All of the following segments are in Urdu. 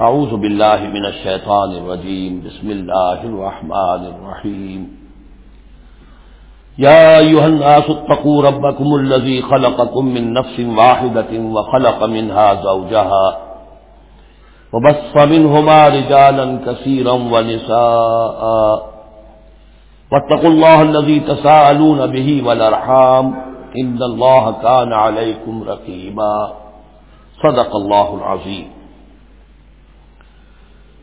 أعوذ بالله من الشيطان الرجيم. بسم الله الرحمن الرحيم. يا أيها الناس اتقوا ربكم الذي خلقكم من نفس واحدة وخلق منها زوجها وبص منهما رجالا كثيرا ونساء. واتقوا الله الذي تساءلون به والأرحام. إن الله كان عليكم رقيبا. صدق الله العظيم.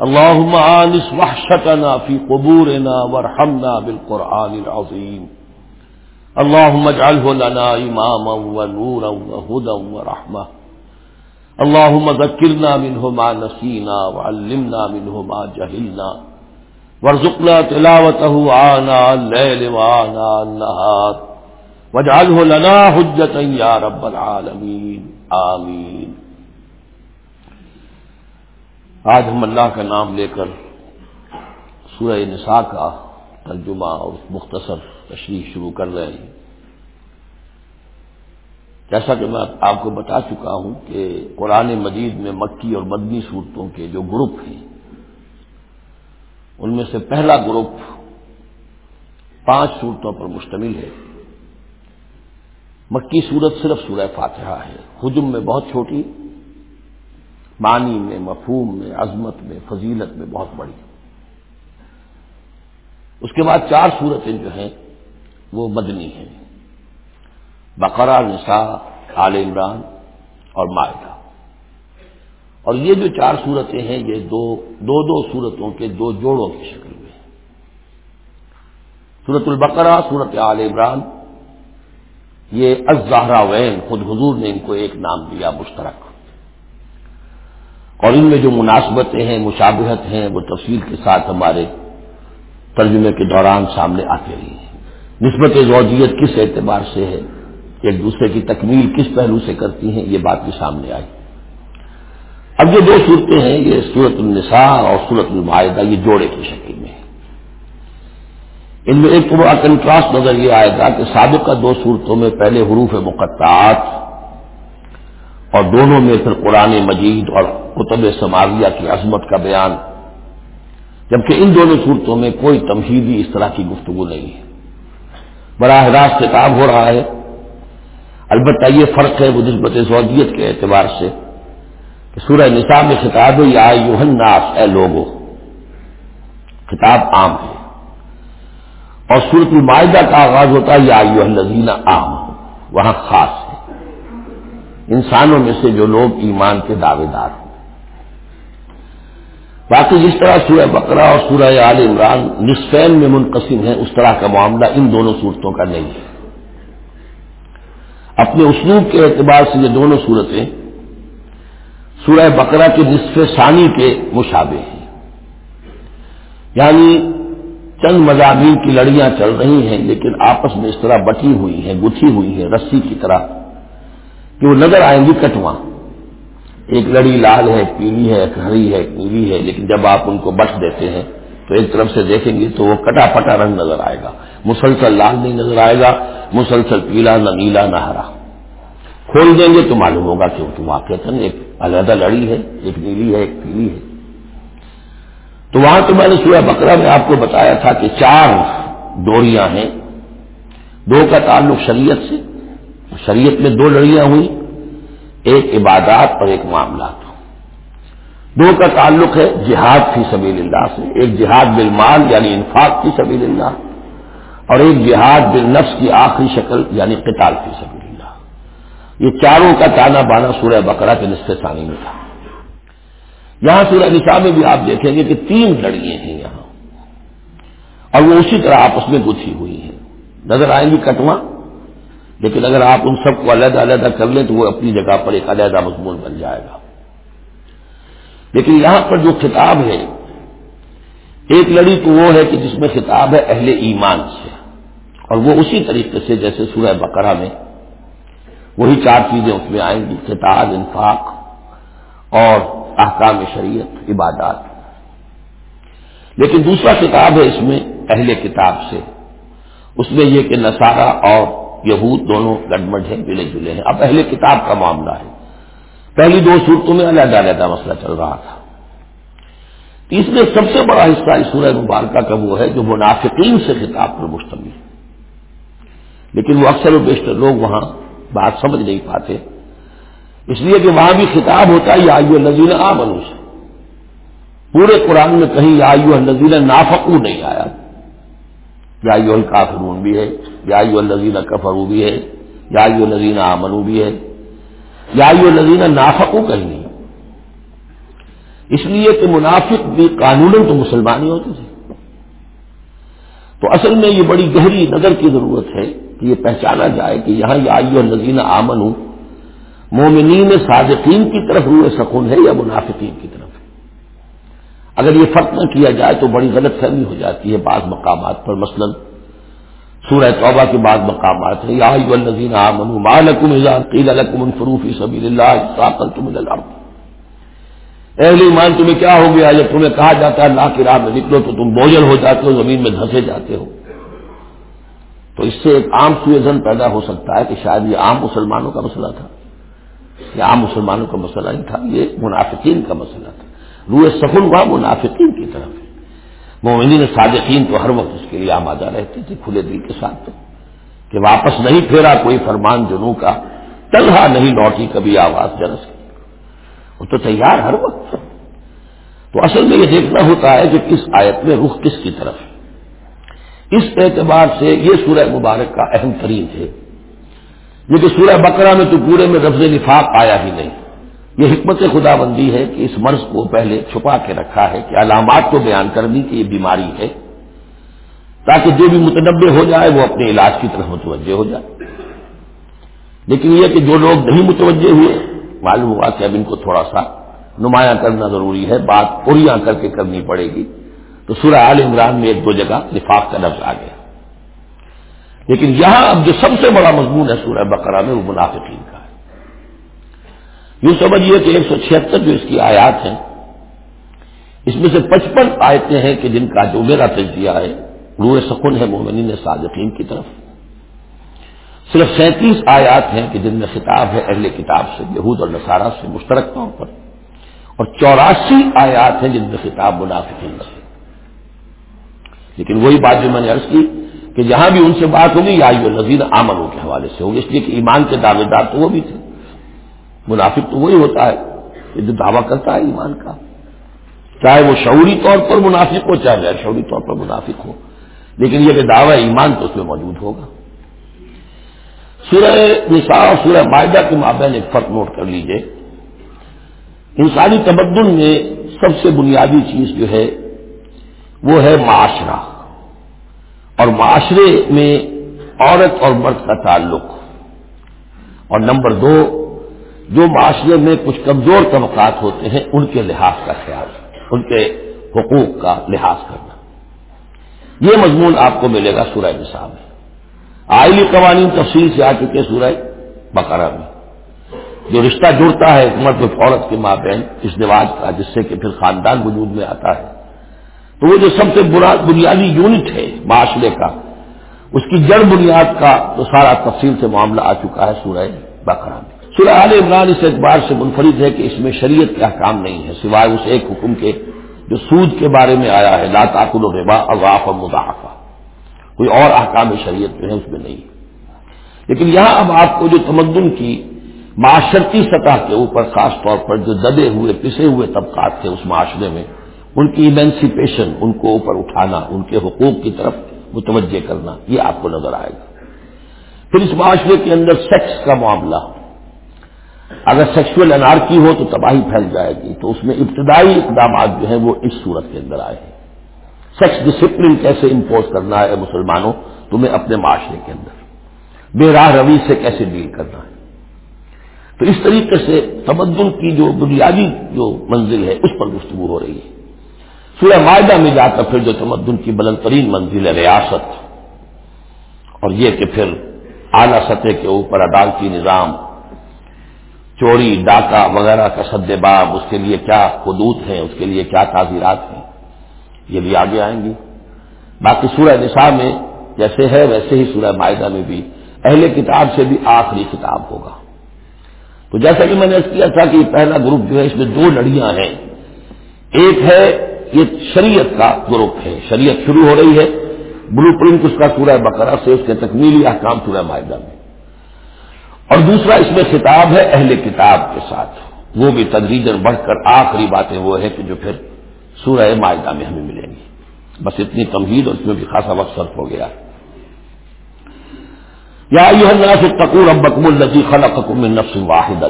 اللهم آنس وحشتنا في قبورنا وارحمنا بالقرآن العظيم. اللهم اجعله لنا إماما ونورا وهدى ورحمة. اللهم ذكرنا منه ما نسينا وعلمنا منه ما جهلنا. وارزقنا تلاوته آناء الليل وآناء النهار. واجعله لنا حجة يا رب العالمين. آمين. آج ہم اللہ کا نام لے کر سورہ نساء کا ترجمہ اور مختصر تشریح شروع کر رہے ہیں۔ جیسا کہ میں آپ کو بتا چکا ہوں کہ قرآن مجید میں مکی اور مدنی صورتوں کے جو گروپ ہیں، ان میں سے پہلا گروپ پانچ صورتوں پر مشتمل ہے۔ مکی صورت صرف سورہ فاتحہ ہے۔ حجم میں بہت چھوٹی معنی میں، مفہوم میں، عظمت میں، فضیلت میں بہت بڑی اس کے بعد چار صورتیں جو ہیں، وہ مدنی ہیں۔ بقرہ، نساء عال عمران اور معاہدہ اور یہ جو چار صورتیں ہیں، یہ دو دو دو صورتوں کے دو جوڑوں کی شکل میں صورت البقرہ، صورت عال عمران۔ یہ ازہرا وین خود حضور نے ان کو ایک نام دیا، مشترک۔ اور ان میں جو مناسبتیں ہیں، مشابہت ہیں، وہ تفصیل کے ساتھ ہمارے ترجمے کے دوران سامنے آتے رہی ہیں۔ نسبت زوجیت کس اعتبار سے ہے؟ ایک دوسرے کی تکمیل کس پہلو سے کرتی ہیں؟ یہ بات بھی سامنے آئی۔ اب جو دو صورتیں ہیں، یہ صورت النساء اور صورت المعاہدہ یہ جوڑے کی شکل میں ان میں ایک بڑا کنٹراسٹ نظر یہ آئے گا کہ سابقہ دو صورتوں میں پہلے حروف مقطعات اور دونوں میں پھر قرآن مجید اور کتب سماویہ کی عظمت کا بیان، جبکہ ان دونوں صورتوں میں کوئی تمہیدی اس طرح کی گفتگو نہیں ہے۔ براہ راست خطاب ہو رہا ہے۔ البتہ یہ فرق ہے وہ نسبت سعودیت کے اعتبار سے کہ سورہ نصاب میں خطاب ہے یا یوہن ناس اے لوگو، خطاب عام ہے۔ اور سورت المائدہ کا آغاز ہوتا ہے، یا یوہن عام وہاں خاص ہے۔ انسانوں میں سے جو لوگ ایمان کے دعوے دار باقی جس طرح سورہ بقرہ اور سورہ عال عمران نصفین میں منقسم ہے اس طرح کا معاملہ ان دونوں صورتوں کا نہیں ہے۔ اپنے اسلوب کے اعتبار سے یہ دونوں صورتیں سورہ بقرہ کے نصف ثانی کے مشابے ہیں۔ یعنی چند مضامین کی لڑیاں چل رہی ہیں، لیکن آپس میں اس طرح بٹی ہوئی ہیں گتھی ہوئی ہیں، رسی کی طرح کہ وہ نظر آئیں گی کٹواں۔ ایک لڑی لال ہے، پیلی ہے ہری ہے نیلی ہے، لیکن جب آپ ان کو بٹ دیتے ہیں تو ایک طرف سے دیکھیں گے تو وہ کٹا پٹا رنگ نظر آئے گا۔ مسلسل لال نہیں نظر آئے گا، مسلسل پیلا نہ نیلا نہ ہرا۔ کھول دیں گے تو معلوم ہوگا کہ وہ واقع ایک علیحدہ لڑی ہے، ایک نیلی ہے، ایک پیلی ہے۔ تو وہاں تو میں نے سورہ بکرا میں آپ کو بتایا تھا کہ چار ڈوریاں ہیں۔ دو کا تعلق شریعت سے، شریعت میں دو لڑیاں ہوئی ایک عبادات اور ایک معاملات دو کا تعلق ہے جہاد فی سبیل اللہ سے، ایک جہاد بالمال یعنی انفاق فی سبیل اللہ اور ایک جہاد بن نفس کی آخری شکل یعنی قتال فی سبیل اللہ۔ یہ چاروں کا تانا بانا سورہ بقرہ کے نصف ثانی میں تھا۔ یہاں سورہ نساء میں بھی آپ دیکھیں گے کہ تین لڑیاں ہیں یہاں۔ اور وہ اسی طرح آپس میں گتھی ہوئی ہیں۔ نظر آئیں گی کٹواں۔ لیکن اگر آپ ان سب کو علیحدہ علیحدہ کر لیں تو وہ اپنی جگہ پر ایک علیحدہ مضمون بن جائے گا۔ لیکن یہاں پر جو خطاب ہے، ایک لڑی تو وہ ہے کہ جس میں خطاب ہے اہل ایمان سے۔ اور وہ اسی طریقے سے جیسے سورہ بقرہ میں وہی چار چیزیں اس میں آئیں گی، خطاب، انفاق اور احکام شریعت، عبادات۔ لیکن دوسرا کتاب ہے اس میں اہل کتاب سے۔ اس میں یہ کہ نصارہ اور یہود دونوں گڈمڈ ہیں ملے جلے ہیں۔ اب اہل کتاب کا معاملہ ہے۔ پہلی دو صورتوں میں علیحدہ علیحدہ مسئلہ چل رہا تھا۔ تیسرے سب سے بڑا حصہ اس سورہ مبارکہ کا وہ ہے جو منافقین سے خطاب پر مشتمل ہے۔ لیکن وہ اکثر و بیشتر لوگ وہاں بات سمجھ نہیں پاتے۔ اس لیے کہ وہاں بھی خطاب ہوتا ہے، یا آئیو نذیر آ سے پورے قرآن میں کہیں یا آئیو نذیر نافقو نہیں آیا۔ یا الکافرون بھی ہے۔ یا الزین کفرو بھی ہے، یا الزین آمنو بھی ہے۔ یا الزین نافقو کہیں نہیں اس لیے کہ منافق بھی قانون تو مسلمان ہی ہوتے تھے۔ تو اصل میں یہ بڑی گہری نظر کی ضرورت ہے کہ یہ پہچانا جائے کہ یہاں یا الزین آمن مومنین صادقین کی طرف روئے سکون ہے یا منافقین کی طرف۔ اگر یہ فرق نہ کیا جائے تو بڑی غلط فہمی ہو جاتی ہے بعض مقامات پر، مثلا سورہ توبہ کے بعض مقامات ہیں یا الذین آمنوا ما لکم اذا قیل لکم انفروا فی سبیل اللہ ساقلتم الى الارض۔ اہل ایمان، تمہیں کیا ہو گیا؟ جب تمہیں کہا جاتا ہے اللہ کی راہ میں نکلو تو تم بوجھل ہو جاتے ہو، زمین میں دھسے جاتے ہو۔ تو اس سے ایک عام سویزن پیدا ہو سکتا ہے کہ شاید یہ عام مسلمانوں کا مسئلہ تھا۔ یہ عام مسلمانوں کا مسئلہ نہیں تھا، یہ منافقین کا مسئلہ تھا۔ روئے سفن ہوا منافقین کی طرف۔ ہے مومنین صادقین تو ہر وقت اس کے لیے آمادہ رہتے تھے، کھلے دل کے ساتھ تو، کہ واپس نہیں پھیرا کوئی فرمان جنو کا، تنہا نہیں لوٹی کبھی آواز جرس کی۔ وہ تو تیار ہر وقت تو اصل میں یہ دیکھنا ہوتا ہے کہ کس آیت میں رخ کس کی طرف ہے۔ اس اعتبار سے یہ سورہ مبارک کا اہم ترین ہے لیکن سورہ بقرہ میں تو پورے میں رفظ نفاق آیا ہی نہیں۔ یہ حکمت خدا بندی ہے کہ اس مرض کو پہلے چھپا کے رکھا ہے کہ علامات کو بیان کر دی کہ یہ بیماری ہے، تاکہ جو بھی متنوع ہو جائے وہ اپنے علاج کی طرف متوجہ ہو جائے۔ لیکن یہ کہ جو لوگ نہیں متوجہ ہوئے، معلوم ہوا کہ اب ان کو تھوڑا سا نمایاں کرنا ضروری ہے، بات پوریاں کر کے کرنی پڑے گی۔ تو سورہ عال عمران میں ایک دو جگہ لفاق کا لفظ آ گیا۔ لیکن یہاں اب جو سب سے بڑا مضمون ہے سورہ بقرہ میں وہ منافقین کا۔ یوں سمجھیے کہ ایک سو چھہتر جو اس کی آیات ہیں، اس میں سے پچپن آیتیں ہیں کہ جن کا جو میرا تجزیہ ہے۔ روح سکون ہے مومنین صادقین کی طرف۔ صرف سینتیس آیات ہیں کہ جن میں خطاب ہے اہل کتاب سے، یہود اور نصارہ سے مشترک طور پر۔ اور چوراسی آیات ہیں جن میں خطاب منافقین سے۔ لیکن وہی بات جو میں نے عرض کی کہ جہاں بھی ان سے بات ہوگی، یا یہ نذیر آمنوں کے حوالے سے ہوگی اس لیے کہ ایمان کے دعوے دار تو وہ بھی تھے۔ منافق تو وہی ہوتا ہے کہ جو دعویٰ کرتا ہے ایمان کا۔ چاہے وہ شعوری طور پر منافق ہو، چاہے غیر شعوری طور پر منافق ہو۔ لیکن یہ کہ دعوی ایمان تو اس میں موجود ہوگا۔ سورہ نساء اور سورہ معاہدہ کے مابین ایک فرق نوٹ کر لیجیے۔ انسانی تمدن میں سب سے بنیادی چیز جو ہے، وہ ہے معاشرہ۔ اور معاشرے میں عورت اور مرد کا تعلق۔ اور نمبر دو جو معاشرے میں کچھ کمزور طبقات ہوتے ہیں، ان کے لحاظ کا خیال ان کے حقوق کا لحاظ کرنا۔ یہ مضمون آپ کو ملے گا سورہ نصاب میں۔ آئلی قوانین تفصیل سے آ چکے سورہ بقرہ میں۔ جو رشتہ جڑتا ہے مرد عورت کے ماں بہن، اس رواج کا، جس سے کہ پھر خاندان وجود میں آتا ہے۔ تو وہ جو سب سے بنیادی یونٹ ہے معاشرے کا، اس کی جڑ بنیاد کا تو سارا تفصیل سے معاملہ آ چکا ہے سورہ بقرہ میں۔ سورہ عال عمران اس اعتبار سے منفرد ہے کہ اس میں شریعت کا کام نہیں ہے، سوائے اس ایک حکم کے جو سود کے بارے میں آیا ہے، لا تاکل و ربا اغاف اور مضافہ کوئی اور احکام شریعت جو ہے اس میں نہیں۔ لیکن یہاں اب آپ کو جو تمدن کی معاشرتی سطح کے اوپر خاص طور پر جو دبے ہوئے، پسے ہوئے طبقات تھے اس معاشرے میں، ان کی ایمینسیپیشن ان کو اوپر اٹھانا، ان کے حقوق کی طرف متوجہ کرنا، یہ آپ کو نظر آئے گا۔ پھر اس معاشرے کے اندر سیکس کا معاملہ۔ اگر سیکشل انارکی ہو تو تباہی پھیل جائے گی، تو اس میں ابتدائی اقدامات جو ہیں وہ اس صورت کے اندر آئے ہیں۔ سیکس ڈسپلن کیسے امپوز کرنا ہے مسلمانوں؟ تمہیں اپنے معاشرے کے اندر۔ بے راہ روی سے کیسے ڈیل کرنا ہے؟ تو اس طریقے سے تمدن کی جو بنیادی جو منزل ہے، اس پر گفتگو ہو رہی ہے۔ سورہ معاہدہ میں جا کر پھر جو تمدن کی بلند ترین منزل ہے، ریاست۔ اور یہ کہ پھر اعلی سطح کے اوپر عدالتی نظام چوری ڈاکہ وغیرہ کا سد باب، اس کے لیے کیا حدود ہیں، اس کے لیے کیا تعزیرات ہیں؟ یہ بھی آگے آئیں گی۔ باقی سورہ نساء میں جیسے ہے، ویسے ہی سورہ معاہدہ میں بھی اہل کتاب سے بھی آخری کتاب ہوگا۔ تو جیسا کہ میں نے کیا تھا کہ پہلا گروپ جو ہے، اس میں دو لڑیاں ہیں۔ ایک ہے یہ شریعت کا گروپ ہے۔ شریعت شروع ہو رہی ہے۔ بلو پرنٹ اس کا سورہ بقرہ سے، اس کے تکمیلی احکام سورہ معاہدہ میں۔ اور دوسرا اس میں خطاب ہے اہل کتاب کے ساتھ۔ وہ بھی تدریجن بڑھ کر آخری باتیں وہ ہے کہ جو پھر سورہ معاہدہ میں ہمیں ملیں گی۔ بس اتنی تمہید اور اس میں بھی خاصا وقت صرف ہو گیا۔ یا یہ تقور اب بکم النزی خلقکم من نفس واحد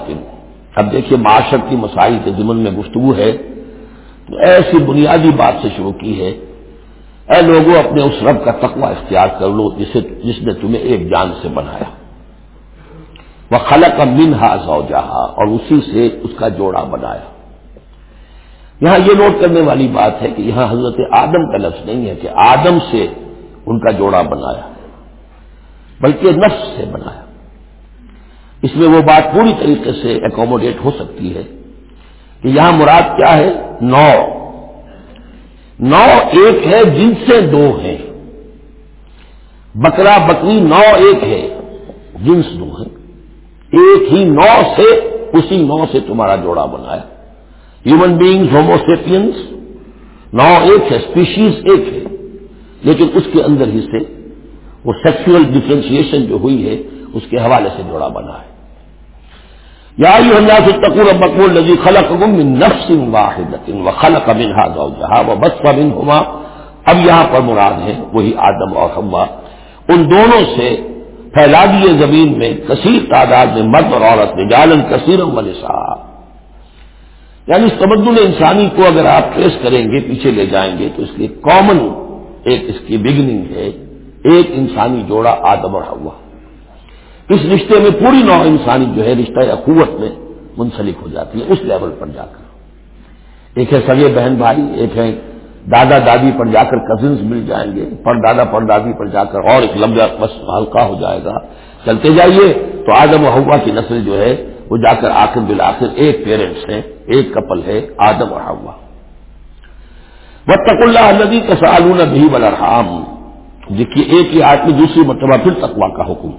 اب دیکھیے معاشرت کی مسائل کے ضمن میں گفتگو ہے۔ تو ایسی بنیادی بات سے شروع کی ہے۔ اے لوگوں اپنے اس رب کا تقوی اختیار کر لو، جسے جس نے تمہیں ایک جان سے بنایا۔ وہ خلق منہا زوجہا، اور اسی سے اس کا جوڑا بنایا۔ یہاں یہ نوٹ کرنے والی بات ہے کہ یہاں حضرت آدم کا لفظ نہیں ہے کہ آدم سے ان کا جوڑا بنایا بلکہ نفس سے بنایا۔ اس میں وہ بات پوری طریقے سے اکوموڈیٹ ہو سکتی ہے کہ یہاں مراد کیا ہے؟ نو نو ایک ہے، جن سے دو ہیں۔ بکرا بکری نو ایک ہے، جنس دو ہے ایک ہی نو سے اسی نو سے تمہارا جوڑا بنایا ہیومن بینگز ہوموسیپینس نو ایک ہے اسپیشیز ایک ہے۔ لیکن اس کے اندر ہی سے وہ سیکچل ڈفرینشیشن جو ہوئی ہے، اس کے حوالے سے جوڑا بنا ہے۔ یا اللہ سے تقور مقبول نجی خلق نفس واحد و خلق امن جہاں و بس بن ہوا اب یہاں پر مراد ہے وہی آدم اور ہوا ان دونوں سے پھیلا دیے زمین میں کثیر تعداد میں مرد اور عورت میں جالن کثیر ملسا یعنی اس تمدن انسانی کو اگر آپ ٹریس کریں گے، پیچھے لے جائیں گے، تو اس کی کامن ایک اس کی بگننگ ہے، ایک انسانی جوڑا آدم اور ہوا اس رشتے میں پوری نو انسانی جو ہے، رشتہ یا قوت میں منسلک ہو جاتی ہے، اس لیول پر جا کر۔ ایک ہے سگے بہن بھائی، ایک ہے دادا دادی پر جا کر کزنس مل جائیں گے، پر دادا پر دادی پر جا کر اور ایک لمبا بس ہلکا ہو جائے گا۔ چلتے جائیے تو آدم و ہوا کی نسل جو ہے، وہ جا کر آخر بالآخر ایک پیرنٹس ہے ایک کپل ہے آدم اور ہوا وہ تک اللہ ندی کا سالون بھی بلرحام دیکھیے، ایک ہی آدمی دوسری مرتبہ پھر تقوا کا حکم۔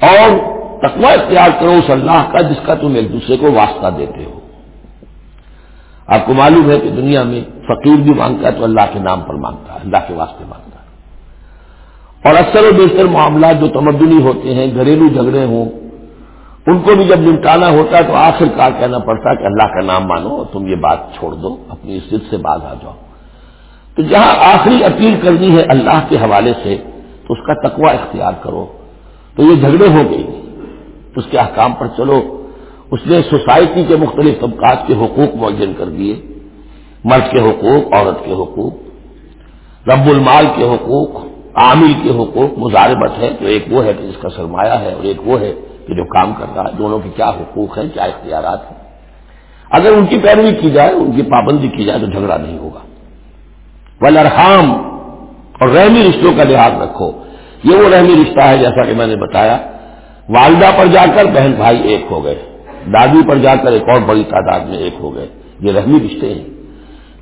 اور تقوا اختیار کرو اس اللہ کا، جس کا تم ایک دوسرے کو واسطہ دیتے ہو۔ آپ کو معلوم ہے کہ دنیا میں فقیر بھی مانگتا ہے تو اللہ کے نام پر مانگتا ہے، اللہ کے واسطے مانگتا ہے۔ اور اکثر و بیشتر معاملات جو تمدنی ہوتے ہیں، گھریلو جھگڑے ہوں، ان کو بھی جب نمٹانا ہوتا ہے تو آخر کار کہنا پڑتا ہے کہ اللہ کا نام مانو اور تم یہ بات چھوڑ دو، اپنی عزت سے باز آ جاؤ۔ تو جہاں آخری اپیل کرنی ہے اللہ کے حوالے سے، تو اس کا تقوی اختیار کرو۔ تو یہ جھگڑے ہو گئی اس کے احکام پر چلو۔ اس نے سوسائٹی کے مختلف طبقات کے حقوق معین کر دیے۔ مرد کے حقوق، عورت کے حقوق، رب المال کے حقوق، عامل کے حقوق مزاربت ہے تو ایک وہ ہے کہ جس کا سرمایہ ہے اور ایک وہ ہے کہ جو کام کر رہا ہے۔ دونوں کے کیا حقوق ہیں، کیا اختیارات ہیں؟ اگر ان کی پیروی کی جائے، ان کی پابندی کی جائے تو جھگڑا نہیں ہوگا۔ ولرحام اور رحمی رشتوں کا لحاظ رکھو۔ یہ وہ رحمی رشتہ ہے جیسا کہ میں نے بتایا۔ والدہ پر جا کر بہن بھائی ایک ہو گئے۔ دادی پر جا کر ایک اور بڑی تعداد میں ایک ہو گئے۔ یہ رحمی رشتے ہیں۔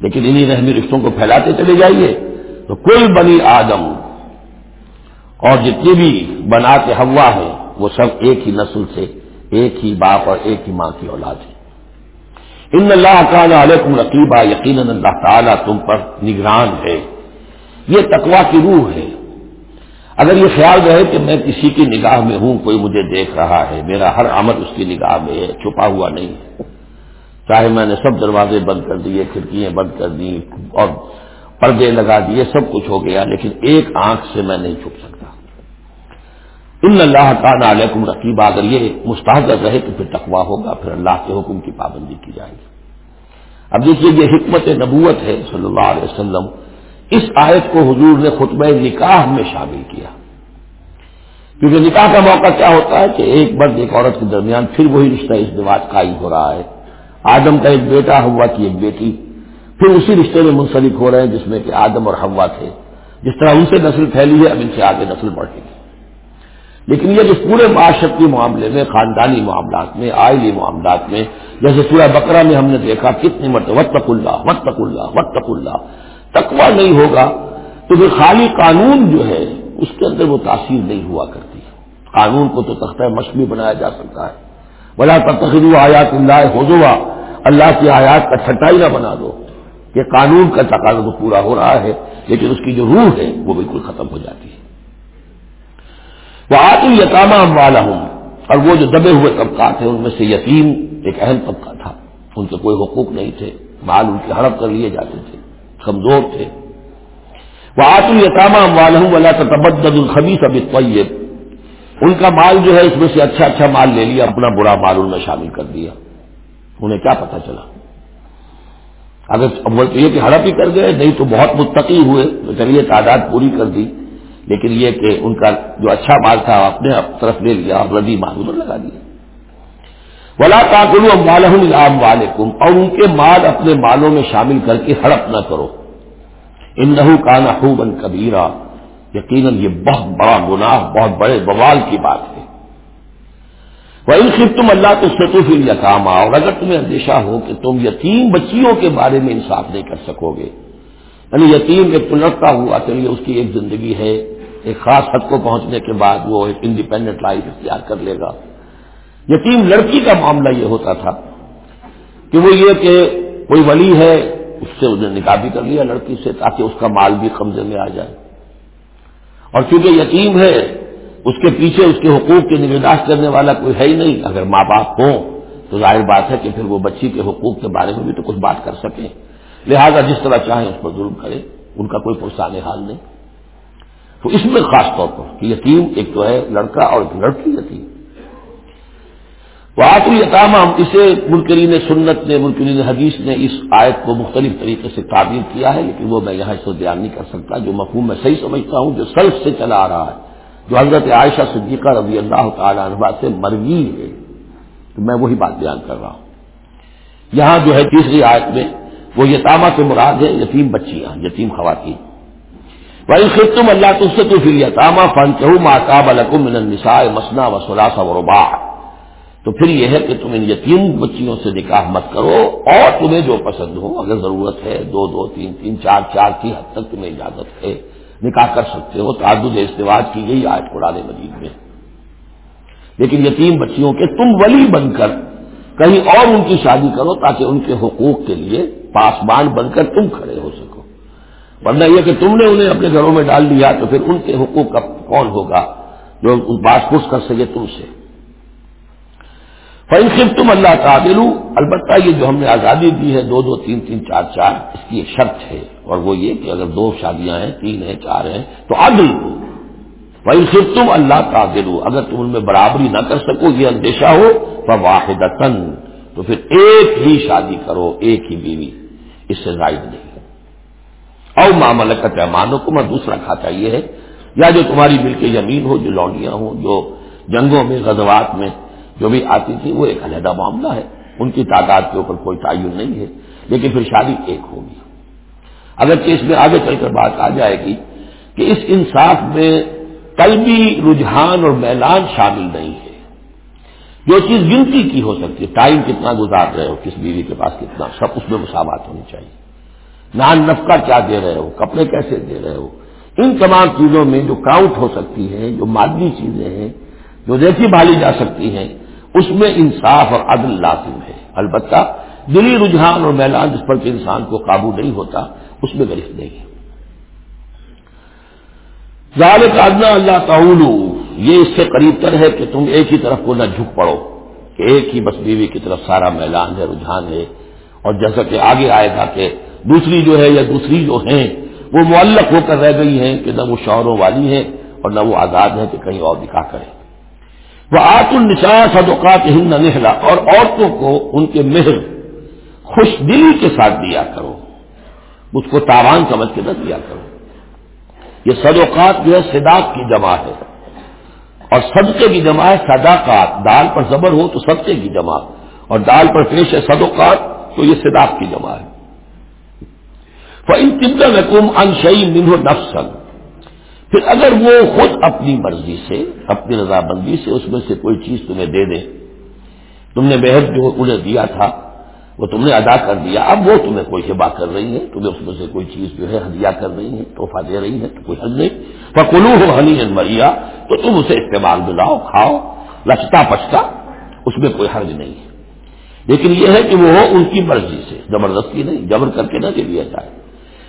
لیکن انہی رحمی رشتوں کو پھیلاتے چلے جائیے۔ تو کل بنی آدم اور جتنی بھی بنا کے ہوا ہیں، وہ سب ایک ہی نسل سے ایک ہی باپ اور ایک ہی ماں کی اولاد ہے ان اللہ کا علیکم رقیبہ یقیناً اللہ تعالیٰ تم پر نگران ہے۔ یہ تقوا کی روح ہے۔ اگر یہ خیال رہے کہ میں کسی کی نگاہ میں ہوں، کوئی مجھے دیکھ رہا ہے، میرا ہر عمل اس کی نگاہ میں ہے، چھپا ہوا نہیں ہے۔ چاہے میں نے سب دروازے بند کر دیے، کھڑکیاں بند کر دی اور پردے لگا دیے، سب کچھ ہو گیا، لیکن ایک آنکھ سے میں نہیں چھپ سکتا۔ ان اللہ کا علیکم رقیب اگر یہ مستحضر رہے تو پھر تقوا ہوگا، پھر اللہ کے حکم کی پابندی کی جائے گی۔ اب دیکھیے، یہ حکمت نبوت ہے صلی اللہ علیہ وسلم اس آیت کو حضور نے خطبہ نکاح میں شامل کیا۔ کیونکہ نکاح کا موقع کیا ہوتا ہے کہ ایک مرد ایک عورت کے درمیان پھر وہی رشتہ اس دماغ قائم ہو رہا ہے۔ آدم کا ایک بیٹا ہوا کی ایک بیٹی۔ پھر اسی رشتے میں منسلک ہو رہے ہیں جس میں کہ آدم اور ہوا تھے۔ جس طرح ان سے نسل پھیلی ہے، اب ان سے آگے نسل بڑھے گی لیکن یہ جس پورے معاشرتی معاملے میں، خاندانی معاملات میں، آئلی معاملات میں، جیسے سورہ بکرا میں ہم نے دیکھا، کتنی مرتبہ وط اللہ وط اللہ وط اللہ۔ تقوا نہیں ہوگا تو پھر خالی قانون جو ہے، اس کے اندر وہ تاثیر نہیں ہوا کرتی۔ قانون کو تو تختہ مشق بنایا جا سکتا ہے۔ بلا تخریب آیات اللہ ہو اللہ کی آیات کا چھٹائی نہ بنا دو۔ کہ قانون کا تقاضا تو پورا ہو رہا ہے، لیکن اس کی جو روح ہے، وہ بالکل ختم ہو جاتی ہے۔ وہ آتی یتامہ والا ہوں اور وہ جو دبے ہوئے طبقات ہیں، ان میں سے یتیم ایک اہم طبقہ تھا۔ ان سے کوئی حقوق نہیں تھے۔ مال ان کی ہڑپ کر لیے جاتے تھے۔ کمزور تھے۔ وہ آت التامہ والا ہوں اللہ تبد الخبی سب ان کا مال جو ہے اس میں سے اچھا اچھا مال لے لیا، اپنا برا مال ان میں شامل کر دیا۔ انہیں کیا پتا چلا؟ اگر یہ کہ ہڑپ ہی کر گئے، نہیں تو بہت متقی ہوئے۔ تو چلیے تعداد پوری کر دی۔ لیکن یہ کہ ان کا جو اچھا مال تھا اپنے طرف لے لیا اور ردی مال ادھر لگا دیا۔ ولا کاکلو ام والم اور ان کے مال اپنے مالوں میں شامل کر کے ہڑپ نہ کرو۔ ان نحو کا نحوبن کبیرا یقیناً یہ بہت بڑا گناہ، بہت بڑے بوال کی بات ہے۔ وہ ان صرف تم اللہ تو ستوف یقام اور اگر تمہیں اندیشہ ہو کہ تم یتیم بچیوں کے بارے میں انصاف نہیں کر سکو گے یعنی یتیم ایک پلٹتا ہوا چلیے اس کی ایک زندگی ہے، ایک خاص حد کو پہنچنے کے بعد وہ ایک انڈیپینڈنٹ لائف اختیار کر لے گا۔ یتیم لڑکی کا معاملہ یہ ہوتا تھا کہ وہ یہ کہ کوئی ولی ہے، اس سے انہیں نکاح بھی کر لیا لڑکی سے تاکہ اس کا مال بھی قبضے میں آ جائے۔ اور چونکہ یتیم ہے، اس کے پیچھے اس کے حقوق کی نگہداشت کرنے والا کوئی ہے ہی نہیں۔ اگر ماں باپ ہوں تو ظاہر بات ہے کہ پھر وہ بچی کے حقوق کے بارے میں بھی تو کچھ بات کر سکیں۔ لہذا جس طرح چاہیں اس پر ظلم کرے ان کا کوئی پرسان حال نہیں۔ تو اس میں خاص طور پر کہ یتیم ایک تو ہے لڑکا اور ایک لڑکی یتیم۔ وہ آخری ہم اسے ملکرین سنت نے ملکرین حدیث نے اس آیت کو مختلف طریقے سے تعبیر کیا ہے، لیکن وہ میں یہاں اس کو بیان نہیں کر سکتا، جو مفہوم میں صحیح سمجھتا ہوں، جو سلف سے چلا آ رہا ہے، جو حضرت عائشہ صدیقہ رضی اللہ تعالی عنہ سے مرگی ہے۔ تو میں وہی بات بیان کر رہا ہوں۔ یہاں جو ہے تیسری آیت میں، وہ یتامہ سے مراد ہے، یتیم بچیاں، یتیم خواتین۔ بھائی خود تم اللہ تم سے تو پھر یتامہ فن کہ ماتاب الکم النساء مسنا و سلاس و ربا تو پھر یہ ہے کہ تم ان یتیم بچیوں سے نکاح مت کرو اور تمہیں جو پسند ہو، اگر ضرورت ہے، دو دو، تین تین، چار چار کی حد تک تمہیں اجازت ہے، نکاح کر سکتے ہو، تعدد استواج کی گئی آج قرآن مجید میں۔ لیکن یتیم بچیوں کے تم ولی بن کر کہیں اور ان کی شادی کرو تاکہ ان کے حقوق کے لیے پاسمان بن کر تم کھڑے ہو سکو۔ ورنہ یہ کہ تم نے انہیں اپنے گھروں میں ڈال دیا تو پھر ان کے حقوق کا کون ہوگا؟ جو باس پوس کر سکے تم سے۔ صرف تم اللہ تعدل البتہ یہ جو ہم نے آزادی دی ہے، دو دو، تین تین، چار چار، اس کی ایک شرط ہے۔ اور وہ یہ کہ اگر دو شادیاں ہیں، تین ہیں، چار ہیں، تو عدل۔ ہو صرف تم اللہ تعدل اگر تم ان میں برابری نہ کر سکو، یہ اندیشہ ہو تو واحد تو پھر ایک ہی شادی کرو، ایک ہی بیوی۔ اس سے زائد نہیں۔ اور معاملہ کا پیمانوں کو میں دوسرا کھاتا یہ ہے، یا جو تمہاری مل کے یمین ہو، جو لونڈیاں ہوں، جو جنگوں میں، غزوات میں جو بھی آتی تھی وہ ایک علیحدہ معاملہ ہے۔ ان کی تعداد کے اوپر کوئی تعین نہیں ہے، لیکن پھر شادی ایک ہوگی۔ اگرچہ اس میں آگے چل کر بات آ جائے گی کہ اس انصاف میں قلبی رجحان اور میلان شامل نہیں ہے۔ جو چیز گنتی کی ہو سکتی ہے، ٹائم کتنا گزار رہے ہو، کس بیوی کے پاس کتنا، سب اس میں مساوات ہونی چاہیے۔ نان نفقہ کیا دے رہے ہو، کپڑے کیسے دے رہے ہو؟ ان تمام چیزوں میں جو کاؤنٹ ہو سکتی ہے جو مادی چیزیں ہیں، جو دیکھی بھالی جا سکتی ہیں اس میں انصاف اور عدل لازم ہے۔ البتہ دلی رجحان اور میلان جس پر کہ انسان کو قابو نہیں ہوتا، اس میں گرفت نہیں ہے۔ ظالق ادنا اللہ تعول یہ اس سے قریب تر ہے کہ تم ایک ہی طرف کو نہ جھک پڑو، کہ ایک ہی بس بیوی کی طرف سارا میلان ہے، رجحان ہے۔ اور جیسا کہ آگے آئے گا کہ دوسری جو ہے یا دوسری جو ہیں، وہ معلق ہو کر رہ گئی ہیں کہ نہ وہ شوہروں والی ہیں اور نہ وہ آزاد ہیں کہ کہیں اور نکاح کریں۔ وہ آت النسا صدقات ہند نہلا اور عورتوں کو ان کے مہر خوش دلی کے ساتھ دیا کرو۔ اس کو تاوان سمجھ کے نہ دیا کرو۔ یہ صدقات جو ہے صداق کی جمع ہے۔ اور صدقے کی جمع ہے صداقات۔ دال پر زبر ہو تو صدقے کی جمع۔ اور دال پر پیش ہے صدقات تو یہ صداق کی جمع ہے۔ ان طبل رقم انشئی منہ نفسن پھر اگر وہ خود اپنی مرضی سے، اپنی رضابندی سے اس میں سے کوئی چیز تمہیں دے دے، تم نے بحث جو انہیں دیا تھا، وہ تم نے ادا کر دیا، اب وہ تمہیں کوئی ہبا کر رہی ہے تمہیں اس میں سے کوئی چیز جو ہے ہدیہ کر رہی ہے تحفہ دے رہی ہے تو کوئی حل نہیں۔ پکلو ہو ہنی مریا تو تم اسے استعمال دلاؤ کھاؤ، لچتا پچتا، اس میں کوئی حرج نہیں۔ ہے لیکن یہ ہے کہ وہ ہو ان کی مرضی سے، زبردستی نہیں، جبر کر کے نہ دے دیا جائے۔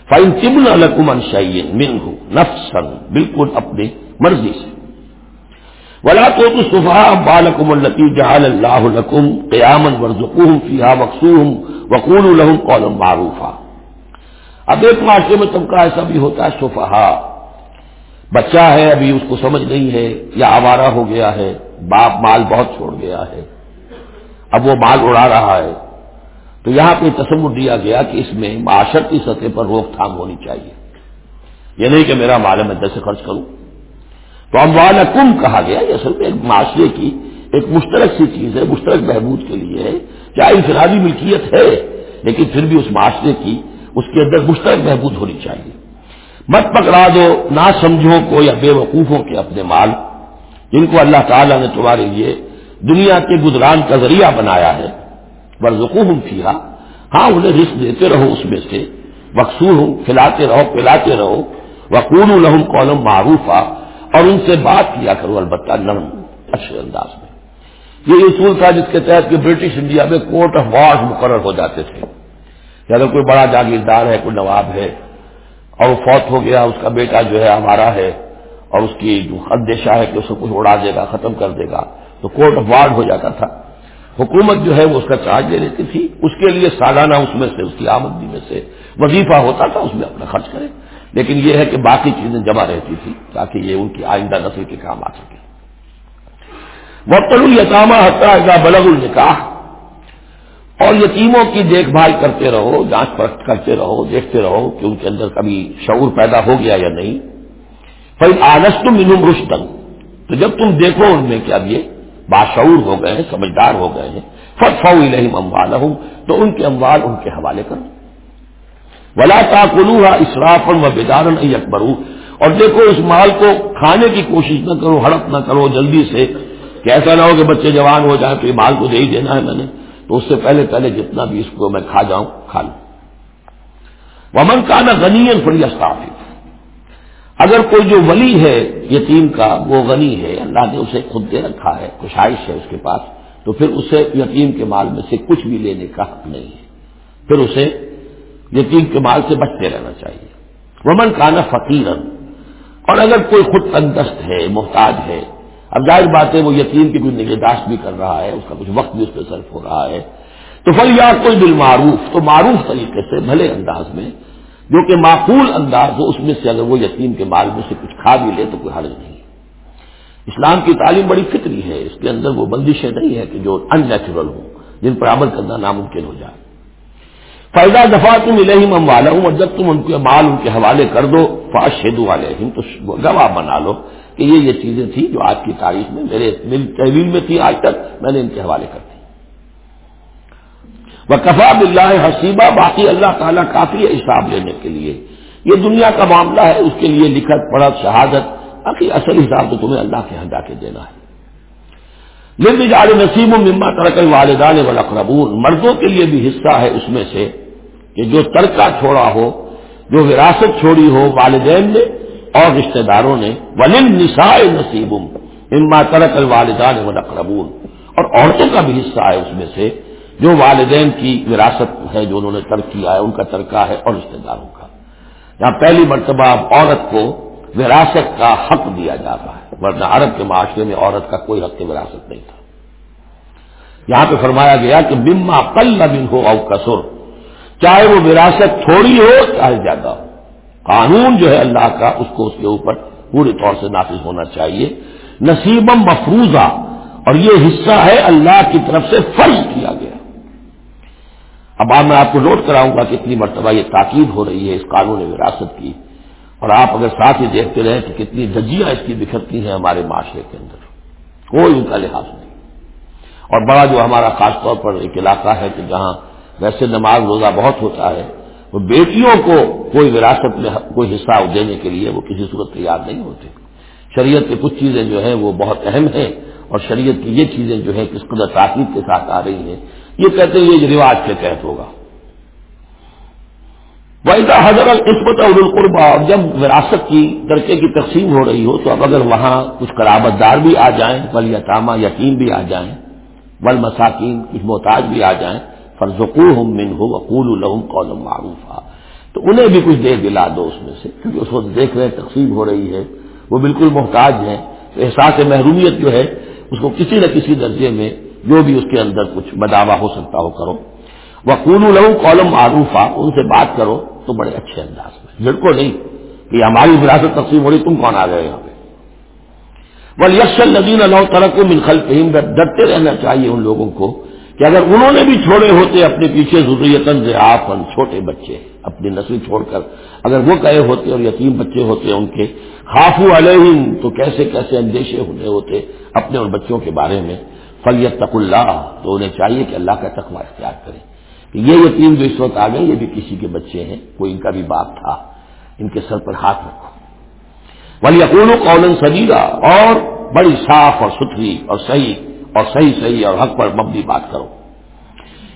فائن تبن الکم انشائی من ہو نفسن بالکل اپنی مرضی سے۔ ولا تو صفا بالکم التی جہال اللہ الکم قیامن ورژم فیحا مقصوم وقول الحم قولم معروفہ اب ایک معاشرے میں طبقہ ایسا بھی ہوتا ہے صفحا بچہ ہے، ابھی اس کو سمجھ نہیں ہے، یا آوارہ ہو گیا ہے، باپ مال بہت چھوڑ گیا ہے۔ اب وہ مال اڑا رہا ہے۔ تو یہاں پہ تصور دیا گیا کہ اس میں معاشرتی سطح پر روک تھام ہونی چاہیے۔ یہ نہیں کہ میرا مال میں سے خرچ کروں۔ تو اموال کم کہا گیا، یہ اصل میں ایک معاشرے کی ایک مشترک سی چیز ہے، مشترک بہبود کے لیے ہے۔ چاہے انفرادی ملکیت ہے، لیکن پھر بھی اس معاشرے کی اس کے اندر مشترک بہبود ہونی چاہیے۔ مت پکڑا دو نہ سمجھو کو یا بے وقوفوں کے اپنے مال، جن کو اللہ تعالیٰ نے تمہارے لیے دنیا کے گزران کا ذریعہ بنایا ہے۔ برزقوم کیا ہاں انہیں رسک دیتے رہو اس میں سے. مقصور ہوں کھلاتے رہو، پلاتے رہو. وقول الحم کولم معروف اور ان سے بات کیا کرو، البتہ نرم، اچھے انداز میں. یہ اصول تھا جس کے تحت کہ برٹش انڈیا میں کورٹ آف وارڈ مقرر ہو جاتے تھے. کہ اگر کوئی بڑا جاگیردار ہے، کوئی نواب ہے، اور وہ فوت ہو گیا، اس کا بیٹا جو ہے ہمارا ہے، اور اس کی جو ہے کہ اسے کچھ اڑا دے گا، ختم کر دے گا، تو کورٹ آف وارڈ ہو جاتا تھا. حکومت جو ہے وہ اس کا چارج لے لیتی تھی۔ اس کے لیے سالانہ اس میں سے، اس کی آمدنی میں سے وظیفہ ہوتا تھا، اس میں اپنا خرچ کرے۔ لیکن یہ ہے کہ باقی چیزیں جمع رہتی تھی تاکہ یہ ان کی آئندہ نسل کے کام آ سکے۔ وقت التامہ حتہ بلغ النکاح اور یتیموں کی دیکھ بھال کرتے رہو، جانچ پرکھ کرتے رہو، دیکھتے رہو کہ ان کے اندر کبھی شعور پیدا ہو گیا یا نہیں۔ پھر آنس تم انم رشتن تو جب تم دیکھو ان میں کہ اب یہ باشعور ہو گئے ہیں سمجھدار ہو گئے ہیں فت فو نہیں اموال ہوں تو ان کے اموال ان کے حوالے کرو۔ ولا تا اسراف و بیدار اکبرو اور دیکھو، اس مال کو کھانے کی کوشش نہ کرو، ہڑپ نہ کرو جلدی سے، کہ ایسا نہ ہو کہ بچے جوان ہو جائیں تو یہ مال کو دے ہی دینا ہے میں نے۔ تو اس سے پہلے پہلے جتنا بھی اس کو میں کھا جاؤں، کھا لوں۔ ومن کا نہ غنی فری استافی اگر کوئی جو ولی ہے یتیم کا، وہ غنی ہے، اللہ نے اسے خود دے رکھا ہے کشائش ہے اس کے پاس، تو پھر اسے یتیم کے مال میں سے کچھ بھی لینے کا حق نہیں ہے۔ پھر اسے یتیم کے مال سے بچتے رہنا چاہیے۔ ومن کانا فقیر اور اگر کوئی خود تندست ہے، محتاج ہے، اب ظاہر بات ہے وہ یتیم کی کوئی نگہداشت بھی کر رہا ہے، اس کا کچھ وقت بھی اس پہ صرف ہو رہا ہے، تو پھر یا کوئی بالمعروف۔ تو معروف طریقے سے، بھلے انداز میں جو کہ معقول انداز ہو، اس میں سے اگر وہ یتیم کے مال میں سے کچھ کھا بھی لے تو کوئی حرج نہیں۔ اسلام کی تعلیم بڑی فطری ہے، اس کے اندر وہ بندشیں نہیں ہے کہ جو ان نیچرل ہوں، جن پر عمل کرنا ناممکن ہو جائے۔ فائدہ دفعہ تم الہم ہم والا ہوں اور جب تم ان کے مال ان کے حوالے کر دو فاش شیدو والے تو گواہ بنا لو کہ یہ یہ چیزیں تھیں جو آج کی تاریخ میں میرے تحویل میں تھی آج تک میں نے ان کے حوالے کر دی۔ وہ کفا بلّہ حسیبہ باقی اللہ تعالیٰ کافی ہے حساب لینے کے لیے۔ یہ دنیا کا معاملہ ہے، اس کے لیے لکھت پڑھت شہادت۔ باقی اصل حساب تو تمہیں اللہ کے یہاں جا کے دینا ہے۔ لمبی جال نصیب و مما ترکل والدان والاقربون مردوں کے لیے بھی حصہ ہے اس میں سے کہ جو ترکہ چھوڑا ہو، جو وراثت چھوڑی ہو والدین نے اور رشتہ داروں نے۔ ولم نسائے نصیب مما ترکل والدان والاقربون اور عورتوں کا بھی حصہ ہے اس میں سے جو والدین کی وراثت ہے، جو انہوں نے ترک کیا ہے، ان کا ترکہ ہے اور رشتے داروں کا۔ یہاں پہلی مرتبہ عورت کو وراثت کا حق دیا جا رہا ہے، ورنہ عرب کے معاشرے میں عورت کا کوئی حق وراثت نہیں تھا۔ یہاں پہ فرمایا گیا کہ قل کل ہو او کسر، چاہے وہ وراثت تھوڑی ہو، چاہے زیادہ ہو۔ قانون جو ہے اللہ کا، اس کو اس کے اوپر پورے طور سے نافذ ہونا چاہیے۔ نصیبم مفروضہ، اور یہ حصہ ہے اللہ کی طرف سے فرض کیا گیا۔ اب آپ میں آپ کو نوٹ کراؤں گا کتنی مرتبہ یہ تاکید ہو رہی ہے اس قانون وراثت کی اور آپ اگر ساتھ ہی دیکھتے رہیں کہ کتنی دجیاں اس کی بکھرتی ہیں ہمارے معاشرے کے اندر، کوئی ان کا لحاظ نہیں۔ اور بڑا جو ہمارا خاص طور پر ایک علاقہ ہے کہ جہاں ویسے نماز روزہ بہت ہوتا ہے، وہ بیٹیوں کو کوئی وراثت میں کوئی حصہ دینے کے لیے وہ کسی صورت تیار نہیں ہوتے۔ شریعت کی کچھ چیزیں جو ہیں وہ بہت اہم ہیں اور شریعت کی یہ چیزیں جو ہے کس قدر تاکید کے ساتھ آ رہی ہیں یہ کہتے ہیں یہ رواج کے تحت ہوگا۔ ویسا حضرت عصمت اور القربا اور جب وراثت کی درکے کی تقسیم ہو رہی ہو، تو اب اگر وہاں کچھ قرابت دار بھی آ جائیں بل یا تامہ یقین بھی آ جائیں بل مساکین کچھ محتاج بھی آ جائیں فرزقو ہم من ہو وقول الحم قولم معروف تو انہیں بھی کچھ دے دلا دو اس میں سے، کیونکہ اس وقت دیکھ رہے ہیں تقسیم ہو رہی ہے، وہ بالکل محتاج ہیں۔ تو احساس محرومیت جو ہے، اس کو کسی نہ کسی درجے میں جو بھی اس کے اندر کچھ بداوا ہو سکتا ہو کرو۔ وہ قول الحم قولم معروف ان سے بات کرو تو بڑے اچھے انداز میں۔ جڑکو نہیں کہ ہماری وراثت تقسیم ہو رہی، تم کون آ گئے یہاں پہ؟ بل یش الدین اللہ تعالیٰ کو منخل فہم ڈرتے رہنا چاہیے ان لوگوں کو کہ اگر انہوں نے بھی چھوڑے ہوتے اپنے پیچھے ضروریتن آپ چھوٹے بچے، اپنی نسل چھوڑ کر اگر وہ کہے ہوتے اور یتیم بچے ہوتے ان کے خافو علیہم، تو کیسے کیسے اندیشے ہونے ہوتے اپنے ان بچوں کے بارے میں۔ فلیت تق اللہ تو انہیں چاہیے کہ اللہ کا تقوی اختیار کریں کہ یہ یتیم جو اس وقت آ گئے یہ بھی کسی کے بچے ہیں، کوئی ان کا بھی باپ تھا، ان کے سر پر ہاتھ رکھو۔ ولی اکول قولن سدیدہ اور بڑی صاف اور ستھری اور صحیح اور صحیح صحیح اور حق پر مبنی بات کرو۔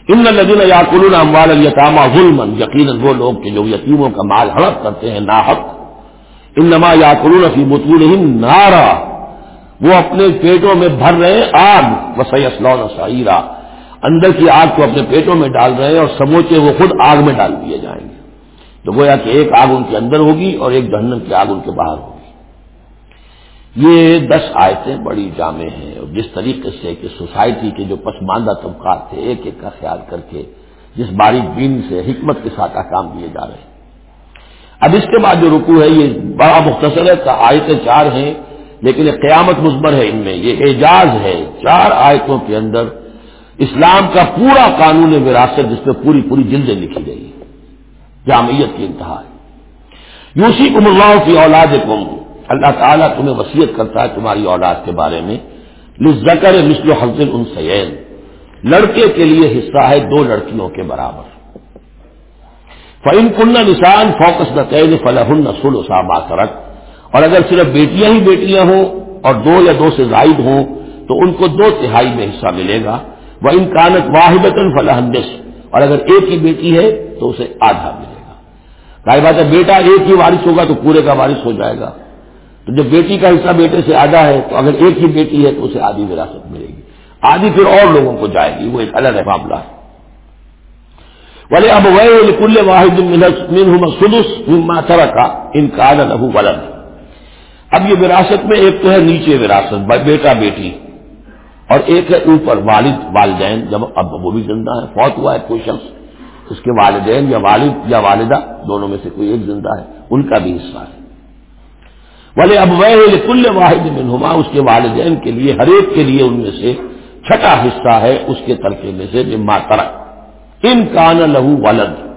ان لدین یا کلون اموال التامہ ظلم یقیناً وہ لوگ کہ جو یتیموں کا مال ہڑپ کرتے ہیں، ناحق۔ ان نما یا کلون فی متون نارا وہ اپنے پیٹوں میں بھر رہے آگ و سعیرہ اندر کی آگ کو اپنے پیٹوں میں ڈال رہے ہیں اور سموچے وہ خود آگ میں ڈال دیے جائیں گے۔ تو گویا کہ ایک آگ ان کے اندر ہوگی اور ایک جہنم کی آگ ان کے باہر ہوگی۔ یہ دس آیتیں بڑی جامع ہیں۔ اور جس طریقے سے کہ سوسائٹی کے جو پسماندہ طبقات تھے، ایک ایک کا خیال کر کے جس باریک بین سے حکمت کے ساتھ کام دیے جا رہے ہیں۔ اب اس کے بعد جو رکو ہے، یہ بڑا مختصر ہے آیتیں چار ہیں۔ لیکن یہ قیامت مزمر ہے ان میں، یہ اعجاز ہے۔ چار آیتوں کے اندر اسلام کا پورا قانون وراثت جس میں پوری پوری جلدیں لکھی گئی جامعیت کی انتہا ہے۔ یوسی کم اللہ کی اولاد کم اللہ تعالیٰ تمہیں وسیعت کرتا ہے تمہاری اولاد کے بارے میں۔ لکر مثل حفظ ان سین لڑکے کے لیے حصہ ہے دو لڑکیوں کے برابر۔ فعن کن نشان فوکس نہ قید فلاح نسل اسامہ کرک اور اگر صرف بیٹیاں ہی بیٹیاں ہوں اور دو یا دو سے زائد ہوں تو ان کو دو تہائی میں حصہ ملے گا۔ وہ ان کانت واحد فلاح اور اگر ایک ہی بیٹی ہے تو اسے آدھا ملے گا۔ بھائی بات ہے، بیٹا ایک ہی وارث ہوگا تو پورے کا وارث ہو جائے گا۔ تو جب بیٹی کا حصہ بیٹے سے آدھا ہے تو اگر ایک ہی بیٹی ہے تو اسے آدھی وراثت ملے گی۔ آدھی پھر اور لوگوں کو جائے گی، وہ ایک الگ ہے، معاملہ ہے۔ بولے اب وہ کل واحد سدس طرح کا انکار لہو ولد۔ اب یہ وراثت میں ایک تو ہے نیچے وراثت بیٹا بیٹی۔ اور ایک ہے اوپر، والد، والدین۔ جب اب وہ بھی زندہ ہے، فوت ہوا ہے کوئی شخص، اس کے والدین یا والد یا والدہ دونوں میں سے کوئی ایک زندہ ہے، ان کا بھی حصہ ہے۔ بولے اب وہ کل واحد منہما، اس کے والدین کے لیے، ہر ایک کے لیے ان میں سے چھٹا حصہ ہے اس کے ترکے میں سے جما ترک۔ امکان لہو ولد۔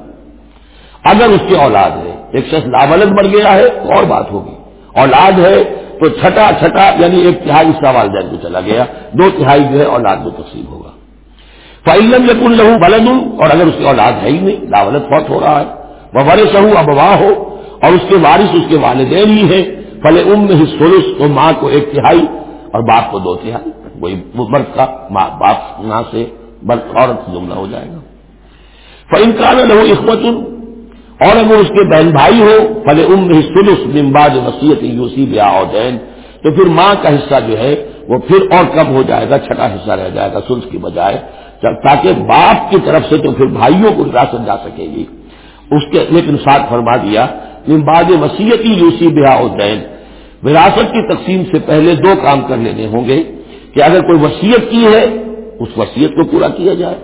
اگر اس کی اولاد ہے، ایک شخص لاولد بن گیا ہے اور بات ہوگی۔ اولاد ہے تو چھٹا چھٹا یعنی ایک تہائی حصہ والدین کو چلا گیا، دو تہائی جو ہے اولاد میں تقسیم ہوگا۔ فعلم یقن لہو ولد، اور اگر اس کی اولاد ہے ہی نہیں، لاولد فوت ہو رہا ہے۔ وہ ورث ہوں ابواہ ہو اور اس کے وارث، اس کے والدین ہی ہیں۔ فلے ام میں سلس تو ماں کو ایک تہائی اور باپ کو دو تہائی۔ وہی مرد کا ماں، باپ ماں سے برد عورت جملہ ہو جائے گا۔ فن کا لہو اخبت اور اگر اس کے بہن بھائی ہو فلے ام سلس نمباد وسیعت یوسی بیا دین، تو پھر ماں کا حصہ جو ہے، وہ پھر اور کم ہو جائے گا؟ چھٹا حصہ رہ جائے گا سلس کی بجائے تاکہ باپ کی طرف سے تو پھر بھائیوں کو وراثت جا سکے گی۔ اس کے لیکن ساتھ فرما دیا بعد وسیعتی یوسی بیا دین۔ وراثت کی تقسیم سے پہلے دو کام کر لینے ہوں گے، کہ اگر کوئی وسیعت کی ہے، اس وسیعت کو پورا کیا جائے۔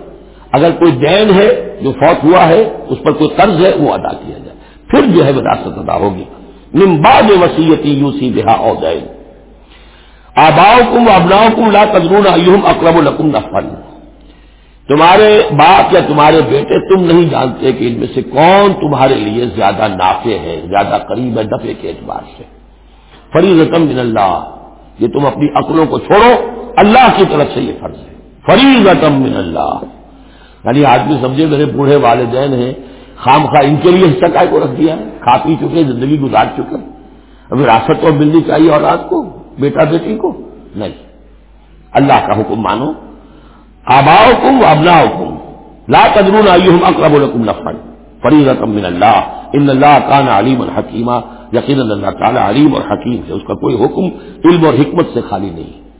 اگر کوئی دین ہے جو فوت ہوا ہے، اس پر کوئی قرض ہے، وہ ادا کیا جائے۔ پھر جو ہے وراثت ادا ہوگی۔ نمباد وسیعتی یوسی بہا او دین۔ آباؤ کم ابناؤ کم لا تدرون ایہم اقرب القم نفل تمہارے باپ یا تمہارے بیٹے تم نہیں جانتے کہ ان میں سے کون تمہارے لیے زیادہ نافع ہے، زیادہ قریب ہے دفے کے اعتبار سے۔ فری رقم من اللہ۔ یہ تم اپنی عقلوں کو چھوڑو۔ اللہ کی طرف سے یہ فرض ہے۔ فری رقم من اللہ۔ یعنی آدمی سمجھے میرے بوڑھے والدین ہیں، خام خواہ ان کے لیے حصہ کا کو رکھ دیا ہے؟ کھا پی چکے، زندگی گزار چکے۔ ابھی راست تو ملنی چاہیے اولاد کو، بیٹا بیٹی کو؟ نہیں۔ اللہ کا حکم مانو۔ آباؤ کم ابنا حکم لا تدرون آئیہم اقرب لکم نفعا۔ فری رقم من اللہ۔ ان اللہ کان علیم الحکیمہ یقین اللہ تعالیٰ علیم اور حکیم ہے۔ اس کا کوئی حکم، علم اور حکمت سے خالی نہیں۔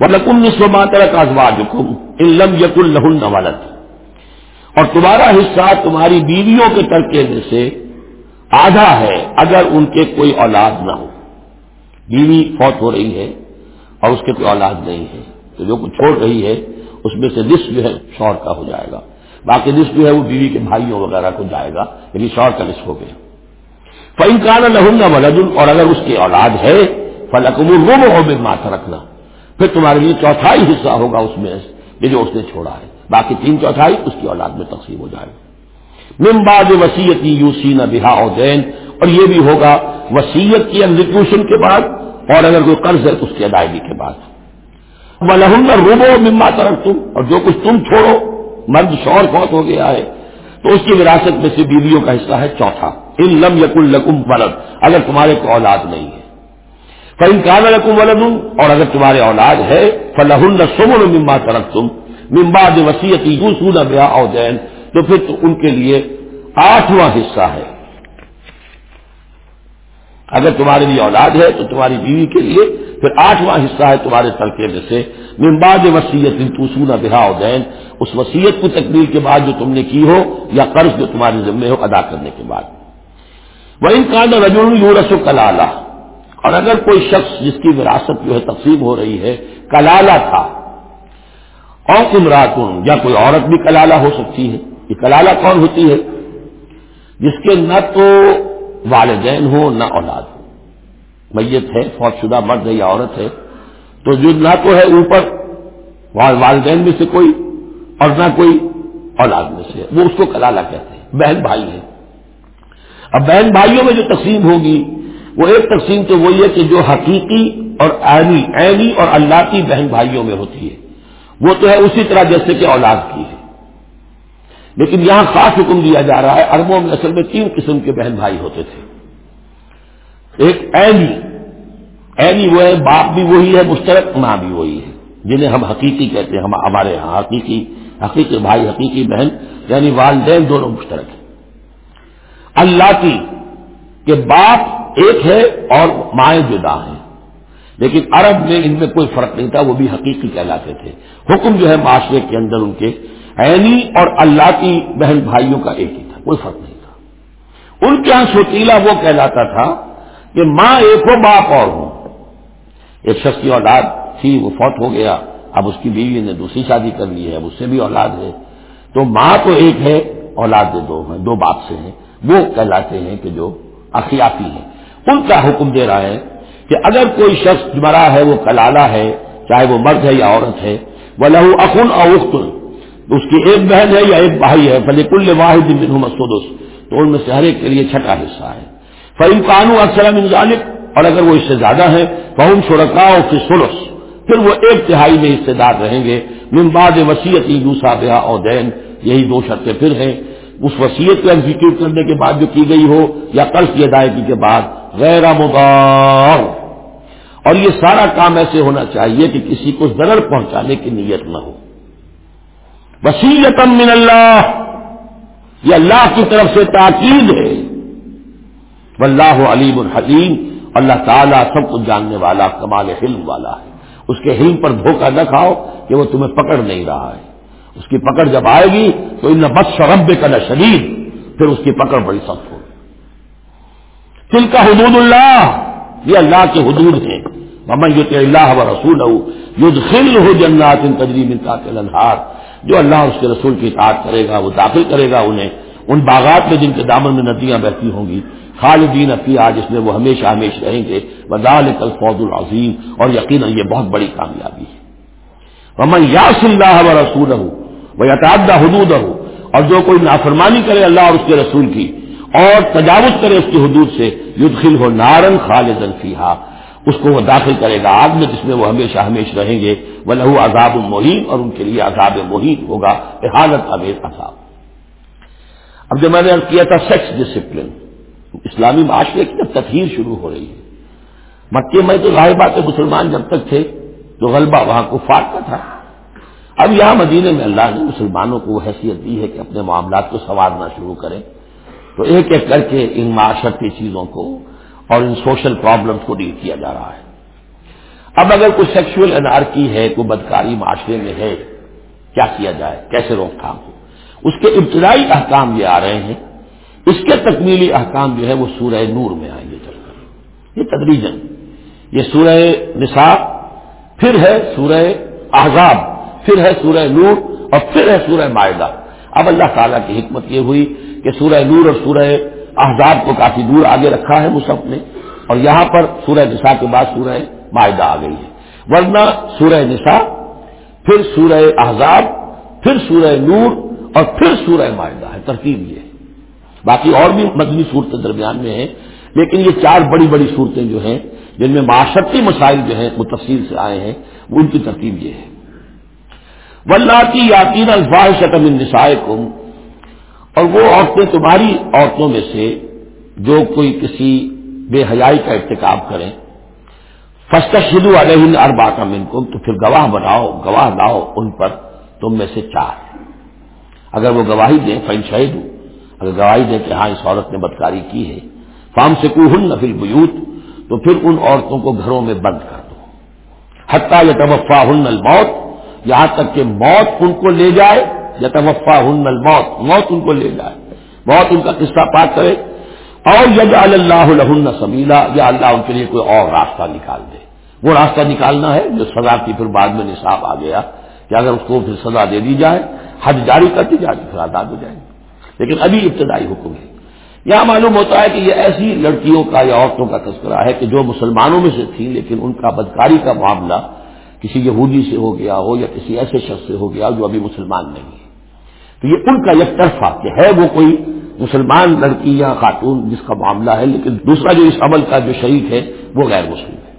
وہ لکم نسو ماتر کا ازواج حکم علم یق الہن والد اور تمہارا حصہ تمہاری بیویوں کے ترکے میں سے آدھا ہے اگر ان کے کوئی اولاد نہ ہو۔ بیوی فوت ہو رہی ہے اور اس کے کوئی اولاد نہیں ہے۔ تو جو کچھ چھوڑ رہی ہے، اس میں سے نصف جو ہے شور کا ہو جائے گا۔ باقی نصف جو ہے وہ بیوی کے بھائیوں وغیرہ کو جائے گا۔ یعنی شور کا نصف ہو گیا۔ فن کان لہن ولد اور اگر اس کی اولاد ہے فلکم الرم ہو بے ماتھا رکھنا پھر تمہارے لیے چوتھائی حصہ ہوگا اس میں یہ جو اس نے چھوڑا ہے۔ باقی تین چوتھائی، اس کی اولاد میں تقسیم ہو جائے گا ممباد وسیعت یو سی نہ بہا دین اور یہ بھی ہوگا وسیعت کی ایگزیکشن کے بعد، اور اگر کوئی قرض ہے تو اس کی ادائیگی کے بعد۔ وہ روبو مما طرف تم اور جو کچھ تم چھوڑو، مرد شور فوت ہو گیا ہے، تو اس کی وراثت میں سے بیویوں کا حصہ ہے چوتھا۔ ان لم یق القم ولد، اگر تمہارے کو اولاد نہیں ہے۔ فن کان رقم ولد اور اگر تمہارے اولاد ہے فلاح سمن مما ترک تم ممباد وسیعتی یوں سونا بیا او دین تو پھر تو ان کے لیے آٹھواں حصہ ہے۔ اگر تمہارے لیے اولاد ہے، تو تمہاری بیوی کے لیے پھر آٹھواں حصہ ہے تمہارے ترکے میں سے۔ ممباد وسیعت توسونا بہا دین اس وسیعت کی تکمیل کے بعد جو تم نے کی ہو یا قرض جو تمہارے ذمے ہو ادا کرنے کے بعد۔ وہ ان کا رجول یورس و کلالہ اور اگر کوئی شخص جس کی وراثت جو ہے تقسیم ہو رہی ہے، کلالہ تھا، اور امراتن یا کوئی عورت بھی کلالہ ہو سکتی ہے، یہ کلالہ کون ہوتی ہے؟ جس کے نہ تو والدین ہو نہ اولاد ہو میت ہے فوج شدہ مرد ہے یا عورت ہے، تو جو نہ تو ہے اوپر والدین میں سے کوئی اور نہ کوئی اولاد میں سے وہ اس کو کلالہ کہتے ہیں۔ بہن بھائی ہے اب بہن بھائیوں میں جو تقسیم ہوگی وہ ایک تقسیم تو وہی ہے کہ جو حقیقی اور عینی عینی اور اللہ کی بہن بھائیوں میں ہوتی ہے۔ وہ تو ہے اسی طرح جیسے کہ اولاد کی ہے۔ لیکن یہاں خاص حکم دیا جا رہا ہے اربوں میں اصل میں تین قسم کے بہن بھائی ہوتے تھے۔ ایک اینی اینی وہ ہے، باپ بھی وہی ہے، مشترک ماں بھی وہی ہے، جنہیں ہم حقیقی کہتے ہیں، ہم ہمارے یہاں حقیقی حقیقی بھائی، حقیقی بہن یعنی والدین دونوں مشترک ہیں۔ اللہ کی کہ باپ ایک ہے اور مائیں جدا ہیں۔ لیکن عرب میں ان میں کوئی فرق نہیں تھا، وہ بھی حقیقی کہلاتے تھے۔ حکم جو ہے معاشرے کے اندر ان کے عینی اور اللہ کی بہن بھائیوں کا ایک ہی تھا، کوئی فرق نہیں تھا۔ ان کے یہاں سوتیلا وہ کہلاتا تھا کہ ماں ایک ہو، باپ اور ہو ایک شخص کی اولاد تھی، وہ فوت ہو گیا، اب اس کی بیوی نے دوسری شادی کر لی ہے، اب اس سے بھی اولاد ہے۔ تو ماں تو ایک ہے، اولاد دو ہیں، دو باپ سے ہیں۔ وہ کہلاتے ہیں کہ جو اخیاتی ہیں۔ ان کا حکم دے رہا ہے کہ اگر کوئی شخص مرا ہے، وہ کلالہ ہے، چاہے وہ مرد ہے یا عورت ہے وہ لہو اخن اور اس کی ایک بہن ہے یا ایک بھائی ہے فلی کل واحد مسودس تو ان میں سے ہر ایک کے لیے چھٹا حصہ ہے۔ فعم قانو اکثر ظالب اور اگر وہ اس سے زیادہ ہے فہم شرکا کی سلس پھر وہ ایک تہائی میں حصے دار رہیں گے۔ ممباد وسیعت یوسا بیا اور دین، یہی دو شرطیں پھر ہیں۔ اس وسیعت کو ایگزیکیوٹ کرنے کے بعد جو کی گئی ہو، یا قرض کی ادائیگی کے بعد غیر مبار اور یہ سارا کام ایسے ہونا چاہیے کہ کسی کو ضرر پہنچانے کی نیت نہ ہو۔ وسیعت من اللہ۔ یہ اللہ کی طرف سے تاکید ہے۔ واللہ علیم الحکیم اللہ تعالیٰ سب کچھ جاننے والا، کمال حلم والا ہے۔ اس کے حلم پر دھوکہ نہ کھاؤ کہ وہ تمہیں پکڑ نہیں رہا ہے۔ اس کی پکڑ جب آئے گی تو ان بس رب کا نہ شدید پھر اس کی پکڑ بڑی سخت ہوگی۔ دل کا حدود اللہ، یہ اللہ کے حدود ہیں۔ ممن یو اللہ و رسول ہو جنات ان تجریب کا جو اللہ اس کے رسول کی اطاعت کرے گا، وہ داخل کرے گا انہیں۔ ان باغات میں جن کے دامن میں ندیاں بہتی ہوں گی، خالدین افیہ جس میں وہ ہمیشہ ہمیشہ رہیں گے۔ بدال کل فوج العظیم اور یقیناً یہ بہت بڑی کامیابی ہے۔ ومن یاس اللہ و رسول ہوں وہ یتعدہ حدود ہو۔ اور جو کوئی نافرمانی کرے اللہ اور اس کے رسول کی اور تجاوز کرے اس کی حدود سے، یدخل ہو نارن خالد فیحا اس کو وہ داخل کرے گا آگ میں جس میں وہ ہمیشہ ہمیشہ رہیں گے۔ وہ لہو عذاب المحیم اور ان کے لیے عذاب محیم ہوگا۔ حالت امیر عذاب۔ اب جب میں نے کیا تھا سیکس ڈسپلن اسلامی معاشرے کی جب تطہیر شروع ہو رہی ہے۔ مکے میں تو ظاہر بات ہے مسلمان جب تک تھے، تو غلبہ وہاں کو فاٹ کا تھا۔ اب یہاں مدینے میں اللہ نے مسلمانوں کو وہ حیثیت دی ہے کہ اپنے معاملات کو سنوارنا شروع کریں۔ تو ایک ایک کر کے ان معاشرتی چیزوں کو اور ان سوشل پرابلمس کو ڈیل کیا جا رہا ہے۔ اب اگر کوئی سیکشل انارکی ہے، کوئی بدکاری معاشرے میں ہے، کیا کیا جائے؟ کیسے روک تھام ہو؟ اس کے ابتدائی احکام یہ آ رہے ہیں۔ اس کے تکمیلی احکام جو ہے وہ سورہ نور میں آئیں گے چل کر۔ یہ تدریجن یہ سورہ نصاب پھر ہے سورہ احزاب، پھر ہے سورہ نور اور پھر ہے سورہ معاہدہ اب اللہ تعالیٰ کی حکمت یہ ہوئی کہ سورہ نور اور سورہ احزاب کو کافی دور آگے رکھا ہے مصحف نے اور یہاں پر سورہ نساء کے بعد سورہ معاہدہ آ گئی ہے۔ ورنہ سورہ نساء، پھر سورہ احزاب، پھر سورہ نور اور پھر سورہ معاہدہ ہے، ترتیب یہ باقی اور بھی مدنی صورتیں درمیان میں ہیں، لیکن یہ چار بڑی بڑی صورتیں جو ہیں، جن میں معاشرتی مسائل جو ہیں وہ تفصیل سے آئے ہیں ان کی ترتیب یہ ہے۔ ولاتی یاقین الفاظ شکم نسائے کم اور وہ عورتیں تمہاری عورتوں میں سے جو کوئی کسی بے حیائی کا ارتکاب کریں فسٹ شدو علیہ اربا کا من کو تو پھر گواہ بناؤ، گواہ لاؤ ان پر تم میں سے چار۔ اگر وہ گواہی دیں فن شہید اگر گواہی دیں کہ ہاں اس عورت نے بدکاری کی ہے فام سے کو ہن نفل بیوت تو پھر ان عورتوں کو گھروں میں بند کر دو۔ حتیٰ یہ توفا ہن الموت، یہاں تک کہ موت ان کو لے جائے یا توفا ہن الموت، موت ان کو لے جائے۔ موت ان کا قصہ پاک کرے۔ اور یج اللہ الحن سبیلا، یا اللہ ان کے لیے کوئی اور راستہ نکال دے۔ وہ راستہ نکالنا ہے جو سزا کی پھر بعد میں نصاب آ گیا۔ کہ اگر اس کو پھر سزا دے دی جائے، حج جاری کر دی جائے، پھر آزاد ہو جائیں گے لیکن ابھی ابتدائی حکم ہے۔ یہاں معلوم ہوتا ہے کہ یہ ایسی لڑکیوں کا یا عورتوں کا تذکرہ ہے کہ جو مسلمانوں میں سے تھی لیکن ان کا بدکاری کا معاملہ کسی یہودی سے ہو گیا ہو یا کسی ایسے شخص سے ہو گیا جو ابھی مسلمان نہیں ہے۔ تو یہ ان کا یک طرفہ کہ ہے، وہ کوئی مسلمان لڑکی یا خاتون جس کا معاملہ ہے، لیکن دوسرا جو اس عمل کا جو شریک ہے، وہ غیر مسلم ہے۔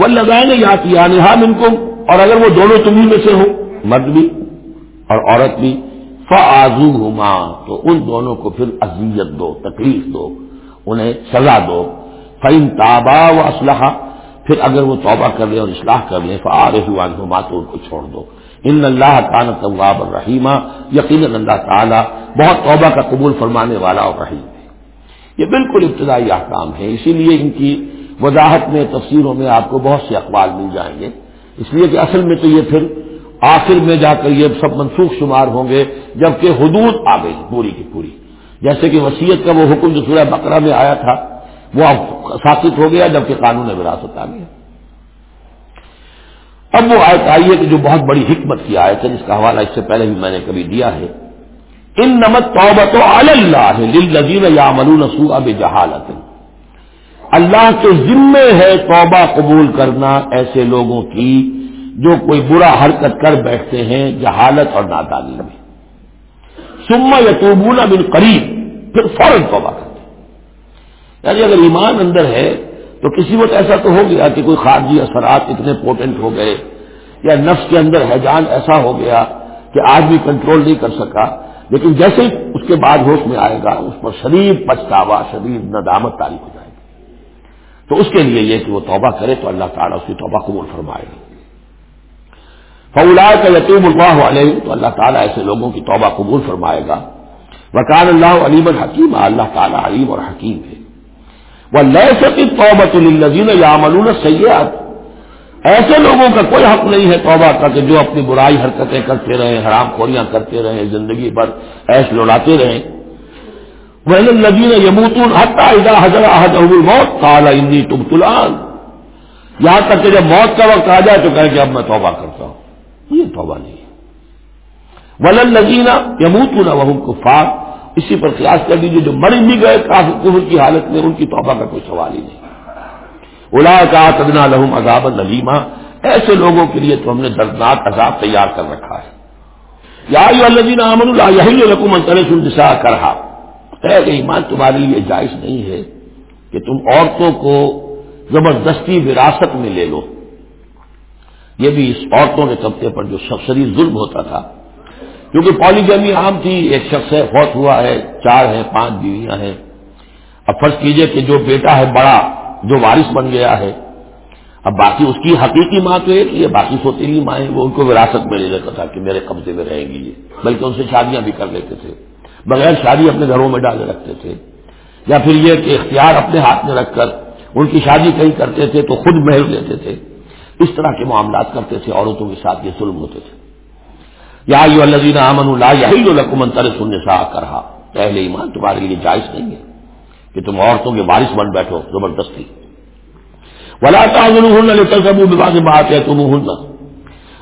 وہ لگائیں گے یا کیا نہا ان کو اور اگر وہ دونوں تمہیں میں سے ہو مرد بھی اور عورت بھی فعضو ہوما تو ان دونوں کو پھر اذیت دو، تکلیف دو، انہیں سزا دو۔ فعم تابا و اسلحہ پھر اگر وہ توبہ کر لیں اور اصلاح کر لیں فعار ہوما تو ان کو چھوڑ دو۔ ان اللہ کان طواب الرحیمہ یقین اللہ تعالیٰ بہت توبہ کا قبول فرمانے والا اور رحیم ہے۔ یہ بالکل ابتدائی احکام ہے اسی لیے ان کی وضاحت میں، تفسیروں میں آپ کو بہت سے اقوال مل جائیں گے۔ اس لیے کہ اصل میں تو یہ پھر آخر میں جا کر یہ سب منسوخ شمار ہوں گے، جبکہ حدود آ گئی، پوری کی پوری۔ جیسے کہ وسیعت کا وہ حکم جو سورہ بقرہ میں آیا تھا، وہ اب ہو گیا، جبکہ قانون وراثت آ گیا۔ اب وہ آیت آئی ہے کہ جو بہت بڑی حکمت کی آیت ہے، جس کا حوالہ اس سے پہلے بھی میں نے کبھی دیا ہے۔ ان نمت توبت اللہ لذیذ یا ملون سو اب جہالت اللہ کے ذمے ہے توبہ قبول کرنا ایسے لوگوں کی جو کوئی برا حرکت کر بیٹھتے ہیں جہالت اور نادانی میں۔ سما یتوبون بن قریب پھر فوراً توبہ کرتے یعنی اگر ایمان اندر ہے تو کسی وقت ایسا تو ہو گیا کہ کوئی خارجی اثرات اتنے پوٹنٹ ہو گئے یا نفس کے اندر حیجان ایسا ہو گیا کہ آج بھی کنٹرول نہیں کر سکا۔ لیکن جیسے ہی اس کے بعد ہوش میں آئے گا، اس پر شدید پچھتاوا، شدید ندامت تاریخ ہو جائے گی۔ تو اس کے لیے یہ کہ وہ توبہ کرے تو اللہ تعالیٰ اس کی توبہ قبول فرمائے۔ گا فولا کا یتیم اللہ علیہ تو اللہ تعالیٰ ایسے لوگوں کی توبہ قبول فرمائے گا۔ وکان اللہ علیم الحکیم اللہ تعالیٰ علیم اور حکیم ہے۔ وہ لیے سکی توبت الزین یا ملون سیاحت ایسے لوگوں کا کوئی حق نہیں ہے توبہ کا کہ جو اپنی برائی حرکتیں کرتے رہیں حرام خوریاں کرتے رہیں زندگی پر ایش لوٹاتے رہیں وہ لذین یموتون حتہ حضرت موت کالا انی تم تلان یہاں تک کہ جب موت کا وقت آ جائے تو کہیں کہ اب میں توبہ کرتا ہوں۔ یہ توبہ نہیں ہے۔ ولن لگینا یموت نہ کفار۔ اسی پر قیاس کر دیجیے جو مر بھی گئے کافی کفر کی حالت میں ان کی توبہ کا کوئی سوال ہی نہیں۔ الا کا تدنا لہم عذاب نلیما ایسے لوگوں کے لیے تو ہم نے دردناک عذاب تیار کر رکھا ہے۔ یا الدین امن اللہ یہی رقم انترس الدسا کرا ایمان تمہارے لیے جائز نہیں ہے کہ تم عورتوں کو زبردستی وراثت میں لے لو۔ یہ بھی اس عورتوں کے طبقے پر جو سبسری ظلم ہوتا تھا۔ کیونکہ پالیگمی عام تھی، ایک شخص ہے، فوت ہوا ہے، چار ہے پانچ بیویاں ہیں۔ اب فرض کیجیے کہ جو بیٹا ہے بڑا، جو وارث بن گیا ہے، اب باقی اس کی حقیقی ماں تو ایک یہ باقی سوتیلی مائیں وہ ان کو وراثت میں لے لیتا تھا کہ میرے قبضے میں رہیں گی یہ۔ بلکہ ان سے شادیاں بھی کر لیتے تھے۔ بغیر شادی اپنے گھروں میں ڈالے رکھتے تھے۔ یا پھر یہ کہ اختیار اپنے ہاتھ میں رکھ کر ان کی شادی کہیں کرتے تھے تو خود محل لیتے تھے۔ اس طرح کے معاملات کرتے تھے، عورتوں کے ساتھ یہ ظلم ہوتے تھے۔ یا یو امن اللہ یہی جو لکمن تر سننے سا کرا پہلے ایمان، تمہارے لیے جائز نہیں ہے کہ تم عورتوں کے بارش بن بیٹھو، زبردستی۔ ولا تعلق بات ہے تم ہن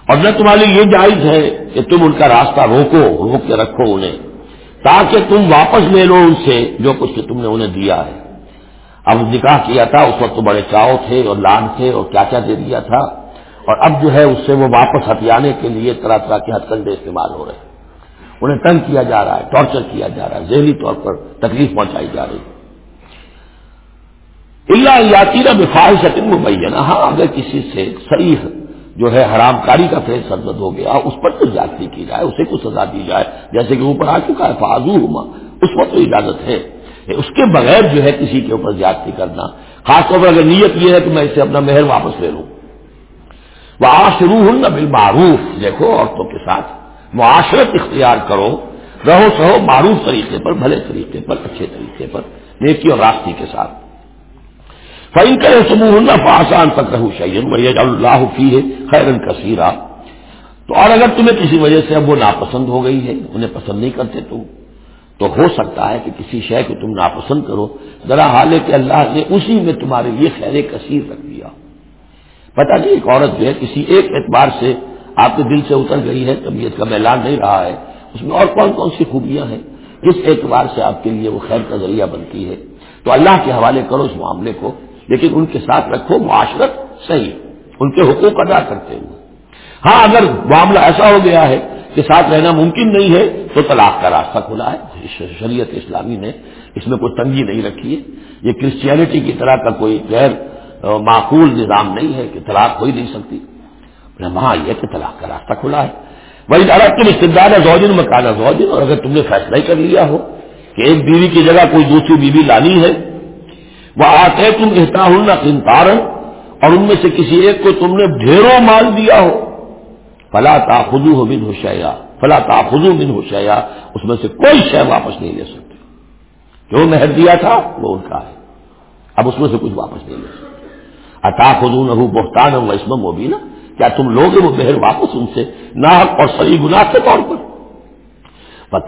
اور نہ تمہارے لیے یہ جائز ہے کہ تم ان کا راستہ روکو، روک کے رکھو انہیں، تاکہ تم واپس لے لو ان سے جو کچھ تم نے انہیں دیا ہے۔ اب نکاح کیا تھا، اس وقت تو بڑے چاؤ تھے اور لان تھے اور کیا کیا دے دیا تھا۔ اور اب جو ہے اس سے وہ واپس ہتھیانے کے لیے طرح طرح کے ہتھ کنڈے استعمال ہو رہے ہیں۔ انہیں تنگ کیا جا رہا ہے، ٹارچر کیا جا رہا ہے، ذہنی طور پر تکلیف پہنچائی جا رہی ہے۔ اللہ یاتی بفاح مبینہ ہاں اگر کسی سے صحیح جو ہے حرام کاری کا فیص سرد ہو گیا، اس پر تو جاتی کی جائے، اسے کچھ سزا دی جائے۔ جیسے کہ اوپر آ چکا ہے فاضو ہوا اس پر تو اجازت ہے۔ اس کے بغیر جو ہے کسی کے اوپر زیادتی کرنا۔ خاص طور پر اگر نیت یہ ہے کہ میں اسے اپنا مہر واپس لے لوں۔ وہ آشرو ہوں بالمعروف۔ دیکھو عورتوں کے ساتھ معاشرت اختیار کرو، رہو سہو معروف طریقے پر، بھلے طریقے پر، اچھے طریقے پر، نیکی اور راستی کے ساتھ۔ فائن کرے سموہ نہ فاسان تک رہو شعین اللہ کی ہے خیرن کثیرہ تو اور اگر تمہیں کسی وجہ سے اب وہ ناپسند ہو گئی ہے، انہیں پسند نہیں کرتے تم تو ہو سکتا ہے کہ کسی شے کو تم ناپسند کرو۔ ذرا حال ہے کہ اللہ نے اسی میں تمہارے لیے خیر کثیر رکھ دیا۔ پتا نہیں ایک عورت جو ہے، کسی ایک اعتبار سے آپ کے دل سے اتر گئی ہے، طبیعت کا میلان نہیں رہا ہے، اس میں اور کون کون سی خوبیاں ہیں؟ اس اعتبار سے آپ کے لیے وہ خیر کا ذریعہ بنتی ہے۔ تو اللہ کے حوالے کرو اس معاملے کو، لیکن ان کے ساتھ رکھو معاشرت صحیح، ان کے حقوق ادا کرتے ہوئے۔ ہاں اگر معاملہ ایسا ہو گیا ہے کہ ساتھ رہنا ممکن نہیں ہے، تو طلاق کا راستہ کھلا ہے۔ شریعت اسلامی نے اس میں کوئی تنگی نہیں رکھی ہے۔ یہ کرسچینٹی کی طرح کا کوئی غیر معقول نظام نہیں ہے کہ طلاق ہو ہی نہیں سکتی۔ وہاں یہ کہ طلاق کا راستہ کھلا ہے۔ وہی الگ تم استدار زوجن میں زوجن اور اگر تم نے فیصلہ ہی کر لیا ہو کہ ایک بیوی کی جگہ کوئی دوسری بیوی لانی ہے وہ آتے تم احتا ہوں اور ان میں سے کسی ایک کو تم نے ڈھیروں مال دیا ہو۔ فلا تاخذو ہو بن ہوشیا فلا تاخذو بن ہوشیا اس میں سے کوئی شے واپس نہیں لے سکتے۔ جو مہر دیا تھا وہ ان کا ہے۔ اب اس میں سے کچھ واپس نہیں لے سکتے۔ اتا خدون ہو بہتان ہوں اسم مبینہ کیا تم لوگ وہ مہر واپس ان سے ناحق اور صحیح گناہ کے طور پر؟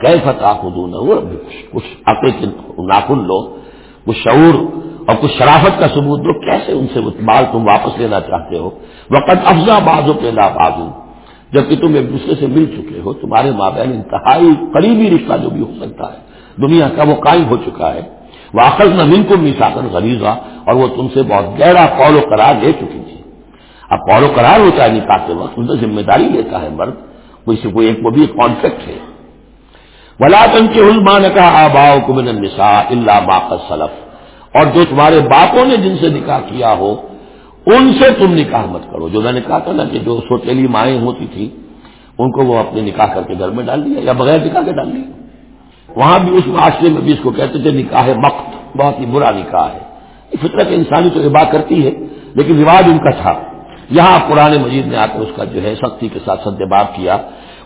کہ فتح خدون کچھ عقل کے ناخن لو، کچھ شعور اور کچھ شرافت کا ثبوت دو کیسے ان سے مال تم واپس لینا چاہتے ہو؟ وقت افزا بازو پہ لا بازو جبکہ تم ایک دوسرے سے مل چکے ہو، تمہارے مابین انتہائی قریبی رشتہ جو بھی ہو سکتا ہے، دنیا کا وہ قائم ہو چکا ہے۔ واقع نہ مل کو میساکر غریضہ اور وہ تم سے بہت گہرا قول و قرار لے چکی تھی۔ اب قول و قرار ہوتا ہے نکاح کے وقت، ان سے ذمہ داری لیتا ہے مرد کوئی سے کوئی ایک وہ بھی کانٹیکٹ ہے۔ ولاکن کے علما نے کہا آباؤ کمن النساء اللہ باقت سلف۔ اور جو تمہارے باپوں نے جن سے نکاح کیا ہو، ان سے تم نکاح مت کرو۔ جو میں نے کہا تھا نا کہ جو سوتیلی مائیں ہوتی تھی، ان کو وہ اپنے نکاح کر کے گھر میں ڈال دیا، یا بغیر نکاح کے ڈال دیا۔ وہاں بھی اس معاشرے میں بھی اس کو کہتے تھے نکاح مقت، بہت ہی برا نکاح ہے۔ فطرت انسانی تو عبا کرتی ہے، لیکن رواج ان کا تھا۔ یہاں پرانے مجید نے آ کر اس کا جو ہے سختی کے ساتھ سد باب کیا۔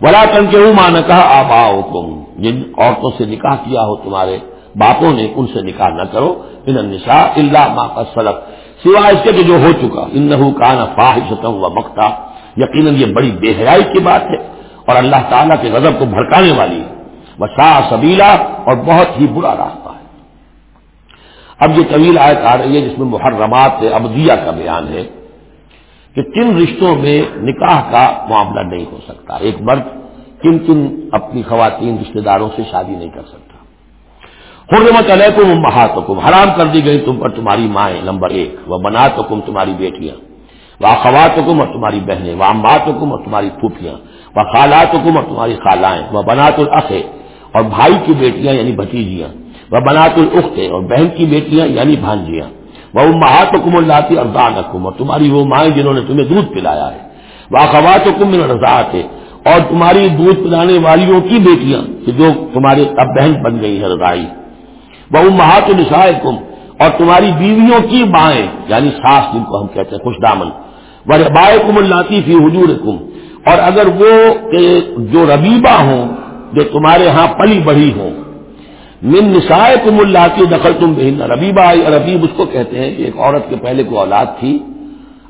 ولا کن کے ہوں ماں نے کہا آپ آؤ تم جن عورتوں سے نکاح کیا ہو تمہارے باپوں نے، ان سے نکاح نہ کرو۔ ان النساء اللہ ماں کا سلق سوائے اس کے کہ جو ہو چکا۔ ان کا نا ہوا مکتا یقیناً یہ بڑی بے حیائی کی بات ہے۔ اور اللہ تعالیٰ کے غضب کو بھڑکانے والی ہے۔ وہ شاہ سبیلا اور بہت ہی برا راستہ ہے۔ اب یہ طویل آیت آ رہی ہے جس میں محرمات ابدیہ کا بیان ہے کہ کن رشتوں میں نکاح کا معاملہ نہیں ہو سکتا۔ ایک مرد کن کن اپنی خواتین رشتے داروں سے شادی نہیں کر سکتا۔ حرمت علیکم امہاتکم، حرام کر دی گئی تم پر تمہاری مائیں، نمبر ایک۔ وہ بنا تمہاری بیٹیاں۔ وہ خواتکم اور تمہاری بہنیں۔ وہ اماتکم اور تمہاری پھوپھیاں۔ وہ خالاتکم اور تمہاری خالائیں۔ وہ بنات العقے اور بھائی کی بیٹیاں یعنی بھتیجیاں، وہ بنات العختے اور بہن کی بیٹیاں یعنی بھانجیاں۔ وہ مہات امہاتکم اللہ اور دانکم اور تمہاری وہ مائیں جنہوں نے تمہیں دودھ پلایا ہے۔ وہ خواتکم من رضاعت اور تمہاری دودھ پلانے والیوں کی بیٹیاں جو تمہارے اب بہن بن گئی ہے رضائی وہ مہات نسائکم، اور تمہاری بیویوں کی بائیں یعنی ساس جن کو ہم کہتے ہیں، خوش دامن۔ وہ بائے کم اللہ فی حجور اور اگر وہ جو ربیبہ ہوں جو تمہارے ہاں پلی بڑھی ہوں من نسائے کم اللہ کی دخل تم بہن ربیبہ ربیب اس کو کہتے ہیں کہ ایک عورت کے پہلے کوئی اولاد تھی،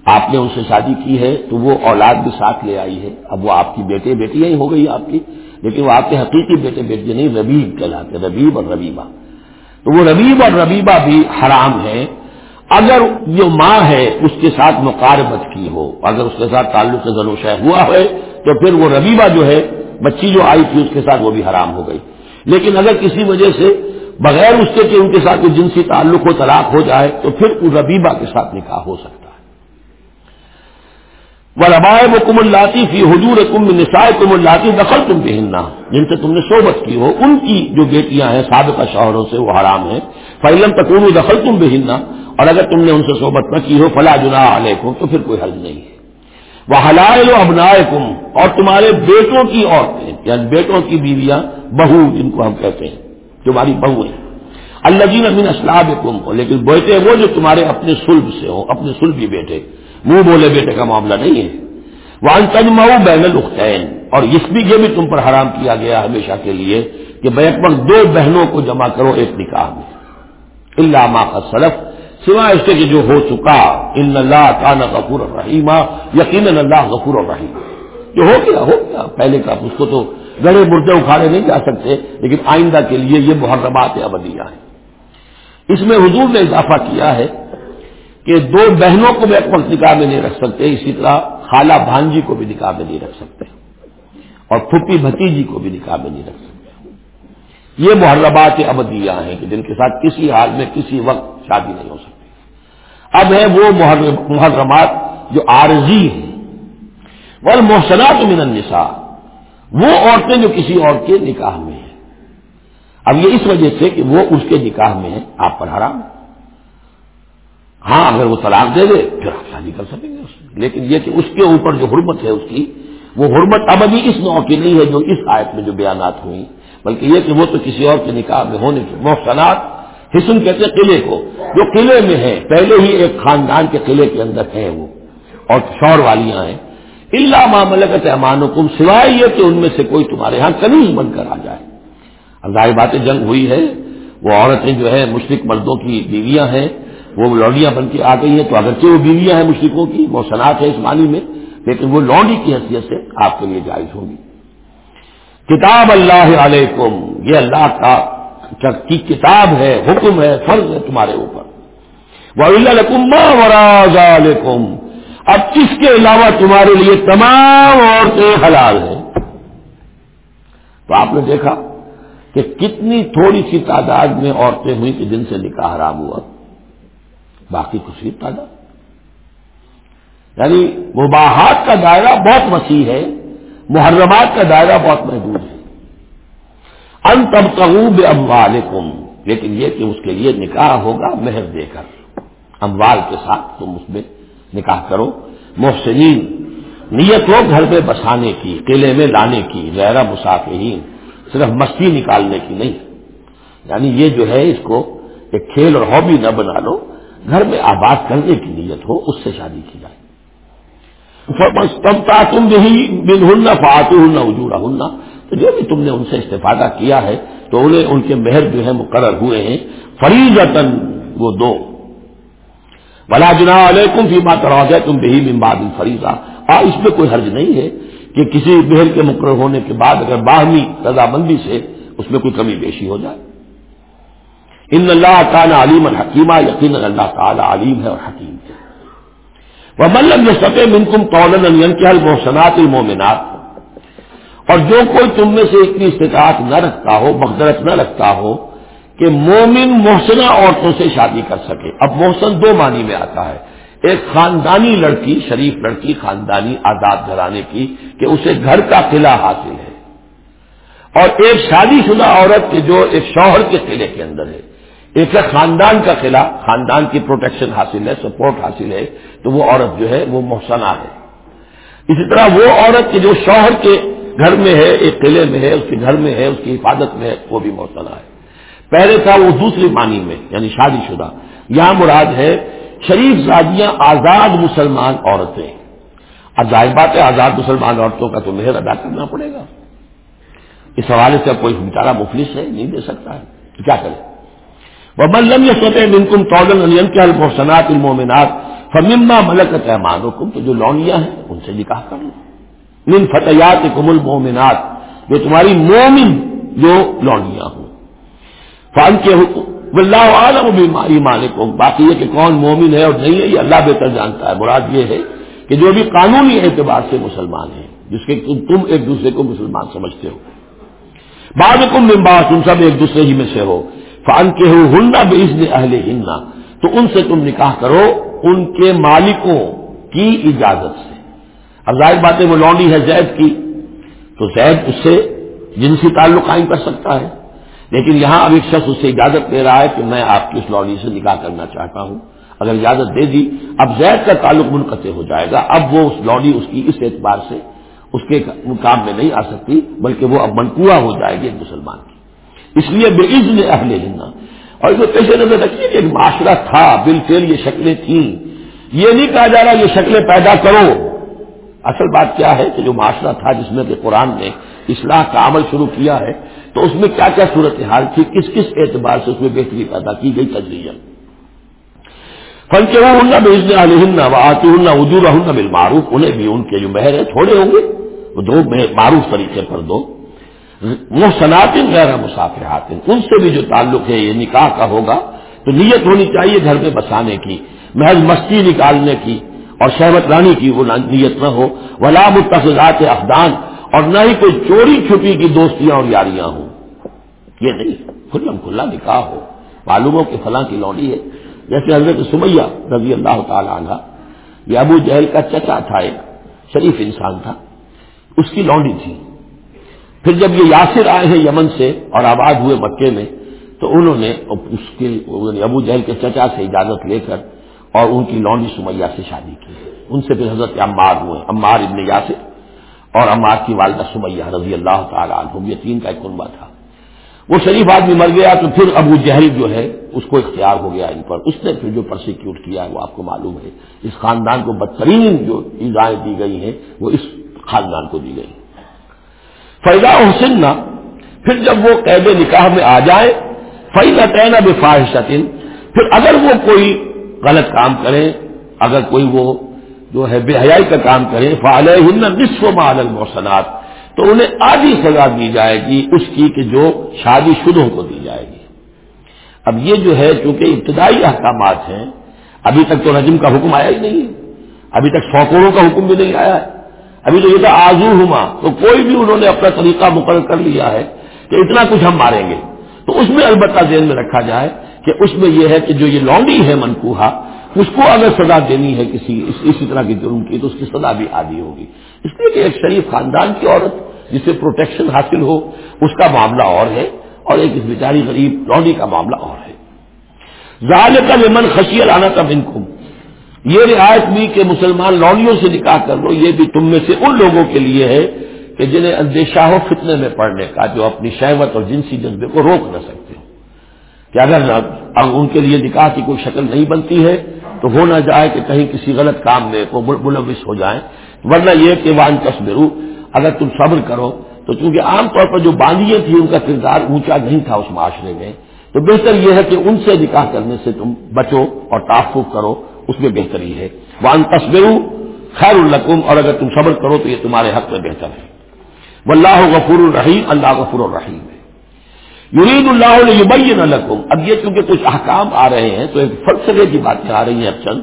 آپ نے ان سے شادی کی ہے تو وہ اولاد بھی ساتھ لے آئی ہے۔ اب وہ آپ کی بیٹے بیٹیاں ہی ہو گئی آپ کی، لیکن وہ آپ کے حقیقی بیٹے بیٹے یعنی نہیں ربیب کہلاتے ربیب اور ربیبہ تو وہ ربیب اور ربیبہ بھی حرام ہے اگر جو ماں ہے اس کے ساتھ مقاربت کی ہو، اگر اس کے ساتھ تعلق سے ذنوشہ ہوا ہے، تو پھر وہ ربیبہ جو ہے بچی جو آئی تھی اس کے ساتھ وہ بھی حرام ہو گئی۔ لیکن اگر کسی وجہ سے بغیر اس کے کہ ان کے ساتھ کوئی جنسی تعلق ہو، طلاق ہو جائے، تو پھر اس ربیبہ کے ساتھ نکاح ہو سکتا وہ ربائے وہ کم اللاتی فی حضور کم نسائے کم اللاتی دخل تم بہننا جن سے تم نے صحبت کی ہو، ان کی جو بیٹیاں ہیں، سابقہ شوہروں سے وہ حرام ہیں۔ فعلم تکون دخل تم بہننا اور اگر تم نے ان سے صحبت نہ کی ہو فلاں جنا علیکم تو پھر کوئی حرض نہیں ہے۔ وہ حلائل و اور تمہارے بیٹوں کی عورتیں یعنی بیٹوں کی بیویاں، بہو جن کو ہم کہتے ہیں تمہاری بہو ہیں۔ اللہ جین امین اسلاب کم لیکن بیٹے وہ جو تمہارے اپنے سلب سے ہوں، اپنے سلبی بیٹے، منہ بولے بیٹے کا معاملہ نہیں ہے۔ وہ انتج بین الختین اور اس بھی یہ بھی تم پر حرام کیا گیا ہمیشہ کے لیے کہ بیک پر دو بہنوں کو جمع کرو ایک نکاح میں۔ اللہ کا سلف سوائے اس کے کہ جو ہو چکا، ان اللہ کانا غفور الرحیمہ یقین اللہ غفور الرحیم۔ جو ہو گیا ہو گیا۔ پہلے کا، اس کو تو گڑے مردے اکھاڑے نہیں جا سکتے، لیکن آئندہ کے لیے یہ محرمات ابدیہ ہیں۔ اس میں حضور نے اضافہ کیا ہے کہ دو بہنوں کو بھی ایک وقت نکاح میں نہیں رکھ سکتے، اسی طرح خالہ بھانجی کو بھی نکاح میں نہیں رکھ سکتے، اور پھپھی بھتیجی کو بھی نکاح میں نہیں رکھ سکتے۔ یہ محربات ابدیہ ہیں کہ جن کے ساتھ کسی حال میں کسی وقت شادی نہیں ہو سکتی۔ اب ہے وہ محرمات جو عارضی ہیں۔ وہ محسنات من النساء، وہ عورتیں جو کسی اور کے نکاح میں ہیں۔ اب یہ اس وجہ سے کہ وہ اس کے نکاح میں ہے آپ پر حرام۔ ہاں اگر وہ طلاق دے دے، پھر آپ شادی کر سکیں گے لیکن یہ کہ اس کے اوپر جو حرمت ہے اس کی، وہ حرمت اب ابھی اس نو کی نہیں ہے جو اس آیت میں جو بیانات ہوئی بلکہ یہ کہ وہ تو کسی اور کے نکاح میں ہونے کے محسنات حسن کہتے ہیں قلعے کو۔ جو قلعے میں ہے پہلے ہی ایک خاندان کے قلعے کے اندر ہے وہ۔ اور شور والیاں ہیں۔ اللہ معاملت امان حکم سوائے یہ کہ ان میں سے کوئی تمہارے یہاں کنیز بن کر آ جائے۔ اب ظاہر باتیں جنگ ہوئی ہے وہ عورتیں جو ہے مشرق مردوں کی بیویاں ہیں۔ وہ لونڈیاں بن کے آ گئی ہیں۔ تو اگرچہ وہ بیویاں ہیں مشرقوں کی، وہ صنعت ہے اس معنی میں، لیکن وہ لونڈی کی حیثیت سے آپ کے لیے جائز ہوگی کتاب اللہ علیکم، یہ اللہ کا کی کتاب ہے، حکم ہے، فرض ہے تمہارے اوپر۔ وہ اب اس کے علاوہ تمہارے لیے تمام عورتیں حلال ہیں؟ تو آپ نے دیکھا کہ کتنی تھوڑی سی تعداد میں عورتیں ہوئی کہ جن سے نکاح حرام ہوا۔ باقی کچھ تعداد۔ یعنی مباحات کا دائرہ بہت وسیع ہے، محرمات کا دائرہ بہت محدود ہے۔ ان تب اموالکم لیکن یہ کہ اس کے لیے نکاح ہوگا مہر دے کر۔ اموال کے ساتھ تم اس میں نکاح کرو۔ محسنین، نیت ہو گھر میں بسانے کی، قلعے میں لانے کی غیر مسافرین، صرف مستی نکالنے کی نہیں۔ یعنی یہ جو ہے، اس کو ایک کھیل اور ہابی نہ بنا لو۔ گھر میں آباد کرنے کی نیت ہو، اس سے شادی کی جائے۔ تم بھی بن ہننا فاتو ہننا اجورا ہننا تو جو بھی تم نے ان سے استفادہ کیا ہے تو انہیں ان کے مہر جو ہے مقرر ہوئے ہیں۔ فریض وہ دو۔ بلا جنا علیکم فی ماں کرا جائے تم بھی بمباد فریضہ ہاں اس میں کوئی حرج نہیں ہے کہ کسی مہر کے مقرر ہونے کے بعد اگر باہمی رضامندی سے اس میں کوئی کمی بیشی ہو جائے۔ ان اللہ تعالیٰ علیم الحکیمہ یقین اللہ تعالیٰ علیم ہے اور حکیم ہے۔ وہ ملب میں سطح منکم قول کے محسنات المومنات اور جو کوئی تم میں سے اتنی استطاعت نہ رکھتا ہو مقدرت نہ رکھتا ہو، کہ مومن محسنہ عورتوں سے شادی کر سکے۔ اب محسن دو معنی میں آتا ہے۔ ایک خاندانی لڑکی، شریف لڑکی، خاندانی آزاد گھرانے کی، کہ اسے گھر کا قلعہ حاصل ہے۔ اور ایک شادی شدہ عورت کے جو ایک شوہر کے قلعے کے اندر ہے۔ ایک ہے خاندان کا قلعہ، خاندان کی پروٹیکشن حاصل ہے، سپورٹ حاصل ہے، تو وہ عورت جو ہے، وہ محسنہ ہے۔ اسی طرح وہ عورت کے جو شوہر کے گھر میں ہے، ایک قلعے میں ہے، اس کے گھر میں ہے، اس کی حفاظت میں ہے، وہ بھی محسنہ ہے۔ پہلے تھا وہ دوسری معنی میں یعنی شادی شدہ۔ یہاں مراد ہے، شریف زادیاں آزاد مسلمان عورتیں۔ اب ظاہر بات ہے، آزاد مسلمان عورتوں کا تو مہر ادا کرنا پڑے گا۔ اس حوالے سے کوئی بیچارہ مفلس ہے، نہیں دے سکتا ہے۔ تو کیا کرے؟ وہ ملم یہ سوتے ہیں بالکل تولن کے المحسنات المومنات فمما ملکت احمان حکم تو جو لونیاں ہیں، ان سے نکاح کر لو۔ من فتحیات کم المومنات جو تمہاری مومن جو لونیاں ہوں۔ فن کے حکم اللہ عالم مالک باقی یہ کہ کون مومن ہے اور نہیں ہے، یہ اللہ بہتر جانتا ہے۔ مراد یہ ہے کہ جو بھی قانونی اعتبار سے مسلمان ہیں، جس کے تم ایک دوسرے کو مسلمان سمجھتے ہو۔ بعد کم ممبا تم سب ایک دوسرے ہی میں سے ہو۔ فن کے ہو ہننا بے اہل ہننا تو ان سے تم نکاح کرو، ان کے مالکوں کی اجازت سے۔ اب ظاہر بات ہے وہ لونڈی ہے زید کی، تو زید اس سے جنسی تعلق قائم کر سکتا ہے۔ لیکن یہاں اب ایک شخص اس سے اجازت دے رہا ہے کہ میں آپ کی اس لونڈی سے نکاح کرنا چاہتا ہوں۔ اگر اجازت دے دی، اب زید کا تعلق منقطع ہو جائے گا۔ اب وہ اس لونڈی اس کی اس اعتبار سے اس کے مقام میں نہیں آ سکتی، بلکہ وہ اب منقوع ہو جائے گی ایک مسلمان کی۔ اس لیے بے عزم اہل ہندنا اور جو پیش نظر رکھیے کہ ایک معاشرہ تھا بل فیل یہ شکلیں تھیں۔ یہ نہیں کہا جا رہا یہ شکلیں پیدا کرو۔ اصل بات کیا ہے کہ جو معاشرہ تھا جس میں کہ قرآن نے اصلاح کا عمل شروع کیا ہے، تو اس میں کیا کیا صورت حال تھی؟ کس کس اعتبار سے اس میں بہتری پیدا کی گئی تجریہ فن کے وہ ہوں بھیجنے والے ہن آتی ہوں وجود ہوں بل معروف انہیں بھی ان کے جو مہر ہے تھوڑے ہوں گے، وہ دو معروف طریقے پر دو۔ وہ صنعتیں غیر مسافر ان سے بھی جو تعلق ہے، یہ نکاح کا ہوگا، تو نیت ہونی چاہیے گھر میں بسانے کی، محض مستی نکالنے کی۔ اور شہبت رانی کی وہ نیت نہ ہو، ولا متفقات افدان، اور نہ ہی کوئی چوری چھپی کی دوستیاں اور یاریاں ہوں۔ یہ نہیں کھلم کھلا نکاح ہو۔ معلوموں کے فلاں کی لوڑی ہے۔ جیسے حضرت سمیہ رضی اللہ تعالی عنہ، یہ ابو جہل کا چچا تھا ایک، شریف انسان تھا۔ اس کی لونڈی تھی۔ پھر جب یہ یاسر آئے ہیں یمن سے اور آباد ہوئے مکے میں، تو انہوں نے اس کے ابو جہل کے چچا سے اجازت لے کر اور ان کی لونڈی سمیہ سے شادی کی۔ ان سے پھر حضرت عمار ہوئے۔ عمار ابن یاسر اور عمار کی والدہ سمیہ رضی اللہ تعالیٰ عنہ یہ تین کا ایک کنبا تھا۔ وہ شریف آدمی مر گیا تو پھر ابو جہل جو ہے، اس کو اختیار ہو گیا ان پر۔ اس نے پھر جو پرسیکیوٹ کیا ہے وہ آپ کو معلوم ہے۔ اس خاندان کو بدترین جو ایزائیں دی گئی ہیں، وہ اس خاندان کو دی گئی۔ فیضا حسن پھر جب وہ قید نکاح میں آ جائے فیضا تعین بے پھر اگر وہ کوئی غلط کام کرے اگر کوئی وہ جو ہے بے حیائی کا کام کریں فعال نصف مال المحسنات تو انہیں آدھی سزا دی جائے گی اس کی کہ جو شادی شدوں کو دی جائے گی۔ اب یہ جو ہے، چونکہ ابتدائی احکامات ہیں، ابھی تک تو نجم کا حکم آیا ہی نہیں۔ ابھی تک سوکڑوں کا حکم بھی نہیں آیا ہے۔ ابھی تو یہ تھا آزو ہما، تو کوئی بھی انہوں نے اپنا طریقہ مقرر کر لیا ہے کہ اتنا کچھ ہم ماریں گے۔ تو اس میں البتہ ذہن میں رکھا جائے کہ اس میں یہ ہے کہ جو یہ لونڈی ہے منقوہا اس کو اگر سزا دینی ہے کسی اسی طرح کی جرم کی، تو اس کی سزا بھی عادی ہوگی۔ اس لیے کہ ایک شریف خاندان کی عورت جسے پروٹیکشن حاصل ہو، اس کا معاملہ اور ہے اور ایک اس بیچاری غریب لونڈی کا معاملہ اور ہے۔ ظاہر کا لمن خشی لانا تھا بنکم یہ رعایت بھی کہ مسلمان لونڈیوں سے نکاح کر لو، یہ بھی تم میں سے ان لوگوں کے لیے ہے کہ جنہیں اندیشہ ہو فتنے میں پڑنے کا، جو اپنی شہوت اور جنسی جذبے کو روک نہ سکتے کہ اگر ان کے لیے نکاح کی کوئی شکل نہیں بنتی ہے، تو ہو نہ جائے کہ کہیں کسی غلط کام میں وہ ملوث ہو جائیں۔ ورنہ یہ کہ وان تصبرو اگر تم صبر کرو، تو چونکہ عام طور پر جو باندیاں تھیں، ان کا کردار اونچا نہیں تھا اس معاشرے میں۔ تو بہتر یہ ہے کہ ان سے نکاح کرنے سے تم بچو اور تعفف کرو، اس میں بہتری ہے۔ وان تصبرو خیر القم اور اگر تم صبر کرو، تو یہ تمہارے حق میں بہتر ہے۔ واللہ غفور الرحیم، اللہ غفور الرحیم۔ یرید اللہ علیہ لکم اب یہ چونکہ کچھ احکام آ رہے ہیں تو ایک فلسفے کی باتیں آ رہی ہیں اب چند.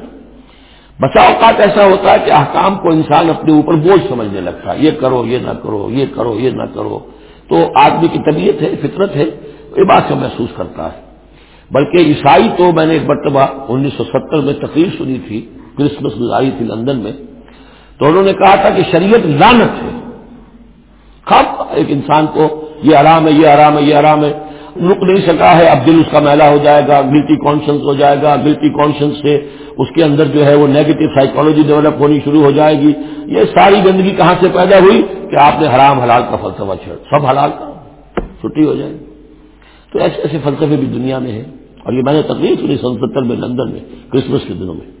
بسا اوقات ایسا ہوتا ہے کہ احکام کو انسان اپنے اوپر بوجھ سمجھنے لگتا ہے. یہ کرو، یہ نہ کرو، یہ کرو، یہ نہ کرو. تو آدمی کی طبیعت ہے، فطرت ہے، یہ بات سے محسوس کرتا ہے. بلکہ عیسائی تو میں نے ایک مرتبہ انیس سو ستر میں تقریر سنی تھی، کرسمس گزاری تھی لندن میں. تو انہوں نے کہا تھا کہ شریعت لانت ہے. خب، ایک انسان کو یہ آرام ہے، یہ آرام ہے، یہ آرام ہے۔ رک نہیں سکا ہے، اب دل اس کا میلا ہو جائے گا گلٹی کانشنس ہو جائے گا۔ گلٹی کانشنس سے اس کے اندر جو ہے وہ نیگیٹو سائیکالوجی ڈیولپ ہونی شروع ہو جائے گی۔ یہ ساری گندگی کہاں سے پیدا ہوئی؟ کہ آپ نے حرام حلال کا فلسفہ چھڑ سب حلال کا۔ چھٹی ہو جائے گی۔ تو ایسے ایسے فلسفے بھی دنیا میں ہیں۔ اور یہ میں نے تقریر سنی سن ستر میں، لندن میں، کرسمس کے دنوں میں۔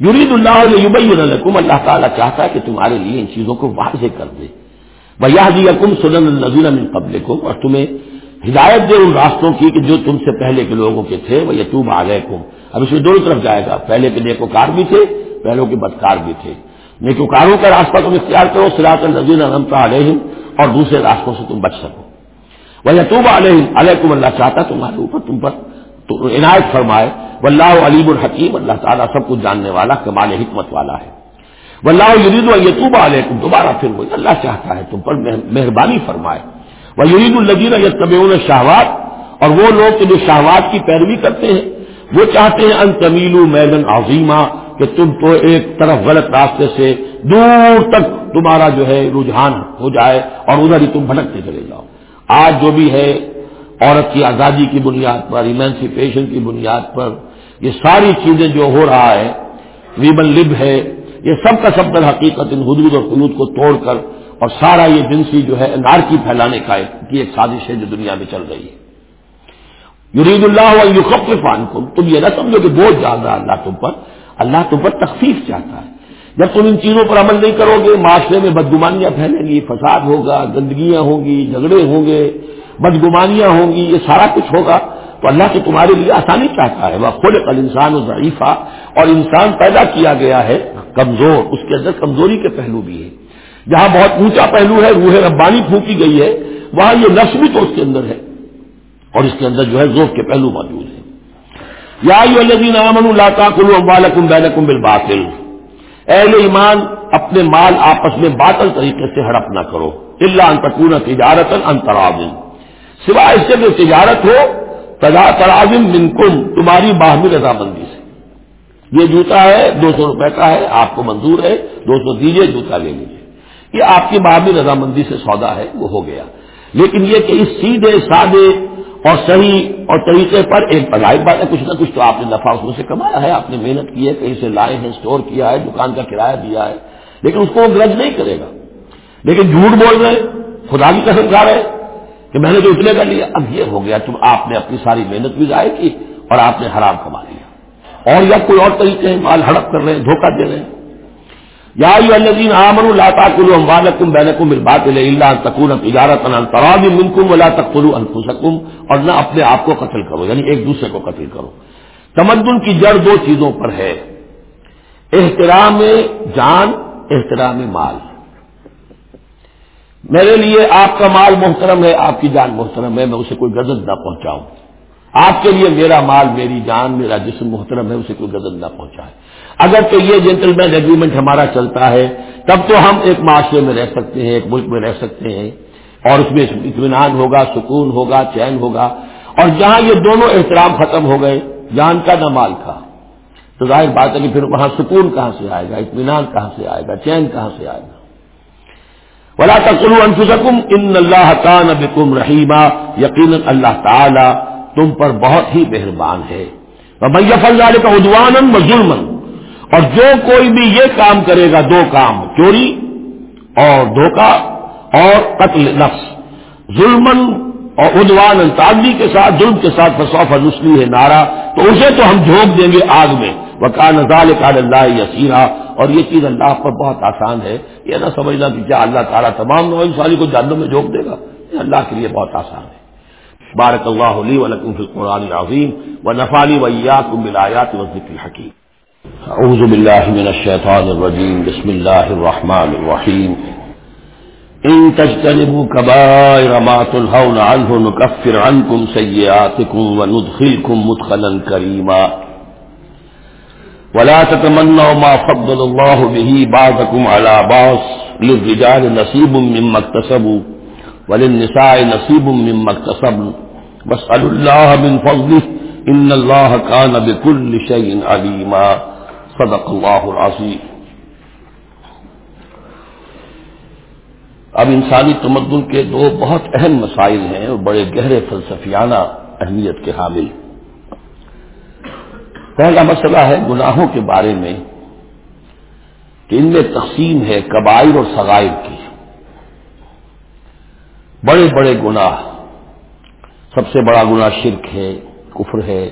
یورید اللہ علیہ اللہ تعالیٰ چاہتا ہے کہ تمہارے لیے ان چیزوں کو واضح کر دے۔ بیا دیا کم سنن النزین من قبل کو اور تمہیں ہدایت دے ان راستوں کی کہ جو تم سے پہلے کے لوگوں کے تھے وہ یتوب آ گئے کم اب اس میں دونوں طرف جائے گا، پہلے کے نیکوکار بھی تھے، پہلوں کے بدکار بھی تھے۔ نیکوکاروں کا راستہ تم اختیار کرو سراط النزین رمتا علیہم، اور دوسرے راستوں سے تم بچ سکو۔ وہ یتوب علیہ علیہ اللہ چاہتا تمہارے اوپر، تم پر عنایت فرمائے۔ و اللہ علیم الحکیم اللہ تعالیٰ سب کچھ جاننے والا، کمال حکمت والا ہے۔ واللہ یرید یتوب علیکم. دوبارہ پھر وہی اللہ چاہتا ہے تم پر مہربانی فرمائے. وہ یرید الدین یتبعون شہوات اور وہ لوگ جو شہوات کی پیروی کرتے ہیں، وہ چاہتے ہیں ان تمیلو میدن عظیمہ کہ تم تو ایک طرف غلط راستے سے دور تک تمہارا جو ہے رجحان ہو جائے اور ادھر ہی تم بھٹکتے چلے جاؤ۔ آج جو بھی ہے، عورت کی آزادی کی بنیاد پر ایمینسیپیشن کی بنیاد پر، یہ ساری چیزیں جو ہو رہا ہے ویبن لب ہے یہ سب کا سب در حقیقت ان حدود اور خلود کو توڑ کر اور سارا یہ جنسی جو ہے نارکی پھیلانے کا کی ایک سازش ہے جو دنیا میں چل رہی ہے۔ یرید اللہ یوخف فان کو تم یہ نہ سمجھو کہ بہت زیادہ اللہ تم پر اللہ تم پر تخفیف چاہتا ہے۔ جب تم ان چیزوں پر عمل نہیں کرو گے، معاشرے میں بدگمانیاں پھیلیں گی، فساد ہوگا، گندگیاں ہوں گی، جھگڑے ہوں گے، بدگمانیاں ہوں گی، یہ سارا کچھ ہوگا۔ تو اللہ تو تمہارے لیے آسانی چاہتا ہے۔ وہ خود کل انسان و ضعیفہ اور انسان پیدا کیا گیا ہے کمزور، اس کے اندر کمزوری کے پہلو بھی ہے جہاں بہت اونچا پہلو ہے، روح ربانی پھونکی گئی ہے، وہاں یہ نفس بھی تو اس کے اندر ہے۔ اور اس کے اندر جو ہے ذوق کے پہلو موجود ہے یا بینکم بالباطل۔ اہل ایمان، اپنے مال آپس میں باطل طریقے سے ہڑپ نہ کرو۔ اللہ انتقون تجارت انتراون سوائے اس سے جو تجارت ہو تدا ترازم منکم، تمہاری باہمی رضامندی سے۔ یہ جوتا ہے، دو سو روپے کا ہے، آپ کو منظور ہے، دو سو دیجیے جوتا لے لیجیے یہ آپ کی باہمی رضامندی سے سودا ہے، وہ ہو گیا۔ لیکن یہ کہ اس سیدھے، سادے اور صحیح اور طریقے پر ایک بظاہر بات ہے، کچھ نہ کچھ تو آپ نے نفع اس میں سے کمایا ہے۔ آپ نے محنت کی ہے، کہیں سے لائے ہیں اسٹور کیا ہے، دکان کا کرایہ دیا ہے۔ لیکن اس کو وہ گرج نہیں کرے گا۔ لیکن جھوٹ بول رہے، خدا کی قسم کھا رہے کہ میں نے تو اتنے کر لیا۔ اب یہ ہو گیا، تم آپ نے اپنی ساری محنت بھی ضائع کی اور آپ نے حرام کما لیا اور یا کوئی اور طریقے ہیں، مال ہڑپ کر رہے ہیں، دھوکہ دے رہے ہیں۔ یا الدین آمن اللہ کلو امبال کم بین کم بات اللہ تکون تجارت تراب منکم ولا تقلو انفسکم، اور نہ اپنے آپ کو قتل کرو یعنی ایک دوسرے کو قتل کرو۔ تمدن کی جڑ دو چیزوں پر ہے۔ احترام جان، احترام مال۔ میرے لیے آپ کا مال محترم ہے، آپ کی جان محترم ہے، میں اسے کوئی غزل نہ پہنچاؤں۔ آپ کے لیے میرا مال، میری جان، میرا جسم محترم ہے، اسے کوئی غزل نہ پہنچائے۔ اگر تو یہ جینٹل مین ایگریمنٹ ہمارا چلتا ہے، تب تو ہم ایک معاشرے میں رہ سکتے ہیں، ایک ملک میں رہ سکتے ہیں۔ اور اس میں اطمینان ہوگا، سکون ہوگا، چین ہوگا۔ اور جہاں یہ دونوں احترام ختم ہو گئے، جان کا نہ مال کا۔ تو ظاہر بات ہے کہ پھر وہاں سکون کہاں سے آئے گا؟ اطمینان کہاں سے آئے گا؟ چین کہاں سے آئے گا؟ ولا تقلو انفسکم ان اللہ کان بکم رحیمہ یقین اللہ تعالی تم پر بہت ہی مہربان ہے۔ بھیا فلال کا ادوان ظلم اور جو کوئی بھی یہ کام کرے گا، دو کام، چوری اور دھوکہ اور قتل نفس۔ ظلم اور ادوان تعدی کے ساتھ، ظلم کے ساتھ فصوف نسلی ہے نارا۔ تو اسے تو ہم جھونک دیں گے آگ میں۔ وہ کا نظال کا اللہ یسیرا اور یہ چیز اللہ پر بہت آسان ہے۔ یہ نہ سمجھنا کہ کیا اللہ تعالیٰ تمام نو انسانی کو جانوں میں جھونک دے گا۔ یہ اللہ کے لیے بہت آسان ہے۔ بارک اللہ علی ولکم فی القرآن العظیم و نفالی ویاکم بالآیات و ذکر الحکیم. اعوذ باللہ من الشیطان الرجیم، بسم اللہ الرحمن الرحیم. ان تجتنبوا كبائر ما تنهون عنه نكفر عنكم سيئاتكم وندخلكم مدخلا كريما ولا تتمنوا ما فضل الله به بعضكم على بعض للرجال نصيب مما اكتسبوا وللنساء نصيب مما اكتسبوا واسألوا الله من فضله ان اللہ کا نب کل شعین علیما صدق اللہ العظیم اب انسانی تمدن کے دو بہت اہم مسائل ہیں اور بڑے گہرے فلسفیانہ اہمیت کے حامل. پہلا مسئلہ ہے گناہوں کے بارے میں کہ ان میں تقسیم ہے قبائل اور سغائر کی. بڑے بڑے گناہ سب سے بڑا گناہ شرک ہے، کفر ہے۔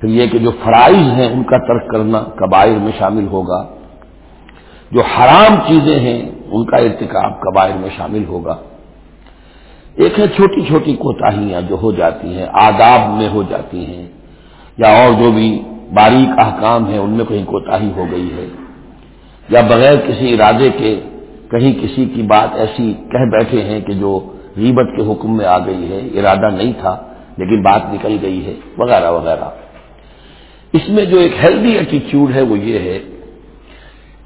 پھر یہ کہ جو فرائض ہیں ان کا ترک کرنا قبائل میں شامل ہوگا۔ جو حرام چیزیں ہیں ان کا ارتکاب قبائل میں شامل ہوگا۔ ایک ہے چھوٹی چھوٹی کوتاہیاں جو ہو جاتی ہیں، آداب میں ہو جاتی ہیں۔ یا اور جو بھی باریک احکام ہیں، ان میں کہیں کوتاہی ہو گئی ہے۔ یا بغیر کسی ارادے کے کہیں کسی کی بات ایسی کہہ بیٹھے ہیں کہ جو غیبت کے حکم میں آ گئی ہے، ارادہ نہیں تھا، لیکن بات نکل گئی ہے، وغیرہ وغیرہ۔ اس میں جو ایک ہیلدی ایٹیچیوڈ ہے وہ یہ ہے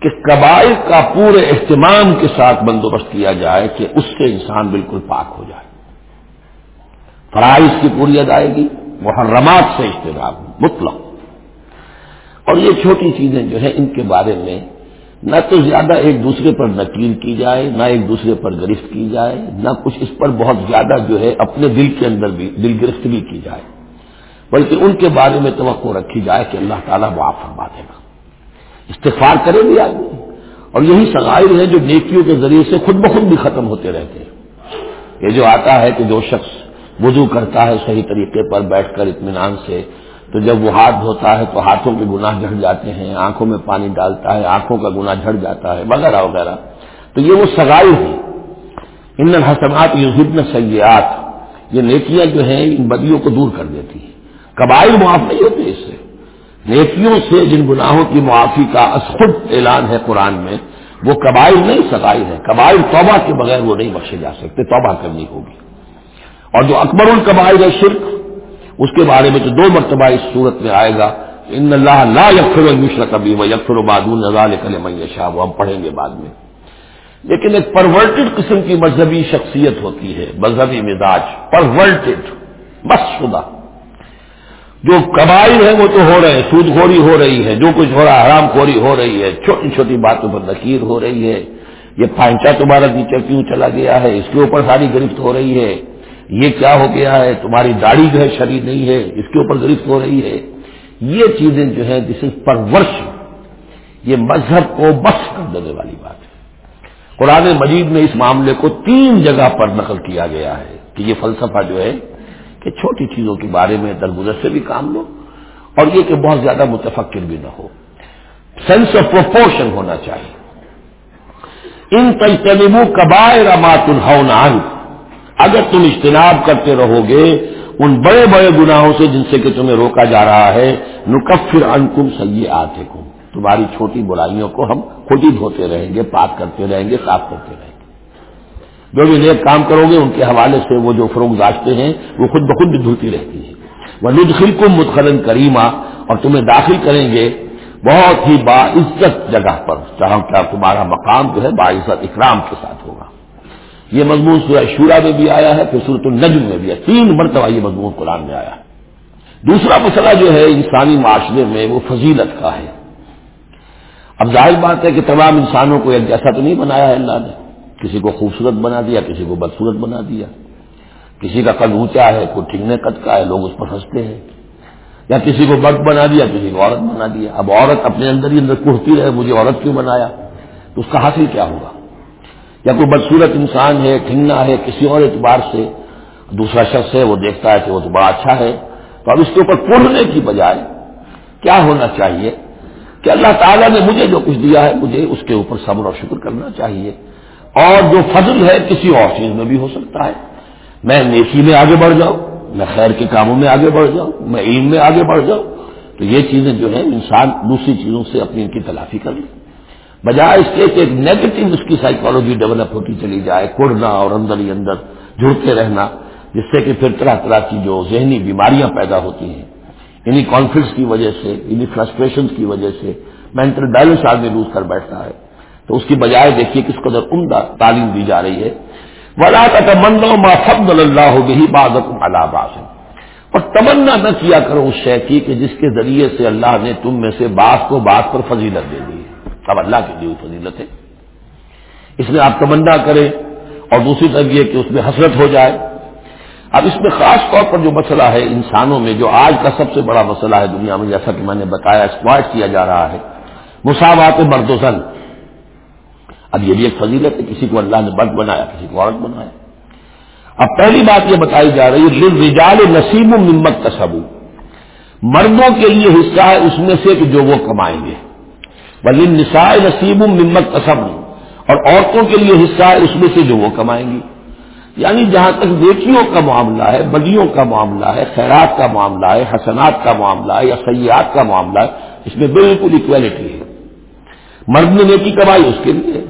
کہ قبائل کا پورے اہتمام کے ساتھ بندوبست کیا جائے کہ اس سے انسان بالکل پاک ہو جائے۔ فرائض کی پوری ادائیگی، محرمات سے اشتراک مطلق۔ اور یہ چھوٹی چیزیں جو ہیں، ان کے بارے میں نہ تو زیادہ ایک دوسرے پر نکیل کی جائے، نہ ایک دوسرے پر گرفت کی جائے، نہ کچھ اس پر بہت زیادہ جو ہے اپنے دل کے اندر بھی دل گرفت بھی کی جائے۔ بلکہ ان کے بارے میں توقع رکھی جائے کہ اللہ تعالیٰ معاف فرما دے گا۔ استغفار کرے بھی آدمی۔ اور یہی سغائر ہیں جو نیکیوں کے ذریعے سے خود بخود بھی ختم ہوتے رہتے ہیں۔ یہ جو آتا ہے کہ جو شخص وضو کرتا ہے صحیح طریقے پر بیٹھ کر اطمینان سے تو جب وہ ہاتھ دھوتا ہے تو ہاتھوں کے گناہ جھڑ جاتے ہیں، آنکھوں میں پانی ڈالتا ہے، آنکھوں کا گناہ جھڑ جاتا ہے، وغیرہ وغیرہ۔ تو یہ وہ سگائی ہے ان حسنات یہ سیاحت یہ نیکیاں جو ہیں، ان بدیوں کو دور کر دیتی ہیں۔ قبائل معاف نہیں ہوتے اس سے۔ نیکیوں سے جن گناہوں کی معافی کا خود اعلان ہے قرآن میں، وہ قبائل نہیں سگائی ہے قبائل توبہ کے بغیر وہ نہیں بخشے جا سکتے، توبہ کرنی ہوگی۔ اور جو اکبر القبائل ہے، شرک اس کے بارے میں تو دو مرتبہ اس صورت میں آئے گا ان اللہ لا یکفر مشر کبھی وہ یکفر و بادون نظال شاہ وہ ہم پڑھیں گے بعد میں۔ لیکن ایک پرورٹڈ قسم کی مذہبی شخصیت ہوتی ہے، مذہبی مزاج پرورٹڈ بس شدہ جو قبائل ہیں وہ تو ہو رہے ہیں سود خوری ہو رہی ہے، جو کچھ ہو رہا ہے، حرام خوری ہو رہی ہے، چھوٹی چھوٹی باتوں پر نکیر ہو رہی ہے۔ یہ پانچا تمہارا نیچے کیوں چلا گیا ہے؟ اس کے اوپر ساری گرفت ہو رہی ہے۔ یہ کیا ہو گیا ہے؟ تمہاری داڑھی جو ہے شریر نہیں ہے، اس کے اوپر گرفت ہو رہی ہے۔ یہ چیزیں جو ہیں جس پر ورش یہ مذہب کو بس کر دینے والی بات ہے۔ قرآن مجید میں اس معاملے کو تین جگہ پر نقل کیا گیا ہے کہ یہ فلسفہ جو ہے کہ چھوٹی چیزوں کے بارے میں درگزر سے بھی کام لو اور یہ کہ بہت زیادہ متفقر بھی نہ ہو۔ سینس آف پروپورشن ہونا چاہیے۔ ان تجتنبو کبائر مات الحان اگر تم اجتناب کرتے رہو گے، ان بڑے بڑے گناہوں سے جن سے کہ تمہیں روکا جا رہا ہے، نکفر انکم سی آتے تمہاری چھوٹی برائیوں کو ہم خود ہی دھوتے رہیں گے، پاک کرتے رہیں گے، صاف کرتے رہیں گے۔ جو بھی نیک کام کرو گے، ان کے حوالے سے وہ جو فروغ داشتے ہیں، وہ خود بخود بھی دھلتی رہتی ہے وہ ندخل کو متخلن کریما اور تمہیں داخل کریں گے بہت ہی باعزت جگہ پر چاہو کیا تمہارا مقام جو ہے، باعزت، اکرام کے ساتھ۔ یہ مضمون سورہ شورا میں بھی آیا ہے، پھر صورت النجم میں بھی ہے۔ تین مرتبہ یہ مضمون قرآن میں آیا ہے۔ دوسرا مسئلہ جو ہے انسانی معاشرے میں، وہ فضیلت کا ہے۔ اب ظاہر بات ہے کہ تمام انسانوں کو ایک جیسا تو نہیں بنایا ہے اللہ نے۔ کسی کو خوبصورت بنا دیا، کسی کو بدصورت بنا دیا۔ کسی کا قد اونچا ہے، کوئی ٹھنگنے قد کا ہے، لوگ اس پر ہنستے ہیں۔ یا کسی کو مرد بنا دیا، کسی کو عورت بنا دیا۔ اب عورت اپنے اندر ہی اندر کڑتی رہے، مجھے عورت کیوں بنایا؟ تو اس کا حاصل کیا ہوگا؟ یا کوئی بدصورت انسان ہے ٹھنگنا ہے، کسی اور اعتبار سے، دوسرا شخص ہے، وہ دیکھتا ہے کہ وہ تو بڑا اچھا ہے۔ تو اب اس کے اوپر پڑھنے کی بجائے کیا ہونا چاہیے؟ کہ اللہ تعالیٰ نے مجھے جو کچھ دیا ہے، مجھے اس کے اوپر صبر اور شکر کرنا چاہیے۔ اور جو فضل ہے، کسی اور چیز میں بھی ہو سکتا ہے۔ میں نیکی میں آگے بڑھ جاؤں، میں خیر کے کاموں میں آگے بڑھ جاؤں، میں علم میں آگے بڑھ جاؤں۔ تو یہ چیزیں جو ہیں، انسان دوسری چیزوں سے اپنی ان کی تلافی کر لے۔ بجائے اس کے کہ ایک نیگیٹو اس کی سائیکالوجی ڈیولپ ہوتی چلی جائے، کوڑنا اور اندر ہی اندر جڑتے رہنا، جس سے کہ پھر طرح طرح کی جو ذہنی بیماریاں پیدا ہوتی ہیں انہیں کانفلکٹس کی وجہ سے انہیں فرسٹریشن کی وجہ سے مینٹل بیلنس آدمی لوز کر بیٹھتا ہے۔ تو اس کی بجائے دیکھیے کس قدر عمدہ تعلیم دی جا رہی ہے۔ ولا کا تمنا ما فضل اللہ بھی بازت اللہ اور تمنا نہ کیا کرو اس شے کی کہ جس کے ذریعے سے اللہ نے تم میں سے بات کو بات پر فضیلت دے دی۔ اب اللہ کی دی ہوئی فضیلت ہے۔ اس میں آپ تمنا کریں اور دوسری طرف یہ کہ اس میں حسرت ہو جائے۔ اب اس میں خاص طور پر جو مسئلہ ہے انسانوں میں، جو آج کا سب سے بڑا مسئلہ ہے دنیا میں، جیسا کہ میں نے بتایا ایکسپلائٹ کیا جا رہا ہے۔ مساوات مرد و زن۔ اب یہ بھی ایک فضیلت ہے، کسی کو اللہ نے مرد بنایا، کسی کو عورت بنایا۔ اب پہلی بات یہ بتائی جا رہی ہے رجال نصیب و ممت تصب مردوں کے لیے حصہ ہے، اس میں سے کہ جو وہ کمائیں گے۔ بل نسائے نصیب ممت تصب اور عورتوں کے لیے حصہ ہے اس میں سے جو وہ کمائیں گی۔ یعنی جہاں تک نیکیوں کا معاملہ ہے بدیوں کا معاملہ ہے، خیرات کا معاملہ ہے، حسنات کا معاملہ ہے یا سیاحت کا معاملہ ہے، اس میں بالکل اکویلٹی ہے۔ مرد نے نیکی کمائی اس کے لیے،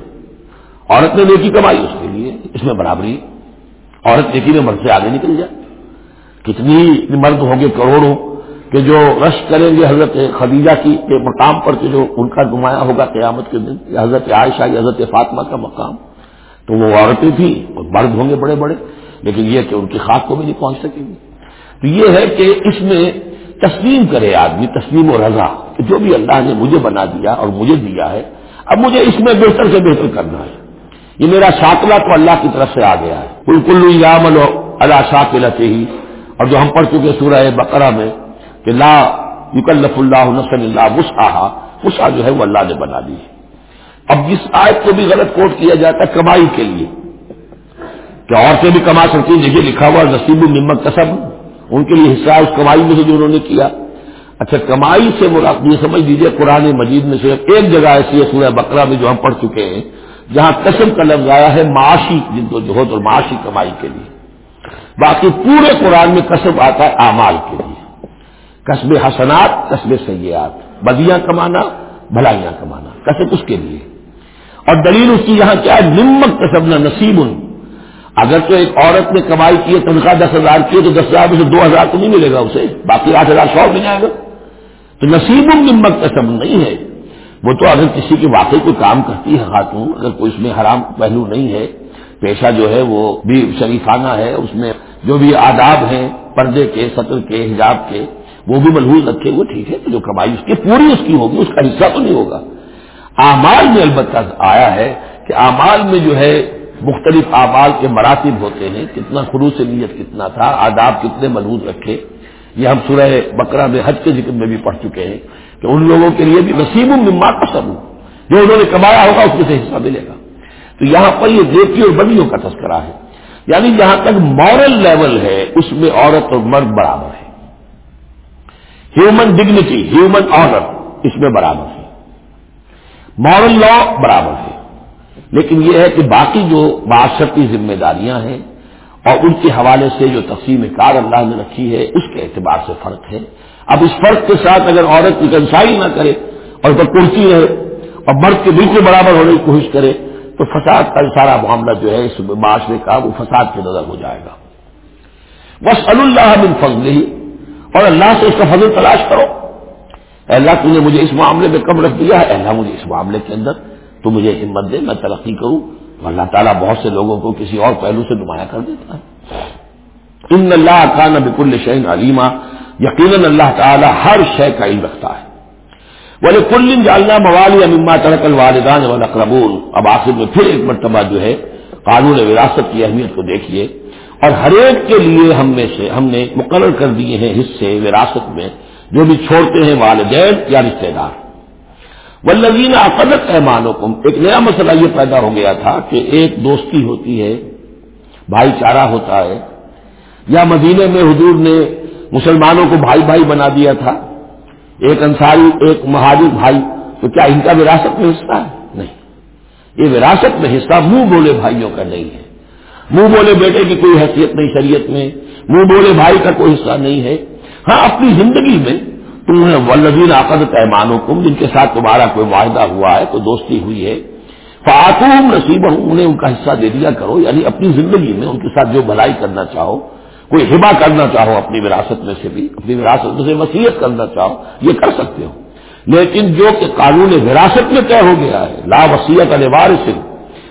عورت نے نیکی کمائی اس کے لیے، اس میں برابری۔ ہے عورت نیکی میں مرد سے آگے نکل جائے۔ کتنی مرد ہوں گے کروڑوں۔ کہ جو رش کریں گے حضرت خدیجہ کی کے مقام پر کہ جو ان کا نمایاں ہوگا قیامت کے دن، یا حضرت عائشہ یا حضرت فاطمہ کا مقام، تو وہ عورتیں تھیں اور مرد ہوں گے بڑے بڑے، لیکن یہ کہ ان کی خاک کو بھی نہیں پہنچ سکیں گی تو یہ ہے کہ اس میں تسلیم کرے آدمی، تسلیم و رضا، کہ جو بھی اللہ نے مجھے بنا دیا اور مجھے دیا ہے، اب مجھے اس میں بہتر سے بہتر کرنا ہے۔ یہ میرا شاکلہ تو اللہ کی طرف سے آ گیا ہے۔ بالکل یامل اللہ شاکلہ سے ہی اور جو ہم پڑھ چکے سورہ بقرہ میں کہ لا یکلف اللہ نسل اللہ وسعہ وسعہ جو ہے وہ اللہ نے بنا دی ہے۔ اب جس آیت کو بھی غلط کوٹ کیا جاتا ہے کمائی کے لیے کہ عورتیں بھی کما سکتی ہیں۔ جگہ لکھا ہوا نصیب النمت کسب، ان کے لیے حصہ اس کمائی میں سے جو انہوں نے کیا۔ اچھا کمائی سے وہ یہ سمجھ لیجیے قرآن مجید میں صرف ایک جگہ ایسی ہے، سورہ بکرا میں جو ہم پڑھ چکے ہیں، جہاں قسم کا لفظ آیا ہے، معاشی، جن کو جو ہو تو معاشی کمائی کے لیے۔ باقی پورے قرآن میں کسب آتا ہے، اعمال کے لیے۔ قصب حسنات قصب سیاحت بدیاں کمانا، بھلائیاں کمانا۔ کسب اس کے لیے۔ اور دلیل اس کی یہاں کیا ہے؟ نمک کسب نہ نصیب اگر تو ایک عورت نے کمائی کی ہے، تنخواہ دس ہزار کی ہے، تو دس ہزار میں سے دو ہزار تو نہیں ملے گا اسے۔ باقی آٹھ ہزار سو مل جائے گا۔ تو نصیب نمک کسب نہیں ہے۔ وہ تو اگر کسی کی واقعی کوئی کام کرتی ہے، خاتون، اگر کوئی اس میں حرام پہلو نہیں ہے، پیشہ جو ہے وہ بھی شریفانہ ہے، اس میں جو بھی آداب ہیں، پردے کے، سطر کے، حجاب کے وہ بھی ملحوظ رکھے وہ ٹھیک ہے جو کمائی اس کی پوری اس کی ہوگی، اس کا حصہ تو نہیں ہوگا۔ اعمال میں البتہ آیا ہے کہ اعمال میں جو ہے، مختلف اعمال کے مراتب ہوتے ہیں، کتنا خروع سے نیت کتنا تھا، آداب کتنے ملحوظ رکھے۔ یہ ہم سورہ بکرا میں حج کے ذکر میں بھی پڑھ چکے ہیں کہ ان لوگوں کے لیے بھی نصیب مما کا سب جو انہوں نے کمایا ہوگا اس میں سے حصہ ملے گا۔ تو یہاں پر یہ دیکھی اور بدیوں کا تذکرہ ہے۔ یعنی جہاں تک مورل لیول ہے، اس میں عورت اور مرد برابر ہے۔ ہیومن ڈگنیٹی ہیومن آنر اس میں برابر ہے۔ مورل لا برابر ہے۔ لیکن یہ ہے کہ باقی جو معاشرتی ذمہ داریاں ہیں اور ان کے حوالے سے جو تقسیم کار اللہ نے رکھی ہے، اس کے اعتبار سے فرق ہے۔ اب اس فرق کے ساتھ اگر عورت کی نہ کرے اور تو کرسی رہے اور مرد کے بالکل برابر ہونے کی کوشش کرے، تو فساد کا سارا معاملہ جو ہے اس معاشرے کا وہ فساد کی نظر ہو جائے گا۔ بس اللہ بن فضل ہی اور اللہ سے اس کا فضل تلاش کرو۔ اللہ تم نے مجھے اس معاملے میں کم رکھ دیا ہے۔ اللہ مجھے اس معاملے کے اندر تو مجھے ہمت دے، میں ترقی کروں۔ تو اللہ تعالیٰ بہت سے لوگوں کو کسی اور پہلو سے نمایاں کر دیتا ہے۔ ان اللہ خان بک الشین علیمہ یقیناً اللہ تعالیٰ ہر شے کا علم رکھتا ہے۔ بولے کل جالنا موالی اما ترک الوالدان والاقربون اب آخر میں پھر ایک مرتبہ جو ہے قانون وراثت کی اہمیت کو دیکھیے۔ اور ہر ایک کے لیے ہم میں سے ہم نے مقرر کر دیے ہیں حصے، وراثت میں، جو بھی چھوڑتے ہیں والدین یعنی یا رشتے دار ولین عقدت ایمانوں کو ایک نیا مسئلہ یہ پیدا ہو گیا تھا کہ ایک دوستی ہوتی ہے، بھائی چارہ ہوتا ہے۔ یا مدینے میں حضور نے مسلمانوں کو بھائی بھائی بنا دیا تھا۔ ایک انصاری، ایک مہاجر بھائی، تو کیا ان کا وراثت میں حصہ ہے؟ نہیں۔ یہ وراثت میں حصہ منہ بولے بھائیوں کا نہیں ہے۔ منہ بولے بیٹے کی کوئی حیثیت نہیں شریعت میں، منہ بولے بھائی کا کوئی حصہ نہیں ہے۔ ہاں اپنی زندگی میں تمہیں ولدین عقد پیمانوں کم جن کے ساتھ تمہارا کوئی معاہدہ ہوا ہے، کوئی دوستی ہوئی ہے فاتوم نصیب ہوں انہیں ان کا حصہ دے دیا کرو۔ یعنی اپنی زندگی میں ان کے ساتھ جو بھلائی کرنا چاہو، کوئی ہبا کرنا چاہو، اپنی وراثت میں سے بھی، اپنی وراثت میں سے وسیعت کرنا چاہو، یہ کر سکتے ہو۔ لیکن جو کہ قانون وراثت میں طے ہو گیا ہے، لا وسیعت علیہ وارث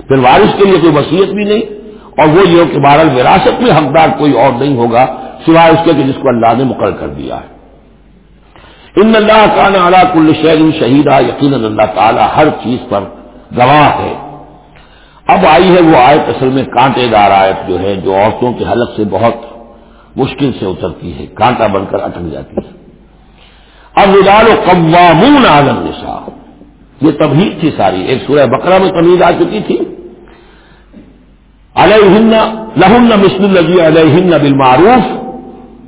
پھر وارث کے لیے کوئی وسیعت بھی نہیں۔ اور وہ یہ کہ بہرحال وراثت میں حقدار کوئی اور نہیں ہوگا سوائے اس کے کہ جس کو اللہ نے مقرر کر دیا ہے۔ ان اللہ کا نالا کل شہر شہیدہ یقیناً اللہ تعالیٰ ہر چیز پر گواہ ہے۔ اب آئی ہے وہ آیت اصل میں کانٹے دار آیت جو ہے، جو عورتوں کے حلق سے بہت مشکل سے اترتی ہے، کانٹا بن کر اٹک جاتی ہے۔ اب رجال و قوامون عالم نشا یہ تبھی تھی ساری، ایک سورہ بکرا میں تمیز آ چکی تھی۔ علیہ لہن مسل الزی علیہ بالمعروف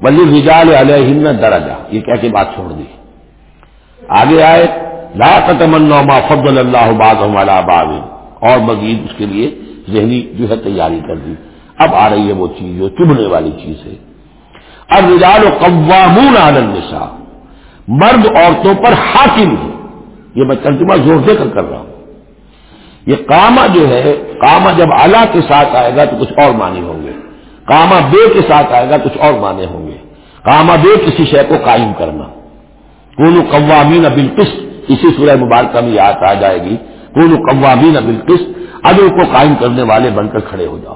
ولی رجال علیہ درجہ۔ یہ کہہ کے بات چھوڑ دی۔ آگے آئے، لا تمنا ما فضل اللہ باد باد اور مزید اس کے لیے ذہنی جو ہے تیاری کر دی۔ اب آ رہی ہے وہ چیز جو چبھنے والی چیز ہے۔ اب رجال و قوامون عالم نشا مرد عورتوں پر حاکم ہے یہ میں ترجمہ زور دے کر کر رہا ہوں۔ یہ کاما جو ہے کاما جب اعلیٰ کے ساتھ آئے گا تو کچھ اور معنی ہوں گے۔ کاما بے کے ساتھ آئے گا کچھ اور معنی ہوں گے۔ کاما بے کسی شے کو قائم کرنا۔ کون قوامین بالکش اسی سورہ مبارکہ میں یاد آ جائے گی۔ کون قوامین بالکش عدل کو قائم کرنے والے بن کر کھڑے ہو جاؤ۔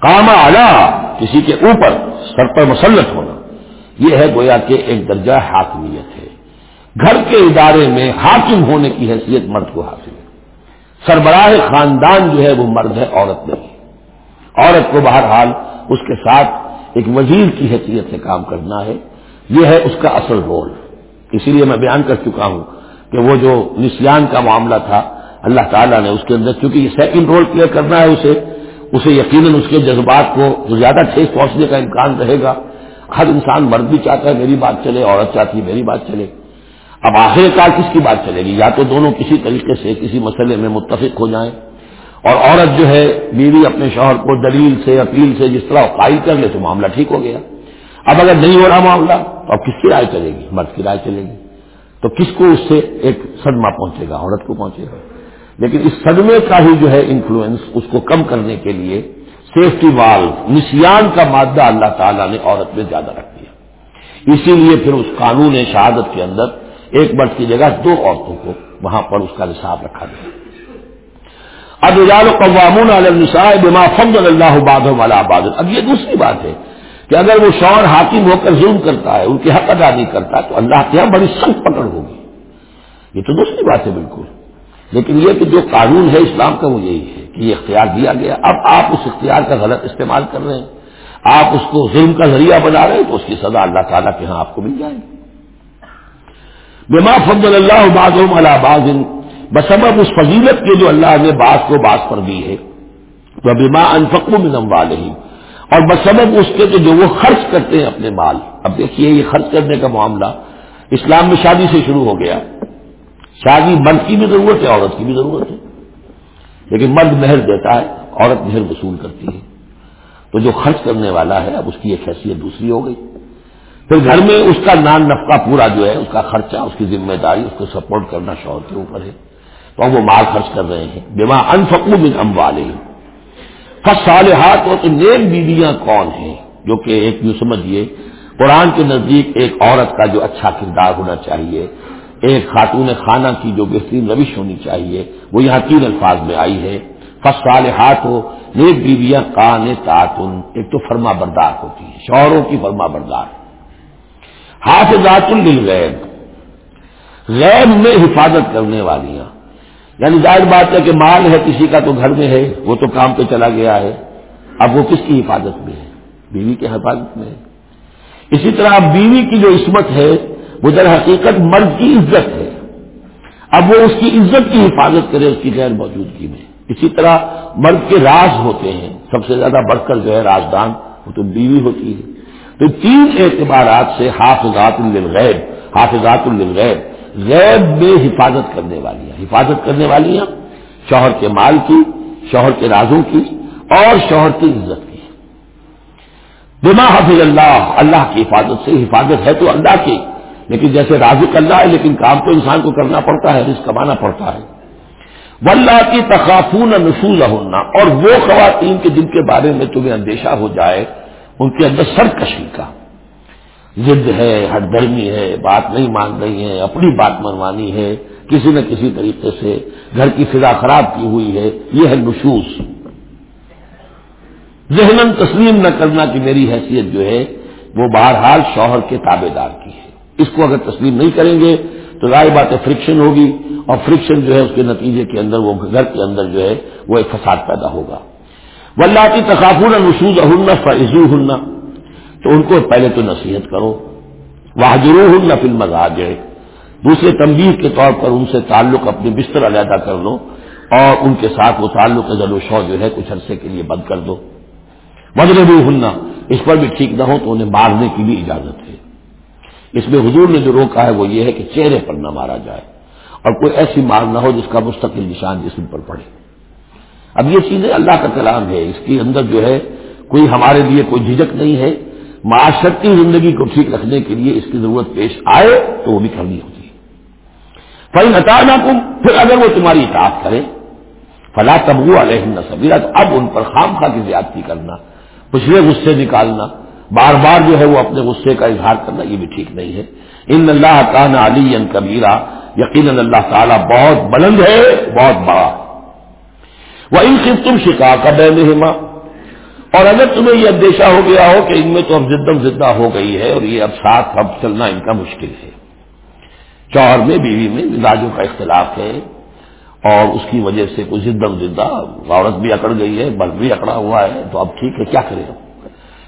کاما اعلیٰ کسی کے اوپر، سر پر مسلط ہونا۔ یہ ہے گویا کہ ایک درجہ حاکمیت ہے۔ گھر کے ادارے میں حاکم ہونے کی حیثیت مرد کو حاصل ہے سربراہ خاندان جو ہے وہ مرد ہے، عورت نہیں۔ عورت کو بہرحال اس کے ساتھ ایک وزیر کی حیثیت سے کام کرنا ہے۔ یہ ہے اس کا اصل رول۔ اسی لیے میں بیان کر چکا ہوں کہ وہ جو نسیان کا معاملہ تھا، اللہ تعالیٰ نے اس کے اندر چونکہ یہ سیکنڈ رول پلے کرنا ہے اسے اسے یقیناً اس کے جذبات کو زیادہ ٹھیس پہنچنے کا امکان رہے گا۔ ہر انسان مرد بھی چاہتا ہے، میری بات چلے، عورت چاہتی ہے، میری بات چلے۔ اب آخر کار کس کی بات چلے گی؟ یا تو دونوں کسی طریقے سے کسی مسئلے میں متفق ہو جائیں اور عورت جو ہے بیوی اپنے شوہر کو دلیل سے، اپیل سے جس طرح قائل کر لے تو معاملہ ٹھیک ہو گیا۔ اب اگر نہیں ہو رہا معاملہ تو اب کس کی رائے چلے گی؟ مرد کی رائے چلے گی۔ تو کس کو اس سے ایک صدمہ پہنچے گا؟ عورت کو پہنچے گا۔ لیکن اس صدمے کا ہی جو ہے انفلوئنس اس کو کم کرنے کے لیے سیفٹی وال نسیان کا مادہ اللہ تعالیٰ نے عورت میں زیادہ رکھ دیا۔ اسی لیے پھر اس قانون شہادت کے اندر ایک مرد کی جگہ دو عورتوں کو وہاں پر اس کا نصاب رکھا گیا۔ اب رجال و قوامون علیہ بما فضل اللہ باد والا باد اب یہ دوسری بات ہے کہ اگر وہ شور حاکم ہو کر ظلم کرتا ہے، ان کی حق ادا نہیں کرتا، تو اللہ کے یہاں بڑی سخت پکڑ ہوگی۔ یہ تو دوسری بات ہے بالکل۔ لیکن یہ کہ جو قانون ہے اسلام کا وہ یہی ہے کہ یہ اختیار دیا گیا۔ اب آپ اس اختیار کا غلط استعمال کر رہے ہیں۔ آپ اس کو ظلم کا ذریعہ بنا رہے ہیں تو اس کی سزا اللہ تعالیٰ کے ہاں آپ کو مل جائے گی۔ بما فضل اللہ باز باز بسبب اس فضیلت کے جو اللہ نے باس کو باس پر دی ہے. وہ بیما انفقو میں نموا اور بسبب اس کے جو وہ خرچ کرتے ہیں اپنے مال. اب دیکھیے یہ خرچ کرنے کا معاملہ اسلام میں شادی سے شروع ہو گیا. شادی مرد کی بھی ضرورت ہے، عورت کی بھی ضرورت ہے. لیکن مرد مہر دیتا ہے، عورت مہر وصول کرتی ہے. تو جو خرچ کرنے والا ہے، اب اس کی ایک حیثیت دوسری ہو گئی. پھر گھر میں اس کا نان نفقہ پورا جو ہے، اس کا خرچہ، اس کی ذمہ داری، اس کو سپورٹ کرنا شوہر کے اوپر ہے۔ تو وہ مال خرچ کر رہے ہیں۔ بیما انفقو من ام والے صالحات اور نیک بیویاں کون ہیں؟ جو کہ ایک یوں سمجھیے، قرآن کے نزدیک ایک عورت کا جو اچھا کردار ہونا چاہیے، ایک خاتون خانہ کی جو بہترین روش ہونی چاہیے، وہ یہاں تین الفاظ میں آئی ہے۔ فص صالحات ہو نیک بیویاں کان تعتن ایک تو فرما بردار ہوتی ہے شوہروں کی فرما بردار۔ حافظات للغیب۔ غیب میں حفاظت کرنے والیاں۔ یعنی ظاہر بات ہے کہ مال ہے، کسی کا تو گھر میں ہے، وہ تو کام پہ چلا گیا ہے۔ اب وہ کس کی حفاظت میں ہے؟ بیوی کی حفاظت میں ہے۔ اسی طرح بیوی کی جو عصمت ہے، وہ در حقیقت مرد کی عزت ہے۔ اب وہ اس کی عزت کی حفاظت کرے اس کی غیر موجودگی میں۔ اسی طرح مرد کے راز ہوتے ہیں۔ سب سے زیادہ بڑھ کر جو ہے، رازدان، وہ تو بیوی ہوتی ہے۔ تو تین اعتبارات سے حافظات للغیب حافظات للغیب، غیب میں حفاظت کرنے والی ہیں حفاظت کرنے والی ہیں شوہر کے مال کی، شوہر کے رازوں کی اور شوہر کی عزت کی۔ بما حافظ اللہ اللہ کی حفاظت سے حفاظت ہے تو اللہ کی، لیکن جیسے رازق اللہ ہے، لیکن کام تو انسان کو کرنا پڑتا ہے، رزق کمانا پڑتا ہے۔ ولہ کی تقافون نسول ہونا اور وہ خواتین کے جن کے بارے میں تمہیں اندیشہ ہو جائے ان کے اندر سرکشی کا۔ ضد ہے، ہٹ درمی ہے، بات نہیں مان رہی ہے، اپنی بات منوانی ہے، کسی نہ کسی طریقے سے گھر کی فضا خراب کی ہوئی ہے۔ یہ ہے نشوس ذہن تسلیم نہ کرنا کہ میری حیثیت جو ہے، وہ بہرحال شوہر کے تابے دار کی ہے۔ اس کو اگر تسلیم نہیں کریں گے، تو رائے بات فرکشن ہوگی اور فرکشن جو ہے، اس کے نتیجے کے اندر، وہ گھر کے اندر جو ہے، وہ ایک فساد پیدا ہوگا۔ ولہ کی تقافون نسوز ہن فضو ہننا تو ان کو پہلے تو نصیحت کرو وہ ہن فل مزاج دوسرے تنبیہ کے طور پر ان سے تعلق اپنے بستر علیحدہ کر لو اور ان کے ساتھ وہ تعلق ضلع شو جو ہے کچھ عرصے کے لیے بند کر دو۔ مجرب ہننا اس پر بھی ٹھیک نہ ہو تو انہیں مارنے کی بھی اجازت ہے۔ اس میں حضور نے جو روکا ہے وہ یہ ہے کہ چہرے پر نہ مارا جائے اور کوئی ایسی مار نہ ہو جس کا مستقل نشان جسم پر پڑے۔ اب یہ چیزیں اللہ کا کلام ہے، اس کے اندر جو ہے کوئی ہمارے لیے کوئی جھجک نہیں ہے۔ معاشرتی زندگی کو ٹھیک رکھنے کے لیے اس کی ضرورت پیش آئے تو وہ بھی کرنی ہوتی ہے۔ فی ہٹا تم پھر اگر وہ تمہاری اطاعت کرے، فلا تبو علیہ سبیرہ تو اب ان پر خام خواہ کی زیادتی کرنا، پچھلے غصے نکالنا، بار بار جو ہے وہ اپنے غصے کا اظہار کرنا، یہ بھی ٹھیک نہیں ہے۔ ان اللہ کان علی ان کبیرا یقیناً اللہ تعالیٰ بہت بلند ہے، بہت بڑا۔ وہ ان سے تم شکا کا بین اور اگر تمہیں یہ اندیشہ ہو گیا ہو کہ ان میں تو اب زدم زدہ ہو گئی ہے اور یہ اب ساتھ اب چلنا ان کا مشکل ہے۔ چور میں، بیوی میں مزاجوں کا اختلاف ہے اور اس کی وجہ سے کوئی زدم زدہ عورت بھی اکڑ گئی ہے، مرد بھی اکڑا ہوا ہے، تو اب ٹھیک ہے، کیا کرے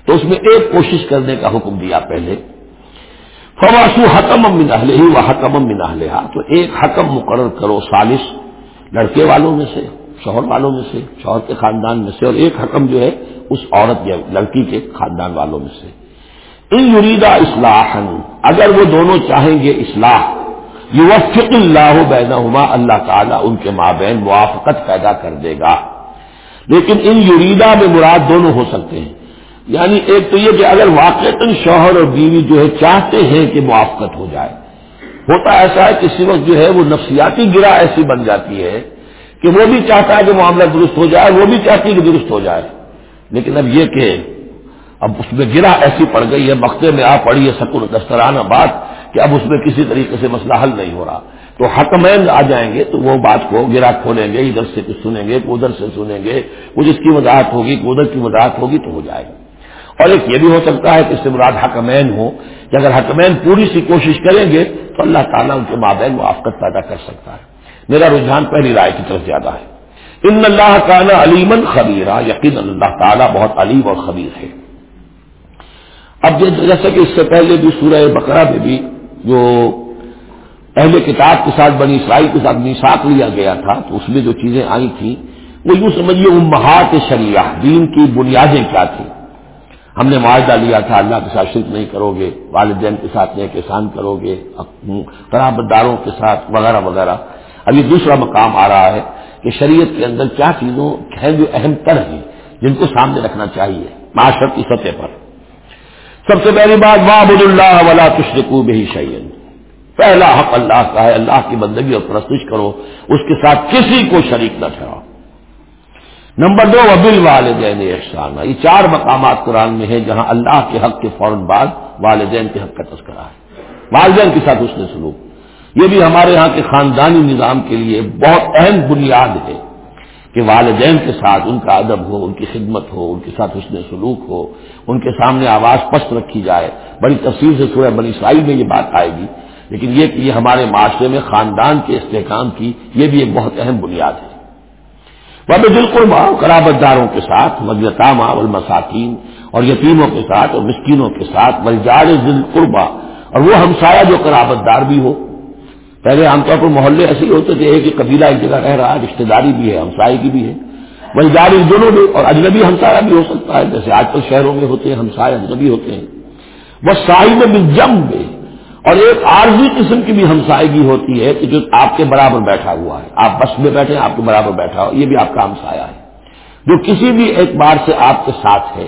تو اس میں ایک کوشش کرنے کا حکم دیا پہلے۔ فواسو حکم امن اہل ہی و حکم امن اہل تو ایک حکم مقرر کرو سالش لڑکے والوں میں سے۔ شوہر والوں میں سے، شوہر کے خاندان میں سے، اور ایک حکم جو ہے، اس عورت یا لڑکی کے خاندان والوں میں سے۔ ان یریدا اصلاح اگر وہ دونوں چاہیں گے اصلاح، یوفق اللہ بینہما، اللہ تعالیٰ ان کے مابین موافقت پیدا کر دے گا۔ لیکن ان یریدا میں مراد دونوں ہو سکتے ہیں۔ یعنی ایک تو یہ کہ اگر واقع شوہر اور بیوی جو ہے چاہتے ہیں کہ موافقت ہو جائے، ہوتا ایسا ہے کسی وقت جو ہے وہ نفسیاتی گرا ایسی بن جاتی ہے کہ وہ بھی چاہتا ہے کہ معاملہ درست ہو جائے، وہ بھی چاہتی ہے کہ درست ہو جائے۔ لیکن اب یہ کہ اب اس میں گرا ایسی پڑ گئی ہے مقتے میں آ پڑی ہے سکون دسترانہ بات کہ اب اس میں کسی طریقے سے مسئلہ حل نہیں ہو رہا۔ تو حکمین آ جائیں گے تو وہ بات کو گرا کھولیں گے، ادھر سے کچھ سنیں گے ادھر سے سنیں گے، کچھ اس کی وضاحت ہوگی ادھر کی وضاحت ہوگی تو ہو جائے گا اور ایک یہ بھی ہو سکتا ہے کہ اس سے مراد حکمین ہو کہ اگر حکمین پوری سی کوشش کریں گے تو اللہ تعالیٰ ان کے مابین موافقت پیدا کر سکتا ہے۔ میرا رجحان پہلی رائے کی طرف زیادہ ہے۔ ان اللہ تعالیٰ علیمن خبیرہ یقین اللہ تعالیٰ بہت علیم اور خبیر ہے۔ اب جیسا کہ اس سے پہلے بھی سورہ بقرہ میں بھی جو پہلے کتاب کے ساتھ بنی اسرائیل کے ساتھ میساک لیا گیا تھا، تو اس میں جو چیزیں آئی تھیں، وہ یوں سمجھیے امہات شریعہ، دین کی بنیادیں کیا تھیں۔ ہم نے معاہدہ لیا تھا، اللہ کے ساتھ شرک نہیں کرو گے والدین کے ساتھ نیک احسان کرو گے قرابت داروں کے ساتھ، وغیرہ وغیرہ۔ اب یہ دوسرا مقام آ رہا ہے کہ شریعت کے اندر کیا چیزوں ہیں جو اہم تر ہیں، جن کو سامنے رکھنا چاہیے معاشرت کی سطح پر۔ سب سے پہلی بات بابد اللہ ولا تشرکو بہی شعین پہلا حق اللہ کا ہے، اللہ کی بندگی اور پرستش کرو، اس کے ساتھ کسی کو شریک نہ ٹھہراؤ۔ نمبر دو وبل والدین احسان یہ چار مقامات قرآن میں ہیں جہاں اللہ کے حق کے فوراً بعد والدین کے حق کا تذکرہ ہے۔ والدین کے ساتھ اس نے سلوک۔ یہ بھی ہمارے ہاں کے خاندانی نظام کے لیے بہت اہم بنیاد ہے کہ والدین کے ساتھ ان کا ادب ہو، ان کی خدمت ہو، ان کے ساتھ حسن سلوک ہو، ان کے سامنے آواز پست رکھی جائے۔ بڑی تفصیل سے سورہ بنی اسرائیل میں یہ بات آئے گی۔ لیکن یہ کہ یہ ہمارے معاشرے میں خاندان کے استحکام کی یہ بھی ایک بہت اہم بنیاد ہے۔ وب بالقربا قرابت داروں کے ساتھ مجلتامہ المساکین اور یتیموں کے ساتھ اور مسکینوں کے ساتھ ملجار ذل قربا اور وہ ہمسایہ جو قرابت دار بھی ہو۔ پہلے عام طور پر محلے ایسے ہی ہوتے تھے، ایک قبیلہ، ایک جگہ رہ رہا ہے رشتے داری بھی ہے، ہمسائے کی بھی ہے۔ وہی دونوں بھی، اور اجنبی ہمسایہ بھی ہو سکتا ہے، جیسے آج کل شہروں میں ہوتے ہیں، ہمسائے اجنبی ہوتے ہیں۔ وہ صاحب بھی جم میں، اور ایک عارضی قسم کی بھی ہمسائیگی ہوتی ہے کہ جو آپ کے برابر بیٹھا ہوا ہے۔ آپ بس میں بیٹھے آپ کے برابر بیٹھا ہو یہ بھی آپ کا ہمسایا ہے۔ جو کسی بھی ایک بار سے آپ کے ساتھ ہے،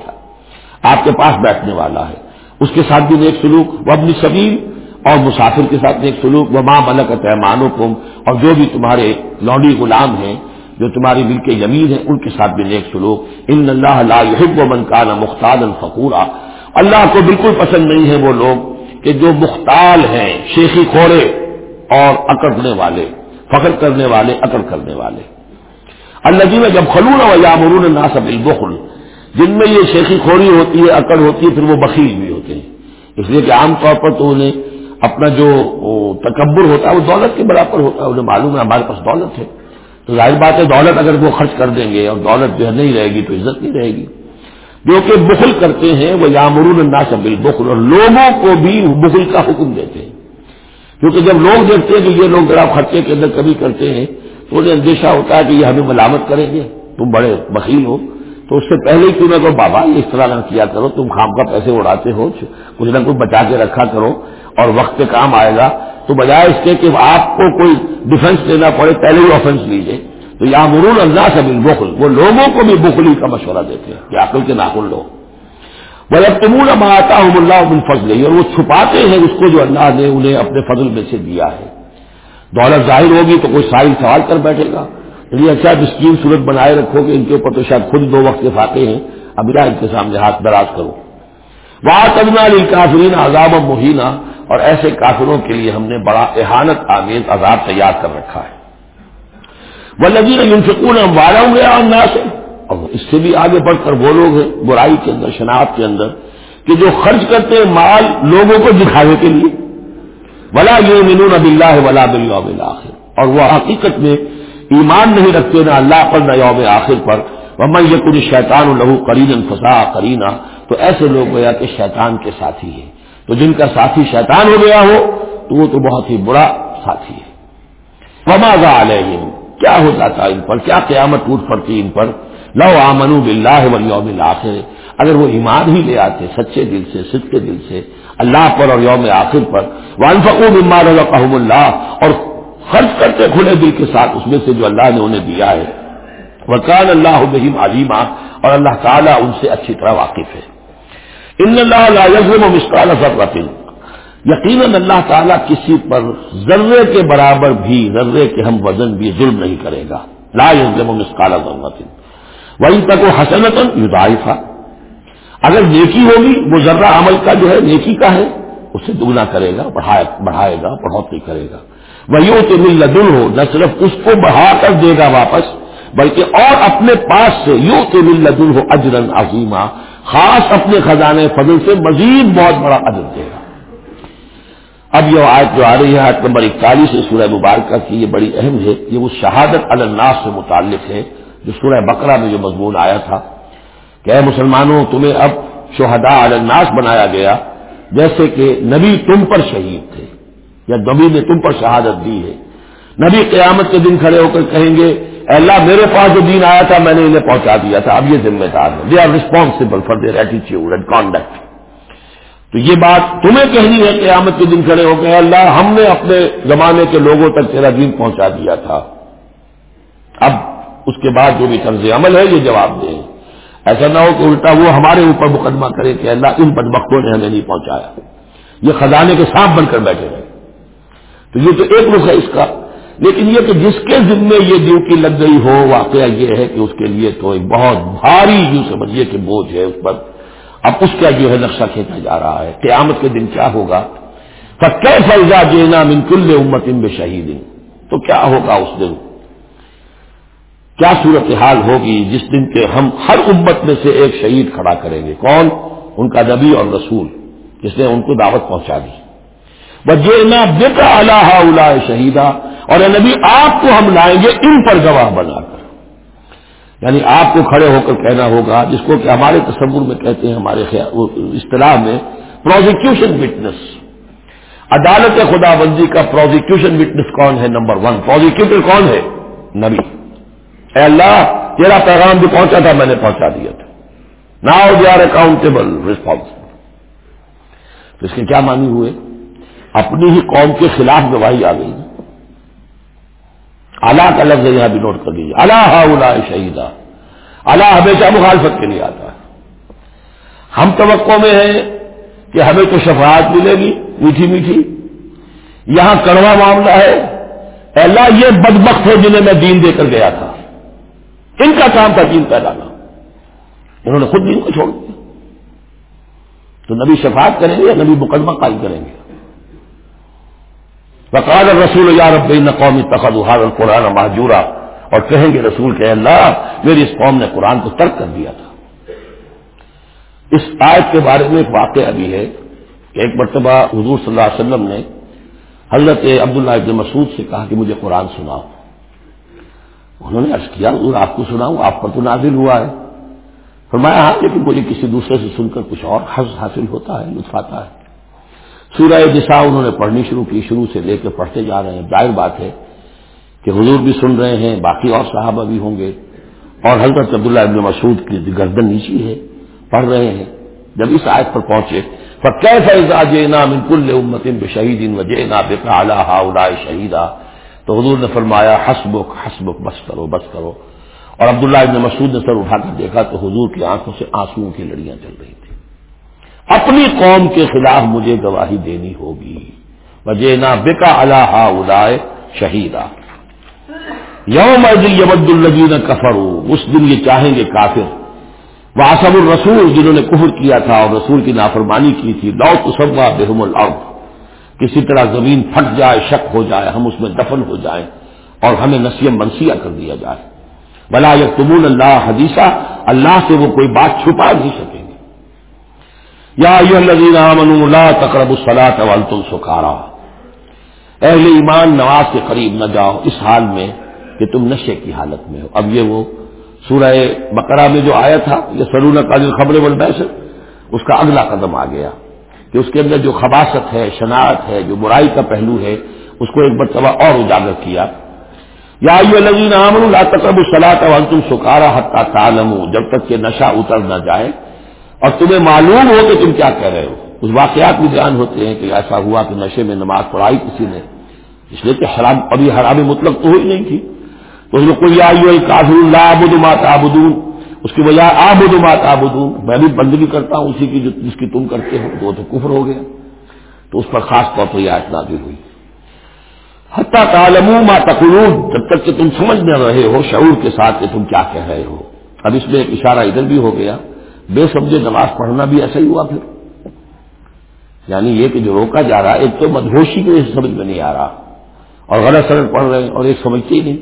آپ کے پاس بیٹھنے والا ہے۔ اس کے ساتھ بھی نیک سلوک۔ وہ اپنی سبیر اور مسافر کے ساتھ نیک سلوک وہ ماں ملک پیمانوں کم اور جو بھی تمہارے لونڈی غلام ہیں، جو تمہاری مل کے یمین ہیں، ان کے ساتھ بھی نیک سلوک۔ ان اللہ لا يحب من كان مختال الفقورا اللہ کو بالکل پسند نہیں ہے وہ لوگ کہ جو مختال ہیں، شیخی کھوڑے اور اکڑنے والے، فخر کرنے والے، اکڑ کرنے والے۔ اللہ جی میں جب خلون و یا مرون ناسب البخل جن میں یہ شیخی خوری ہوتی ہے، اکڑ ہوتی ہے، پھر وہ بخیل بھی ہوتے ہیں۔ اس لیے کہ عام طور پر تو انہیں اپنا جو تکبر ہوتا ہے وہ دولت کے برابر ہوتا ہے، انہیں معلوم ہے ہمارے پاس دولت ہے۔ تو ظاہر بات ہے، دولت اگر وہ خرچ کر دیں گے اور دولت جو ہے نہیں رہے گی تو عزت نہیں رہے گی۔ جو کہ بخل کرتے ہیں، وہ یامرون الناس بالبخل اور لوگوں کو بھی بخل کا حکم دیتے ہیں۔ کیونکہ جب لوگ دیکھتے ہیں کہ یہ لوگ ذرا خرچے کے اندر کبھی کرتے ہیں، تو انہیں اندیشہ ہوتا ہے کہ یہ ہمیں ملامت کریں گے۔ تم بڑے بخیل ہو۔ تو اس سے پہلے ہی کیوں نہ کہو بابا یہ اس طرح نہ کیا کرو، تم خام کا پیسے اڑاتے ہو، کچھ نہ کچھ بچا کے رکھا کرو۔ اور وقت پہ کام آئے گا، تو بجائے اس کے کہ آپ کو کوئی ڈیفینس لینا پڑے، پہلے ہی آفینس لیجیے تو یا مرون اللہ سے بخل وہ لوگوں کو بھی بخلی کا مشورہ دیتے ہیں، کہ عقل کے ناخل لو۔ وہ جب ماتا ہوں اللہ بن فضل اور وہ چھپاتے ہیں اس کو جو اللہ نے انہیں اپنے فضل میں سے دیا ہے۔ دولت ظاہر ہوگی تو کوئی سائل سوال کر بیٹھے گا۔ یعنی اچھا اسکیم صورت بنائے رکھو کہ ان کے اوپر تو شاید خود دو وقت کے فاقے ہیں۔ ابھی ان کے سامنے ہاتھ دراز کرو۔ وہاں تبنا علی کافرین عذاب مہینہ اور ایسے کافروں کے لیے ہم نے بڑا احانت آمیز عذاب تیار کر رکھا ہے۔ وہ لگی ان سکون ہم وارا ہوئے انداز سے اور اس سے بھی آگے بڑھ کر وہ لوگ ہیں برائی کے اندر، شناخت کے اندر، کہ جو خرچ کرتے ہیں مال لوگوں کو دکھانے کے لیے۔ ولا یہ مینون اب اللہ ولا بل آخر اور وہ حقیقت میں ایمان نہیں رکھتے نہ اللہ پر نہ یوم آخر پر۔ وہ یہ کچھ شیطان لہو کرین فسا کرینا تو ایسے لوگ گویا کہ شیطان کے ساتھی ہیں۔ تو جن کا ساتھی شیطان ہو گیا ہو، تو وہ تو بہت ہی برا ساتھی ہے۔ وما علیہ کیا ہو جاتا ان پر؟ کیا قیامت ٹوٹ پڑتی ان پر؟ لو آمن بلّہ و یوم آخر اگر وہ ایمان ہی لے آتے سچے دل سے سچ کے دل سے، اللہ پر اور یوم آخر پر۔ ون فقوب امار اللہ اور خرچ کرتے کھلے دل کے ساتھ اس میں سے جو اللہ نے انہیں دیا ہے۔ وکان اللہ بہم علیمہ اور اللہ تعالیٰ ان سے اچھی طرح واقف ہے۔ ان اللہ یزم و مسکال ضرورت یقیناً اللہ تعالیٰ کسی پر ذرے کے برابر بھی، ذرے کے ہم وزن بھی ظلم نہیں کرے گا. لا یزم و مسکال ضرورت وہیں تک وہ حسنت یوزائفہ اگر نیکی ہوگی، وہ ذرہ عمل کا جو ہے، نیکی کا ہے، اسے دگنا کرے گا، بڑھائے گا بڑھوتری کرے گا. وہ یوں تو مل لدن ہو نہ صرف اس کو بڑھا کر دے گا واپس، بلکہ اور اپنے پاس سے یوں تو مل لدن ہو اجرن عظیمہ خاص اپنے خزانے فضل سے مزید بہت بڑا اجر دے گا۔ اب یہ آیت جو آ رہی ہے، آیت نمبر اکتالیس سورہ مبارکہ کی یہ بڑی اہم ہے یہ وہ شہادت الناس سے متعلق ہے، جو سورہ بقرہ میں جو مضمون آیا تھا کہ اے مسلمانوں، تمہیں اب شہداء الناس بنایا گیا، جیسے کہ نبی تم پر شہید تھے یا نبی نے تم پر شہادت دی ہے۔ نبی قیامت کے دن کھڑے ہو کر کہیں گے اللہ میرے پاس جو دین آیا تھا، میں نے انہیں پہنچا دیا تھا۔ اب یہ ذمہ دار ہے they are responsible for their ایٹیچیوڈ and conduct تو یہ بات تمہیں کہنی ہے، قیامت کے دن کھڑے ہو گئے اللہ ہم نے اپنے زمانے کے لوگوں تک تیرا دین پہنچا دیا تھا۔ اب اس کے بعد جو بھی طرز عمل ہے، یہ جواب دیں ایسا نہ ہو کہ الٹا وہ ہمارے اوپر مقدمہ کرے کہ اللہ ان بدبختوں نے ہمیں نہیں پہنچایا۔ یہ خزانے کے سانپ بن کر بیٹھے رہے تو یہ تو ایک رخ ہے اس کا۔ لیکن یہ کہ جس کے ذمے یہ ڈیوٹی لگ گئی ہو، واقعہ یہ ہے کہ اس کے لیے تو ایک بہت بھاری یوں سمجھیے کہ بوجھ ہے اس پر۔ اب اس کا جو ہے نقشہ کھینچا جا رہا ہے۔ قیامت کے دن کیا ہوگا؟ پکے فیضا جینا منکل امت ان بے شہید تو کیا ہوگا اس دن؟ کیا صورتحال ہوگی جس دن کے ہم ہر امت میں سے ایک شہید کھڑا کریں گے؟ کون؟ ان کا نبی اور رسول جس نے ان کو دعوت پہنچا دی۔ بجینا بیٹا اللہ اللہ شہیدہ اور اے نبی، آپ کو ہم لائیں گے، ان پر گواہ بنا کر۔ یعنی آپ کو کھڑے ہو کر کہنا ہوگا، جس کو کہ ہمارے تصور میں کہتے ہیں، ہمارے اصطلاح میں پروزیکیوشن وٹنس عدالت خدا بندی کا پروزیکیوشن وٹنس کون ہے؟ نمبر ون پروزیکیوٹر کون ہے؟ نبی۔ اے اللہ، تیرا پیغام جو پہنچا تھا، میں نے پہنچا دیا تھا۔ Now they are accountable responsible تو اس کے کیا معنی ہوئے؟ اپنی ہی قوم کے خلاف گواہی آ گئی۔ اللہ کا لفظ یہاں بھی نوٹ کر دیجیے اللہ اللہ شہیدہ اللہ ہمیشہ مخالفت کے لیے آتا ہے۔ ہم توقع میں ہیں کہ ہمیں تو شفاعت ملے گی، میٹھی میٹھی۔ یہاں کڑوا معاملہ ہے۔ اللہ، یہ بدبخت ہے جنہیں میں دین دے کر گیا تھا۔ ان کا کام تھا دین پھیلانا۔ انہوں نے خود دین کو چھوڑ دیا۔ تو نبی شفاعت کریں گے یا نبی مقدمہ قائم کریں گے؟ وقال رسول یا رب نہ قومی تخد القرآن محجورہ اور کہیں گے رسول کہ اللہ، میری اس قوم نے قرآن کو ترک کر دیا تھا. اس آیت کے بارے میں ایک واقعہ بھی ہے کہ ایک مرتبہ حضور صلی اللہ علیہ وسلم نے حضرت عبداللہ ابن مسعود سے کہا کہ مجھے قرآن سناؤ۔ انہوں نے عرض کیا، حضور، آپ کو سناؤں، آپ پر تو نازل ہوا ہے۔ فرمایا ہاں لیکن مجھے کسی دوسرے سے سن کر کچھ اور حض حاصل ہوتا ہے، لطف آتا ہے۔ سورہ دسا انہوں نے پڑھنی شروع کی، شروع سے لے کے پڑھتے جا رہے ہیں۔ ظاہر بات ہے کہ حضور بھی سن رہے ہیں، باقی اور صحابہ بھی ہوں گے۔ اور حضرت عبداللہ ابن مسعود کی گردن نیچی ہے، پڑھ رہے ہیں۔ جب اس آیت پر پہنچے کل امت شہید ان وجہ نا تو حضور نے فرمایا، حسبک حسبک، بس کرو بس کرو۔ اور عبداللہ ابن مسعود نے سر اٹھا کر دیکھا تو حضور کی آنکھوں سے آنسو کی لڑیاں چل رہی تھیں۔ اپنی قوم کے خلاف مجھے گواہی دینی ہوگی۔ وجہ نہ بکا اللہ ادائے شہیدا۔ یوم یمد الجین کفر اس دن یہ چاہیں گے کافر۔ وہ آسم الرسول، جنہوں نے کفر کیا تھا اور رسول کی نافرمانی کی تھی۔ لو تصوا بحم الارض۔ کسی طرح زمین پھٹ جائے، شک ہو جائے، ہم اس میں دفن ہو جائیں اور ہمیں نسیم منسیہ کر دیا جائے۔ بلا یک اللہ حدیثہ اللہ سے وہ کوئی بات چھپا نہیں سکیں گے یا اللہ تقرب الصلاۃ والتم سکارا۔ اہل ایمان نواز کے قریب نہ جاؤ اس حال میں کہ تم نشے کی حالت میں ہو۔ اب یہ وہ سورہ بقرہ میں جو آیا تھا، یہ سرون قادر خبر والبحث اس کا اگلا قدم آ گیا کہ اس کے اندر جو خباست ہے، شناخت ہے، جو برائی کا پہلو ہے، اس کو ایک مرتبہ اور اجاگر کیا۔ یا اللہ تقرب الصلاۃ تم سکارا حتہ تعلم جب تک کہ نشہ اتر نہ جائے۔ اور تمہیں معلوم ہو کہ تم کیا کہہ رہے ہو۔ اس واقعات بھی بیان ہوتے ہیں کہ ایسا ہوا کہ نشے میں نماز پڑھائی کسی نے۔ اس لیے کہ حرام، ابھی حرام مطلق تو ہوئی نہیں تھی۔ تو اس میں کوئی آئی کافی اللہ آبود مات آبدون اس کی وجہ آبود مات آبدون میں بھی بندگی کرتا ہوں اسی کی جو جس کی تم کرتے ہو۔ وہ تو کفر ہو گیا۔ تو اس پر خاص طور پر یہ آیت نازل ہوئی۔ حتیٰ تعلم ما تقلون جب تک کہ تم سمجھ نہ رہے ہو شعور کے ساتھ کہ تم کیا کہہ رہے ہو۔ اب اس میں ایک اشارہ ادھر بھی ہو گیا۔ بے سمجھے نماز پڑھنا بھی ایسا ہی ہوا پھر۔ یعنی یہ کہ جو روکا جا رہا ہے، ایک تو مدہوشی کے سمجھ میں نہیں آ رہا، اور غلط سرد پڑھ رہے ہیں اور ایک سمجھتے ہی نہیں۔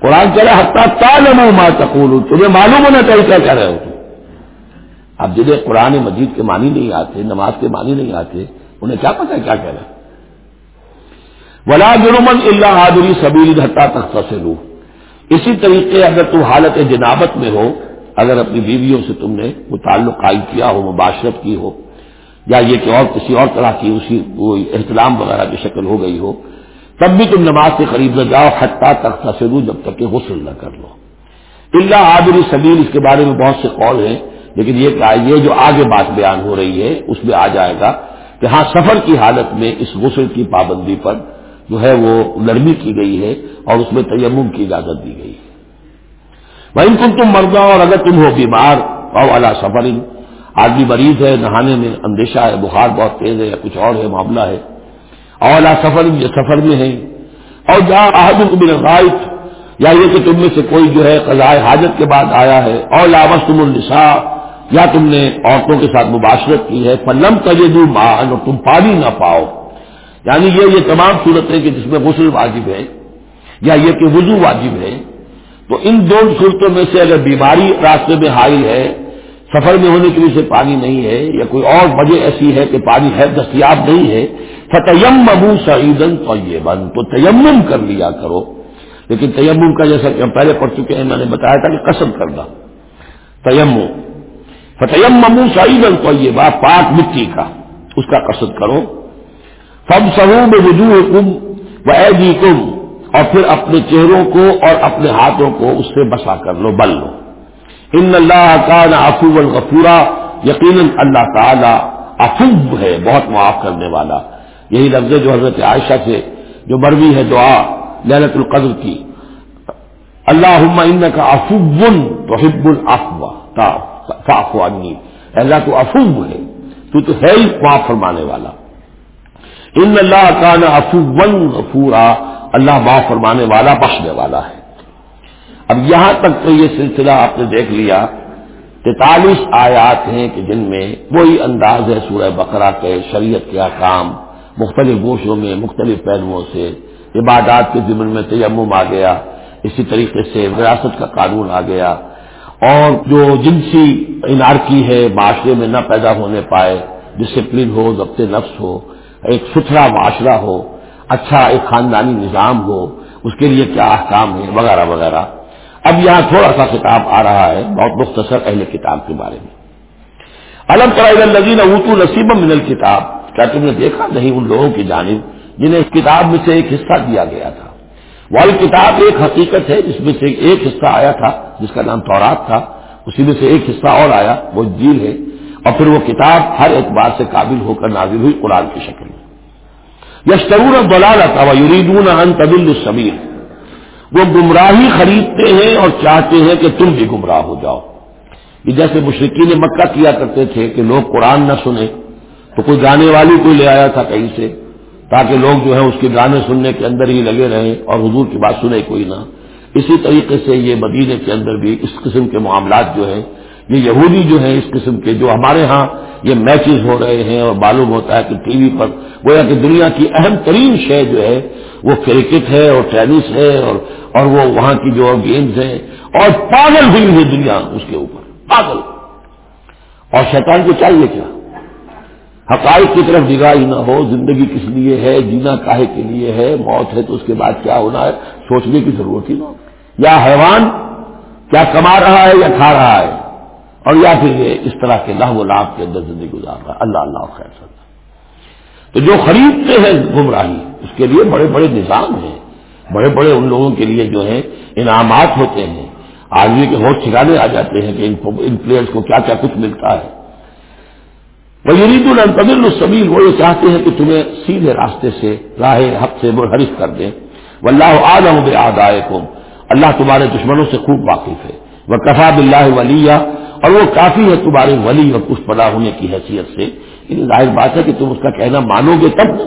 قرآن کہہ رہا حتہ تالم ما تقول تمہیں معلوم ہونا چاہیے کیا کہہ رہے ہو تم۔ اب جنہیں قرآن مجید کے معنی نہیں آتے، نماز کے معنی نہیں آتے، انہیں کیا پتا ہے کیا کہہ رہے ولا جرمن اللہ آدری سبیل حتہ تخت سے اسی طریقے اگر تم حالت جنابت میں ہو اگر اپنی بیویوں سے تم نے وہ تعلق قائم کیا ہو، مباشرت کی ہو، یا یہ کہ اور کسی اور طرح کی اسی احتلام وغیرہ کی شکل ہو گئی ہو، تب بھی تم نماز سے قریب نہ جاؤ حتہ تک تصرو جب تک کہ غسل نہ کر لو۔ اللہ عابری سبیر اس کے بارے میں بہت سے قول ہیں، لیکن یہ یہ جو آگے بات بیان ہو رہی ہے، اس میں آ جائے گا کہ ہاں سفر کی حالت میں اس غسل کی پابندی پر جو ہے وہ نرمی کی گئی ہے اور اس میں تیمم کی اجازت دی گئی ہے۔ وہیں تم تم مر جاؤ اور اگر تم ہو بیمار او اللہ سفر۔ آدمی مریض ہے، نہانے میں اندیشہ ہے، بخار بہت تیز ہے یا کچھ اور ہے، معاملہ ہے۔ اولا سفر، یہ سفر میں ہے اور جہاں احد بن غائب یا یہ کہ تم میں سے کوئی جو ہے قضاء حاجت کے بعد آیا ہے۔ اولا وسطم النساء، یا تم نے عورتوں کے ساتھ مباشرت کی ہے۔ پلم تجد مان اور تم پانی نہ پاؤ۔ یعنی یہ یہ تمام صورتیں کہ جس میں غسل واجب ہے، یا یہ کہ وضو واجب ہے۔ تو ان دونوں صورتوں میں سے اگر بیماری راستے میں حائل ہے، سفر میں ہونے کی وجہ سے پانی نہیں ہے، یا کوئی اور وجہ ایسی ہے کہ پانی ہے، دستیاب نہیں ہے فتیم ابو سعیدن تو تو تیمم کر لیا کرو۔ لیکن تیمم کا جیسا کہ ہم پہلے پڑھ چکے ہیں، میں نے بتایا تھا کہ قسم کرنا۔ تیم فتیم ابو سعیدن تو پاک مٹی کا، اس کا قصد کرو۔ فب سرو میں وجوہ کم و ایدی کم اور پھر اپنے چہروں کو اور اپنے ہاتھوں کو اس سے بسا کر لو، بل لو۔ ان اللہ کا نا افو الغفورا یقیناً اللہ تعالی افب ہے، بہت معاف کرنے والا۔ یہی لفظ جو حضرت عائشہ سے جو مروی ہے دعا للت القدر کی۔ اللہ ان کا افبن تو حب الافوا انی اللہ تو افب ہے، تو تو ہے ہی معاف فرمانے والا۔ ان اللہ کا نا افبن غفورا اللہ معاف فرمانے والا، بخشنے والا ہے۔ اب یہاں تک تو یہ سلسلہ آپ نے دیکھ لیا، تینتالیس آیات ہیں کہ جن میں وہی انداز ہے سورہ بقرہ کے شریعت کے احکام، مختلف گوشوں میں، مختلف پہلوؤں سے، عبادات کے ضمن میں تیمم آ گیا، اسی طریقے سے وراثت کا قانون آ گیا۔ اور جو جنسی انارکی ہے، معاشرے میں نہ پیدا ہونے پائے ڈسپلن ہو، ضبط نفس ہو، ایک ستھرا معاشرہ ہو اچھا ایک خاندانی نظام ہو، اس کے لیے کیا احکام ہے وغیرہ وغیرہ۔ اب یہاں تھوڑا سا کتاب آ رہا ہے، بہت مختصر اہل کتاب کے بارے میں۔ الم طرح لذین اوتو نصیب من الکتاب کیا تم نے دیکھا؟ نہیں، ان لوگوں کی جانب، جنہیں اس کتاب میں سے ایک حصہ دیا گیا تھا۔ وال کتاب ایک حقیقت ہے، جس میں سے ایک حصہ آیا تھا، جس کا نام تورات تھا، اسی میں سے ایک حصہ اور آیا، وہ جیل ہے۔ اور پھر وہ کتاب ہر اعتبار سے قابل ہو کر نازل ہوئی قرآن کی شکل میں۔ یشترون بلال تھا یریدون ان طبل السمیر وہ گمراہی خریدتے ہیں اور چاہتے ہیں کہ تم بھی گمراہ ہو جاؤ۔ یہ جیسے مشرقین مکہ کیا کرتے تھے کہ لوگ قرآن نہ سنیں، تو کوئی گانے والی کوئی لے آیا تھا کہیں سے، تاکہ لوگ جو ہے اس کے گانے سننے کے اندر ہی لگے رہیں اور حضور کی بات سنے کوئی نہ۔ اسی طریقے سے یہ مدینے کے اندر بھی اس قسم کے معاملات جو ہیں یہ یہودی جو ہیں اس قسم کے جو ہمارے ہاں یہ میچز ہو رہے ہیں اور معلوم ہوتا ہے کہ ٹی وی پر گویا کہ دنیا کی اہم ترین شے جو ہے وہ کرکٹ ہے اور ٹینس ہے اور اور وہ وہاں کی جو گیمز ہیں اور پاگل ہوئی ہے دنیا اس کے اوپر، پاگل۔ اور شیطان کو چاہیے کیا؟ حقائق کی طرف نگاہی نہ ہو، زندگی کس لیے ہے، جینا کاہے کے لیے ہے، موت ہے تو اس کے بعد کیا ہونا ہے، سوچنے کی ضرورت ہی نہ ہو۔ یا حیوان کیا کما رہا ہے یا کھا رہا ہے؟ اور یا پھر یہ اس طرح کے لاہ و لابھ کے اندر زندگی گزار رہا ہے اللہ اللہ خیر سر تو جو خریدتے ہیں گمراہی، اس کے لیے بڑے بڑے نظام ہیں۔ بڑے بڑے ان لوگوں کے لیے جو ہے انعامات ہوتے ہیں۔ آدمی کے ہوش ٹھکانے آ جاتے ہیں کہ ان پلیئرس کو کیا کیا کچھ ملتا ہے۔ وہ یرید الطبل السبیل وہ یہ چاہتے ہیں کہ تمہیں سیدھے راستے سے، راہ حق سے منحرف کر دیں۔ وہ اللہ عالم بے آدائے اللہ تمہارے دشمنوں سے خوب واقف ہے۔ وہ کفا بلّہ ولی اور وہ کافی ہے تمہارے ولی اور کچھ پڑا ہونے کی حیثیت سے۔ لیکن ظاہر بات ہے کہ تم اس کا کہنا مانو گے تب۔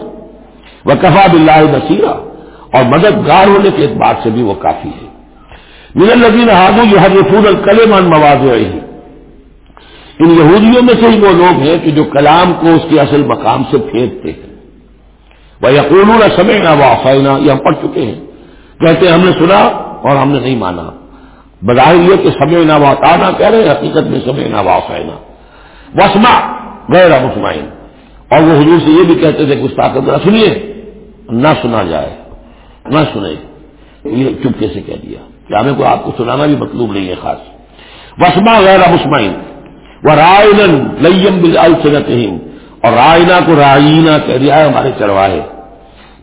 وہ کفا بلّہ نصیرہ اور مددگار ہونے کے اعتبار سے بھی وہ کافی ہے۔ من الدین ہادو یہ ہر رفول الکلمان مواد رہی ان یہودیوں میں سے ہی وہ لوگ ہیں کہ جو کلام کو اس کے اصل مقام سے پھینکتے ہیں۔ وہ یقون سمے نہ وہ وافینا یہ ہم پڑھ چکے ہیں۔ کہتے ہیں، ہم نے سنا اور ہم نے نہیں مانا۔ بظاہر یہ کہ سمے نہ واتانا کہہ رہے ہیں، حقیقت میں سمے نہ وافینا وسما غیر مسمائن اور وہ حضور سے یہ بھی کہتے تھے کچھ طاقت سنیے۔ نہ سنا جائے، نہ سنے۔ یہ چپکے سے کہہ دیا۔ کہ ہمیں کو آپ کو سنانا بھی مطلوب نہیں ہے خاص۔ وسما غیر مسمائن وہ رائن لیم بل اور رائنا کو رائنا کہہ دیا ہے، ہمارے چرواہے۔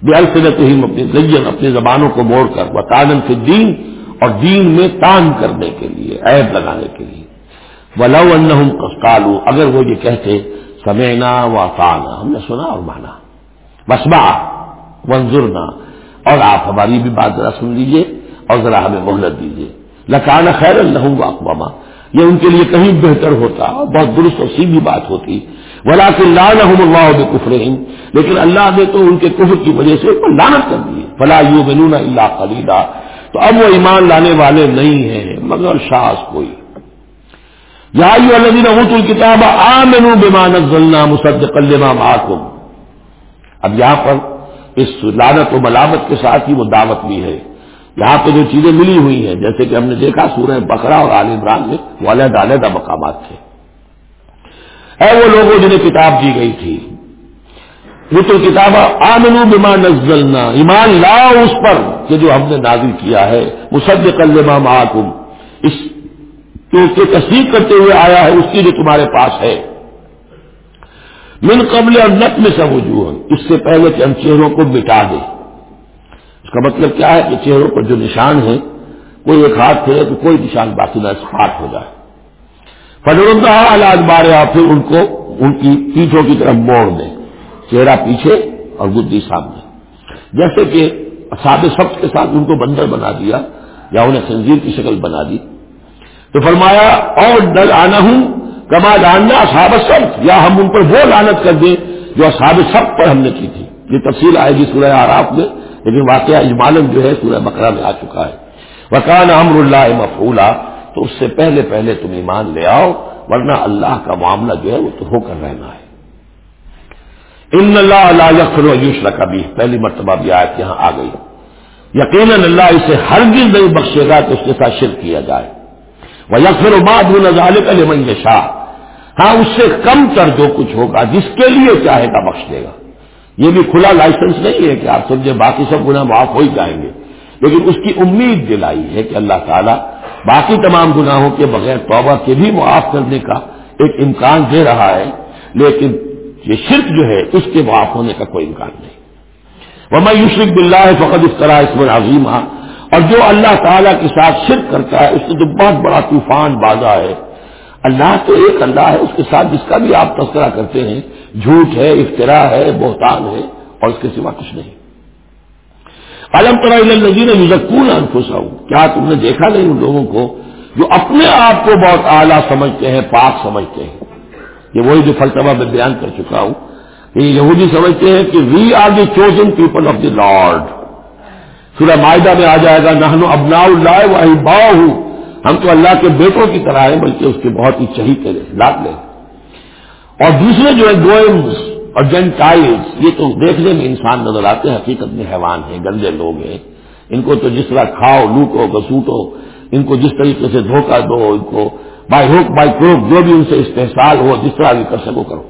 بے السنت اپنی لیم اپنی زبانوں کو موڑ کر۔ وہ تانن سے دین اور دین میں تان کرنے کے لیے، عیب لگانے کے لیے۔ ولو ان کالو اگر وہ یہ کہتے سمینا و فانا ہم نے سنا اور مانا۔ بسما منظرنا اور آپ ہماری بھی بات ذرا سن لیجیے اور ذرا ہمیں مہلت دیجیے لکانا خیر اللہ اقواما یہ ان کے لیے کہیں بہتر ہوتا بہت درست اور سیدھی بات ہوتی۔ ولا کہ لانحم اللہ بکفر لیکن اللہ نے تو ان کے کفر کی وجہ سے لانت کر دی۔ فلا یو بنون اللہ خلیدہ تو اب وہ ایمان لانے والے نہیں ہیں، مگر شاس کوئی۔ یا الذین اوتوا الکتاب آمنوا بما نزلنا مصدقا لما معكم اب یہاں پر اس لانت و ملامت کے ساتھ ہی وہ دعوت بھی ہے۔ یہاں پہ جو چیزیں ملی ہوئی ہیں، جیسے کہ ہم نے دیکھا سورہ بکرا اور عال عمران میں وہ علیحدہ علیحدہ مقامات تھے۔ اے وہ لوگوں جنہیں کتاب دی گئی تھی وہ تو کتاب آمنو بما نزلنا. ایمان لاؤ اس پر کہ جو ہم نے نازل کیا ہے. مسد کلما محکم اس کے تصدیق کرتے ہوئے آیا ہے، اس کی جو تمہارے پاس ہے. من قبل اور نت میں سب وجوہ اس سے پہلے کہ ہم چہروں کو مٹا دیں. اس کا مطلب کیا ہے کہ چہروں پر جو نشان ہے، کوئی ایک ہاتھ ہے تو کوئی نشان باقی نہ اسپاٹ ہو جائے. فنرندہ علاج بارے آپ پھر ان کو ان کی پیٹھوں کی طرف موڑ دیں. چہرہ پیچھے اور بدھی سامنے۔ جیسے کہ ساد سب کے ساتھ ان کو بندر بنا دیا یا انہیں خنزیر کی شکل بنا دی۔ تو فرمایا، اور ڈر آنا ہوں کما جاننا اصحاب سب یا ہم ان پر وہ لانت کر دیں جو اصحاب سب پر ہم نے کی تھی۔ یہ تفصیل آئے گی سورہ آراف میں، لیکن واقعہ اجمالن جو ہے سورہ بکرا میں آ چکا ہے۔ وکان امر اللہ مفولا تو اس سے پہلے پہلے تم ایمان لے آؤ، ورنہ اللہ کا معاملہ جو ہے وہ تو ہو کر رہنا ہے۔ ان اللہ اللہ یقر و یوش بھی پہلی مرتبہ بھی آیت یہاں آ گئی۔ یقیناً اللہ اسے ہر دن نہیں بخشے گا کہ اس کے ساتھ شرک کیا جائے۔ وہ یکفر و باد نظال لمن ہاں اس سے کم تر جو کچھ ہوگا، جس کے لیے چاہے گا، بخش دے گا۔ یہ بھی کھلا لائسنس نہیں ہے کہ آپ سمجھے باقی سب گناہ معاف ہو ہی جائیں گے۔ لیکن اس کی امید دلائی ہے کہ اللہ تعالیٰ باقی تمام گناہوں کے بغیر توبہ کے بھی معاف کرنے کا ایک امکان دے رہا ہے۔ لیکن یہ شرک جو ہے، اس کے معاف ہونے کا کوئی امکان نہیں۔ وہ میں بلّہ فقط اس طرح اس میں عظیم اور جو اللہ تعالیٰ کے ساتھ شرک کرتا ہے، اس سے جو بہت بڑا طوفان بازا ہے۔ اللہ تو ایک اللہ ہے، اس کے ساتھ جس کا بھی آپ تذکرہ کرتے ہیں، جھوٹ ہے افطرا ہے، بہتان ہے، اور اس کے سوا کچھ نہیں۔ علم طرح یوزکون انفسا ہوں کیا تم نے دیکھا نہیں ان لوگوں کو جو اپنے آپ کو بہت اعلیٰ سمجھتے ہیں، پاک سمجھتے ہیں؟ یہ وہی جو فلسفہ میں بیان کر چکا ہوں۔ کہ یہودی سمجھتے ہیں کہ we are the chosen people of the Lord سورہ معاہدہ میں آ جائے گا نہنو ابنا اللہ وہی باؤ ہوں ہم تو اللہ کے بیٹوں کی طرح ہیں، بلکہ اس کے بہت ہی چہیتے لے لاپ لیں اور دوسرے جو ہے گوئمس اور جینٹائلس یہ تو دیکھنے میں انسان نظر آتے ہیں، حقیقت میں حیوان ہیں، گندے لوگ ہیں۔ ان کو تو جس طرح کھاؤ، لوٹو، گسوٹو، ان کو جس طریقے سے دھوکہ دو، ان کو بائی ہوک بائی کروک جو بھی ان سے استحصال ہو، جس طرح بھی کر سکو کرو.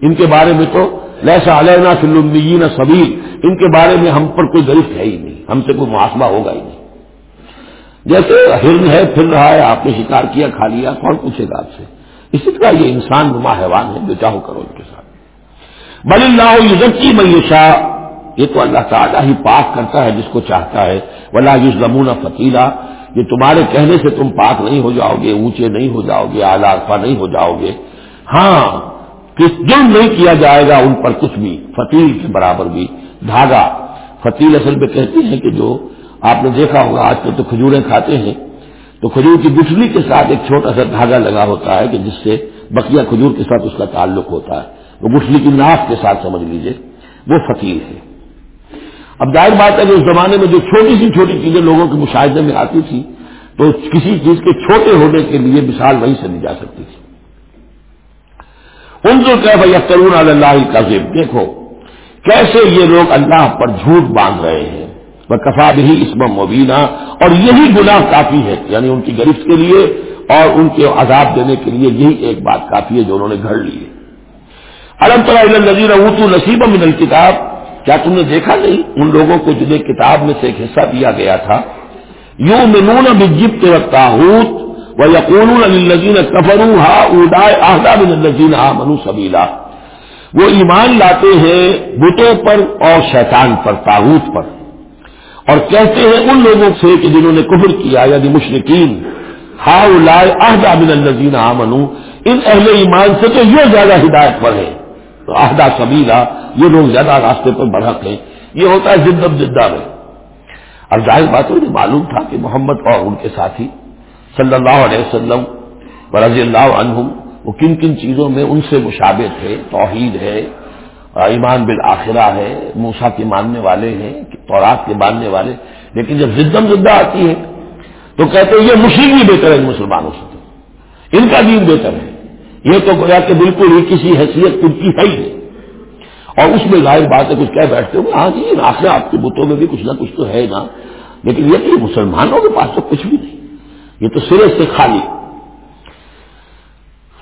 ان کے بارے میں تو لہسا علیہ فلم سبیر ان کے بارے میں ہم پر کوئی گرفت ہے ہی نہیں. ہم سے کوئی محاسبہ ہوگا ہی نہیں. جیسے ہرن ہے، پھر رہا ہے، آپ نے شکار کیا، کھا لیا، کون پوچھے گا آپ سے؟ اسی طرح یہ انسان نما حیوان ہے جو چاہو کرو ان کے ساتھ. بل اللہ یوزکی میشا یہ تو اللہ تعالیٰ ہی پاک کرتا ہے جس کو چاہتا ہے. ولا یوز لمون فتیلا. یہ تمہارے کہنے سے تم پاک نہیں ہو جاؤ گے، اونچے نہیں ہو جاؤ گے، اعلی نہیں ہو جاؤ گے۔ ہاں کس جرم نہیں کیا جائے گا ان پر کچھ بھی، فتیل کے برابر بھی۔ دھاگا، فتیل اصل میں کہتے ہیں کہ جو آپ نے دیکھا ہوگا، آج کل تو کھجوریں کھاتے ہیں۔ تو کھجور کی گٹھلی کے ساتھ ایک چھوٹا سا دھاگا لگا ہوتا ہے کہ جس سے بقیہ کھجور کے ساتھ اس کا تعلق ہوتا ہے۔ وہ گٹھلی کی ناف کے ساتھ سمجھ لیجیے، وہ فتیل ہے۔ اب ظاہر بات ہے کہ اس زمانے میں جو چھوٹی سی چھوٹی چیزیں لوگوں کے مشاہدے میں آتی تھی، تو کسی چیز کے چھوٹے ہونے کے لیے مثال وہیں سے لی جا سکتی تھی۔ ان جو کہ بھائی کرون اللہ کا دیکھو، کیسے یہ لوگ اللہ پر جھوٹ باندھ رہے ہیں۔ وہ کفا بھی اسم مبینہ اور یہی گناہ کافی ہے یعنی ان کی گرفت کے لیے اور ان کے عذاب دینے کے لیے یہی ایک بات کافی ہے جو انہوں نے گھڑ لی ہے۔ الم نظیر اونتو نصیب من الکتاب۔ کیا تم نے دیکھا نہیں؟ ان لوگوں کو جنہیں کتاب میں سے ایک حصہ دیا گیا تھا۔ یوں منون بجب کے تاحت وہ یقون الزین کفرو ہا ادا آہدا بن الزین ہا منو سبیلا۔ وہ ایمان لاتے ہیں بتوں پر اور شیطان پر تاحوت پر۔ اور کہتے ہیں ان لوگوں سے کہ جنہوں نے کفر کیا یعنی مشرقین ہا لائے آہدا بن الزین ہا منو ان اہل ایمان سے تو یہ زیادہ ہدایت پر ہے تو آہدا سبیلا یہ لوگ زیادہ راستے پر بڑھک ہیں۔ یہ ہوتا ہے زندب زدہ میں۔ اب ظاہر بات ہو معلوم تھا کہ محمد اور ان کے ساتھی صلی اللہ علیہ وسلم و رضی اللہ عنہم، وہ کن کن چیزوں میں ان سے مشابہ تھے توحید ہے، ایمان بالآخرہ ہے موسا کے ماننے والے ہیں، تورات کے ماننے والے لیکن جب زدم زدہ آتی ہے تو کہتے ہیں، یہ مشرق بھی بہتر ہے مسلمانوں سے ان کا دین بہتر ہے۔ یہ تو گویا کہ بالکل ہی کسی حیثیت ان کی ہے ہی اور اس میں ظاہر بات ہے کچھ کہہ بیٹھتے ہو ہاں جی آخر آپ کے بتوں میں بھی کچھ نہ کچھ تو ہے نا۔ لیکن یہ کہ مسلمانوں کے پاس تو کچھ بھی نہیں۔ یہ تو سرے سے خالی۔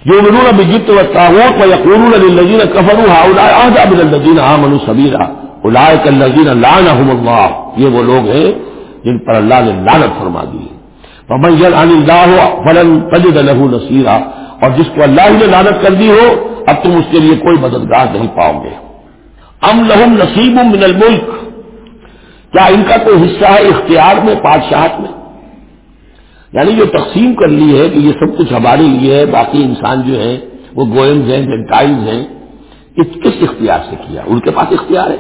جو منون اب جت و تعوت و یقون الزین کفر آزاد الزین عامن صبیرہ الائے الزین لان اللہ۔ یہ وہ لوگ ہیں جن پر اللہ نے لانت فرما دی۔ پمن اللہ فلن تجد له نصیرہ اور جس کو اللہ نے لانت کر دی ہو، اب تم اس کے لیے کوئی مددگار نہیں پاؤ گے۔ ام لہم نصیب من الملک۔ کیا ان کا کوئی حصہ ہے اختیار میں بادشاہت میں؟ یعنی جو تقسیم کر لی ہے کہ یہ سب کچھ ہمارے لیے ہے، باقی انسان جو ہیں، وہ گوئمز ہیں، جنٹائلز ہیں اس کس اختیار سے کیا؟ ان کے پاس اختیار ہے۔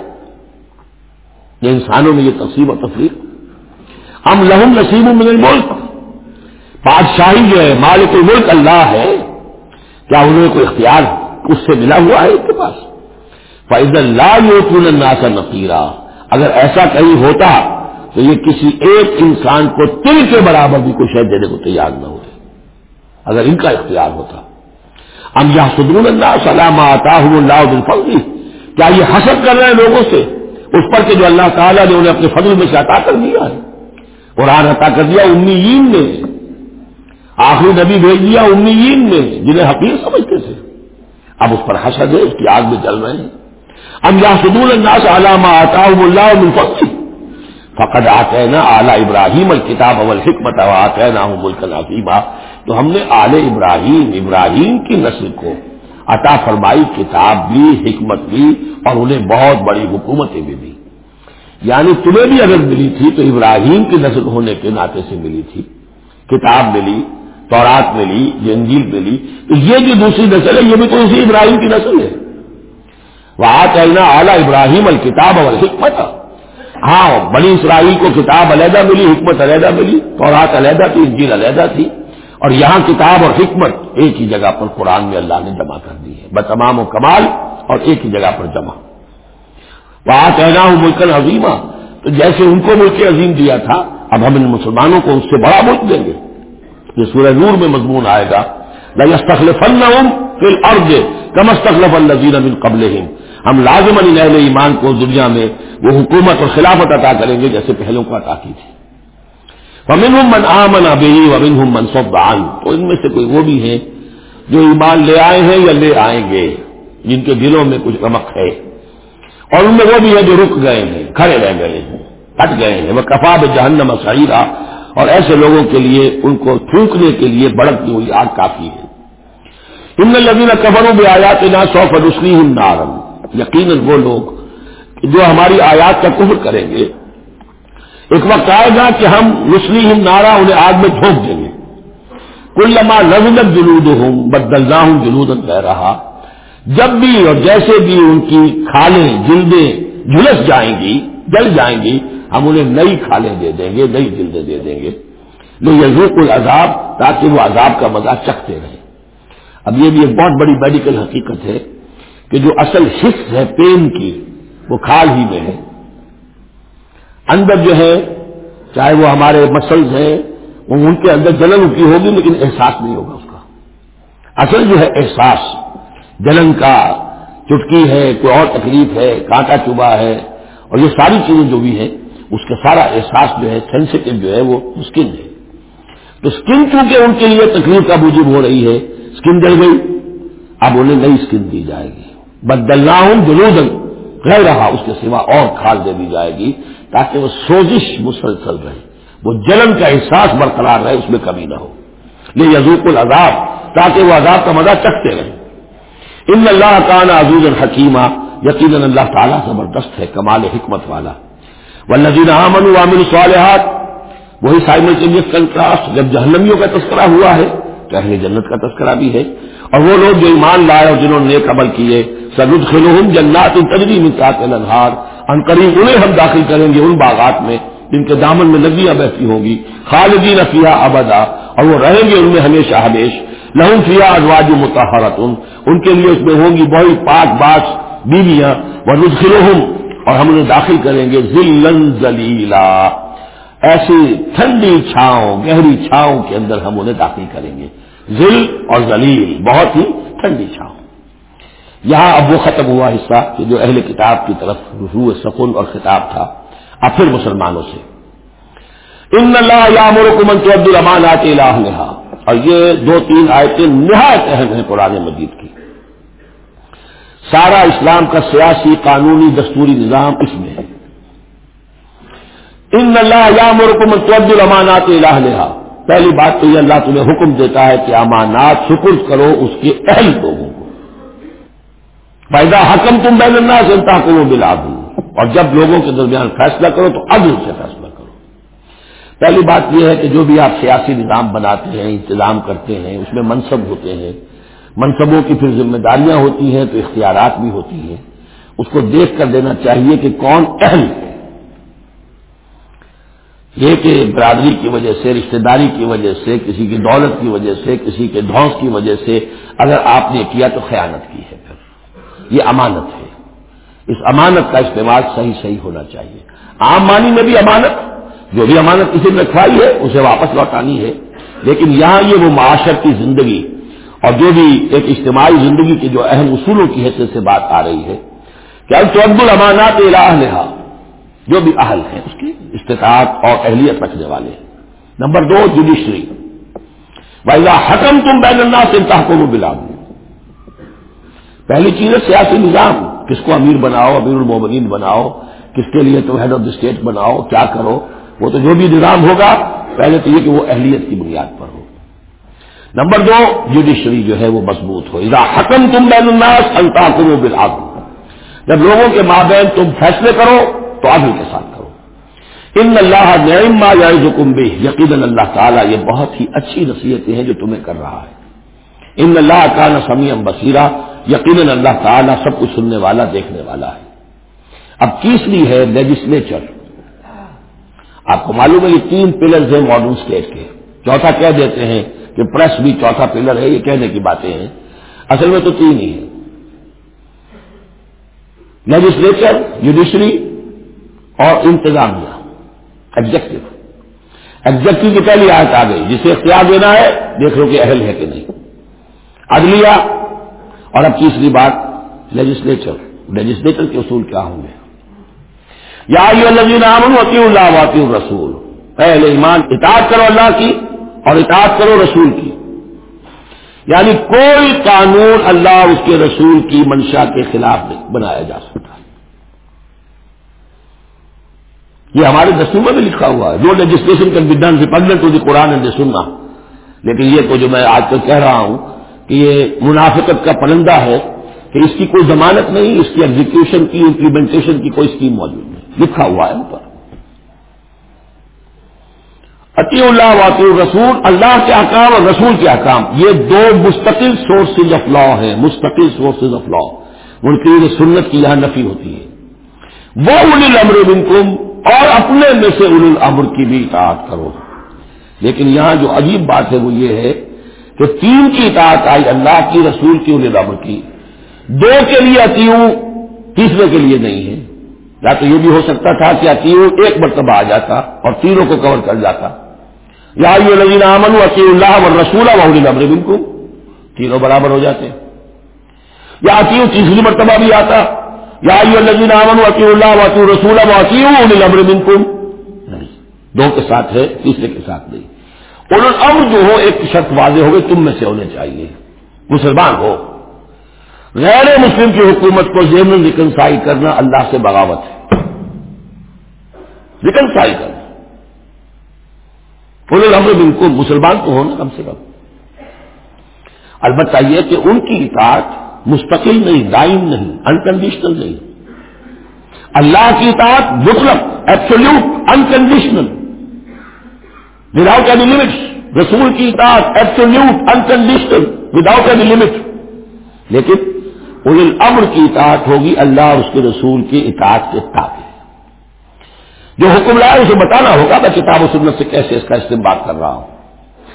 یہ انسانوں میں یہ تقسیم اور تفریح ہم لہم نصیب من الملک۔ بادشاہی جو ہے، مالک الملک اللہ ہے کیا انہوں نے کوئی اختیار اس سے ملا ہوا ہے ان کے پاس؟ فائز اللہ ناسا نقیرہ اگر ایسا کہیں ہوتا تو یہ کسی ایک انسان کو تل کے برابر بھی کوئی شہد دینے کو تیار نہ ہوتے اگر ان کا اختیار ہوتا۔ ہم یہاں سدون اللہ سلام آتا ہوں اللہ الفضی کیا یہ حسد کر رہے ہیں لوگوں سے؟ اس پر کہ جو اللہ تعالیٰ نے انہیں اپنے فضل میں سے عطا کر دیا ہے۔ قرآن عطا کر دیا امی نے آخری نبی بھیج دیا امیین نے، جنہیں حقیق سمجھتے تھے۔ اب اس پر حسد ہے، اس کی آگ میں چل رہے ہیں۔ ام یا سدول الناس علامہ آتا اللہ مفتی فقد آتے نا اعلیٰ ابراہیم الکتاب اول حکمت آتے نا ملک نصیبہ تو ہم نے اعلی ابراہیم ابراہیم کی نسل کو عطا فرمائی، کتاب بھی حکمت بھی اور انہیں بہت بڑی حکومتیں بھی دی۔ یعنی تمہیں بھی اگر ملی تھی تو ابراہیم کی نسل ہونے کے ناطے سے ملی تھی۔ کتاب ملی۔ تورات ملی جنجیل ملی تو یہ جو دوسری نسل ہے، یہ بھی تو اسی ابراہیم کی نسل ہے۔ وہ کہنا اعلیٰ ابراہیم الکتاب اور حکمت ہاں بنی اسرائیل کو کتاب علیحدہ ملی، حکمت علیحدہ ملی، تورات علیحدہ تھی، انجیل علیحدہ تھی۔ اور یہاں کتاب اور حکمت ایک ہی جگہ پر قرآن میں اللہ نے جمع کر دی ہے۔ بتمام و کمال اور ایک ہی جگہ پر جمع۔ وہاں کہنا ہوں ملک عظیمہ تو جیسے ان کو ملک عظیم دیا تھا، اب ہم ان مسلمانوں کو اس سے بڑا ملک دیں گے۔ یہ سورہ نور میں مضمون آئے گا فن پھر ارد کم استخلف الزین امن قبل ہم لازم علی نئے ایمان کو دنیا میں وہ حکومت اور خلافت عطا کریں گے جیسے پہلوں کو عطا کی تھی۔ ومن ہوں من آمن ابھی ومن ہوں منصوب تو ان میں سے کوئی وہ بھی ہیں جو ایمان لے آئے ہیں یا لے آئیں گے، جن کے دلوں میں کچھ رمک ہے۔ اور ان میں وہ بھی ہے جو رک گئے ہیں، کھڑے رہ گئے ہیں، ہٹ گئے ہیں۔ وہ کفاب جہنم سعیرہ اور ایسے لوگوں کے لیے، ان کو تھوکنے کے لیے بڑکتی ہوئی آگ کافی ہے۔ ان میں لگی نہ قبروں میں آیات نہ سو فروسلی ہوں نارم یقیناً وہ لوگ جو ہماری آیات کا کفر کریں گے، ایک وقت آئے گا کہ ہم مسلی ہند نارا انہیں آگ میں جھونک دیں گے۔ کل لما نزلت جلود ہوں بدلنا ہوں جلود کہہ رہا۔ جب بھی اور جیسے بھی ان کی کھالیں، جلدیں جھلس جائیں گی، جل جائیں گی ہم انہیں نئی کھالیں دے دیں گے، نئی جلدیں دے دیں گے۔ لو یزوق العذاب، تاکہ وہ عذاب کا مزہ چکھتے رہیں۔ اب یہ بھی ایک بہت بڑی میڈیکل حقیقت ہے کہ جو اصل حص ہے، پین کی، وہ کھال ہی میں ہے۔ اندر جو ہے، چاہے وہ ہمارے مسلز ہیں، وہ ان کے اندر جلن کی ہوگی، لیکن احساس نہیں ہوگا اس کا۔ اصل جو ہے احساس، جلن کا، چٹکی ہے، کوئی اور تکلیف ہے، کانٹا چبا ہے، اور یہ ساری چیزیں جو بھی ہیں اس کا سارا احساس جو ہے سینسٹو جو ہے، وہ اسکن ہے۔ تو اسکن چونکہ ان کے لیے تکلیف کا موجود ہو رہی ہے؟ اسکن جل گئی۔ اب انہیں نئی اسکن دی جائے گی۔ بدلنا ہوں جلود رہ رہا اس کے سوا اور کھال دے دی جائے گی تاکہ وہ سوزش مسلسل رہے۔ وہ جلن کا احساس برقرار رہے، اس میں کمی نہ ہو۔ یہ یزوق العذاب، تاکہ وہ عذاب کا مزہ چکتے رہے۔ ان اللہ کان عزوز الحکیمہ یقیناً اللہ تعالیٰ زبردست ہے، کمال حکمت والا۔ و نذیر امن عامل صالحات وہی سائمل کنٹراسٹ جب جہنمیوں کا تذکرہ ہوا ہے، تو اہل جنت کا تذکرہ بھی ہے۔ اور وہ لوگ جو ایمان لائے اور جنہوں نے نیک عمل کیے سرد خلوم جنات تجری مساط الہار ان قریب انہیں ہم داخل کریں گے ان باغات میں، جن کے دامن میں ندیاں بہتی ہوں گی۔ خالدین فیا ابدا۔ اور وہ رہیں گے ان میں ہمیشہ ہمیش لہم فیا ازواج متحرت ان کے لیے اس میں ہوں گی بہت پاک باس بیویاں۔ وہ ردخلوہم اور ہم انہیں داخل کریں گے ذلن زلیلا ایسی ٹھنڈی چھاؤں، گہری چھاؤں کے اندر ہم انہیں داخل کریں گے۔ ذل اور ذلیل، بہت ہی ٹھنڈی چھاؤں۔ یہاں اب وہ ختم ہوا حصہ کہ جو اہل کتاب کی طرف روح سکون اور خطاب تھا۔ اب پھر مسلمانوں سے۔ ان اللہ یا مرکمن تو عبد الرحمان آتے اللہ اور یہ دو تین آیتیں نہایت اہم ہیں قرآن مجید کی۔ سارا اسلام کا سیاسی قانونی دستوری نظام اس میں ہے۔ ان اللہ یا مرکمن تو عبد الرحمان آتے اللہ پہلی بات تو یہ اللہ تمہیں حکم دیتا ہے کہ امانات سپرد کرو اس کے اہل لوگوں کو۔ پیدا حکم تم بین الناس انتا کو وہ بلا دوں اور جب لوگوں کے درمیان فیصلہ کرو تو عدل سے فیصلہ کرو۔ پہلی بات یہ ہے کہ جو بھی آپ سیاسی نظام بناتے ہیں، انتظام کرتے ہیں، اس میں منصب ہوتے ہیں منصبوں کی پھر ذمہ داریاں ہوتی ہیں، تو اختیارات بھی ہوتی ہیں۔ اس کو دیکھ کر دینا چاہیے کہ کون اہل ہے۔ یہ کہ برادری کی وجہ سے، رشتہ داری کی وجہ سے، کسی کی دولت کی وجہ سے، کسی کے دھوس کی وجہ سے اگر آپ نے کیا تو خیانت کی ہے پھر۔ یہ امانت ہے۔ اس امانت کا استعمال صحیح صحیح ہونا چاہیے۔ عام معنی میں بھی امانت، جو بھی امانت کسی نے رکھوائی ہے، اسے واپس لوٹانی ہے۔ لیکن یہاں یہ وہ معاشرت کی زندگی اور جو بھی ایک اجتماعی زندگی کے جو اہم اصولوں کی حیثیت سے بات آ رہی ہے کہ الب الامانات الہ جو بھی اہل ہیں، اس کی استطاعت اور اہلیت رکھنے والے ہیں۔ نمبر دو، جوڈیشری۔ بھائی حکم تم بین اللہ سے تحقوں کو بلا پہلی چیز ہے سیاسی نظام، کس کو امیر بناؤ، امیر المومنین بناؤ، کس کے لیے تم ہیڈ آف دا اسٹیٹ بناؤ، کیا کرو؟ وہ تو جو بھی نظام ہوگا، پہلے تو یہ کہ وہ اہلیت کی بنیاد پر ہو۔ نمبر دو جوڈیشری جو ہے وہ مضبوط ہو۔ اذا حکم تم بین الناس التا کرو بالعدل۔ جب لوگوں کے ماں بہن تم فیصلے کرو، تو عدل کے ساتھ کرو۔ ان اللہ نعم ما حکم بھی یقین اللہ تعالیٰ یہ بہت ہی اچھی نصیحتیں ہیں جو تمہیں کر رہا ہے۔ ان اللہ کا نسمیم بصیرہ یقیناً اللہ تعالیٰ سب کچھ سننے والا، دیکھنے والا ہے۔ اب تیسری ہے لیجسلیچر آپ کو معلوم ہے یہ تین پلرز ہیں ماڈرن اسٹیٹ کے۔ چوتھا کہہ دیتے ہیں کہ پریس بھی چوتھا پلر ہے، یہ کہنے کی باتیں ہیں۔ اصل میں تو تین ہی ہیں۔ لیجسلیچر جوڈیشری اور انتظامیہ ایگزیکٹو ایگزیکٹو کی پہلی آیت آ گئی، جسے اختیار دینا ہے، دیکھ لو کہ اہل ہے کہ نہیں۔ عدلیہ، اور اب تیسری بات لیجسلیچر لیجسلیچر کے اصول کیا ہوں گے؟ یا نام وکی اللہ واطی الرسول۔ پہلے ایمان، اطاعت کرو اللہ کی۔ اور اطاعت کرو رسول کی۔ یعنی کوئی قانون اللہ اور اس کے رسول کی منشا کے خلاف نہیں بنایا جا سکتا۔ یہ ہمارے دستوں میں بھی لکھا ہوا ہے۔ جو لیجسلیشن کا ودان سے پڑھنے تو قرآن ہے سننا لیکن یہ تو جو میں آج تک کہہ رہا ہوں کہ یہ منافقت کا پرندہ ہے کہ اس کی کوئی ضمانت نہیں، اس کی ایگزیکشن کی امپلیمنٹیشن کی کوئی اسکیم موجود نہیں۔ لکھا ہوا ہے اوپر۔ عطی اللہ واقع رسول اللہ کے احکام اور رسول کے احکام۔ یہ دو مستقل سورسز آف لا ہیں، مستقل سورسز آف لا ان کی سنت کی یہاں نفی ہوتی ہے۔ وہ ان الامر منکم، اور اپنے میں سے ان الامر کی بھی اطاعت کرو۔ لیکن یہاں جو عجیب بات ہے وہ یہ ہے کہ تین کی اطاعت آئی اللہ کی، رسول کی ان الامر کی۔ دو کے لیے اتیوں تیسرے کے لیے نہیں ہے۔ یا تو یہ بھی ہو سکتا تھا کہ اتیوں ایک مرتبہ آ جاتا اور تینوں کو کور کر جاتا۔ یا لذین امن وکی اللہ و رسول امر بالکل تینوں برابر ہو جاتے یا عقیو تیسری مرتبہ بھی آتا، یا لذین امن وکی اللہ وکی رسول وکی امر بالکل نہیں، دو کے ساتھ ہے، تیسرے کے ساتھ نہیں۔ ان امر جو ہو، ایک شرط واضح ہوگی، تم میں سے ہونے چاہیے۔ مسلمان ہو۔ غیر مسلم کی حکومت کو زیمن ریکنسائی کرنا اللہ سے بغاوت ہے۔ ریکنسائی کرنا۔ الامر بالکل مسلمان تو ہونا کم سے کم۔ البتہ یہ کہ ان کی اطاعت مستقل نہیں، دائم نہیں انکنڈیشنل نہیں۔ اللہ کی اطاعت مطلب absolute unconditional without any limit رسول کی اطاعت absolute unconditional without any limit لیکن ان الامر کی اطاعت ہوگی اللہ اور اس کے رسول کی اطاعت کے تابع۔ جو حکم لائے اسے بتانا ہوگا میں کتاب و سنت سے کیسے اس کا استعمال کر رہا ہوں۔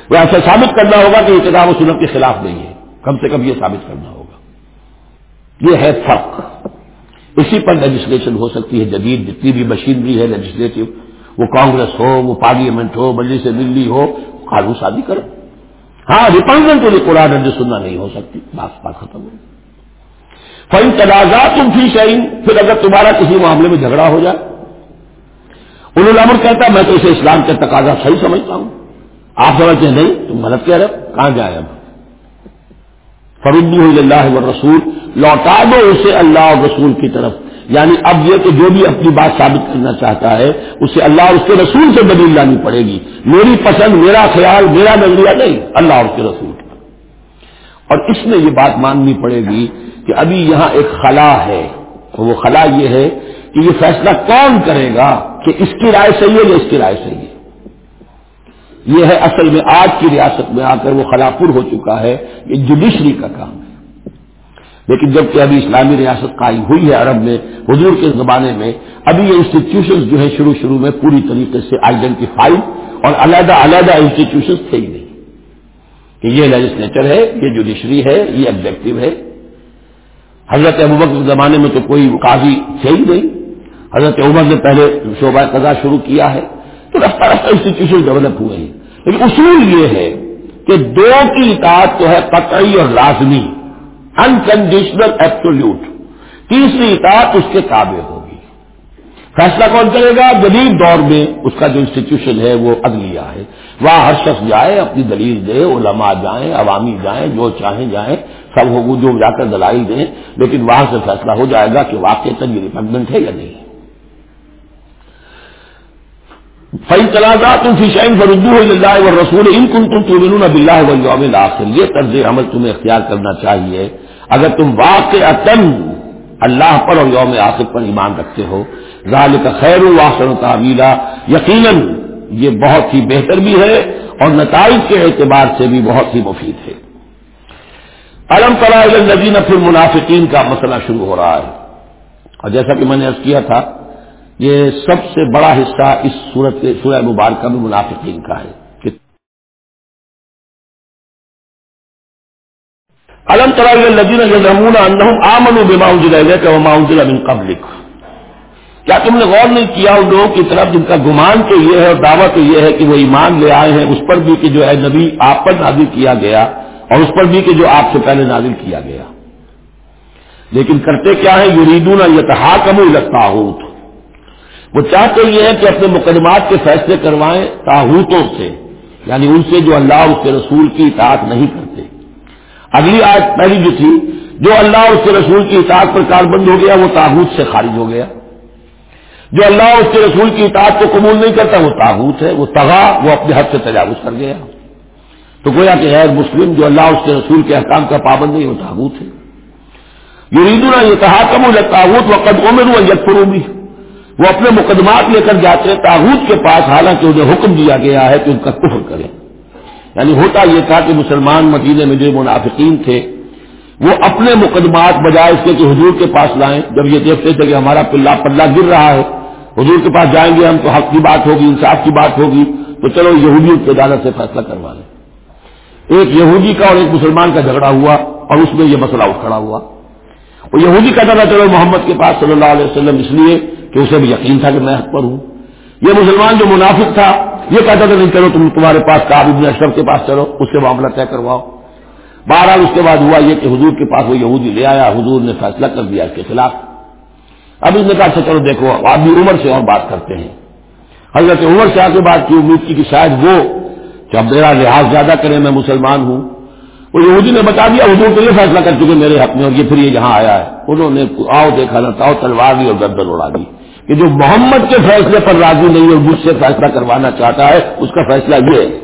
وہ ایسا ثابت کرنا ہوگا کہ یہ کتاب و سنت کے خلاف نہیں ہے۔ کم سے کم یہ ثابت کرنا ہوگا۔ یہ ہے فرق۔ اسی پر لیجسلیشن ہو سکتی ہے، جدید جتنی بھی مشینری ہے لیجسلیٹو وہ کانگریس ہو، وہ پارلیمنٹ ہو، مجلس دلی ہو، قانون شادی کرو۔ ہاں ریپرزینٹ والی قرآن جو سننا نہیں ہو سکتی، بات بات ختم ہو۔ فن تنازع تم فی شعین پھر اگر تمہارا کسی معاملے میں جھگڑا ہو جائے انہوں الامر کہتا میں تو اسے اسلام کے تقاضا صحیح سمجھتا ہوں۔ آپ سمجھتے ہیں، نہیں، تم غلط کہہ رہے کہاں جائے اب فروبی اللہ و رسول لوٹا دو اسے اللہ اور رسول کی طرف۔ یعنی اب یہ کہ جو بھی اپنی بات ثابت کرنا چاہتا ہے، اسے اللہ اور اس کے رسول سے بدل لانی پڑے گی۔ میری پسند، میرا خیال، میرا نظریہ نہیں، اللہ اور اس کے رسول۔ اور اس میں یہ بات ماننی پڑے گی کہ ابھی یہاں ایک خلا ہے۔ وہ خلا یہ ہے کہ یہ فیصلہ کون کرے گا؟ کہ اس کی رائے صحیح ہے یا اس کی رائے صحیح ہے؟ یہ ہے اصل میں آج کی ریاست میں آ کر وہ خلاپور ہو چکا ہے، یہ جوڈیشری کا کام ہے۔ لیکن جبکہ ابھی اسلامی ریاست قائم ہوئی ہے عرب میں، حضور کے زمانے میں، ابھی یہ انسٹیٹیوشن جو ہے شروع شروع میں پوری طریقے سے آئیڈینٹیفائڈ اور علیحدہ علیحدہ انسٹیٹیوشن تھے ہی نہیں۔ کہ یہ لیجسلیچر ہے، یہ جوڈیشری ہے، یہ ایگزیکٹو ہے۔ حضرت ابوبکر کے زمانے میں تو کوئی قاضی تھے ہی نہیں۔ حضرت عمر نے پہلے شعبہ قضا شروع کیا ہے تو رفتہ رفتہ انسٹیٹیوشن ڈیولپ ہوئے ہیں۔ لیکن اصول یہ ہے کہ دو کی اطاعت تو ہے قطعی اور لازمی انکنڈیشنل ایپسولوٹ تیسری اطاعت اس کے تابع ہوگی۔ فیصلہ کون کرے گا؟ جدید دور میں اس کا جو انسٹیٹیوشن ہے وہ عدلیہ ہے۔ وہاں ہر شخص جائے، اپنی دلیل دے، علماء جائیں، عوامی جائیں، جو چاہیں جائیں، سب ہو جو جا کر دلائی دیں، لیکن وہاں سے فیصلہ ہو جائے گا کہ واقع تک یہ ریپنڈنٹ ہے یا نہیں۔ فی تلازہ تم فی شعین فردو اللہ و رسول ان کن تم تم بلّہ و یوم آخر یہ طرز عمل تمہیں اختیار کرنا چاہیے۔ اگر تم واقع اللہ پر اور یوم آخر پر ایمان رکھتے ہو ظال کا خیر الواحسن تعویلا۔ یقیناً یہ بہت ہی بہتر بھی ہے اور نتائج کے اعتبار سے بھی بہت ہی مفید ہے۔ علم طلع النبین پھر منافقین کا مسئلہ شروع ہو رہا ہے۔ اور جیسا کہ میں نے عرض کیا تھا یہ سب سے بڑا حصہ اس صورت کے سورہ مبارکہ میں منافقین کا ہے۔ الم الدین من کیا تم نے غور نہیں کیا ان لوگوں کی طرف جن کا گمان تو یہ ہے اور دعویٰ تو یہ ہے کہ وہ ایمان لے آئے ہیں، اس پر بھی کہ جو ہے نبی آپ پر نازل کیا گیا اور اس پر بھی کہ جو آپ سے پہلے نازل کیا گیا۔ لیکن کرتے کیا ہے یریدون یتہا کم تاحوت وہ چاہتے یہ ہیں کہ اپنے مقدمات کے فیصلے کروائیں تاحوتوں سے یعنی ان سے جو اللہ اس کے رسول کی اطاعت نہیں کرتے۔ اگلی آج پہلی جو تھی، جو اللہ اس کے رسول کی اطاعت پر کار بند ہو گیا، وہ تاحوت سے خارج ہو گیا۔ جو اللہ اس کے رسول کی اطاعت کو قبول نہیں کرتا، وہ تاحوت ہے، وہ تغا، وہ اپنے حد سے تجاوز کر گیا۔ تو گویا کہ غیر مسلم جو اللہ اس کے رسول کے احکام کا پابند نہیں، وہ تاحوت ہے۔ یہ یہ کہا کم تاحوت و قد عمر و یقرو بھی وہ اپنے مقدمات لے کر جاتے ہیں تاحوت کے پاس، حالانکہ انہیں حکم دیا گیا ہے کہ ان کا کفر کریں۔ یعنی ہوتا یہ تھا کہ مسلمان مدینے میں جو منافقین تھے، وہ اپنے مقدمات بجائے اس کے کہ حضور کے پاس لائیں۔ جب یہ دیکھتے تھے کہ ہمارا پلہ پلہ گر رہا ہے، حضور کے پاس جائیں گے، ہم تو حق کی بات ہوگی، انصاف کی بات ہوگی، تو چلو یہودی کی عدالت سے فیصلہ کروا لیں۔ ایک یہودی کا اور ایک مسلمان کا جھگڑا ہوا اور اس میں یہ مسئلہ اٹھ کھڑا ہوا۔ وہ یہودی کہتا تھا چلو محمد کے پاس صلی اللہ علیہ وسلم، اس لیے کہ اسے بھی یقین تھا کہ میں حق پر ہوں۔ یہ مسلمان جو منافق تھا، یہ کہتا تھا نہیں، چلو تم تمہارے پاس کاب ابن اشرف کے پاس چلو، اس سے معاملہ طے کرواؤ۔ بہرحال اس کے بعد ہوا یہ کہ حضور کے پاس وہ یہودی لے آیا، حضور نے فیصلہ کر دیا اس کے خلاف۔ اب اس نے کہا اچھا چلو دیکھو آپ بھی عمر سے اور بات کرتے ہیں۔ حضرت عمر سے آ کے بات کی، امید کی کہ شاید وہ جب میرا لحاظ زیادہ کرے، میں مسلمان ہوں۔ وہ یہودی نے بتا دیا، حضور تو یہ فیصلہ کر چکے، میرے حق میں اور یہ پھر یہ یہاں آیا ہے۔ انہوں نے آؤ دیکھا نہ آؤ تلوار دی اور گردن اڑا دی۔ کہ جو محمد کے فیصلے پر راضی نہیں اور مجھ سے فیصلہ کروانا چاہتا ہے، اس کا فیصلہ یہ ہے۔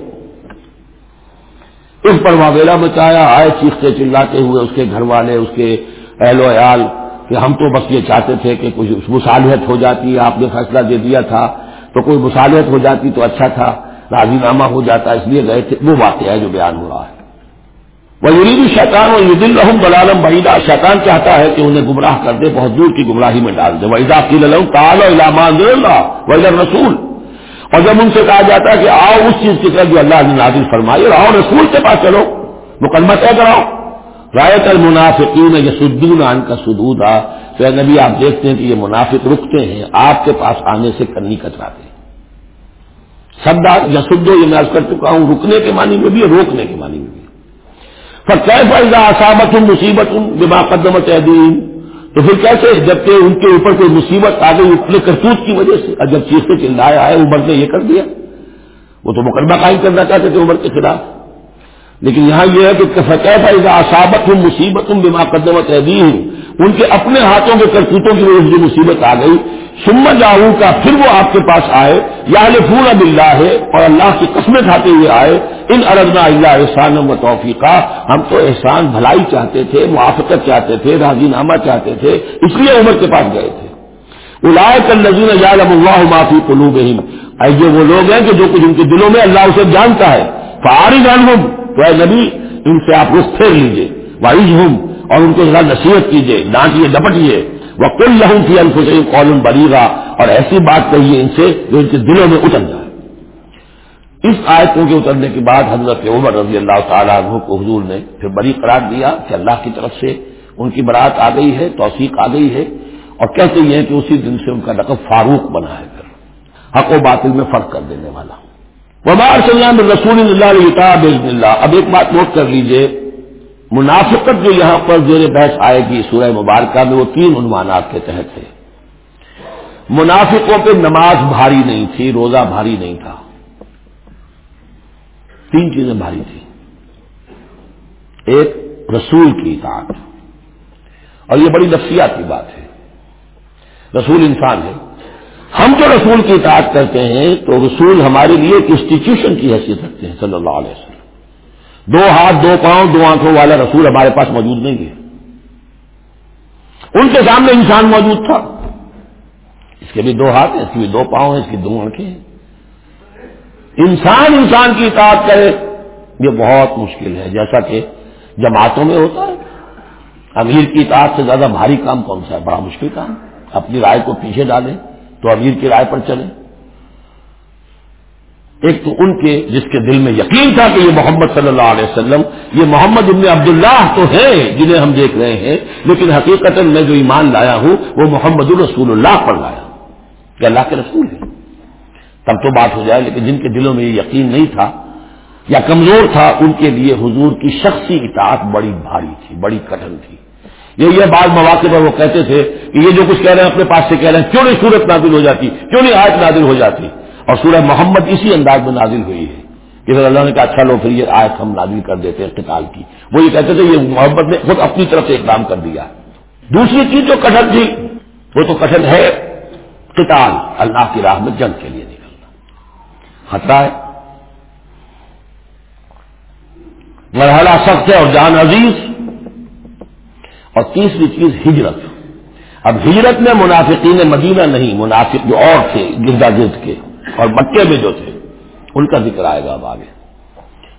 اس پر واویلا بچایا آئے چیختے چلاتے ہوئے اس کے گھر والے، اس کے اہل و عیال، کہ ہم تو بس یہ چاہتے تھے کہ کچھ مصالحت ہو جاتی، آپ نے فیصلہ دے دیا تھا، تو کوئی مصالحت ہو جاتی تو اچھا تھا، راضی نامہ ہو جاتا، اس لیے گئے تھے۔ وہ واقعہ ہے جو بیان ہو رہا ہے۔ وہ شیطان اور عید الرحم بلالم بحیدہ شیطان چاہتا ہے کہ انہیں گمراہ کر دے، بہت دور کی گمراہی میں ڈال دے۔ وحیدہ کی تال علامان اللہ رسول اور جب ان سے کہا جاتا ہے کہ آؤ اس چیز کی طرف جو اللہ نے نازل فرمائی، اور آؤ رسول کے پاس چلو، مقدمہ طے کراؤ۔ رایت المنافقین یہ سدون عن کا سدود آ تو نبی، آپ دیکھتے ہیں کہ یہ منافق رکتے ہیں، آپ کے پاس آنے سے کرنی کتراتے ہیں۔ سب یا سدو یہ میں کر چکا ہوں، رکنے کے معنی میں بھی روکنے کے معنی میں بھی۔ فیضا آسامت ہوں مصیبت ہوں بما قدمت عدیم تو پھر کیسے؟ جبکہ ان کے اوپر کوئی مصیبت آ گئی، اپنے کرتوت کی وجہ سے۔ اور جب چیز سے چلایا ہے، عمر نے یہ کر دیا۔ وہ تو مقدمہ قائم کرنا چاہتے تھے عمر کے خلاف۔ لیکن یہاں یہ ہے کہ فقہ فیضا آسابت ہوں مصیبت ہوں بما قدمت عدیم ان کے اپنے ہاتھوں کے کرتوتوں کی وجہ سے مصیبت آ گئی سما جاؤں کا پھر وہ آپ کے پاس آئے یا پورا بلّہ ہے اور اللہ کی قسمیں کھاتے ہوئے آئے، ان اردنا اللہ احسان و توفیقہ ہم تو احسان، بھلائی چاہتے تھے، موافقت چاہتے تھے راضی نامہ چاہتے تھے، اس لیے عمر کے پاس گئے تھے۔ الائے کل نظین جالب اللہ معافی قلوب ایسے وہ لوگ ہیں کہ جو کچھ ان کے دلوں میں اللہ اسے جانتا ہے فاری جان تو اے نبی، ان سے آپ رخ پھیر لیجیے وائز ہوں اور ان کو ذرا نصیحت کیجیے ڈانٹیے ڈپٹیے وہ کل لہوں کی انفسین قول بریغا اور ایسی بات کہیے ان سے جو ان کے دلوں میں اتر جائے۔ اس آیتوں کے اترنے کے بعد حضرت عمر رضی اللہ تعالیٰ عنہ کو حضور نے پھر بری قرار دیا کہ اللہ کی طرف سے ان کی برات آ گئی ہے، توثیق آ گئی ہے۔ اور کہتے ہیں کہ اسی دن سے ان کا لقب فاروق بنا ہے پھر حق و باطل میں فرق کر دینے والا وبار صلی رسول اللہ علیہ اللہ اب ایک بات نوٹ کر لیجیے۔ منافقت جو یہاں پر زیر بحث آئے گی سورہ مبارکہ میں وہ تین عنوانات کے تحت ہے منافقوں پہ نماز بھاری نہیں تھی، روزہ بھاری نہیں تھا۔ تین چیزیں بھاری تھی ایک، رسول کی اطاعت۔ اور یہ بڑی نفسیات کی بات ہے۔ رسول انسان ہے۔ ہم جو رسول کی اطاعت کرتے ہیں تو رسول ہمارے لیے ایک انسٹیٹیوشن کی حیثیت رکھتے ہیں، صلی اللہ علیہ وسلم۔ دو ہاتھ، دو پاؤں، دو آنکھوں والا رسول ہمارے پاس موجود نہیں ہے۔ ان کے سامنے انسان موجود تھا۔ اس کے بھی دو ہاتھ ہیں، اس کی بھی دو پاؤں ہیں، اس کی دو آنکھیں ہیں۔ انسان انسان کی اطاعت کرے، یہ بہت مشکل ہے۔ جیسا کہ جماعتوں میں ہوتا ہے، امیر کی اطاعت سے زیادہ بھاری کام کون سا ہے؟ بڑا مشکل کام۔ اپنی رائے کو پیچھے ڈالیں تو امیر کی رائے پر چلیں۔ ایک تو ان کے جس کے دل میں یقین تھا کہ یہ محمد صلی اللہ علیہ وسلم، یہ محمد ابن عبداللہ تو ہے جنہیں ہم دیکھ رہے ہیں، لیکن حقیقت میں جو ایمان لایا ہوں، وہ محمد الرسول اللہ پر لایا کہ اللہ کے رسول ہے تب تو بات ہو جائے، لیکن جن کے دلوں میں یہ یقین نہیں تھا یا کمزور تھا، ان کے لیے حضور کی شخصی اطاعت بڑی بھاری تھی، بڑی کٹن تھی۔ یہ یہ بعض مواقع پر وہ کہتے تھے کہ یہ جو کچھ کہہ رہے ہیں، اپنے پاس سے کہہ رہے ہیں، کیوں نہیں سورت نازل ہو جاتی؟ کیوں نہیں آیت نازل ہو جاتی؟ اور سورہ محمد اسی انداز میں نازل ہوئی ہے کہ پھر اللہ نے کہا اچھا لو، پھر یہ آیت ہم نازل کر دیتے ہیں، قتال کی۔ وہ یہ کہتے تھے، یہ محمد نے خود اپنی طرف سے اقدام کر دیا۔ دوسری چیز جو کٹن تھی، وہ تو کٹن ہے قتال۔ اللہ کی راہ میں جنگ کے لیے نکلنا۔ خطرہ ہے۔ مرحلہ سخت ہے اور جان عزیز۔ اور تیسری چیز ہجرت۔ اب ہجرت میں منافقین مدینہ نہیں، منافق جو اور تھے گردا گرد کے۔ اور مکے میں جو تھے، ان کا ذکر آئے گا اب آگے۔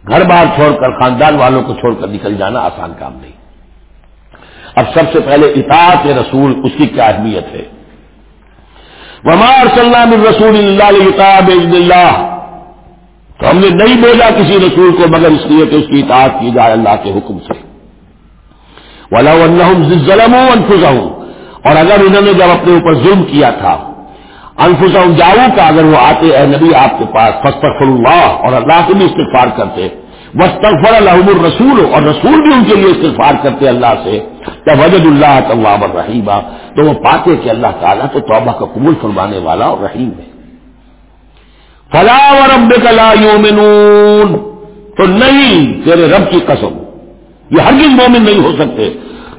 گھر بار چھوڑ کر، خاندان والوں کو چھوڑ کر نکل جانا آسان کام نہیں۔ اب سب سے پہلے اطاعت رسول، اس کی کیا اہمیت ہے؟ ومار صلی رسول اللہ اللہ تو ہم نے نہیں بولا کسی رسول کو، مگر اس لیے کہ اس کی اطاعت کی جائے اللہ کے حکم سے۔ ظلم ہوں اور اگر انہوں نے جب اپنے اوپر ظلم کیا تھا انفسا جاؤ کا اگر وہ آتے، اے نبی آپ کے پاس فستغفر اللہ، اور اللہ سے بھی استغفار کرتے۔ وسطر الحم الرسول، اور رسول بھی ان کے لیے استغفار کرتے اللہ سے۔ جب وجد اللہ طواب الرحیبہ تو وہ پاتے کہ اللہ تعالیٰ تو توبہ کا قبول فرمانے والا اور رحیم ہے۔ فلاح اور رب کلا یومنون تو نہیں، تیرے رب کی قسم، یہ ہرگز مومن نہیں ہو سکتے۔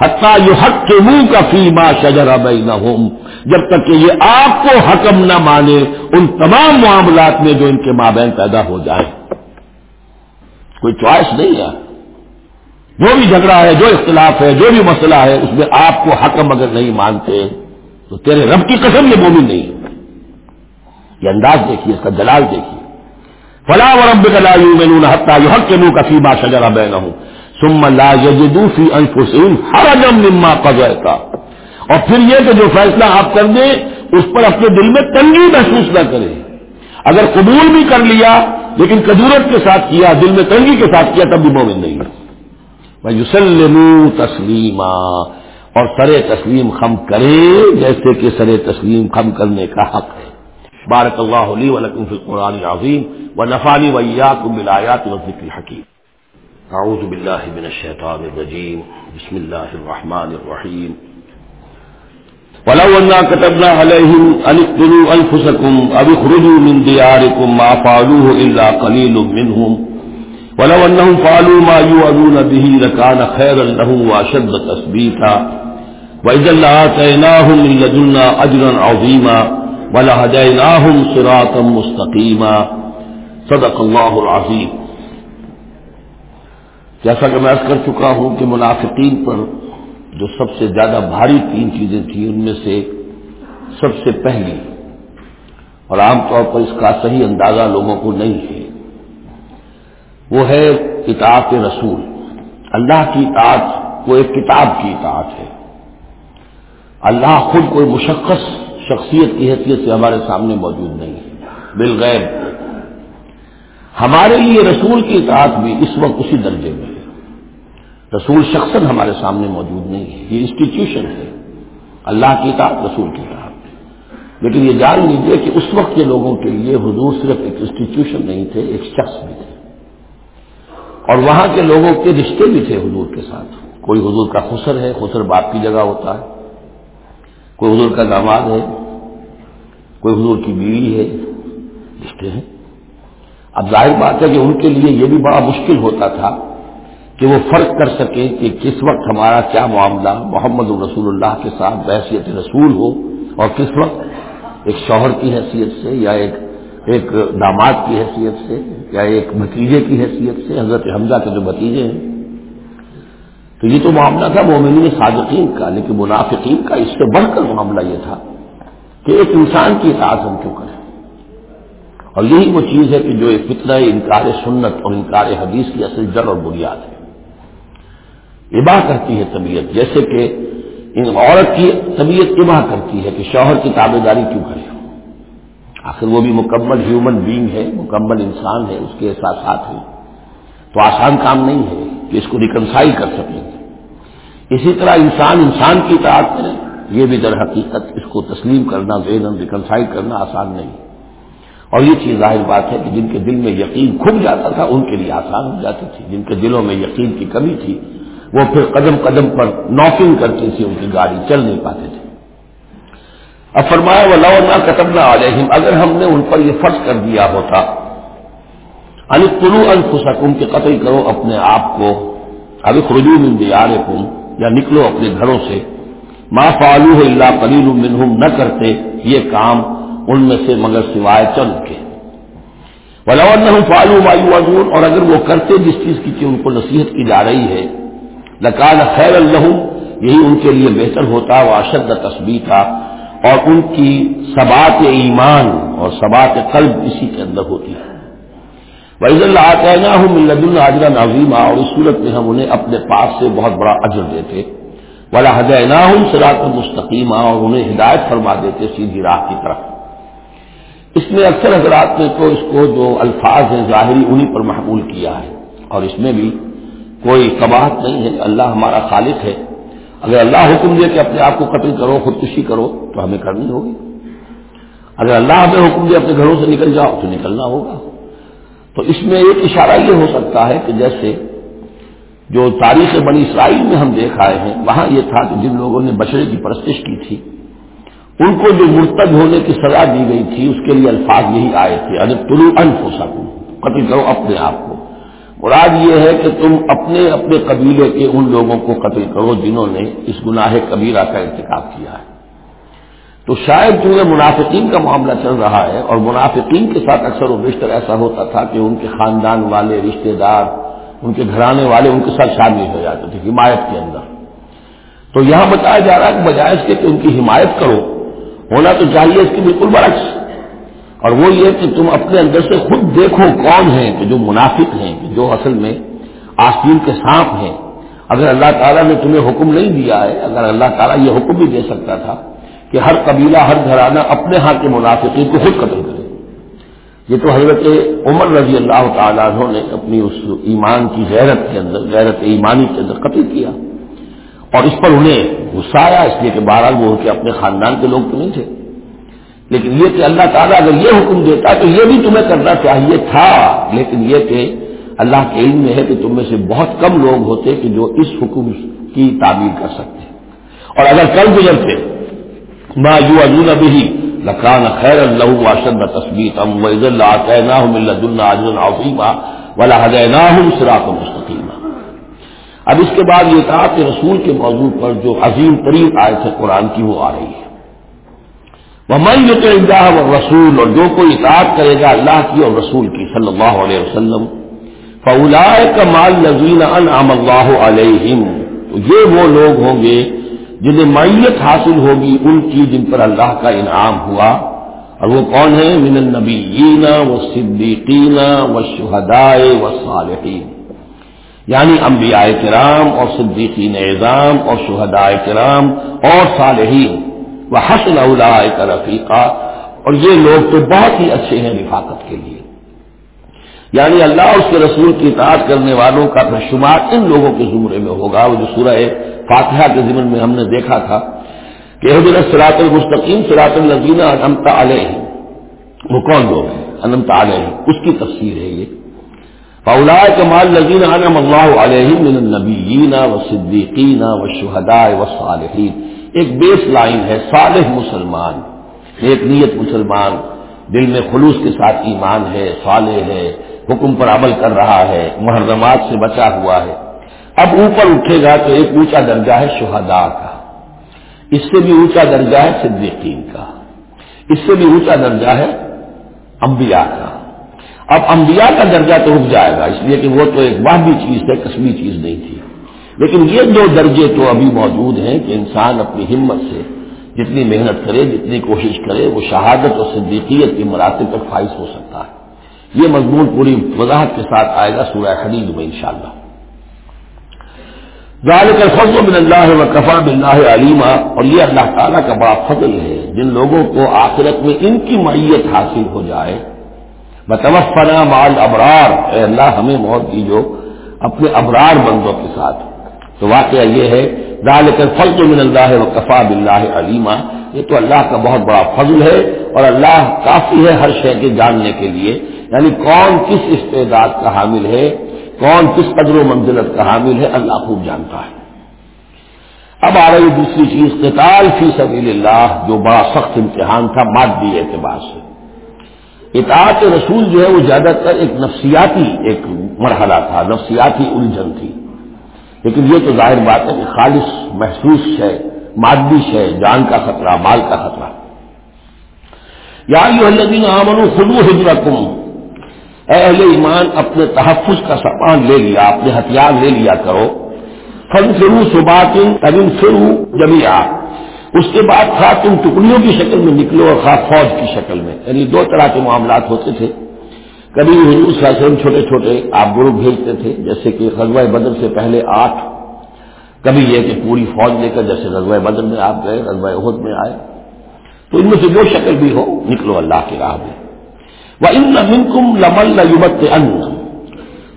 حتیٰ یہ حق کے منہ کا فیما شجر ابئی نہ جب تک کہ یہ آپ کو حکم نہ مانے، ان تمام معاملات میں جو ان کے مابین پیدا ہو جائے۔ کوئی چوائس نہیں ہے۔ جو بھی جھگڑا ہے، جو اختلاف ہے، جو بھی مسئلہ ہے، اس میں آپ کو حکم اگر نہیں مانتے، تو تیرے رب کی قسم یہ مومن نہیں۔ ہے یہ انداز دیکھیے، اس کا جلال دیکھیے۔ فلاں و رب کا لا یو حتیٰ یہ حق کے منہ کا فیما شجر ابئی نہ ہوں ثم لا يجدوا في انفسهم حرجا مما قضيت۔ اور پھر یہ کہ جو فیصلہ آپ کر دیں، اس پر اپنے دل میں تنگی محسوس نہ کریں۔ اگر قبول بھی کر لیا، لیکن کدورت کے ساتھ کیا، دل میں تنگی کے ساتھ کیا، تب بھی مومن نہیں۔ میں یوسلم تسلیما اور سر تسلیم خم کرے، جیسے کہ سر تسلیم خم کرنے کا حق ہے۔ بارک اللہ علی ولکم فی القرآن العظیم و نفالی ویاکم بالآیات و ذکر حکیم اعوذ باللہ من الشیطان الرجیم، بسم اللہ الرحمن الرحیم۔ ولو انا كتبنا عليهم ان اقتلوا انفسكم او اخرجوا من دياركم ما فعلوه الا قليل منهم ولو انهم فعلوا ما يوعظون به لكان خيرا لهم واشد تثبيتا واذا لاتيناهم من لدنا اجرا عظيما ولهديناهم صراطا مستقيما صدق الله العظيم جیسا کہ میں عرض کر چکا ہوں کہ منافقین پر جو سب سے زیادہ بھاری تین چیزیں تھیں، ان میں سے سب سے پہلی، اور عام طور پر اس کا صحیح اندازہ لوگوں کو نہیں ہے، وہ ہے اطاعت رسول۔ اللہ کی اطاعت وہ ایک کتاب کی اطاعت ہے۔ اللہ خود کوئی مشخص شخصیت کی حیثیت سے ہمارے سامنے موجود نہیں ہے۔ بالغیر ہمارے لیے رسول کی اطاعت بھی اس وقت اسی درجے میں ہے۔ رسول شخص ہمارے سامنے موجود نہیں ہے۔ یہ انسٹیٹیوشن ہے۔ اللہ کی اطاعت رسول کی اطاعت لیکن یہ جان لیجیے کہ اس وقت کے لوگوں کے لیے حضور صرف ایک انسٹیٹیوشن نہیں تھے، ایک شخص بھی تھے۔ اور وہاں کے لوگوں کے رشتے بھی تھے حضور کے ساتھ۔ کوئی حضور کا خسر ہے، خسر باپ کی جگہ ہوتا ہے۔ کوئی حضور کا داماد ہے۔ کوئی حضور کی بیوی ہے۔ رشتے ہیں۔ اب ظاہر بات ہے کہ ان کے لیے یہ بھی بڑا مشکل ہوتا تھا کہ وہ فرق کر سکیں کہ کس وقت ہمارا کیا معاملہ محمد رسول اللہ کے ساتھ بحثیت رسول ہو اور کس وقت ایک شوہر کی حیثیت سے یا ایک ایک داماد کی حیثیت سے یا ایک بھتیجے کی حیثیت سے، حضرت حمزہ کے جو بھتیجے ہیں۔ تو یہ تو معاملہ تھا مومنین صادقین کا، لیکن منافقین کا۔ اس سے بڑھ کر معاملہ یہ تھا کہ ایک انسان کی اطاعت ہم کیوں کریں؟ اور یہی وہ چیز ہے کہ جو ایک فتنہ، انکار سنت اور انکار حدیث کی اصل جڑ اور بنیاد ہے۔ اباہ کرتی ہے طبیعت، جیسے کہ ان عورت کی طبیعت اباہ کرتی ہے کہ شوہر کی تابے داری کیوں کرے آخر وہ بھی مکمل ہیومن بینگ ہے، مکمل انسان ہے، اس کے احساسات ہیں تو آسان کام نہیں ہے کہ اس کو ریکنسائل کر سکیں گے اسی طرح انسان انسان کی اطاعت کرے، یہ بھی در حقیقت اس کو تسلیم کرنا ذہن ریکنسائل کرنا آسان نہیں۔ اور یہ چیز ظاہر بات ہے کہ جن کے دل میں یقین کھل جاتا تھا، ان کے لیے آسان ہو جاتی تھی۔ جن کے دلوں میں یقین کی کمی تھی وہ پھر قدم قدم پر نوکنگ کرتی تھی ان کی گاڑی، چل نہیں پاتے تھے۔ اب فرمایا وہ لو نہ قتم نہ اگر ہم نے ان پر یہ فرض کر دیا ہوتا۔ علی کلو الفسکم کے قتل کرو اپنے آپ کو۔ ابھی خرجو من دیار یا نکلو اپنے گھروں سے۔ ما فالو اللہ کلیل منہم نہ کرتے یہ کام ان میں سے مگر سوائے چند کے۔ ولاور فالو مایو اور اگر وہ کرتے جس چیز کی ان کو نصیحت کی جا رہی ہے۔ لکان خیر اللہ یہی ان کے لیے بہتر ہوتا وہ اشد تصویر تھا اور ان کی سبات ایمان اور سبات قلب اسی کے اندر ہوتی ہے۔ وحض اللہ کہنا ہوں ملد الحاجرہ نظیمہ اور اس صورت میں ہم انہیں اپنے پاس سے بہت بڑا اجر دیتے۔ ولا حجنا ہوں سراط مستقیمہ اور انہیں ہدایت فرما دیتے سیدھی راہ کی طرف۔ اس میں اکثر حضرات نے تو اس کو جو الفاظ ہیں ظاہری انہیں پر محمول کیا ہے۔ اور اس میں بھی کوئی کباہت نہیں ہے اللہ ہمارا خالق ہے۔ اگر اللہ حکم دے کہ اپنے آپ کو قتل کرو، خودکشی کرو، تو ہمیں کرنی ہوگی۔ اگر اللہ ہمیں حکم دے اپنے گھروں سے نکل جاؤ، تو نکلنا ہوگا۔ تو اس میں ایک اشارہ یہ ہو سکتا ہے کہ جیسے جو تاریخ بنی اسرائیل میں ہم دیکھ آئے ہیں، وہاں یہ تھا کہ جن لوگوں نے بچڑے کی پرستش کی تھی، ان کو جو مرتب ہونے کی سزا دی گئی تھی، اس کے لیے الفاظ یہی آئے تھے اگر طلوع انف ہو سکوں قتل کرو اپنے آپ کو۔ مراد یہ ہے کہ تم اپنے اپنے قبیلے کے ان لوگوں کو قتل کرو جنہوں نے اس گناہ کبیرہ کا انتخاب کیا ہے۔ تو شاید چونکہ منافقین کا معاملہ چل رہا ہے اور منافقین کے ساتھ اکثر و بیشتر ایسا ہوتا تھا کہ ان کے خاندان والے، رشتہ دار، ان کے گھرانے والے ان کے ساتھ شامل ہو جاتے تھے حمایت کے اندر۔ تو یہاں بتایا جا رہا ہے کہ بجائے اس کے کہ ان کی حمایت کرو، ہونا تو چاہیے اس کی بالکل برعکس۔ اور وہ یہ کہ تم اپنے اندر سے خود دیکھو کون ہیں کہ جو منافق ہیں جو اصل میں آستین کے سانپ ہیں۔ اگر اللہ تعالیٰ نے تمہیں حکم نہیں دیا ہے، اگر اللہ تعالیٰ یہ حکم بھی دے سکتا تھا کہ ہر قبیلہ، ہر گھرانہ اپنے ہاتھ کے منافقین کو خود قتل کرے۔ یہ تو حضرت عمر رضی اللہ تعالیٰ نے اپنی اس ایمان کی غیرت کے اندر، غیرت ایمانی کے اندر قتل کیا۔ اور اس پر انہیں غصہ آیا، اس لیے کہ بہرحال وہ ان کے اپنے خاندان کے لوگ تو نہیں تھے۔ لیکن یہ کہ اللہ تعالیٰ اگر یہ حکم دیتا تو یہ بھی تمہیں کرنا چاہیے تھا۔ لیکن یہ کہ اللہ کے علم میں ہے کہ تم میں سے بہت کم لوگ ہوتے کہ جو اس حکم کی تعمیر کر سکتے۔ اور اگر کل گزرتے، ما یو اجون ابھی لکان خیر اللہ واشد تصویر ام وز اللہ عظیمہ ولا ہوں سراط مستقیم اب اس کے بعد یہ کہا کہ رسول کے موضوع پر جو عظیم ترین آئے تھے قرآن کی وہ آ رہی ہے۔ وہ من تو اللہ و رسول اور جو کوئی اطاعت کرے گا اللہ کی اور رسول کی صلی اللہ علیہ وسلم فولا کا مال نظین انعام اللہ علیہم یہ وہ لوگ ہوں گے جنہیں معیت حاصل ہوگی، ان کی جن پر اللہ کا انعام ہوا۔ اور وہ کون ہے من النبیین و صدیقین و شہدائے و صالحین یعنی انبیاء کرام اور صدیقین اعظام اور شہدائے کرام اور صالحین۔ وہ حسن کا رفیقہ اور یہ لوگ تو بہت ہی اچھے ہیں رفاقت کے لیے۔ یعنی اللہ اس کے رسول کی اطاعت کرنے والوں کا شمار ان لوگوں کے زمرے میں ہوگا۔ وہ جو سورہ فاتحہ کے ضمن میں ہم نے دیکھا تھا کہ حضرت سراط المستقیم سراط النزین انمتا علیہ وہ کون لوگ ہیں؟ انمتا علیہ اس کی تفسیر ہے یہ۔ فولا کمال نظین انم اللہ علیہ من النبیین و صدیقین و شہداء و صالحین ایک بیس لائن ہے، صالح مسلمان ایک نیت مسلمان، دل میں خلوص کے ساتھ ایمان ہے، صالح ہے، حکم پر عمل کر رہا ہے، محرمات سے بچا ہوا ہے۔ اب اوپر اٹھے گا تو ایک اونچا درجہ ہے شہداء کا، اس سے بھی اونچا درجہ ہے صدیقین کا، اس سے بھی اونچا درجہ ہے انبیاء کا۔ اب انبیاء کا درجہ تو رک جائے گا، اس لیے کہ وہ تو ایک واحدی چیز ہے، کسبی چیز نہیں تھی۔ لیکن یہ دو درجے تو ابھی موجود ہیں کہ انسان اپنی ہمت سے جتنی محنت کرے، جتنی کوشش کرے، وہ شہادت اور صدیقیت کے مراتب تک فائز ہو سکتا ہے۔ یہ مضمون پوری وضاحت کے ساتھ آئے گا سورہ حدید میں انشاءاللہ۔ ذالک الفضل من اللہ و کفا بلّہ علیمہ اور یہ اللہ تعالیٰ کا بڑا فضل ہے، جن لوگوں کو آخرت میں ان کی معیت حاصل ہو جائے۔ بتوفنا مال ابرار اے اللہ، ہمیں موت دیجو، اپنے ابرار بندوں کے ساتھ۔ تو واقعہ یہ ہے، ذالک الفضل من اللہ و کفا بلّہ علیمہ یہ تو اللہ کا بہت بڑا فضل ہے اور اللہ کافی ہے ہر شے کے جاننے کے لیے۔ یعنی کون کس استعداد کا حامل ہے، کون کس قدر و منزلت کا حامل ہے، اللہ خوب جانتا ہے۔ اب آ رہی دوسری چیز، قتال فی سبیل اللہ، جو بڑا سخت امتحان تھا مادی اعتبار سے۔ اطاعت رسول جو ہے وہ زیادہ تر ایک نفسیاتی ایک مرحلہ تھا، نفسیاتی الجھن تھی۔ لیکن یہ تو ظاہر بات ہے کہ خالص محسوس ہے، مادی ہے، جان کا خطرہ، مال کا خطرہ۔ یا آمن خلو ہجرکم اے اہل ایمان، اپنے تحفظ کا سامان لے لیا، اپنے ہتھیار لے لیا کرو۔ فن فرو سباتن تبن فرو جمیا اس کے بعد خواہ تم ٹکڑیوں کی شکل میں نکلو اور خواہ فوج کی شکل میں۔ یعنی دو طرح کے معاملات ہوتے تھے۔ کبھی حضور صلی اللہ علیہ وسلم چھوٹے چھوٹے آپ گروپ بھیجتے تھے، جیسے کہ غزوہ بدر سے پہلے آٹھ۔ کبھی یہ کہ پوری فوج لے کر جیسے غزوہ بدر میں آپ گئے، غزوہ عہد میں آئے۔ تو ان میں سے جو شکل بھی ہو، نکلو اللہ کی راہ میں۔ وہ ان کم لمل یوبت ان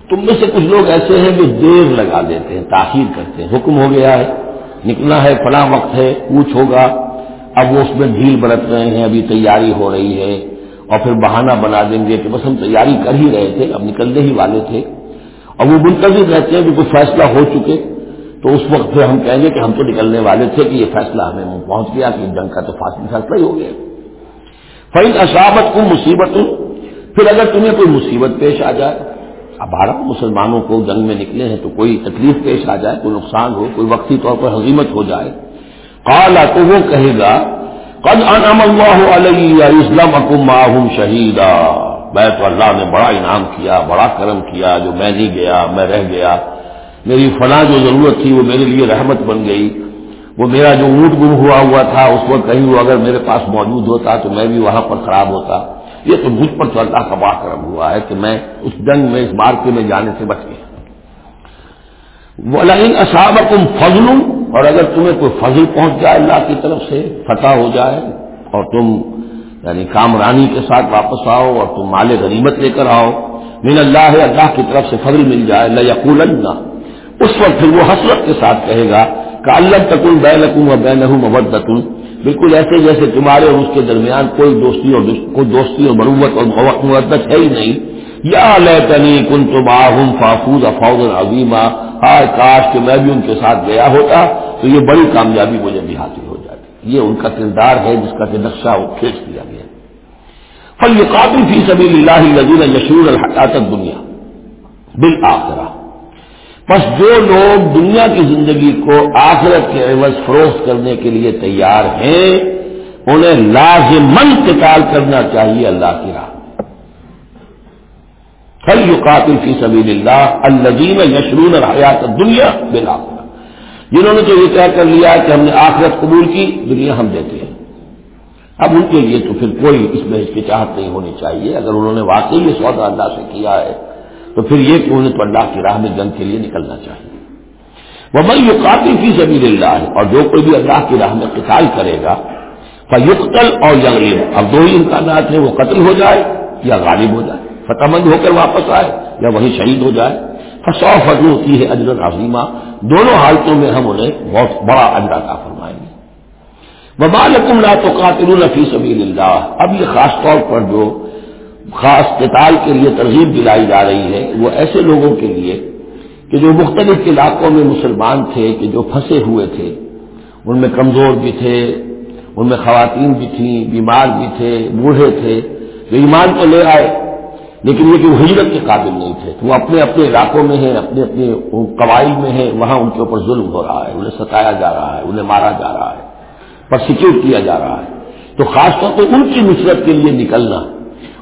تم میں سے کچھ لوگ ایسے ہیں جو دیر لگا دیتے ہیں، تاخیر کرتے ہیں۔ حکم ہو گیا ہے، نکلنا ہے، فلاں وقت ہے کچھ ہوگا اب وہ اس میں ڈھیل برت رہے ہیں، ابھی تیاری ہو رہی ہے۔ اور پھر بہانہ بنا دیں گے کہ بس ہم تیاری کر ہی رہے تھے، اب نکلنے ہی والے تھے۔ اور وہ منتظر رہتے ہیں کہ کوئی فیصلہ ہو چکے۔ تو اس وقت پھر ہم کہیں گے کہ ہم تو نکلنے والے تھے کہ یہ فیصلہ ہمیں پہنچ گیا کہ جنگ کا تو فاصل فیصلہ ہی ہو گیا۔ فائن اشابت کو مصیبت پھر اگر تمہیں کوئی مصیبت پیش آ جائے، اب بھارت مسلمانوں کو جنگ میں نکلے ہیں تو کوئی تکلیف پیش آ جائے، کوئی نقصان ہو، کوئی وقتی طور پر حضیمت ہو جائے۔ کالا تو وہ کہے گا قد انعم اللہ علیہ اسلام اکم شہیدا میں تو اللہ نے بڑا انعام کیا، بڑا کرم کیا، جو میں نہیں گیا، میں رہ گیا۔ میری فلاں جو ضرورت تھی وہ میرے لیے رحمت بن گئی۔ وہ میرا جو اونٹ گم ہوا ہوا تھا، اس وقت کہیں وہ اگر میرے پاس موجود ہوتا تو میں بھی وہاں پر خراب ہوتا۔ یہ تو مجھ پر تو اللہ کا بڑا کرم ہوا ہے کہ میں اس جنگ میں، اس مارکے میں جانے سے بچ گیا۔ وہ اصاب تم فضل اور اگر تمہیں کوئی فضل پہنچ جائے اللہ کی طرف سے، فتح ہو جائے اور تم یعنی کامرانی کے ساتھ واپس آؤ اور تم مال غنیمت لے کر آؤ، من اللہ اللہ کی طرف سے فضل مل جائے اللہ یقول اس وقت پھر وہ حسرت کے ساتھ کہے گا کہ اللہ تکن بے لکوں اور بے نہ بالکل ایسے جیسے تمہارے اور اس کے درمیان کوئی دوستی اور کوئی دوستی اور مروت اور مدت ہے ہی نہیں۔ یا لنی کن تو باہم فافوز افاؤز عظیمہ ہائے کاش کہ میں بھی ان کے ساتھ گیا ہوتا تو یہ بڑی کامیابی مجھے بھی حاصل ہو جاتی۔ یہ ان کا کردار ہے جس کا کہ نقشہ کھینچ دیا گیا۔ فل یہ قابل فی سبھی اللہ لذیذ یشور الحقاط دنیا بالآخرہ بس جو لوگ دنیا کی زندگی کو آخرت کے عوض فروخت کرنے کے لیے تیار ہیں، انہیں لازمن قتال کرنا چاہیے اللہ کی راہ۔ خل یو قاتل فی سبیل اللہ الجیم یشرون حیات دنیا بلا جنہوں نے تو یہ طے کر لیا کہ ہم نے آخرت قبول کی، دنیا ہم دیتے ہیں۔ اب ان کے لیے تو پھر کوئی اس میں ہچکچاہٹ نہیں ہونی چاہیے۔ اگر انہوں نے واقعی یہ سودا اللہ سے کیا ہے، تو پھر یہ کہ انہیں تو اللہ کی راہ میں جنگ کے لیے نکلنا چاہیے۔ وہ میں یہ کافی فی سبیل اللہ ہے اور جو کوئی بھی اللہ کی راہ میں قتال کرے گا فیقتل اور یغلب۔ اب دو ہی امکانات ہیں، وہ قتل ہو جائے یا غالب ہو جائے۔ فتح مند ہو کر واپس آئے، یا وہی شہید ہو جائے۔ فسو فضل ہوتی ہے اجرت عظیمہ۔ دونوں حالتوں میں ہم انہیں بہت بڑا اجرا کا فرمائیں گے۔ وبالکم لا تو قاتل فی سبیل اللہ اب یہ خاص طور پر جو خاص قتال کے لیے ترغیب دلائی جا رہی ہے، وہ ایسے لوگوں کے لیے کہ جو مختلف علاقوں میں مسلمان تھے، کہ جو پھنسے ہوئے تھے۔ ان میں کمزور بھی تھے، ان میں خواتین بھی تھیں، بیمار بھی تھے، بوڑھے تھے۔ جو ایمان تو لے آئے لیکن یہ کہ وہ ہجرت کے قابل نہیں تھے، وہ اپنے اپنے علاقوں میں ہیں، اپنے اپنے قبائل میں ہیں، وہاں ان کے اوپر ظلم ہو رہا ہے، انہیں ستایا جا رہا ہے، انہیں مارا جا رہا ہے پرسیکیوٹ کیا جا رہا ہے۔ تو خاص طور پہ ان کی نصرت کے لیے نکلنا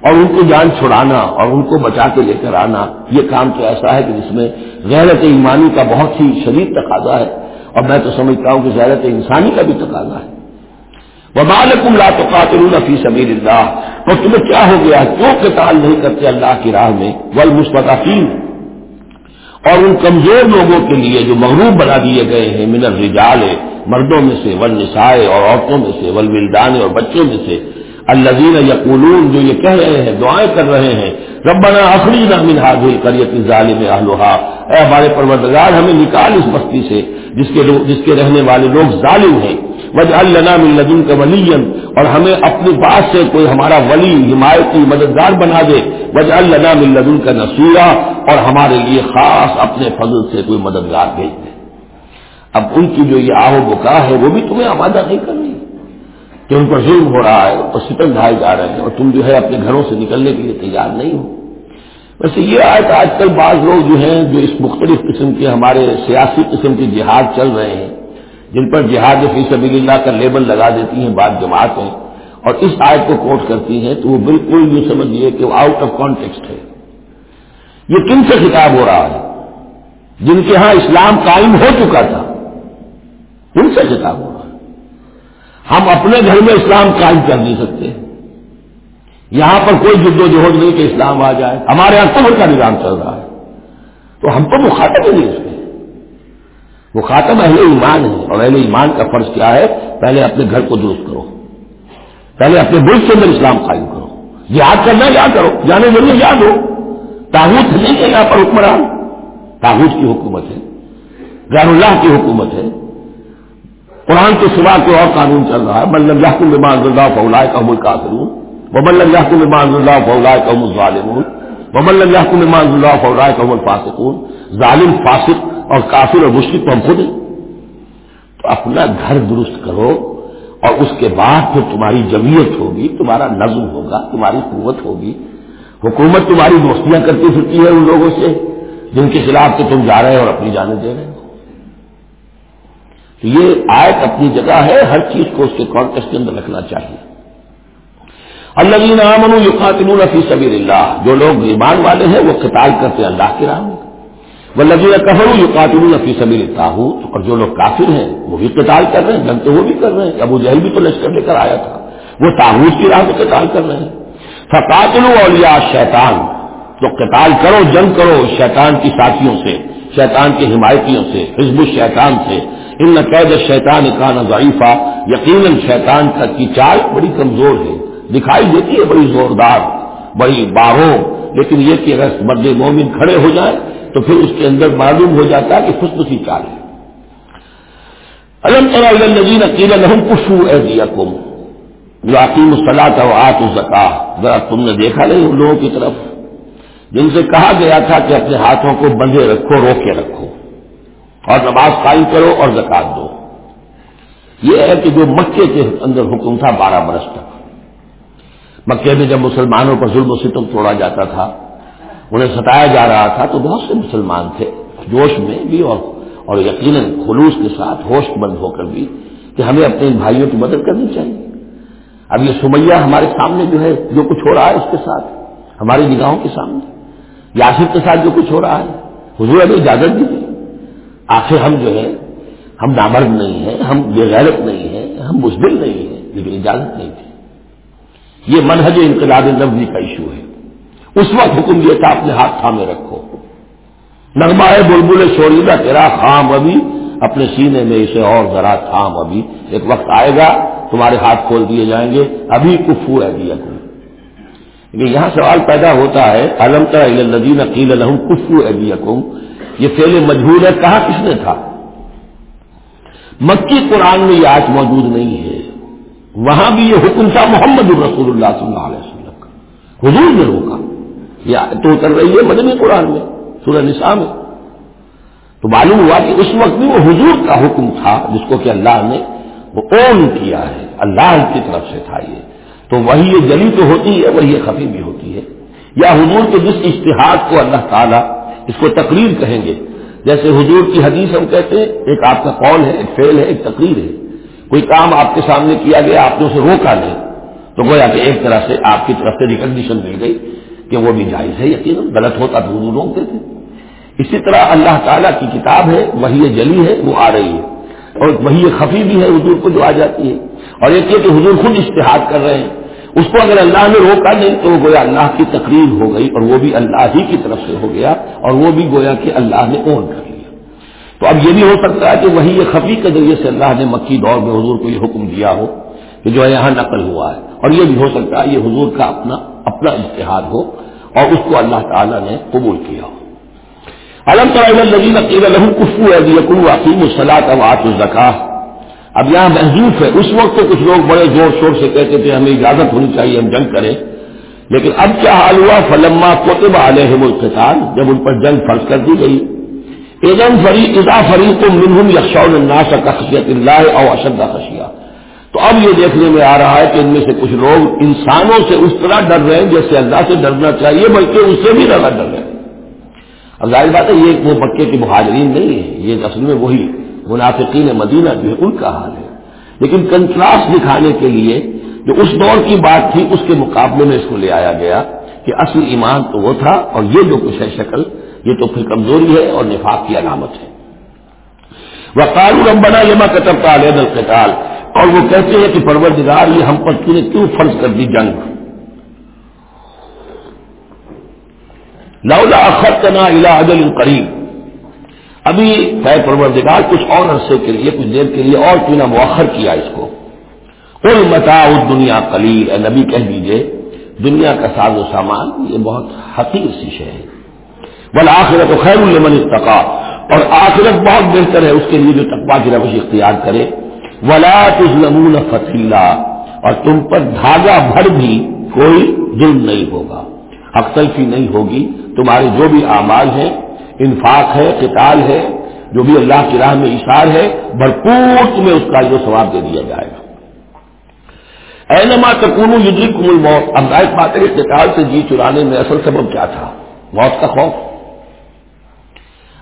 اور ان کو جان چھڑانا اور ان کو بچا کے لے کر آنا، یہ کام تو ایسا ہے کہ جس میں غیرت ایمانی کا بہت ہی شدید تقاضا ہے۔ اور میں تو سمجھتا ہوں کہ غیرت انسانی کا بھی تقاضا ہے۔ وہ بالکم لا تو قاتل فی سبیر اللہ اور تمہیں کیا ہو گیا کیوں قتال نہیں کرتے اللہ کی راہ میں ول اور ان کمزور لوگوں کے لیے جو مغروب بنا دیے گئے ہیں، من الرجال، مردوں میں سے ول نسائے اور عورتوں میں سے ول ولدان اور بچوں میں سے۔ الزین یقولون جو یہ کہہ رہے ہیں، دعائیں کر رہے ہیں، ربنا اخرینا من هذه القريه ظالم اهلها اے ہمارے پروردگار، ہمیں نکال اس بستی سے، جس کے جس کے رہنے والے لوگ ظالم ہیں۔ وجعل لنا من لدنك وليا، اور ہمیں اپنی بات سے کوئی ہمارا ولی، حمایتی، مددگار بنا دے۔ وجعل لنا من لدنك نصيرا اور ہمارے لیے خاص اپنے فضل سے کوئی مددگار بھیج دے۔ اب ان کی جو یہ آہو بکا ہے، وہ بھی تمہیں آمادہ نہیں کرنی کہ ان پر ظلم ہو رہا ہے اور ستم ڈھائے جا رہے ہیں، اور تم جو ہے اپنے گھروں سے نکلنے کے لیے تیار نہیں ہو۔ ویسے یہ آئے کہ آج کل بعض لوگ جو ہیں، جو اس مختلف قسم کے ہمارے سیاسی قسم کے جہاد چل رہے ہیں جن پر جہاد فی سبیل اللہ کا لیبل لگا دیتی ہیں، بعض جماعتیں۔ اور اس آیت کو کوٹ کرتی ہیں تو وہ بالکل یہ سمجھیے کہ وہ آؤٹ آف کانٹیکسٹ ہے۔ یہ کن سے خطاب ہو رہا ہے؟ جن کے ہاں اسلام قائم ہو چکا تھا۔ ان سے خطاب ہو رہا ہے۔ ہم اپنے گھر میں اسلام قائم کر نہیں سکتے۔ یہاں پر کوئی جد و جہد نہیں کہ اسلام آ جائے۔ ہمارے یہاں کمر کا نظام چل رہا ہے۔ تو ہم کو مخاطب نہیں اس میں وہ خاتم اہل ایمان ہے اور اہل ایمان کا فرض کیا ہے؟ پہلے اپنے گھر کو درست کرو۔ پہلے اپنے ملک کے اندر اسلام قائم کرو۔ یاد کرنا یا کرو، جانے ضرور یاد ہو تاغوت نہیں ہے یہاں پر حکمران۔ تاغوت کی حکومت ہے۔ غیر اللہ کی حکومت ہے۔ قرآن کے سوا کوئی اور قانون چل رہا ہے۔ ملم یحکم بمان اللہ فولا کا ملک قاتلون وہ ملم یحکم بمان اللہ فولا کا ظالمون وہ ملم یحکم بمان اللہ فولا کا فاسقون ظالم، فاسق اور کافر اور مشکل تو ہم خود ہیں۔ تو اپنا گھر درست کرو اور اس کے بعد پھر تمہاری جمعیت ہوگی، تمہارا نظم ہوگا، تمہاری قوت ہوگی۔ حکومت تمہاری دوستیاں کرتی پھرتی ہے ان لوگوں سے، جن کے خلاف تو تم جا رہے ہیں اور اپنی جانے دے رہے ہیں تو یہ آیت اپنی جگہ ہے، ہر چیز کو اس کے کانٹیکس کے اندر رکھنا چاہیے۔ اللہ امن یقاتل فی سبیل اللہ، جو لوگ ایمان والے ہیں، وہ قتال کرتے ہیں اللہ کی راہ میں وہ لگی کہوں یقاتل فی سبیل تاحت اور جو لوگ کافر ہیں، وہ بھی قتال کر رہے ہیں، جنگ تو وہ بھی کر رہے ہیں، ابو جہل بھی تو لشکر لے کر آیا تھا، وہ تاحود کی راہ میں قتال کر رہے ہیں۔ فقاتل اولیاء شیطان تو قتال کرو، جنگ کرو، شیطان کی ساتھیوں سے، شیطان کے حمایتیوں سے، حزب الشیطان سے۔ ان قید شیطان کا نہ ضعیفہ یقیناً شیطان کا کی چال بڑی کمزور ہے، دکھائی دیتی ہے، بڑی زوردار، بڑی باہوں لیکن یہ کہ اگر مرد مومن کھڑے ہو جائیں تو پھر اس کے اندر معلوم ہو جاتا ہے کہ خوش سی چال ہے۔ الم النزین عقیل الحم کشو اے کم جو عقیم الصلاح و آت الزکا ذرا تم نے دیکھا نہیں ان لوگوں کی طرف؟ جن سے کہا گیا تھا کہ اپنے ہاتھوں کو بندھے رکھو روک کے رکھو۔ اور نماز قائم کرو اور زکات دو۔ یہ ہے کہ جو مکے کے اندر حکم تھا بارہ برس تک۔ مکے میں جب مسلمانوں پر ظلم و ستم توڑا جاتا تھا، انہیں ستایا جا رہا تھا، تو بہت سے مسلمان تھے، جوش میں بھی اور اور یقیناً خلوص کے ساتھ ہوش بند ہو کر بھی کہ ہمیں اپنے بھائیوں کی مدد کرنی چاہیے۔ اب یہ سمیہ ہمارے سامنے جو ہے، جو کچھ ہو رہا ہے اس کے ساتھ، ہماری نگاہوں کے سامنے۔ یاسر کے ساتھ جو کچھ ہو رہا ہے، حضور ابھی اجازت دی آخر ہم جو ہے، ہم نامرد نہیں ہیں، ہم بے غیرت نہیں ہیں، ہم مزدل نہیں ہیں، لیکن اجازت نہیں تھی۔ یہ منہج انقلاب نبوی کا ایشو ہے۔ اس وقت حکم یہ تھا، اپنے ہاتھ تھامے رکھو۔ نغمہ ہے بلبل شوریدہ تیرا خام ابھی، اپنے سینے میں اسے اور ذرا تھام ابھی۔ ایک وقت آئے گا، تمہارے ہاتھ کھول دیے جائیں گے۔ ابھی کفو ہے دیا تم۔ لیکن یہاں سوال پیدا ہوتا ہے علمتا الدین عقیل الحم کفو ہے دیا یہ فیل مجبور ہے کہا کس نے تھا؟ مکی قرآن میں یہ آج موجود نہیں ہے۔ وہاں بھی یہ حکم تھا محمد الرسول اللہ صلی اللہ علیہ وسلم کا۔ حضور نے روکا۔ یہ تو کر رہی ہے مدنی قرآن میں، سورہ نساء میں۔ تو معلوم ہوا کہ اس وقت بھی وہ حضور کا حکم تھا، جس کو کہ اللہ نے وہ اون کیا ہے۔ اللہ کی طرف سے تھا یہ۔ تو وہی یہ جلی تو ہوتی ہے، وہی یہ خفی بھی ہوتی ہے۔ یا حضور کے جس اشتہاد کو اللہ تعالیٰ اس کو تقریر کہیں گے۔ جیسے حضور کی حدیث ہم کہتے ہیں، ایک آپ کا قول ہے، ایک فیل ہے، ایک تقریر ہے۔ کوئی کام آپ کے سامنے کیا گیا، آپ نے اسے روکا نہیں، تو گویا کہ ایک طرح سے آپ کی طرف سے ریکگنیشن مل گئی کہ وہ بھی جائز ہے، یقیناً غلط ہوتا تو حضور روکتے تھے اسی طرح اللہ تعالیٰ کی کتاب ہے وہی جلی ہے، وہ آ رہی ہے۔ اور وہی خفی بھی ہے، حضور کو جو آ جاتی ہے۔ اور ایک یہ کہ حضور خود اشتہاد کر رہے ہیں۔ اس کو اگر اللہ نے روکا نہیں، تو گویا اللہ کی تقریر ہو گئی اور وہ بھی اللہ ہی کی طرف سے ہو گیا اور وہ بھی گویا کہ اللہ نے اون کر لیا۔ تو اب یہ بھی ہو سکتا ہے کہ وہی یہ خفی کے ذریعے سے اللہ نے مکی دور میں حضور کو یہ حکم دیا ہو کہ جو ہے یہاں نقل ہوا ہے اور یہ بھی ہو سکتا ہے یہ حضور کا اپنا اپنا اشتہاد ہو اور اس کو اللہ تعالیٰ نے قبول کیا ہو۔ علم تعلیم کفو ہے عقیم الصلاح اب الزکا اب یہاں محضوف ہے۔ اس وقت تو کچھ لوگ بڑے زور شور سے کہتے تھے، ہمیں اجازت ہونی چاہیے، ہم جنگ کریں۔ لیکن اب کیا حال ہوا؟ فلما کوتب علیہ القتال، جب ان پر جنگ فرض کر دی گئی۔ ایزم فری ادا فری تو منہم یکشاء الناس کا خشیت اللہ اور اشد خشیہ۔ تو اب یہ دیکھنے میں آ رہا ہے کہ ان میں سے کچھ لوگ انسانوں سے اس طرح ڈر رہے ہیں جیسے اللہ سے ڈرنا چاہیے، بلکہ اس سے بھی زیادہ ڈر رہے ہیں۔ اب ظاہر بات ہے، یہ وہ مکے کے مہاجرین نہیں ہے یہ اصل میں وہی منافقین مدینہ جو ہے ان کا حال ہے۔ لیکن کنٹراسٹ دکھانے کے لیے جو اس دور کی بات تھی، اس کے مقابلے میں اس کو لے آیا گیا کہ اصل ایمان تو وہ تھا اور یہ جو کچھ ہے شکل یہ تو پھر کمزوری ہے اور نفاق کی علامت ہے۔ وہ کالو رمبنا یما کتب کا علیہ القتال۔ اور وہ کہتے ہیں کہ پروردگار، یہ ہم پر نے کیوں فرض کر دی جنگ؟ لولا اخرتنا الى اجل قریب۔ ابھی طے پروردگار، کچھ اور عرصے کے لیے، کچھ دیر کے لیے اور کیوں نہ مؤخر کیا اس کو۔ کوئی متا دنیا کلیل نبی، کہہ دیجیے دنیا کا ساز و سامان، یہ بہت حقیق سی شے ہے۔ بل آخرت خیر المن اتقا اور آخرت بہت بہتر ہے، اس کے لیے جو تقوا کی روش اختیار کرے۔ ولا تظلمون فتیلا اور تم پر دھاگا بھر بھی کوئی ظلم نہیں ہوگا۔ اختلفی نہیں ہوگی۔ تمہارے جو بھی اعمال ہیں، انفاق ہے، قتال ہے، جو بھی اللہ کی راہ میں اشار ہے، بھرپور تمہیں اس کا جو ثواب دے دیا جائے گا۔ اینما تکون یدرک کمل موت اب ظاہر بات ہے قتال سے جی چرانے میں اصل سبب کیا تھا؟ موت کا خوف۔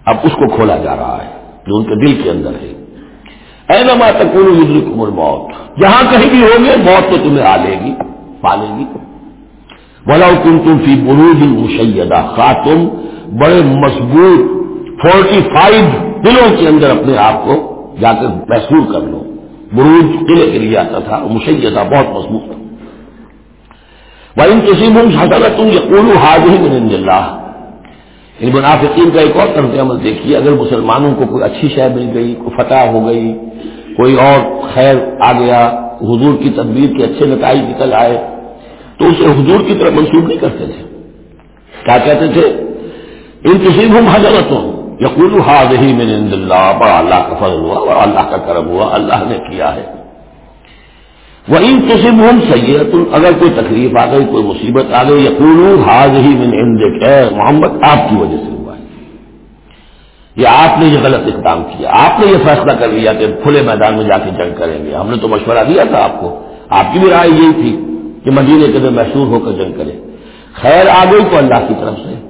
اب اس کو کھولا جا رہا ہے، جو ان کے دل کے اندر ہے۔ اینما تکون یدرک کمل موت جہاں کہیں بھی ہوگے موت تو تمہیں آ لے گی پالے گی۔ بلا تم تم فی بروج مشیدہ خاتم، بڑے مضبوط فورٹی فائیو دلوں کے اندر اپنے آپ کو جا کر محسوس کر لو۔ بروج قلعے کے لیے آتا تھا، مشیدہ، بہت مضبوط۔ تھا وہ ان کسی میں تم یقول حاضر اللہ ان منافقین کا ایک اور طرز عمل دیکھیے، اگر مسلمانوں کو کوئی اچھی شہ مل گئی، کوئی فتح ہو گئی، کوئی اور خیر آ گیا، حضور کی تدبیر کے اچھے نتائج نکل آئے، تو اسے حضور کی طرف منسوخ نہیں کرتے تھے۔ کیا کہتے تھے؟ ان کسی ہم حضرت ہوں یقول حاض ہی میں اللہ، بڑا اللہ کا فضل ہوا، بڑا اللہ کا کرم ہوا، اللہ نے کیا ہے۔ وہ ان قسم ہم سید اگر کوئی تکلیف آ گئی، کوئی مصیبت آ گئی یقول حاض ہی میں محمد، آپ کی وجہ سے ہوا ہے۔ یہ آپ نے یہ غلط اقدام کیا، آپ نے یہ فیصلہ کر لیا کہ کھلے میدان میں جا کے جنگ کریں گے۔ ہم نے تو مشورہ دیا تھا آپ کو، آپ کی بھی رائے یہی تھی کہ مدینے کے اندر محسوس ہو کر جنگ کرے خیر آ گئی تو اللہ کی طرف سے۔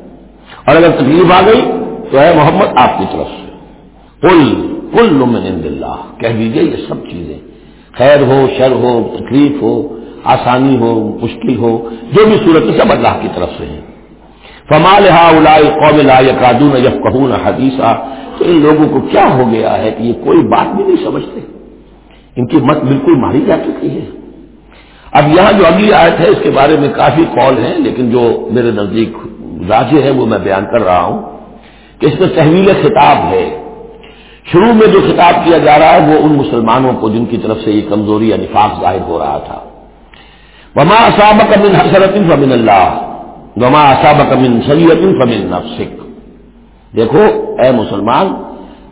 اور اگر تکلیف آ گئی تو ہے محمد، آپ کی طرف سے۔ کل کل لمن اللہ، کہہ دیجیے یہ سب چیزیں۔ خیر ہو، شر ہو، تکلیف ہو، آسانی ہو، مشکل ہو، جو بھی صورت سب اللہ کی طرف سے ہے فمال ہا الا قوم لا یقادون جب کہوں حدیثہ تو ان لوگوں کو کیا ہو گیا ہے کہ یہ کوئی بات بھی نہیں سمجھتے؟ ان کی مت بالکل ماری جا چکی ہے۔ اب یہاں جو اگلی آیت ہے، اس کے بارے میں کافی قول ہیں، لیکن جو میرے نزدیک راجے ہے، وہ میں بیان کر رہا ہوں کہ اس میں تحویل خطاب ہے۔ شروع میں جو خطاب کیا جا رہا ہے وہ ان مسلمانوں کو جن کی طرف سے یہ کمزوری یا نفاق ظاہر ہو رہا تھا۔ وما اصابک من حسرت فمن اللہ وما اصابک من سید فمن نفسک دیکھو، اے مسلمان،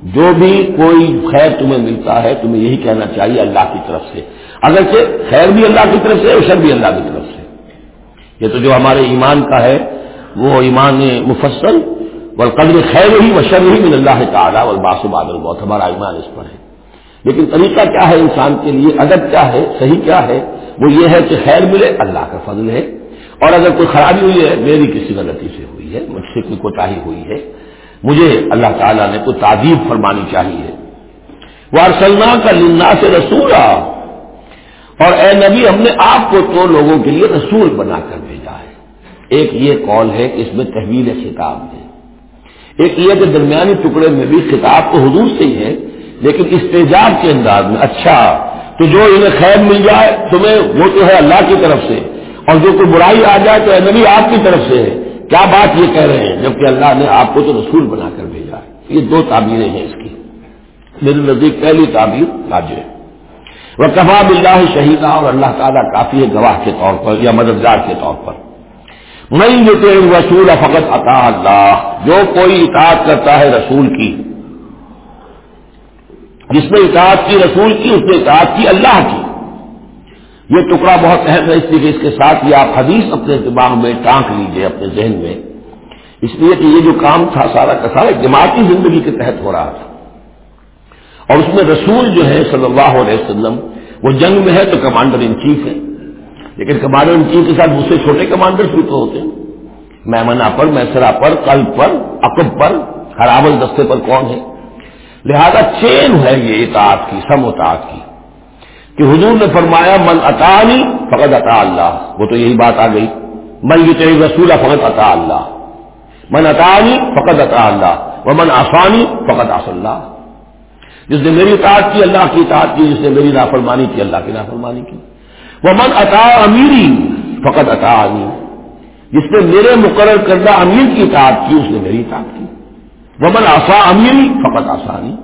جو بھی کوئی خیر تمہیں ملتا ہے، تمہیں یہی کہنا چاہیے اللہ کی طرف سے۔ اگرچہ خیر بھی اللہ کی طرف سے اور شر بھی اللہ کی طرف سے۔ یہ تو جو ہمارے ایمان کا ہے، وہ ایمان مفصل و قدر خیر ہی و شر ہی من اللہ تعالیٰ والباس بعد الموت، ہمارا ایمان اس پر ہے۔ لیکن طریقہ کیا ہے انسان کے لیے؟ ادب کیا ہے؟ صحیح کیا ہے؟ وہ یہ ہے کہ خیر ملے، اللہ کا فضل ہے۔ اور اگر کوئی خرابی ہوئی ہے، میری کسی غلطی سے ہوئی ہے، مجھ سے کوئی کوتا ہوئی ہے، مجھے اللہ تعالیٰ نے کوئی تعدیب فرمانی چاہیے۔ وہ کا لنا سے رسول اور اے نبی، ہم نے آپ کو تو لوگوں کے لیے رسول بنا کر بھیجا ہے۔ ایک یہ قول ہے کہ اس میں تحویل خطاب ہے۔ ایک یہ کہ درمیانی ٹکڑے میں بھی خطاب تو حضور سے ہی ہے لیکن استجاب کے انداز میں اچھا تو جو انہیں خیر مل جائے، تمہیں وہ تو ہے اللہ کی طرف سے، اور جو کوئی برائی آ جائے تو نبی آپ کی طرف سے ہے۔ کیا بات یہ کہہ رہے ہیں؟ جبکہ اللہ نے آپ کو تو رسول بنا کر بھیجا ہے۔ یہ دو تعبیریں ہیں اس کی۔ میرے نزدیک پہلی تعبیر ہے۔ وہ کباب اللہ شہیدہ اور اللہ تعالیٰ کافی ہے گواہ کے طور پر یا مددگار کے طور پر۔ میں یہ رسول فقط عطا اللہ۔ جو کوئی اطاعت کرتا ہے رسول کی۔ جس نے اطاعت کی رسول کی، اس نے اطاعت کی اللہ کی۔ یہ ٹکڑا بہت اہم ہے، اس لیے کہ اس کے ساتھ یہ آپ حدیث اپنے دماغ میں ٹانک لیجیے اپنے ذہن میں۔ اس لیے کہ یہ جو کام تھا، سارا کا سارا جماعتی زندگی کے تحت ہو رہا تھا۔ اور اس میں رسول جو ہے صلی اللہ علیہ وسلم، وہ جنگ میں ہے تو کمانڈر ان چیف ہے لیکن کمانڈر ان چیف کے ساتھ دوسرے چھوٹے کمانڈر بھی تو ہوتے ہیں۔ میمنا پر میسرا پر، قلب پر، عقب پر ہراول دستے پر کون ہے؟ لہذا چین ہے یہ اطاعت کی، سم اطاعت کی۔ کہ حضور نے فرمایا، من اطانی فقط عطا اللہ وہ تو یہی بات آ گئی۔ من یہ چاہیے رسول فقط عطا اللہ من اطانی فقط عطا اللہ وہ من آسانی فقط آس اللہ جس نے میری اطاعت کی، اللہ کی اطاعت کی، جس نے میری نافرمانی کی، اللہ کی نافرمانی کی۔ وہ من عطا امیری فقط عطا علی جس نے میرے مقرر کردہ امیر کی اطاعت کی، اس نے میری اطاعت کی۔ وہ من آسا امیری فقط آسانی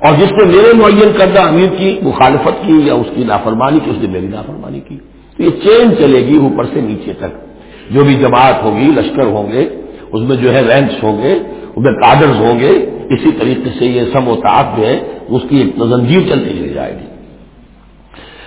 اور جس نے میرے معین کردہ امیر کی مخالفت کی یا اس کی نافرمانی کی، اس نے میری نافرمانی کی۔ تو یہ چین چلے گی اوپر سے نیچے تک۔ جو بھی جماعت ہوگی، لشکر ہوں گے، اس میں جو ہے رینکس ہوں گے، اس میں کادرز ہوں گے، اسی طریقے سے یہ سم و جو ہے، اس کی ایک زنجیر چلتی چلی جائے گی۔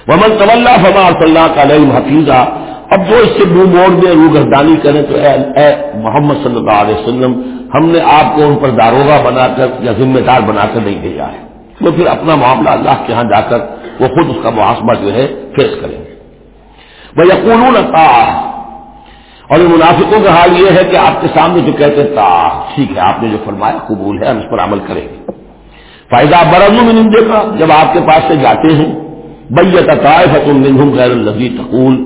محمد طول فما صلی اللہ تعالی حفیظہ اب جو اس سے منہ موڑ میں روح گردانی کریں تو اے اے محمد صلی اللہ علیہ وسلم، ہم نے آپ کو ان پر داروغہ بنا کر یا ذمہ دار بنا کر نہیں بھیجا ہے۔ وہ پھر اپنا معاملہ اللہ کے ہاں جا کر وہ خود اس کا محاسبہ جو ہے فیس کریں گے۔ وہ یقون اور ان منافقوں کا حال یہ ہے کہ آپ کے سامنے جو کہتے تا ٹھیک ہے، آپ نے جو فرمایا قبول ہے، ہم اس پر عمل کریں گے۔ فائدہ برض میں نندے کا جب آپ کے پاس سے جاتے ہیں بیت فتم منہم غیر الزی تقول۔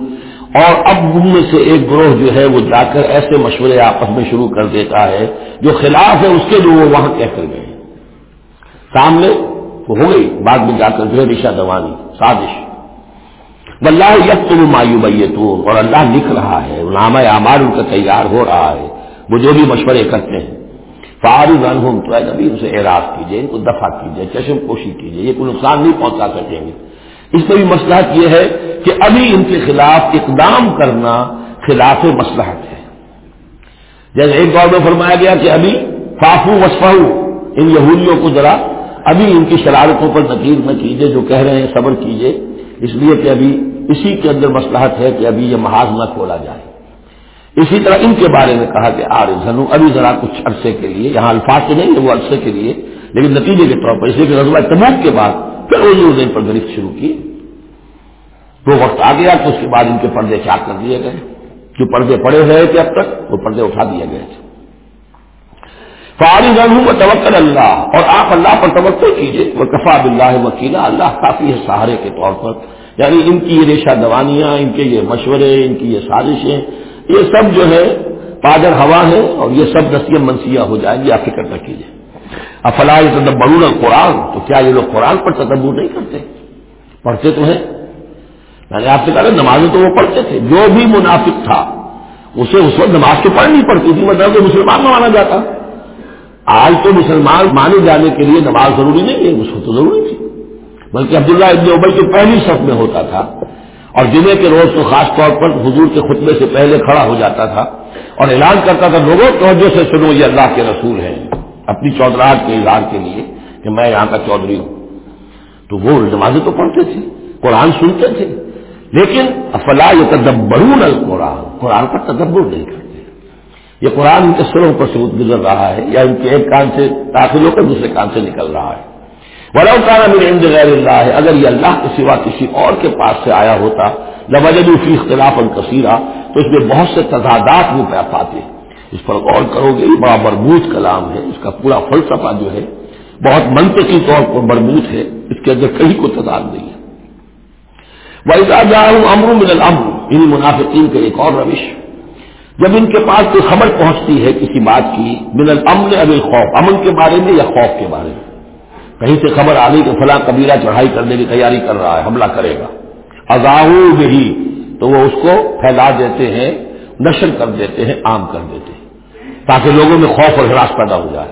اور اب ان میں سے ایک گروہ جو ہے وہ جا کر ایسے مشورے آپس میں شروع کر دیتا ہے، جو خلاف ہے اس کے جو وہ وہاں کہہ کر گئے۔ سامنے ہو گئی، بعد میں جا کر جو ہے رشا دوانی، سازش۔ اللہ یک تم مایو بیتون اور اللہ لکھ رہا ہے نامہ امار ان کا تیار ہو رہا ہے، وہ جو بھی مشورے کرتے ہیں۔ فارغ انہم تو نبی ان سے اعراض کیجیے ان کو دفاع کیجیے چشم کوشی کیجیے یہ کوئی نقصان نہیں پہنچا سکیں گے۔ اس میں بھی مسلحت یہ ہے کہ ابھی ان کے خلاف اقدام کرنا خلاف مسلحت ہے۔ جیسے ایک دور میں فرمایا گیا کہ ابھی فافو وسفا ان یہودیوں کو ذرا ابھی ان کی شرارتوں پر نقیر نہ کیجیے جو کہہ رہے ہیں صبر کیجیے اس لیے کہ ابھی اسی کے اندر مسلحت ہے کہ ابھی یہ محاذ نہ کھولا جائے۔ اسی طرح ان کے بارے میں کہا کہ آر دھنو ابھی ذرا کچھ عرصے کے لیے، یہاں الفاظ سے نہیں ہے وہ عرصے کے لیے، لیکن نتیجے کے طور پر، اس لیے کہ رضوہ تبوک کے بعد پھر وہ دن پر گرفت شروع کی۔ وہ وقت آ گیا تو اس کے بعد ان کے پردے چاک کر دیے گئے۔ جو پردے پڑے ہوئے تھے اب تک، وہ پردے اٹھا دیے گئے تھے۔ فارغ و توکل اللہ۔ اور آپ اللہ پر توقع کیجیے وہ کفا بلّہ وکیلا۔ اللہ کافی ہے سہارے کے طور پر۔ یعنی ان کی یہ ریشہ دوانیاں، ان کے یہ مشورے، ان کی یہ سازشیں، یہ سب جو ہے پادر ہوا ہے اور یہ سب نسیم منسیہ ہو جائیں گی۔ آپ فکر نہ کیجیے افلا تدبرون قرآن تو کیا یہ لوگ قرآن پر تدبر نہیں کرتے؟ پڑھتے تو ہیں۔ یعنی میں نے آپ سے کہا نمازیں تو وہ پڑھتے تھے۔ جو بھی منافق تھا، اسے اس وقت نماز تو پڑھنی پڑتی تھی مطلب کہ مسلمان نہ مانا جاتا۔ آج تو مسلمان مانے جانے کے لیے نماز ضروری نہیں ہے، اس کو تو ضروری تھی۔ بلکہ عبداللہ ابن ابئی تو پہلی صف میں ہوتا تھا۔ اور جمعے کے روز تو خاص طور پر حضور کے خطبے سے پہلے کھڑا ہو جاتا تھا۔ اور اعلان کرتا تھا، لوگوں، توجہ سے سنو، یہ اللہ کے رسول ہیں۔ اپنی چودراہٹ کے اعلان کے لیے کہ میں یہاں کا چودھری ہوں۔ تو وہ نمازیں تو پڑھتے تھے، قرآن سنتے تھے۔ لیکن افلا یہ تدبرون القرآن، قرآن پر تدبر نہیں کرتے۔ یہ قرآن ان کے سروں پر سے گزر رہا ہے، یا ان کے ایک کان سے داخل ہو کر دوسرے کان سے نکل رہا ہے۔ ولو کارا میرے عند غیر اللہ ہے اگر یہ اللہ کے سوا کسی اور کے پاس سے آیا ہوتا لوجد فی اختلاف الکثیرہ تو اس میں بہت سے تضادات بھی پاتے۔ اس پر غور کرو گے، یہ بڑا مربوط کلام ہے، اس کا پورا فلسفہ جو ہے، بہت منطقی طور پر مربوط ہے، اس کے اندر کہیں کو تضاد نہیں ہے۔ ویسا جا ہوں امر من الامر ان منافقین کے ایک اور روش، جب ان کے پاس کوئی خبر پہنچتی ہے کسی بات کی، من الامن اب خوف امن کے بارے میں یا خوف کے بارے میں؟ کہیں سے خبر آ گئی کہ فلاں قبیلہ چڑھائی کرنے کی تیاری کر رہا ہے، حملہ کرے گا۔ ازاؤ بھی تو وہ اس کو پھیلا دیتے ہیں، نشر کر دیتے ہیں، عام کر دیتے ہیں۔ تاکہ لوگوں میں خوف اور ہراس پیدا ہو جائے۔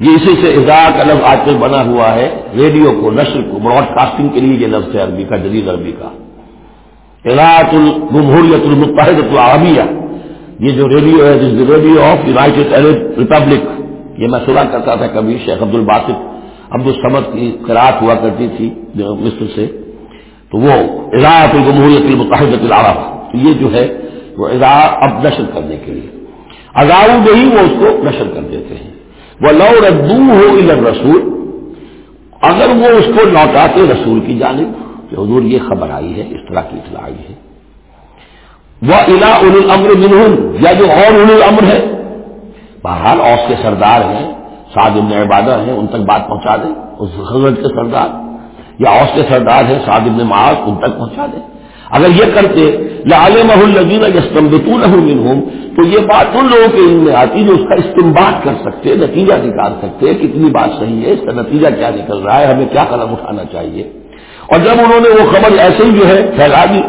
یہ اسی سے اضاء کا لفظ آج کل بنا ہوا ہے، ریڈیو کو، نشر کو براڈ کاسٹنگ کے لیے یہ لفظ ہے عربی کا، جدید عربی کا۔ علاق الجمہوریت المتحد العربیہ، یہ جو ریڈیو ہے، جس radio of United Arab Republic, یہ میں سنا کرتا تھا کبھی شیخ عبد الباسط عبد السمد کی قرآت ہوا کرتی تھی مصر سے۔ تو وہ اضاعت الجمہوریت المتحد العرب، یہ جو ہے، وہ اضاء اب نشر کرنے کے لیے۔ اضاؤ میں ہی وہ اس کو نشر کر دیتے ہیں۔ وہ لو ردو ہو ادھر رسول اگر وہ اس کو لوٹاتے رسول کی جانب، کہ حضور یہ خبر آئی ہے، اس طرح کی اطلاع آئی ہے۔ وہ الا ار الامر منہم یا جو اور ار الامر ہے، بہرحال اوس کے سردار ہیں، سعد ابن عبادہ ہیں، ان تک بات پہنچا دیں، اس حضرت کے سردار، یا اوس کے سردار ہیں، سعد ابن معاذ، ان تک پہنچا دیں۔ اگر یہ کرتے یا عالم الگین یستمبتون ہوں تو یہ بات ان لوگوں کے علم میں آتی جو اس کا استعمال کر سکتے، نتیجہ نکال سکتے، کتنی بات صحیح ہے، اس کا نتیجہ کیا نکل رہا ہے، ہمیں کیا قدم اٹھانا چاہیے؟ اور جب انہوں نے وہ خبر ایسے ہی جو ہے پھیلا دی،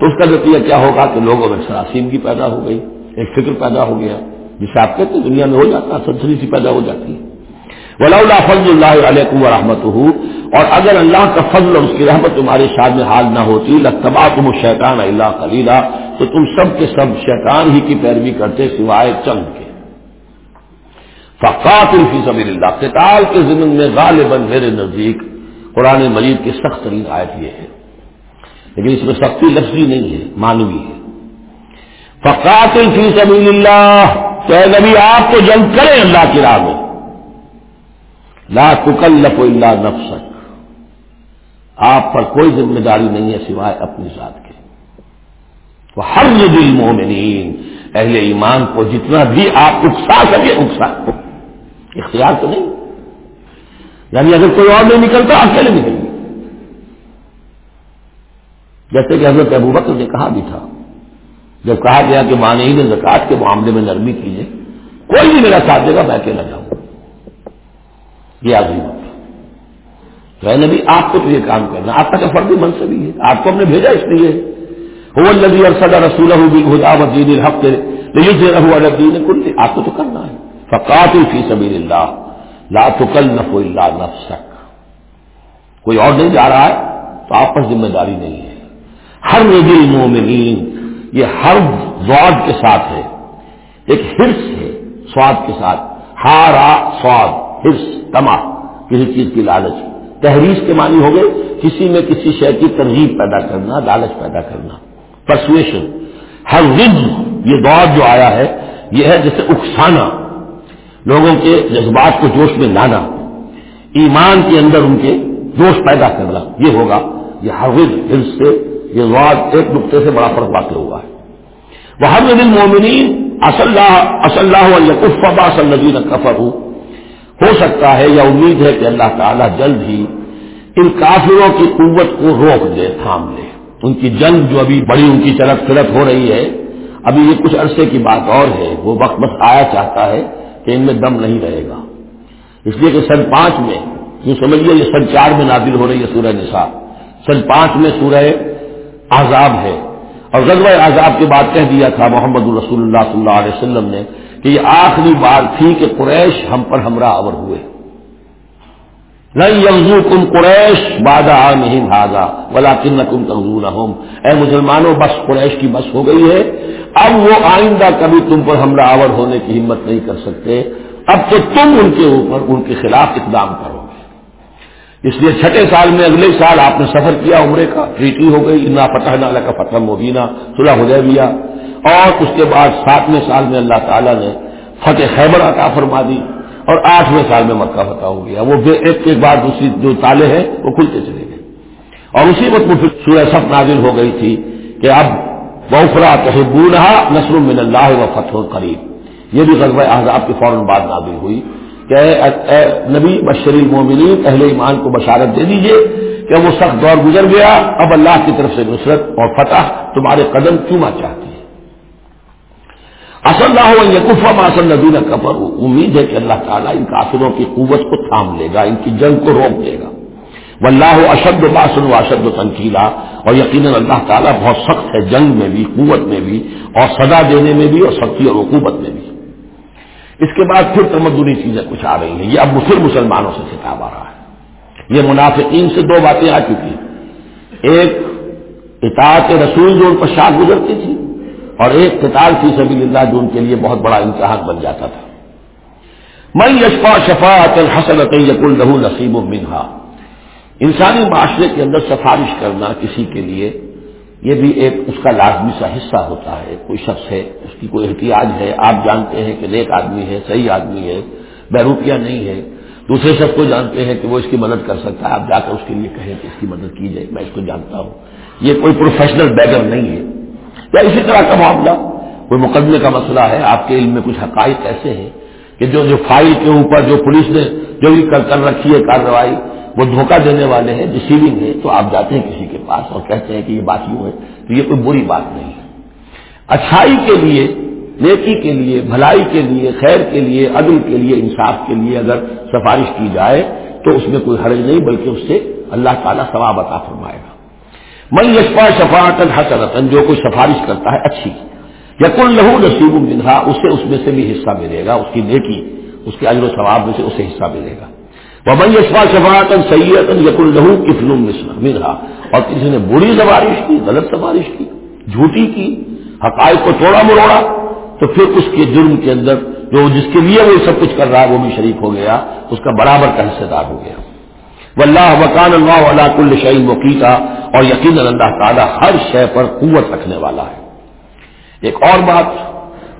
تو اس کا نتیجہ کیا ہوگا کہ لوگوں میں سراسیمگی پیدا ہو گئی، ایک فکر پیدا ہو گیا، جسے آپ کہتے دنیا میں ہو جاتا، سنسنی سی پیدا ہو جاتی ہے۔ ولا فضل اللہ علیہ و رحمت اور اگر اللہ کا فضل اور اس کی رحمت تمہارے شاد میں حال نہ ہوتی لتبا تم شیطان اللہ خلیلہ تو تم سب کے سب شیطان ہی کی پیروی کرتے سوائے چند کے۔ فقات الفی سبیل اللہ قتال کے ضمن میں غالباً میرے نزدیک، قرآن مجید کی سخت ترین آیت یہ ہے۔ لیکن اس میں سختی لفظی نہیں ہے مانوی ہے۔ فقات الفی سبیل اللہ کہ نبی، آپ کو جنگ کریں اللہ کی راہ میں۔ لا تکلف الا نفسک۔ آپ پر کوئی ذمہ داری نہیں ہے سوائے اپنی ذات کے۔ وہ ہر دل مومنین اہل ایمان کو جتنا بھی آپ اکسا سکے اکسا۔ اختیار تو نہیں۔ یعنی اگر کوئی اور نہیں نکلتا، اکیلے نکل جیسے کہ حضرت ابو بکر نے کہا بھی تھا۔ جب کہا گیا کہ مانے زکات کے معاملے میں نرمی کیجیے کوئی نہیں میرا ساتھ دے گا، میں اکیلا جاؤں۔ یہ آدمی تو نبی، آپ کو تو یہ کام کرنا آپ کا فرض منصبی ہے۔ آپ کو ہم نے بھیجا اس لیے۔ وہ نبی اور سدا رسول خدا دین الحق دین کل آپ کو تو کرنا ہے۔ فقات فی سبیل اللہ لا تکل نف اللہ نفسک۔ کوئی اور نہیں جا رہا ہے تو آپ پر ذمہ داری نہیں ہے۔ ہر نبی مومنین یہ ہر زواد کے ساتھ ہے۔ ایک ہرس ہے سواد کے ساتھ۔ ہارا سواد۔ حص تما، کسی چیز کی لالچ۔ تحریر کے معنی ہو گئے، کسی میں کسی شے کی ترغیب پیدا کرنا، لالچ پیدا کرنا۔ پرسویشن ہر یہ دور جو آیا ہے، یہ ہے جیسے اکسانا، لوگوں کے جذبات کو جوش میں لانا۔ ایمان کے اندر ان کے جوش پیدا کرنا، یہ ہوگا۔ یہ ہر رج سے، یہ واد ایک نقطے سے بڑا فرق واقع ہوا ہے۔ وہ ہر دن مومنین کفر ہوں ہو سکتا ہے یا امید ہے کہ اللہ تعالیٰ جلد ہی ان کافروں کی قوت کو روک دے، تھام لے۔ ان کی جنگ جو ابھی بڑی، ان کی چلت فلت ہو رہی ہے، ابھی یہ کچھ عرصے کی بات اور ہے۔ وہ وقت بس آیا چاہتا ہے کہ ان میں دم نہیں رہے گا۔ اس لیے کہ سن پانچ میں یہ سمجھیے یہ سن چار میں نازل ہو رہی ہے سورہ نصاب سن پانچ میں سورہ آزاد ہے۔ اور غزوہ آزاد کے بعد کہہ دیا تھا، محمد الرسول اللہ صلی اللہ علیہ وسلم نے۔ کہ یہ آخری بار تھی کہ قریش ہم پر ہمراہ آور ہوئے۔ نہیں یغزو کم قریش بادہ نہیں بھاگا بلا کن کم تنظور اے مسلمانوں، بس قریش کی بس ہو گئی ہے۔ اب وہ آئندہ کبھی تم پر ہمراہ آور ہونے کی ہمت نہیں کر سکتے۔ اب تو تم ان کے اوپر ان کے خلاف اقدام کرو گے۔ اس لیے چھٹے سال میں اگلے سال آپ نے سفر کیا عمرے کا۔ ٹریٹی ہو گئی۔ انا فتح نالا کا فتح مبینہ صلح ہو اور اس کے بعد ساتویں سال میں اللہ تعالیٰ نے فتح خیبر عطا فرما دی اور آٹھویں سال میں مکہ فتح ہو گیا۔ وہ ایک کے بعد دوسری جو تالے ہیں وہ کھلتے چلے گئے۔ اور اسی وقت وہ پھر سورہ سب نازل ہو گئی تھی کہ اب بوفرا تحبونہ نسر من اللہ و فتح قریب یہ بھی غزوہ احزاب کے فوراً بعد نازل ہوئی کہ اے نبی بشری المومنین اہل ایمان کو بشارت دے دیجیے کہ وہ سخت دور گزر گیا۔ اب اللہ کی طرف سے نصرت اور فتح تمہارے قدم چوما چاہتی ہے اصل نہ ہو یقف ماسل ندی نہ کفر امید ہے کہ اللہ تعالیٰ ان کافروں کی قوت کو تھام لے گا، ان کی جنگ کو روک دے گا۔ واللہ اشد باسن و اشد و تنقیلا اور یقیناً اللہ تعالیٰ بہت سخت ہے جنگ میں بھی، قوت میں بھی، اور سزا دینے میں بھی، اور سختی اور حکومت میں بھی۔ اس کے بعد پھر تمدنی چیزیں کچھ آ رہی ہیں۔ یہ اب پھر مسلمانوں سے خطاب آ رہا ہے۔ یہ منافقین سے دو باتیں آ چکی ایک اطاعت رسول جو ان پر شاخ گزرتی تھی اور ایک قتال فی سبیل اللہ جو ان کے لیے بہت بڑا امتحان بن جاتا تھا۔ میں یشفا شفا الحسنت یق الرح نصیب و منہا۔ انسانی معاشرے کے اندر سفارش کرنا کسی کے لیے، یہ بھی ایک اس کا لازمی سا حصہ ہوتا ہے۔ کوئی شخص ہے، اس کی کوئی احتیاط ہے۔ آپ جانتے ہیں کہ نیک آدمی ہے، صحیح آدمی ہے بیروپیہ نہیں ہے۔ دوسرے شخص کو جانتے ہیں کہ وہ اس کی مدد کر سکتا ہے۔ آپ جا کر اس کے لیے کہیں کہ اس کی مدد کی جائے، میں اس کو جانتا ہوں۔ یہ کوئی پروفیشنل بیگر نہیں ہے۔ یا اسی طرح کا معاملہ۔ کوئی مقدمے کا مسئلہ ہے، آپ کے علم میں کچھ حقائق ایسے ہیں کہ جو جو فائل کے اوپر جو پولیس نے جو بھی کر رکھی ہے کارروائی، وہ دھوکہ دینے والے ہیں ڈسیونگ ہے، تو آپ جاتے ہیں کسی کے پاس اور کہتے ہیں کہ یہ بات یوں ہے، تو یہ کوئی بری بات نہیں ہے۔ اچھائی کے لیے، نیکی کے لیے، بھلائی کے لیے، خیر کے لیے، عدل کے لیے، انصاف کے لیے اگر سفارش کی جائے، تو اس میں کوئی حرج نہیں، بلکہ اس سے اللہ تعالیٰ ثواب عطا فرمائے گا۔ من یشپا شفاطن حسرتن جو کوئی سفارش کرتا ہے، اچھی۔ یقل لہو نصیب منہا، اسے اس میں سے بھی حصہ ملے گا، اس کی نیکی، اس کے اجر و ثواب میں سے اسے حصہ ملے گا۔ ومن یشفا شفاعت سید یق الرح کفل رہا اور کسی نے بری سفارش کی، غلط سفارش کی، جھوٹی کی، حقائق کو توڑا مروڑا، تو پھر اس کے جرم کے اندر جو جس کے لیے وہ سب کچھ کر رہا ہے، وہ بھی شریک ہو گیا، اس کا برابر کا حصے دار ہو گیا۔ واللہ وکان اللہ علا کل شعین وقیتا اور یقین اللہ تعالیٰ ہر شے پر قوت رکھنے والا ہے۔ ایک اور بات،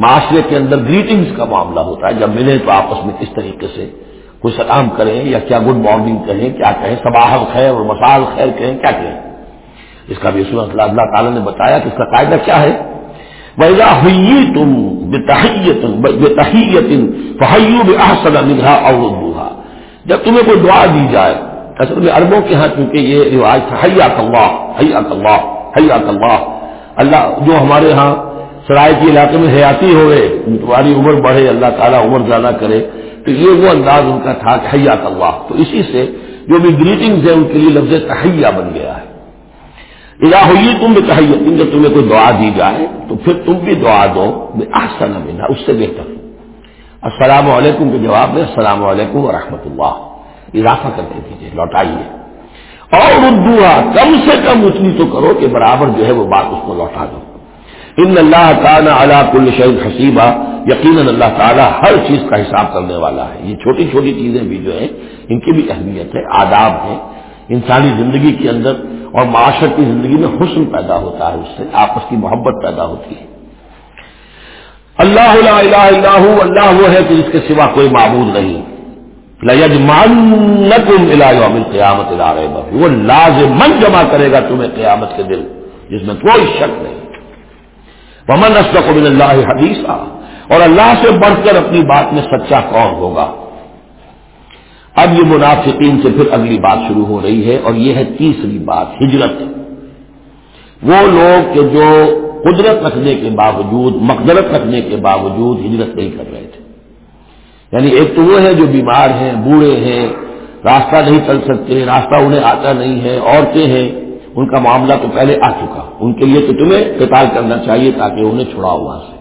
معاشرے کے اندر گریٹنگز کا معاملہ ہوتا ہے، جب ملے تو آپس میں کس طریقے سے کوئی سلام کریں یا کیا گڈ مارننگ کہیں، کیا کہیں صباح خیر اور مسال خیر کہیں، کیا کہیں۔ اس کا بھی اللہ اللہ تعالیٰ نے بتایا کہ اس کا قاعدہ کیا ہے۔ ویزا ہوئی تم بے تحیت بے تحیت فہیو نگاہ اور جب تمہیں کوئی دعا دی جائے اصل میں اربوں کے ہاں چونکہ یہ رواج تھا حیا کلّہ حیا کلّہ حیا کلّہ اللہ جو ہمارے ہاں سرائے کے علاقے میں حیاتی ہوئے، تمہاری عمر بڑھے، اللہ تعالیٰ عمر زیادہ کرے۔ تو یہ وہ انداز ان کا تھا کہ حیا اللہ۔ تو اسی سے جو بھی گریٹنگز ہیں، ان کے لیے لفظ تحیہ بن گیا ہے۔ ادا ہوئی تم بھی تحیہ جب تمہیں کوئی دعا دی جائے، تو پھر تم بھی دعا دو آسن بنا اس سے بہتر۔ السلام علیکم کے جواب میں، السلام علیکم ورحمۃ اللہ۔ اضافہ کر کے دیجیے لوٹائیے۔ اور اردو کم سے کم اتنی تو کرو کہ برابر جو ہے وہ بات اس کو لوٹا دو۔ ان اللہ تعالیٰ اللہ کل شعید حسیبہ یقیناً اللہ تعالیٰ ہر چیز کا حساب کرنے والا ہے۔ یہ چھوٹی چھوٹی چیزیں بھی جو ہیں، ان کی بھی اہمیت ہے، آداب ہے انسانی زندگی کے اندر اور معاشرت کی زندگی میں حسن پیدا ہوتا ہے، اس سے آپس کی محبت پیدا ہوتی ہے۔ اللہ الہ اللہ اللہ وہ ہے کہ جس کے سوا کوئی معبود نہیں۔ یوم قیامت وہ لازمن جمع کرے گا تمہیں قیامت کے دل جس میں کوئی شک نہیں۔ ومن اسلق من اللہ حدیثہ اور اللہ سے بڑھ کر اپنی بات میں سچا کون ہوگا؟ اب یہ منافقین سے پھر اگلی بات شروع ہو رہی ہے، اور یہ ہے تیسری بات، ہجرت۔ وہ لوگ کہ جو قدرت رکھنے کے باوجود، مقدرت رکھنے کے باوجود ہجرت نہیں کر رہے تھے۔ یعنی ایک تو وہ ہے جو بیمار ہیں، بوڑھے ہیں، راستہ نہیں چل سکتے، راستہ انہیں آتا نہیں ہے، عورتیں ہیں، ان کا معاملہ تو پہلے آ چکا۔ ان کے لیے تو تمہیں قتال کرنا چاہیے تاکہ انہیں چھڑاؤ وہاں سے۔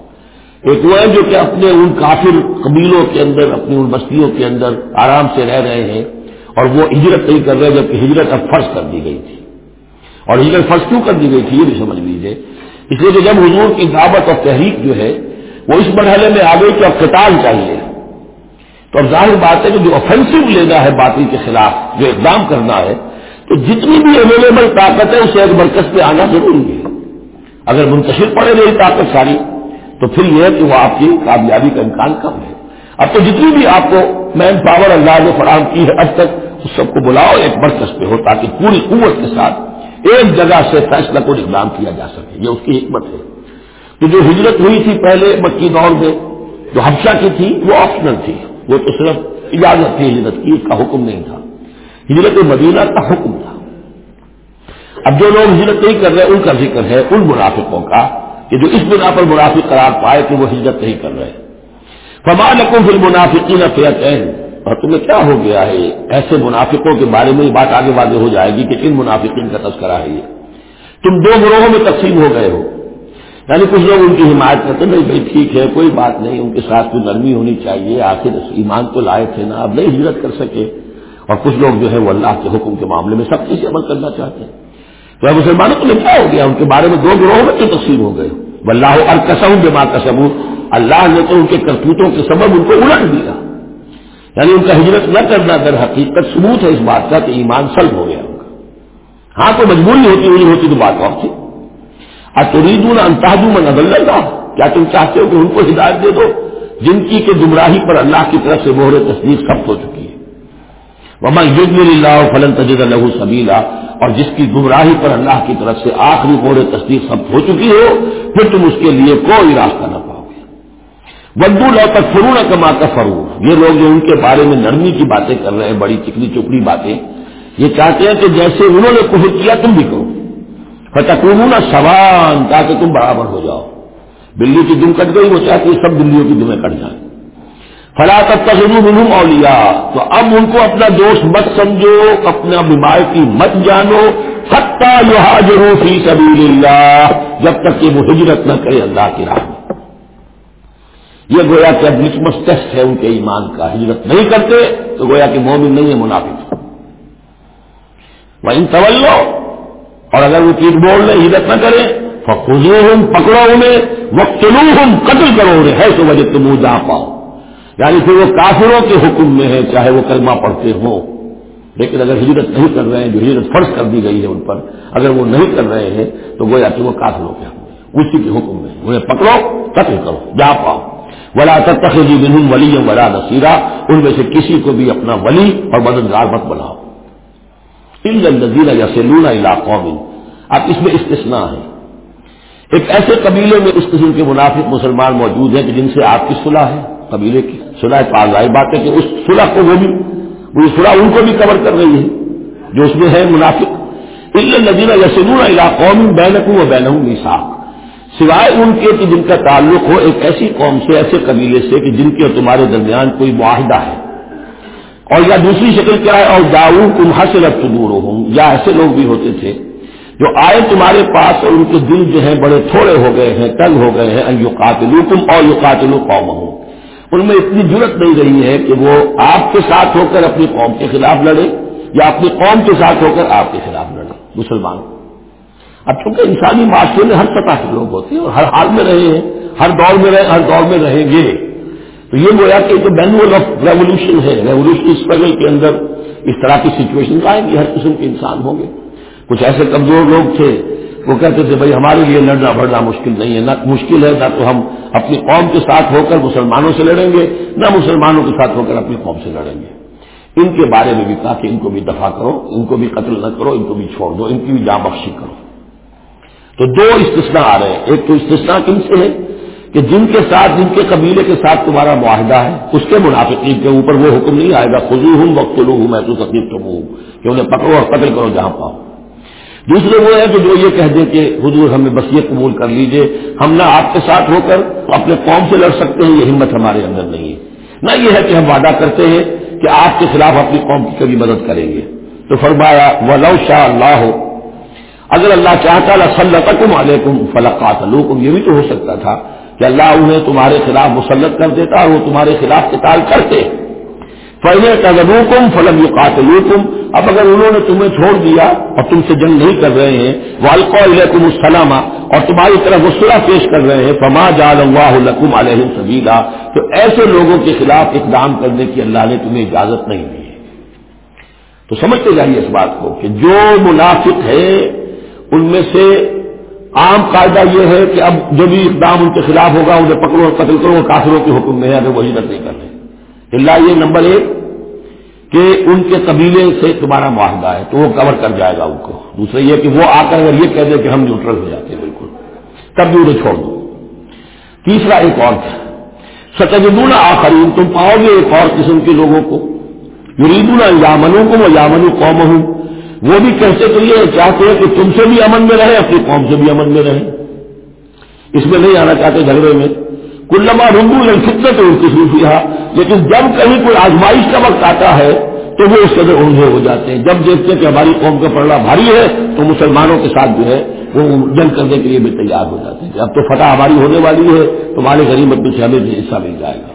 ایک وہ ہے جو کہ اپنے ان کافر قبیلوں کے اندر، اپنی ان بستیوں کے اندر آرام سے رہ رہے ہیں اور وہ ہجرت نہیں کر رہے جبکہ ہجرت اب فرض کر دی گئی تھی۔ اور ہجرت فرض کیوں کر دی گئی تھی؟ یہ بھی سمجھ لیجیے اس لیے کہ جب حضور کی دعوت اور تحریک جو ہے، وہ اس مرحلے میں آ گئی کہ اب قتال چاہیے۔ تو اب ظاہر بات ہے کہ جو آفینسو لینا ہے باطل کے خلاف، جو اقدام کرنا ہے، تو جتنی بھی اویلیبل طاقت ہے، اسے ایک مرکز پہ آنا ضروری ہے۔ اگر منتشر پڑے گی طاقت ساری، تو پھر یہ ہے کہ وہ آپ کی کامیابی کا امکان کم ہے۔ اب تو جتنی بھی آپ کو مین پاور اللہ نے فراہم کی ہے اب تک، اس سب کو بلاؤ ایک برکس پہ ہو تاکہ پوری قوت کے ساتھ ایک جگہ سے فیصلہ کو اقدام کیا جا سکے۔ یہ اس کی حکمت ہے۔ کہ جو ہجرت ہوئی تھی پہلے مکی دور میں، جو حفشہ کی تھی، وہ آپشنل تھی۔ وہ تو صرف اجازت تھی ہجرت کی، اس کا حکم نہیں تھا۔ ہجرت مدینہ کا حکم تھا۔ اب جو لوگ ہجرت نہیں کر رہے، ان کا ذکر ہے ان منافقوں کا کہ جو اس بنا پر منافق قرار پائے کہ وہ ہجرت نہیں کر رہے۔ فمان کو پھر منافقین فیقین اور تمہیں کیا ہو گیا ہے؟ ایسے منافقوں کے بارے میں یہ بات آگے واضح ہو جائے گی کہ کن منافقین کا تذکرہ ہے یہ۔ تم دو گروہوں میں تقسیم ہو گئے ہو۔ یعنی کچھ لوگ ان کی حمایت کرتے نہیں بھائی ٹھیک ہے، کوئی بات نہیں، ان کے ساتھ کوئی نرمی ہونی چاہیے، آخر ایمان تو لائے تھے نا، اب نہیں ہجرت کر سکے۔ اور کچھ لوگ جو ہے وہ اللہ کے حکم کے معاملے میں سب چیز عمل کرنا چاہتے ہیں۔ تو مسلمانوں کو کیا ہو گیا، ان کے بارے میں دو گروہوں میں کیوں تقسیم ہو گئے۔ اللہ اور کسم بے ماں کا اللہ نے تو ان کے کرتوتوں کے سبب ان کو الٹ دیا۔ یعنی ان کا ہجرت نہ کرنا در حقیقت ثبوت ہے اس بات کا کہ ایمان سلب ہو گیا۔ ان کا ہاں تو مجبوری ہوتی ہوئی ہوتی تو بات اور تھی۔ اتریدون انتہجو من نظر اللہ کیا تم چاہتے ہو کہ ان کو ہدایت دے دو؟ جن کی کہ گمراہی پر اللہ کی طرف سے مہر تصدیق سب ہو چکی ہے۔ وما یوگ اللہ فلن تجد الح سبیلا اور جس کی گمراہی پر اللہ کی طرف سے آخری مہر تصدیق سب ہو چکی ہو، پھر تم اس کے لیے کوئی راستہ نہ پاؤ گے۔ بدو لو تک فرو نہ کما کا یہ لوگ جو ان کے بارے میں نرمی کی باتیں کر رہے ہیں، بڑی چکری چپڑی باتیں، یہ چاہتے ہیں کہ جیسے انہوں نے کفر کیا، تم بھی کرو۔ فتح نہ سوان تاکہ تم برابر ہو جاؤ۔ بلی کی دم کٹ گئی، وہ چاہتی سب بلیوں کی دمیں کٹ جائیں۔ فلا تب تک منہ تو اب ان کو اپنا دوست مت سمجھو، اپنا بیماری مت جانو۔ ستا یہ حاضر فی سبیل اللہ جب تک کہ وہ ہجرت نہ کرے اللہ کی راہ میں۔ یہ گویا کہ اب لٹمس ٹیسٹ ہے ان کے ایمان کا، ہجرت نہیں کرتے تو گویا کہ مومن نہیں ہے، منافق۔ وہ ان طلو اور اگر وہ پیٹ بول لیں ہجرت نہ کریں فخو ہوں پکڑو انہیں وقت ہوں قتل کرو انہیں، ہے تو وجہ تم جا پاؤ۔ یعنی پھر وہ کافروں کے حکم میں ہے چاہے وہ کلمہ پڑھتے ہوں۔ لیکن اگر ہجرت نہیں کر رہے ہیں، جو ہجرت فرض کر دی گئی ہے ان پر، اگر وہ نہیں کر رہے ہیں، تو گویا کہ وہ کافروں کے حکم اسی کے حکم میں انہیں پکڑو، قتل کرو، جا پاؤ۔ ولا تخذی بنہم ولی ولا نصیرہ ان میں سے کسی کو بھی اپنا ولی اور مددگار مت بناؤ۔ یا سیلونا علاقوں میں اب اس میں استثناء ہے۔ ایک ایسے قبیلے میں اس قسم کے منافق مسلمان موجود ہیں کہ جن سے آپ کی صلاح ہے، قبیلے کی صلاح پاگائی بات ہے کہ اس صلاح کو وہ بھی، وہ صلاح ان کو بھی کور کر رہی ہے۔ جو اس میں ہے منافق۔ الدینہ یا سلونا علاقوں میں بینکوں و بین نصاف سوائے ان کے کہ جن کا تعلق ہو ایک ایسی قوم سے، ایسے قبیلے سے کہ جن کے اور تمہارے درمیان کوئی معاہدہ ہے۔ اور یا دوسری شکل کیا ہے؟ اور جاؤ تم حاصل اب دور ہوں یا ایسے لوگ بھی ہوتے تھے جو آئے تمہارے پاس اور ان کے دل جو ہیں بڑے تھوڑے ہو گئے ہیں، تنگ ہو گئے ہیں یو قاتلو تم اور یو قاتلو قوم ہوں ان میں اتنی ضرورت نہیں رہی ہے کہ وہ آپ کے ساتھ ہو کر اپنی قوم کے خلاف لڑے یا اپنی قوم کے ساتھ ہو کر آپ کے خلاف لڑے۔ مسلمان۔ اب چونکہ انسانی معاشرے میں ہر سطح کے لوگ ہوتے ہیں اور ہر حال میں رہے ہیں، ہر دور میں رہے، ہر دور میں رہیں گے۔ تو یہ گویا کہ جو مینوئل آف ریولیوشن ہے۔ ریولیوشن اسٹرگل کے اندر اس طرح کی سچویشن آئیں گی، ہر قسم کے انسان ہوں گے۔ کچھ ایسے کمزور لوگ تھے، وہ کہتے تھے، بھائی، ہمارے لیے لڑنا بڑھنا مشکل نہیں ہے، نہ مشکل ہے، نہ تو ہم اپنی قوم کے ساتھ ہو کر مسلمانوں سے لڑیں گے، نہ مسلمانوں کے ساتھ ہو کر اپنی قوم سے لڑیں گے۔ ان کے بارے میں بھی کہا کہ ان کو بھی دفاع کرو، ان کو بھی قتل نہ کرو، ان کو بھی چھوڑ دو، ان کی بھی جاں بخشی کرو۔ تو دو استثناء آ رہے ہیں۔ ایک تو استثناء کن سے ہے؟ کہ جن کے ساتھ، جن کے قبیلے کے ساتھ تمہارا معاہدہ ہے، اس کے منافقین کے اوپر وہ حکم نہیں آئے گا خزو ہوں وقت لو ہوں میں تو تکلیف ہوں، کہ انہیں پکڑو اور قتل کرو جہاں پاؤ۔ دوسرے وہ ہے کہ جو یہ کہہ دیں کہ حضور ہمیں بس یہ قبول کر لیجیے، ہم نہ آپ کے ساتھ ہو کر اپنے قوم سے لڑ سکتے ہیں، یہ ہمت ہمارے اندر نہیں ہے۔ نہ یہ ہے کہ ہم وعدہ کرتے ہیں کہ آپ کے خلاف اپنی قوم کی کبھی مدد کریں گے۔ تو فرمایا وہ لو شاہ اللہ ہو اگر اللہ چاہتا اللہ علیکم فلقات یہ بھی تو ہو سکتا تھا۔ کہ اللہ انہیں تمہارے خلاف مسلط کر دیتا اور وہ تمہارے خلاف قتال کرتے۔ فلے تغبوکم فلم یو قاتل اب اگر انہوں نے تمہیں چھوڑ دیا اور تم سے جنگ نہیں کر رہے ہیں والقو علیکم السلامہ اور تمہاری طرف وسلہ پیش کر رہے ہیں، فما جال اللہ لکم علیہ سبیلا تو ایسے لوگوں کے خلاف اقدام کرنے کی اللہ نے تمہیں اجازت نہیں دی تو سمجھتے جائیے اس بات کو کہ جو منافق ہے، ان میں سے عام قاعدہ یہ ہے کہ اب جو بھی اقدام ان کے خلاف ہوگا، انہیں پکڑو اور قتل کرو کافروں کے حکم میں ہے، اگر وہی رد نہیں کر رہے اللہ یہ نمبر ایک کہ ان کے قبیلے سے تمہارا معاہدہ ہے، تو وہ کور کر جائے گا ان کو۔ دوسرا یہ کہ وہ آ کر اگر یہ کہہ دے کہ ہم نیوٹرل ہو جاتے ہیں، بالکل۔ تب بھی انہیں چھوڑ دو۔ تیسرا ایک اور ستجدون آخرین، تم پاؤ گے ایک اور قسم کے لوگوں کو۔ یریدون یامنوں کو وہ یامن قوم ہوں وہ بھی کہتے تو یہ چاہتے ہیں کہ تم سے بھی امن میں رہے، اپنی قوم سے بھی امن میں رہے۔ اس میں نہیں آنا چاہتے جھگڑے میں۔ کلما رنگو لگ فطرت ان کی صوفیہ لیکن جب کہیں کوئی آزمائش کا وقت آتا ہے، تو وہ اس قدر اونجے ہو جاتے ہیں۔ جب دیکھتے ہیں کہ ہماری قوم کا پڑنا بھاری ہے، تو مسلمانوں کے ساتھ جو ہے، وہ جنگ کرنے کے لیے بھی تیار ہو جاتے ہیں۔ اب تو فتح ہماری ہونے والی ہے تو ہمارے غریب میں سے ہمیں بھی حصہ مل جائے گا۔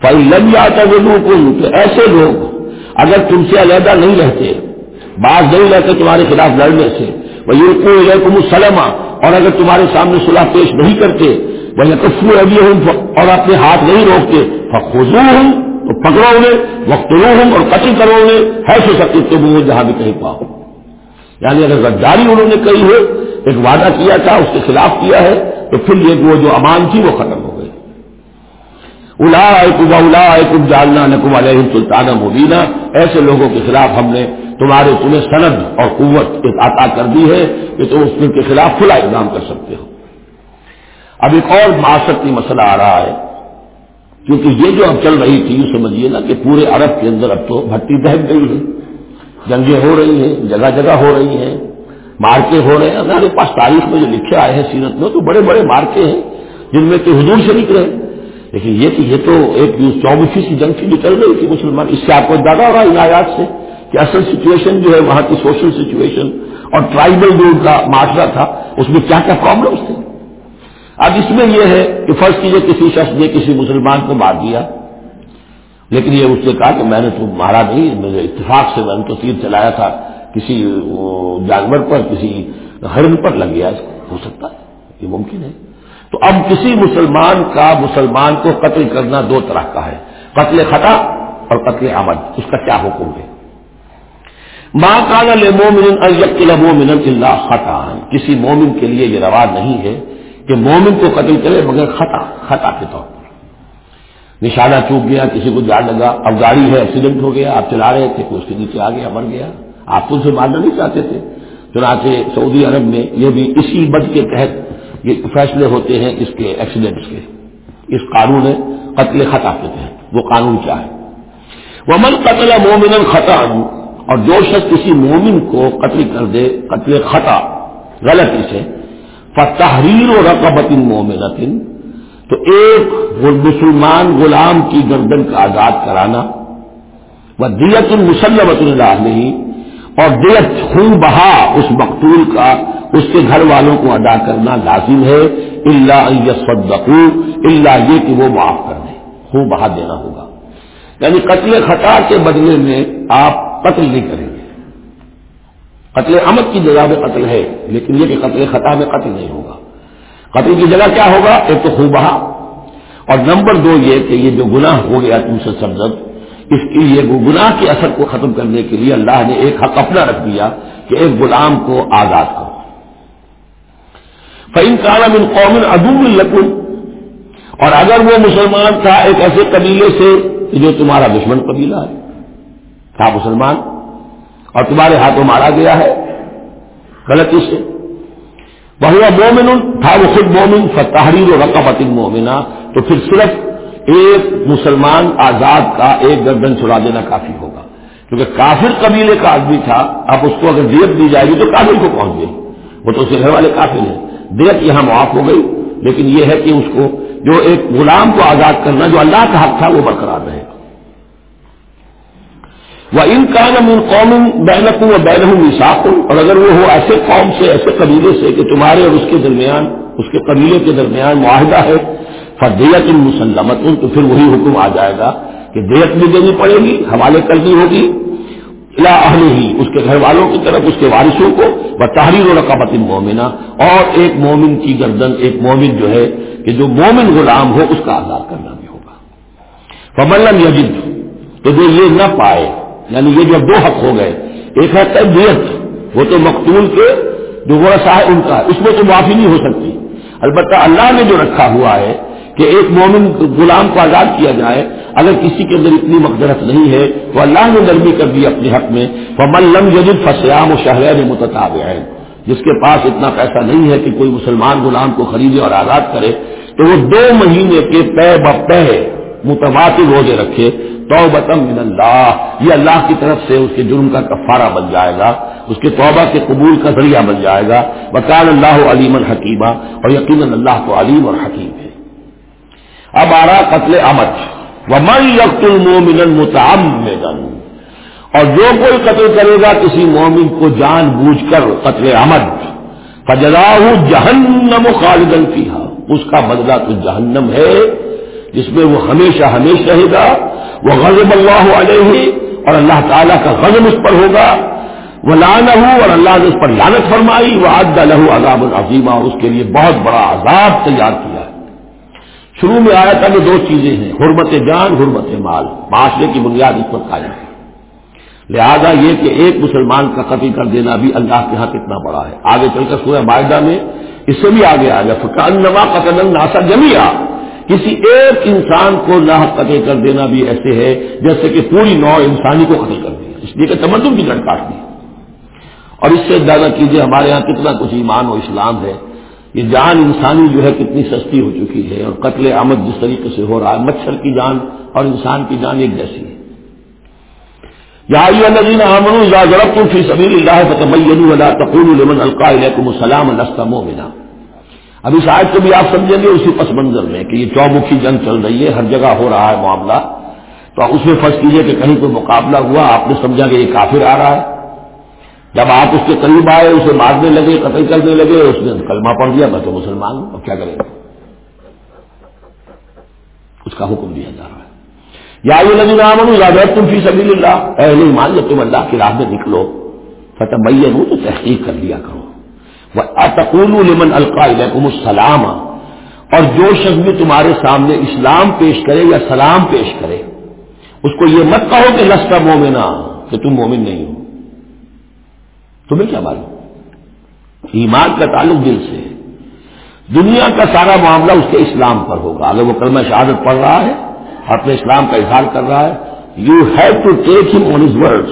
بھائی لگ جاتا ہے وہ ایسے لوگ، اگر تم سے علیحدہ نہیں رہتے بعض نہیں رہتے تمہارے خلاف لڑنے سے۔ وہ یہ کو اور اگر تمہارے سامنے صلاح پیش نہیں کرتے وہ یکفو ابھی ہوں اور اپنے ہاتھ نہیں روکتے خوشبو ہوں تو پکڑو گے وقت ہوں اور قتل کرو گے ہے سو سکتے تو وہ جہاں بھی کہیں پاؤ۔ یعنی اگر غداری انہوں نے کہی ہے ایک وعدہ کیا تھا، اس کے خلاف کیا ہے، تو پھر یہ وہ جو امان تھی، وہ ختم ہو گئی۔ الا کب الا کب جالنا نقم علیہ سلطانہ مبینہ ایسے لوگوں کے خلاف ہم نے تمہارے تمہیں سند اور قوت عطا کر دی ہے کہ تم اس کے خلاف کھلا اقدام کر سکتے ہو۔ اب ایک اور معاشرتی مسئلہ آ رہا ہے، کیونکہ یہ جو اب چل رہی تھی سمجھیے نا کہ پورے عرب کے اندر اب تو بھٹی دہک گئی ہے جنگیں ہو رہی ہیں، جگہ جگہ ہو رہی ہیں، مارکے ہو رہے ہیں۔ ہمارے پاس تاریخ میں جو لکھے آئے ہیں سیرت میں تو بڑے بڑے مارکے ہیں، جن میں کہ حضور شریک رہے۔ لیکن یہ کہ یہ تو ایک چوبیسی سی جنگ کی چل رہی تھی مسلمان، اس سے آپ کو زیادہ ہو رہا ہے ان آیات سے۔ کہ اصل سچویشن جو ہے وہاں کی سوشل سچویشن اور ٹرائبل جو ان کا معاشرہ تھا، اس میں کیا کیا پرابلمس تھے؟ اب اس میں یہ ہے کہ فرض کیجیے کسی شخص نے کسی مسلمان کو مار دیا، لیکن یہ اس نے کہا کہ میں نے تو مارا نہیں میرے اتفاق سے میں نے تو تیر چلایا تھا، کسی جانور پر، کسی ہرن پر لگ گیا ہو سکتا ہے، یہ ممکن ہے۔ تو اب کسی مسلمان کا مسلمان کو قتل کرنا دو طرح کا ہے، قتل خطا اور قتل عمد اس کا کیا حکم ہے؟ ماں کانا لے مومن مومن اللہ خطا کسی مومن کے لیے یہ روا نہیں ہے کہ مومن کو قتل کرے مگر خطا خطا کے طور پر۔ نشانہ چوک گیا، کسی کو جان لگا، اب گاڑی ہے ایکسیڈنٹ ہو گیا، آپ چلا رہے تھے، کوئی اس کے نیچے آ گیا مر گیا۔ آپ تو اسے مارنا نہیں چاہتے تھے۔ چنانچہ سعودی عرب میں یہ بھی اسی بد کے تحت یہ فیصلے ہوتے ہیں اس کے ایکسیڈنٹس کے۔ اس قانون قتل خطا کے تحت، وہ قانون کیا ہے؟ وہ من قتل مومن خطا اور جو شخص کسی مومن کو قتل کر دے، قتل خطا غلطی سے تحریر و رقبت مومن تو ایک مسلمان غلام کی گردن کا آزاد کرانا وہ دیت المسلمت اللہ نہیں اور دیت خون بہا اس مقتول کا، اس کے گھر والوں کو ادا کرنا لازم ہے اللہ صدقو اللہ یہ کہ وہ معاف کر دیں، خون بہا دینا ہوگا۔ یعنی قتل خطا کے بدلے میں آپ قتل نہیں کریں گے۔ قتل امد کی جگہ میں قتل ہے، لیکن یہ کہ قتل خطا میں قتل نہیں ہوگا۔ قتل کی جگہ کیا ہوگا؟ ایک تو خوب بہا اور نمبر دو یہ کہ یہ جو گناہ ہو گیا تم سے سبزد اس کے لیے گناہ کے اثر کو ختم کرنے کے لیے اللہ نے ایک حق اپنا رکھ دیا کہ ایک غلام کو آزاد کرو۔ فعم کالم ان قوم ادوم القن اور اگر وہ مسلمان تھا ایک ایسے قبیلے سے جو تمہارا دشمن قبیلہ ہے۔ تھا مسلمان اور تمہارے ہاتھوں مارا گیا ہے غلطی سے۔ وہ مومن تھا، وہ خود مومن، فتحریر و رقبت مومنا تو پھر صرف ایک مسلمان آزاد کا ایک گردن چھڑا دینا کافی ہوگا۔ کیونکہ کافر قبیلے کا آدمی تھا، اب اس کو اگر دیت دی جائے گی تو کافر کو پہنچ گئی وہ تو اس کے گھر والے کافر ہیں۔ دیت یہاں معاف ہو گئی، لیکن یہ ہے کہ اس کو جو ایک غلام کو آزاد کرنا، جو اللہ کا حق تھا، وہ برقرار رہے گا۔ وہ ان کان ان قوم بینک و بین ہوں اور اگر وہ ہو ایسے قوم سے، ایسے قبیلے سے کہ تمہارے اور اس کے درمیان، اس کے قبیلے کے درمیان معاہدہ ہے فدیت ان مسلمت تو پھر وہی حکم آ جائے گا کہ دیت بھی دینی پڑے گی، حوالے کرنی ہوگی الا اہل ہی اس کے گھر والوں کی طرف، اس کے وارثوں کو وہ تحریر و رقابت مومنہ اور ایک مومن کی گردن، ایک مومن جو ہے کہ جو مومن غلام ہو، اس کا آزاد کرنا بھی ہوگا۔ فملم یجد تو جو یہ نہ پائے یعنی یہ جو دو حق ہو گئے، ایک ہے تربیت وہ تو مقتول کے جو ورثہ ہے ان کا، اس میں تو معافی نہیں ہو سکتی۔ البتہ اللہ نے جو رکھا ہوا ہے کہ ایک مومن غلام کو آزاد کیا جائے، اگر کسی کے اندر اتنی مقدرت نہیں ہے، تو اللہ نے نرمی کر دی اپنے حق میں۔ لم جدید فسیام و شہر متطاب جس کے پاس اتنا پیسہ نہیں ہے کہ کوئی مسلمان غلام کو خریدے اور آزاد کرے، تو وہ دو مہینے کے پے بے متبادل روزے رکھے۔ تو من اللہ۔ یہ اللہ کی طرف سے اس کے جرم کا کفارہ بن جائے گا، اس کے توبہ کے قبول کا ذریعہ بن جائے گا۔ بکان اللہ علیم الحکیمہ اور یقیناً اللہ کو علیم اور حکیم ہے۔ اب آ رہا قتل امد و من یقت المومن متعمدن اور جو کوئی قتل کرے گا، کسی مومن کو جان بوجھ کر قتل امد فجراہ جہنم خالدن فیہا۔ اس کا بدلہ تو جہنم ہے، جس میں وہ ہمیشہ ہمیشہ رہے گا۔ وہ غضب اللہ علیہ اور اللہ تعالیٰ کا غضب اس پر ہوگا۔ وہ لان اور اللہ نے اس پر لانت فرمائی۔ وہ عد الح عذاب العظیمہ اور اس کے لیے بہت بڑا عذاب تیار کیا ہے۔ شروع میں آیا تھا کہ دو چیزیں ہیں، حرمت جان، حرمت مال۔ معاشرے کی بنیاد اس پر قائم ہے۔ لہذا یہ کہ ایک مسلمان کا قتل کر دینا بھی اللہ کے ہاں کتنا بڑا ہے۔ آگے چل کر سورہ معاہدہ میں اس سے بھی آگے آ گیا فکان نوا قتل ناسا جمیا کسی ایک انسان کو نہ قتل کر دینا بھی ایسے ہے جیسے کہ پوری نو انسانی کو قتل کر دیا۔ اس لیے کہ تمدن کی جڑ کاٹ دی اور اس سے زیادہ کیجیے ہمارے یہاں کتنا کچھ ایمان و اسلام ہے۔ یہ جان انسانی جو ہے کتنی سستی ہو چکی ہے اور قتل آمد جس طریقے سے ہو رہا ہے، مچھر کی جان اور انسان کی جان ایک جیسی ہے۔ یا نظین ضرب فی سبیل اللہ تقول لمن القا علیکم السلام مؤمنا اب اس آیت کو بھی آپ سمجھیں گے اسی پس منظر میں کہ یہ چومکھی جنگ چل رہی ہے، ہر جگہ ہو رہا ہے معاملہ۔ تو اس میں فرض کیجیے کہ کہیں کوئی مقابلہ ہوا، آپ نے سمجھا کہ یہ کافر آ رہا ہے۔ جب آپ اس کے قریب آئے، اسے مارنے لگے، قتل کرنے لگے، اس نے کلمہ پڑھ دیا، میں تو مسلمان اب کیا کریں؟ گے اس کا حکم دیا جا رہا ہے۔ یا یہ تم فی سبیل اللہ اہل ایمان، جب تم اللہ کی راہ میں نکلو فتح بھیا تو تحقیق کر لیا کرو۔ لمن القاعم السلام. اور جو شخص بھی تمہارے سامنے اسلام پیش کرے یا سلام پیش کرے، اس کو یہ مت کہو کہ لسکا مومنا کہ تم مومن نہیں ہو۔ تمہیں کیا معلوم؟ ایمان کا تعلق دل سے دنیا کا سارا معاملہ اس کے اسلام پر ہوگا۔ اگر وہ کلمہ شہادت پڑھ رہا ہے اپنے اسلام کا اظہار کر رہا ہے یو ہیو ٹو ٹیک ہم آن ہز ورڈ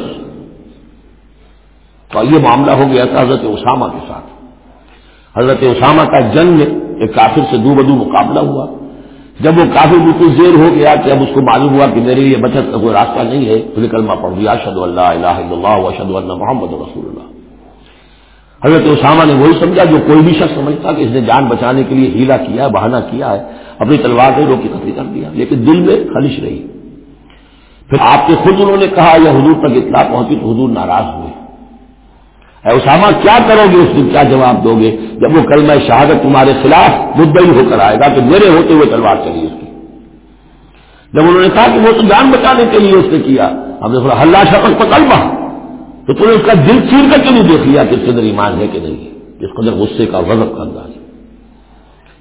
تو یہ معاملہ ہو گیا تھا حضرت اسامہ کے ساتھ۔ حضرت اسامہ کا جنگ ایک کافر سے دو بدو مقابلہ ہوا۔ جب وہ کافی بالکل زیر ہو گیا کہ اب اس کو معلوم ہوا کہ میرے لیے بچت کا کوئی راستہ نہیں ہے، تو نکلنا پڑ گیا شد اللہ الہ الا اللہ شد اللہ محمد رسول اللہ۔ حضرت اسامہ نے وہی سمجھا جو کوئی بھی شخص سمجھتا کہ اس نے جان بچانے کے لیے ہیلا کیا ہے بہانہ کیا ہے، اپنی تلوار سے روکی قتل کر دیا، لیکن دل میں خلش رہی۔ پھر آپ کے خود انہوں نے کہا، یا حضور تک اطلاع پہنچی تو حضور ناراض ہوئے۔ اے اسامہ، کیا کرو گے اس دن؟ کیا جواب دو گے؟ جب وہ کل میں شہادت تمہارے خلاف مدعی ہو کر آئے گا کہ میرے ہوتے ہوئے تلوار چلی اس کی۔ جب انہوں نے کہا کہ وہ تو جان بچانے کے لیے اس نے کیا، ہم نے تھوڑا ہلّا شخص پکڑ تو تم نے اس کا دل چیر کر کے نہیں دیکھ لیا کہ اس کے اندر ایمان ہے کہ نہیں ہے؟ جس کو اندر غصے کا غضب کا انداز ہے۔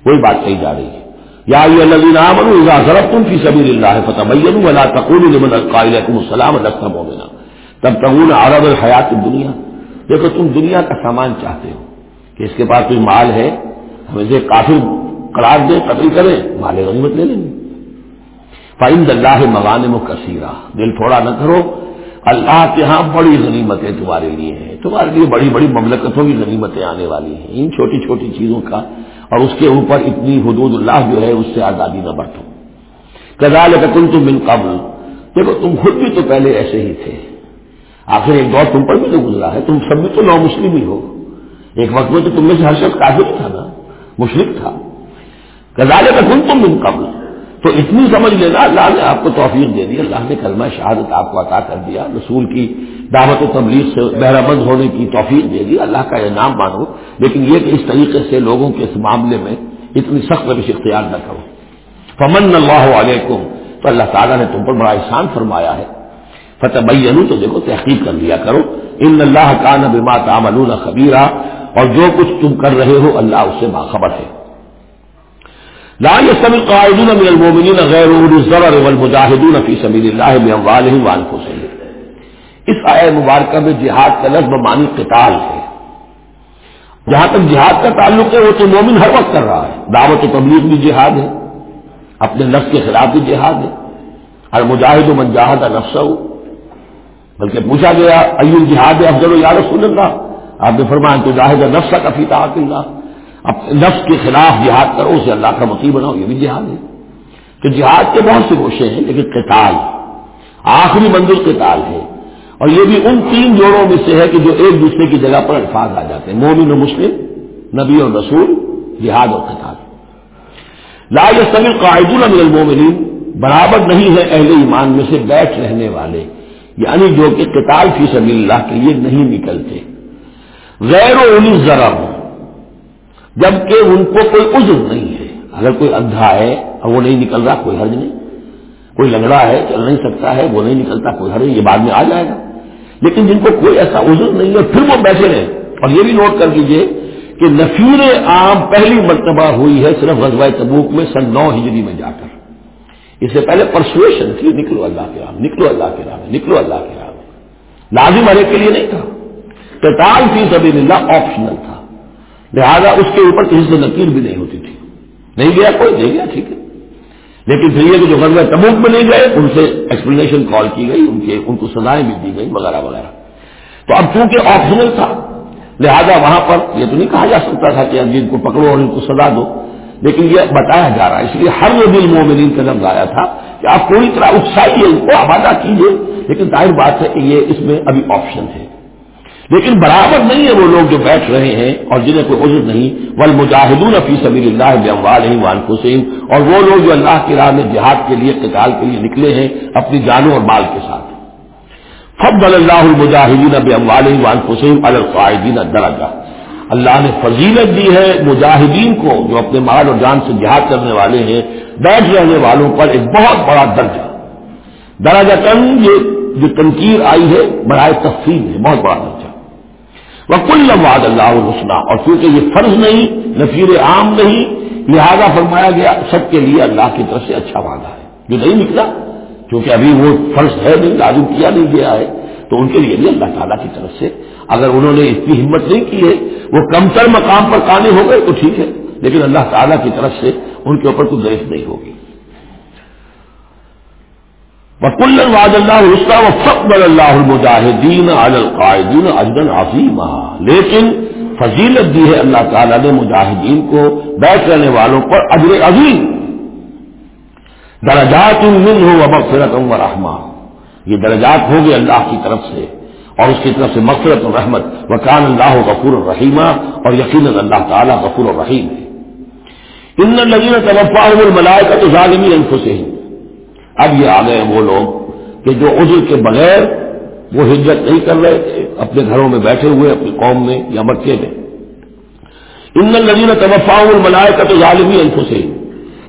وہی بات کہی جا رہی ہے۔ یا الذین آمنوا اذا ضربتم فی سبیل اللہ فتبینوا ولا تقولوا لمن القى اليكم السلام لست مؤمنا تب تقول عرض الحیات الدنیا۔ دیکھو تم دنیا کا سامان چاہتے ہو کہ اس کے پاس کوئی مال ہے ہمیں سے کافر قرار دیں، قتل کریں، مال غنیمت لے لیں گے۔ فائند اللہ مغان و کثیرہ دل تھوڑا نہ کرو۔ اللہ کے ہاں بڑی غنیمتیں تمہارے لیے ہیں۔ تمہارے لیے بڑی بڑی مملکتوں کی غنیمتیں آنے والی ہیں۔ ان چھوٹی چھوٹی چیزوں کا اور اس کے اوپر اتنی حدود اللہ جو ہے، اس سے آزادی نہ برتو۔ کزال کا تم تم بن قبل۔ دیکھو تم خود بھی تو پہلے ایسے ہی تھے۔ آخر ایک دور تم پر بھی تو گزرا ہے، تم سب بھی تو نو مسلم ہی ہو۔ ایک وقت میں تو تم میں سے ہر شخص کافی تھا نا مشرق تھا۔ کزال کا تم تم بن قبل۔ تو اتنی سمجھ لینا، اللہ نے آپ کو توفیق دے دی، اللہ نے کلمہ شہادت آپ کو عطا کر دیا، رسول کی دعوت و تبلیغ سے بہرہ مند ہونے کی توفیق دے دی، اللہ کا یہ نام مانو۔ لیکن یہ کہ اس طریقے سے لوگوں کے اس معاملے میں اتنی سخت روش اختیار نہ کرو۔ فمن اللہ علیکم، تو اللہ تعالیٰ نے تم پر بڑا احسان فرمایا ہے۔ فتح تو دیکھو تحقیق کر لیا کرو۔ ان اللہ کا نبا تعمل خبیرہ اور جو کچھ تم کر رہے ہو اللہ اس سے باخبر ہے۔ لا يستوي القاعدون من المؤمنين غير اولي الضرر والمجاهدون في سبيل الله باموالهم وانفسهم اس آئے مبارکہ میں جہاد کا لفظ معنی قتال ہے۔ جہاں تک جہاد کا تعلق ہے، وہ تو مومن ہر وقت کر رہا ہے۔ دعوت و تبلیغ بھی جہاد ہے۔ اپنے نفس کے خلاف بھی جہاد ہے۔ ہر مجاہد و منجاہد نفس ہو بلکہ پوچھا گیا، ایو جہاد افضل و یار رسول اللہ؟ آپ نے فرمایا، تو جاہد نفس کا فیتا اللہ. اپنے نفس کے خلاف جہاد کرو، اسے اللہ کا مقیم بناؤ، یہ بھی جہاد ہے۔ کہ جہاد کے بہت سے گوشے ہیں، لیکن قتال، آخری منزل قتال ہے۔ اور یہ بھی ان تین جوڑوں میں سے ہے کہ جو ایک دوسرے کی جگہ پر الفاظ آ جاتے ہیں، مومن و مسلم، نبی اور رسول، جہاد اور قتال۔ لا سمیر قائد المومنین برابر نہیں ہے اہل ایمان میں سے بیٹھ رہنے والے۔ یعنی جو کہ قتال فی سبیل اللہ کے لیے نہیں نکلتے۔ غیر و ذرا ہو جبکہ ان کو کوئی عذر نہیں ہے۔ اگر کوئی اندھا ہے اور وہ نہیں نکل رہا، کوئی حرج نہیں۔ کوئی لگڑا ہے، چل نہیں سکتا ہے، وہ نہیں نکلتا، کوئی حرج یہ بعد میں آ جائے گا۔ لیکن جن کو کوئی ایسا عذر نہیں ہے، پھر وہ بیٹھے رہے اور یہ بھی نوٹ کر دیجیے کہ نفیر عام پہلی مرتبہ ہوئی ہے صرف غزوہ تبوک میں سن نو ہجری میں جا کر۔ اس سے پہلے پرسویشن تھی، نکلو اللہ کے رام نکلو اللہ کے رام نکلو اللہ کے رام لازم ارے کے لیے نہیں تھا. قتال فی سبیل اللہ آپشنل تھا. لہذا اس کے اوپر کسی سے نکیر بھی نہیں ہوتی تھی. نہیں گیا کوئی، نہیں گیا، ٹھیک ہے. لیکن پھر یہ کہ جو غزوہ تبوک میں نہیں گئے، ان سے ایکسپلینیشن کال کی گئی، ان کے ان کو سزائیں بھی دی گئی، وغیرہ وغیرہ. تو اب چونکہ آپشنل تھا، لہذا وہاں پر یہ تو نہیں کہا جا سکتا تھا کہ جن کو پکڑو اور ان کو سزا دو. لیکن یہ بتایا جا رہا ہے۔ اس لیے ہر دل مومنین کا لفظ آیا تھا کہ آپ پوری طرح اتسائیے ان کو آبادہ کیجیے لیکن ظاہر بات ہے کہ یہ اس میں ابھی آپشن ہے۔ لیکن برابر نہیں ہے وہ لوگ جو بیٹھ رہے ہیں اور جنہیں کوئی عذر نہیں۔ ول مجاہدون فی سبیل اللہ وان حسین اور وہ لوگ جو اللہ کی راہ میں جہاد کے لیے، قتال کے لیے نکلے ہیں اپنی جانوں اور مال کے ساتھ۔ فضل اللہ المجاہدین اب وان حسین القاعدین درجہ۔ اللہ نے فضیلت دی ہے مجاہدین کو جو اپنے مال اور جان سے جہاد کرنے والے ہیں، بیٹھ رہنے والوں پر ایک بہت بڑا درجہ۔ درجہ کن یہ جو تنقیر آئی ہے، برائے تفصیل ہے، بہت بڑا درجہ۔ وہ کل واد اللہ الحسنہ اور کیونکہ یہ فرض نہیں، نفیر عام نہیں، لہذا فرمایا گیا، سب کے لیے اللہ کی طرف سے اچھا وعدہ ہے۔ جو نہیں نکلا کیونکہ ابھی وہ فرض ہے، نہیں، لازم کیا نہیں گیا ہے۔ تو ان کے لیے بھی اللہ تعالیٰ کی طرف سے اگر انہوں نے اتنی ہمت نہیں کی ہے، وہ کم تر مقام پر کانے ہو گئے تو ٹھیک ہے، لیکن اللہ تعالیٰ کی طرف سے ان کے اوپر کوئی گرفت نہیں ہوگی۔ وکل واد اللہ رستا و فقبل اللہ المجاہدین القاعدین اجدن عظیم لیکن فضیلت دی ہے اللہ تعالیٰ نے مجاہدین کو بیٹھ رہنے والوں پر اجر عظیم۔ درجات من ہو و مغفرت و رحمہ۔ یہ درجات ہوں گے اللہ کی طرف سے اور اس کی طرف سے مغفرت و رحمت، وکان اللہ غفور الرحیمہ اور یقین اللہ تعالیٰ غفور الرحیم ہے۔ ان لگین توفا الملائے کا تو ظالمی انفوں اب یہ آ گئے وہ لوگ کہ جو عذر کے بغیر وہ ہجرت نہیں کر رہے تھے، اپنے گھروں میں بیٹھے ہوئے، اپنی قوم میں یا مکے میں۔ ان لگین توفا الملائے کا تو ظالمی انفوں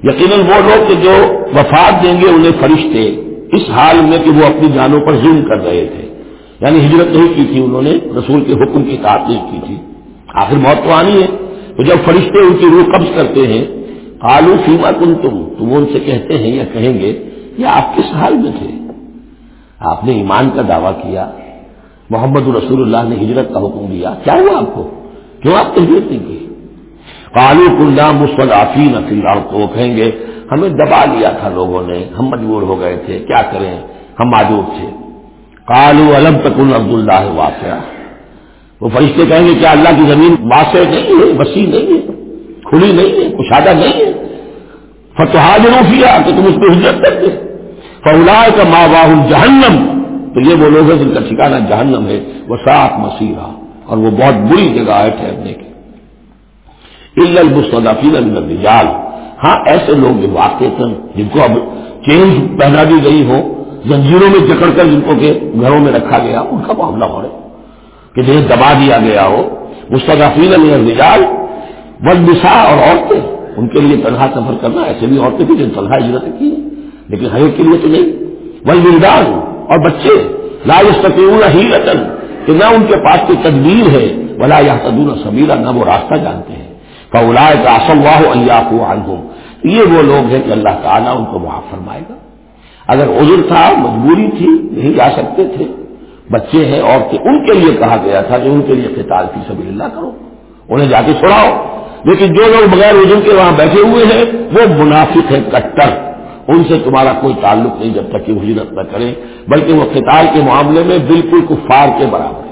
یقیناً وہ لوگ کہ جو وفات دیں گے، انہیں فرشتے اس حال میں کہ وہ اپنی جانوں پر ظلم کر رہے تھے۔ یعنی ہجرت نہیں کی تھی انہوں نے، رسول کے حکم کی تعطیل کی تھی۔ آخر موت تو آنی ہے۔ تو جب فرشتے ان کی روح قبض کرتے ہیں آلو سیما کن تم تو وہ ان سے کہتے ہیں یا کہیں گے یہ آپ کس حال میں تھے؟ آپ نے ایمان کا دعویٰ کیا۔ محمد رسول اللہ نے ہجرت کا حکم دیا۔ کیا ہوا آپ کو؟ کیوں آپ نے ہجرت نہیں کی؟ کالو کنڈا مسفل فلحال تو وہ کہیں گے ہمیں دبا لیا تھا لوگوں نے، ہم مجبور ہو گئے تھے، کیا کریں؟ ہم معذور تھے۔ کالو علم تکن عبد اللہ واقعہ۔ وہ فرشتے کہیں گے، کیا اللہ کی زمین واسع نہیں ہے، وسیع نہیں ہے، کھلی نہیں ہے، کشادہ نہیں ہے؟ فتح روفیا کہ تم اس پہ ہجرت کرتے فولا کا ماں باہ جہنم۔ تو یہ وہ لوگ ہیں جن کا ٹھکانا جہنم ہے۔ وہ صاف مسیحا اور وہ بہت بری جگہ ہے ٹھہرنے کی المستفین الرجال۔ ہاں ایسے لوگ جو واقع جن کو اب چینج پہنا دی گئی ہو، زنجیروں میں جکڑ کر جن کو کہ گھروں میں رکھا گیا، ان کا معاملہ ہو رہا کہ جنہیں دبا دیا گیا ہو۔ مستقفین الرجال ولبسا اور عورتیں، ان کے لیے تنہا سفر کرنا، ایسے بھی عورتیں بھی جن تنہا ہجرت کی لیکن ہر ایک کے لیے تو نہیں۔ ولدان اور بچے، لا یستقیون ہی رتن کہ نہ ان کے پاس کوئی تدبیر ہے، ولا یا تدون سبیرہ نہ وہ راستہ جانتے ہیں۔ کا کا آسم واہ اللہ کو یہ وہ لوگ ہیں کہ اللہ تعالیٰ ان کو معاف فرمائے گا۔ اگر عذر تھا، مجبوری تھی، نہیں جا سکتے تھے۔ بچے ہیں اور ان کے لیے کہا گیا تھا کہ ان کے لیے قتال کی سبھی اللہ کرو۔ انہیں جا کے چھوڑاؤ لیکن جو لوگ بغیر وزن کے وہاں بیٹھے ہوئے ہیں، وہ منافق ہیں، کٹر۔ ان سے تمہارا کوئی تعلق نہیں، جب تک کہ ہجرت نہ کریں، بلکہ وہ قتال کے معاملے میں بالکل کفار کے برابر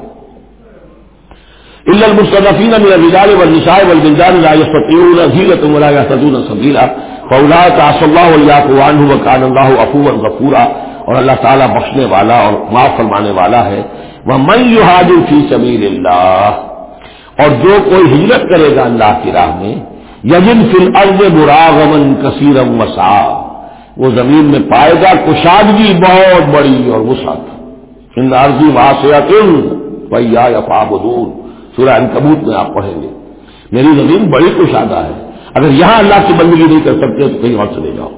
ہے المصطفین من الرجال والنساء والبلدان لا يستطيعون حیلة ولا يهتدون سبیلا فاولئك عصى الله وإياكم عنه وكان الله عفوا غفورا اور اللہ تعالیٰ بخشنے والا اور معاف فرمانے والا ہے وہ من یحاجر فی سبیل اللہ اور جو کوئی ہجرت کرے گا اللہ کی راہ میں یجن فی الارض براغمن کثیرم وسا وہ زمین میں پائے گا کشادگی بہت بڑی اور وسعت ان عرضی واسعت ویا یفابدون سورہ انکبوت میں آپ پڑھیں گے۔ میری زمین بڑی کشادہ ہے۔ اگر یہاں اللہ کی بندگی نہیں کر سکتے تو کہیں اور چلے جاؤ۔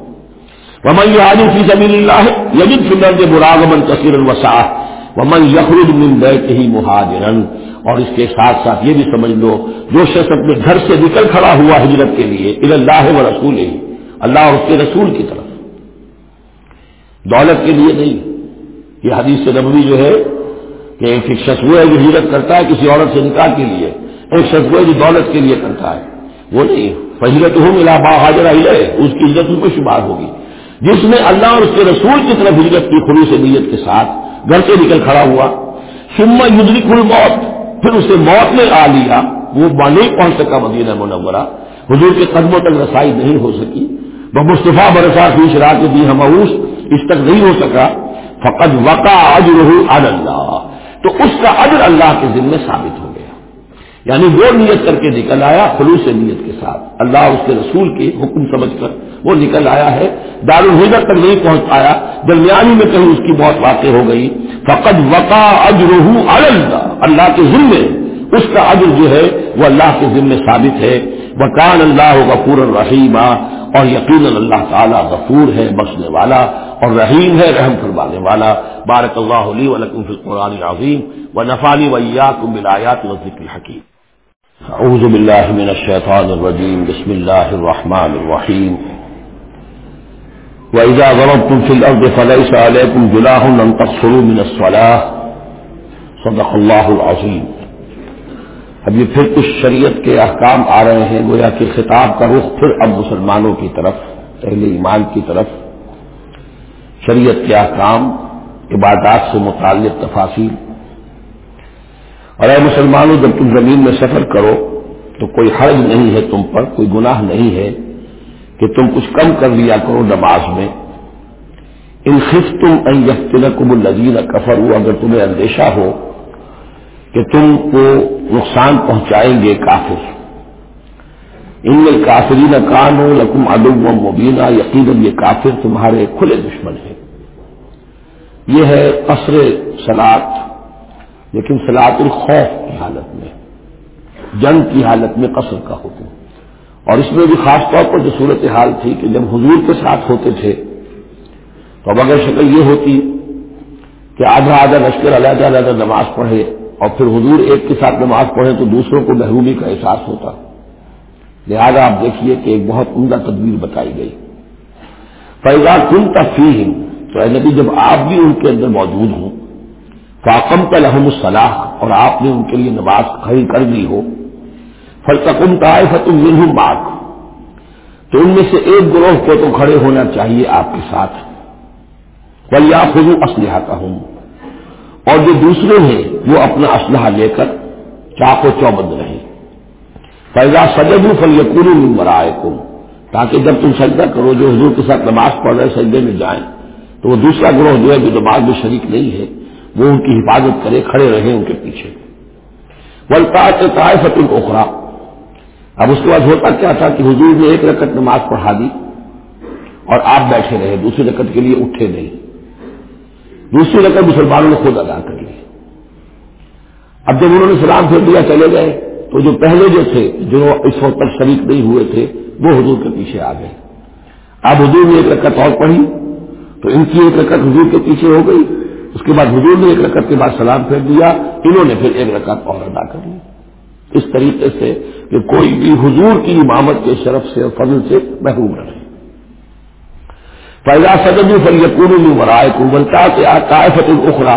ومن یعجب فی زمین اللہ یجد فی الارض براغمن کثیر الوسا ومن یخرج من بیتہ مہاجرا اور اس کے ساتھ ساتھ یہ بھی سمجھ لو، جو شخص اپنے گھر سے نکل کھڑا ہوا ہجرت کے لیے اللہ و رسول ہی اللہ اور اس کے رسول کی طرف۔ دولت کے لیے نہیں۔ یہ حدیث نبوی جو ہے کہ ایک شخص وہ ہے جو ہجرت کرتا ہے کسی عورت سے نکاح کے لیے، ایک شخص وہ ہے جو دولت کے لیے کرتا ہے۔ وہ نہیں فضیلت ہوں ملا با حاضر اس کی عزت ان کو شمار ہوگی۔ جس نے اللہ اور اس کے رسول کی طرف ہجرت کی خلوص نیت کے ساتھ گھر سے نکل کھڑا ہوا سما یدرک الموت۔ پھر اسے موت نے آ لیا۔ وہ نہیں پہنچ سکا مدینہ منورہ۔ حضور کے قدموں تک رسائی نہیں ہو سکی۔ وہ مصطفیٰ برسا کی شراک دی ہم اس تک نہیں ہو سکا۔ فقط وقع اجرہ اللہ تو اس کا عدل اللہ کے ذمے ثابت ہو گیا۔ یعنی وہ نیت کر کے نکل آیا خلوص نیت کے ساتھ۔ اللہ اس کے رسول کے حکم سمجھ کر وہ نکل آیا ہے۔ دار الحجر تک نہیں پہنچ پایا۔ درمیانی میں کہیں اس کی موت واقع ہو گئی۔ فقط وقا اجرہ اللہ۔ اللہ کے ذمے اس کا عدل جو ہے وہ اللہ کے ذمے ثابت ہے۔ وکان اللہ غفور الرحیم اور یقین اللہ تعالیٰ غفور ہے، بخشنے والا اور رحیم ہے، رحم فرمانے والا۔ بارک اللہ علی ولکم فی القرآن العظیم۔ و نفالی ویاکم بالآیات و ذکر الحکیم۔ اعوذ باللہ من الشیطان الرجیم۔ بسم اللہ الرحمن الرحیم۔ وَإِذَا ضَرَبْتُمْ فِي الْأَرْضِ فَلَيْسَ عَلَيْكُمْ جُنَاحٌ أَن تَقْصُرُوا مِنَ الصَّلَاةِ۔ صدق اللہ العظیم اب یہ پھر کچھ شریعت کے احکام آ رہے ہیں، گویا کہ خطاب کا رخ پھر اب مسلمانوں کی طرف، اہل ایمان کی طرف۔ شریعت کے احکام، عبادات سے متعلق تفاصیل۔ اور اے مسلمانوں، جب تم زمین میں سفر کرو تو کوئی حرج نہیں ہے تم پر، کوئی گناہ نہیں ہے کہ تم کچھ کم کر لیا کرو نماز میں۔ ان خف تم یقین النزیر کفر ہو اگر تمہیں اندیشہ ہو کہ تم کو نقصان پہنچائیں گے کافر۔ ان میں کافری نہ کان ہو لکم ادب و مبینہ یقیناً یہ کافر تمہارے کھلے دشمن ہیں۔ یہ ہے قصر سلاد لیکن سلاد الخوف کی حالت میں، جنگ کی حالت میں قصر کا حکم۔ اور اس میں بھی خاص طور پر جو صورت حال تھی کہ جب حضور کے ساتھ ہوتے تھے، تو اب اگر شکل یہ ہوتی کہ آدھا آدھا لشکر علیحدہ علیحدہ نماز پڑھے۔ اور پھر حضور ایک کے ساتھ نماز پڑھیں تو دوسروں کو محرومی کا احساس ہوتا۔ لہذا آپ دیکھیے کہ ایک بہت عمدہ تدبیر بتائی گئی۔ فیضا کن تفیم تو اے نبی جب آپ بھی ان کے اندر موجود ہوں فاقم کا لحم الصلاح اور آپ نے ان کے لیے نماز کھڑی کر دی ہو فلتکم طائفت منہم بات تو ان میں سے ایک گروہ کو تو کھڑے ہونا چاہیے آپ کے ساتھ۔ یا خود اسلحہ کا ہوں اور جو دوسرے ہیں وہ اپنا اسلحہ لے کر چاقو چوبند رہے فیضا سجد فل یقین مرائے کو تاکہ جب تم سجدہ کرو، جو حضور کے ساتھ نماز پڑھ رہے سجدے میں جائیں، تو وہ دوسرا گروہ جو ہے، جو نماز میں شریک نہیں ہے، وہ ان کی حفاظت کرے، کھڑے رہے ان کے پیچھے۔ ولتا طائفت اخرا اب اس کے بعد ہوتا کیا تھا کہ حضور نے ایک رکعت نماز پڑھا دی اور آپ بیٹھے رہے، دوسری رکعت کے لیے اٹھے نہیں۔ دوسری رقم مسلمانوں نے خود ادا کر لی۔ اب جب انہوں نے سلام پھر دیا، چلے گئے۔ تو جو پہلے جو تھے، جو اس وقت تک شریک نہیں ہوئے تھے، وہ حضور کے پیچھے آ گئے۔ اب حضور نے ایک رکعت اور پڑھی، تو ان کی ایک رکعت حضور کے پیچھے ہو گئی۔ اس کے بعد حضور نے ایک رکعت کے بعد سلام پھیر دیا۔ انہوں نے پھر ایک رکعت اور ادا کر لی۔ اس طریقے سے کہ کوئی بھی حضور کی امامت کے شرف سے اور فضل سے محروم رہے۔ فیضا سجد فل یقون مرائے کو بلتا کہ اخرا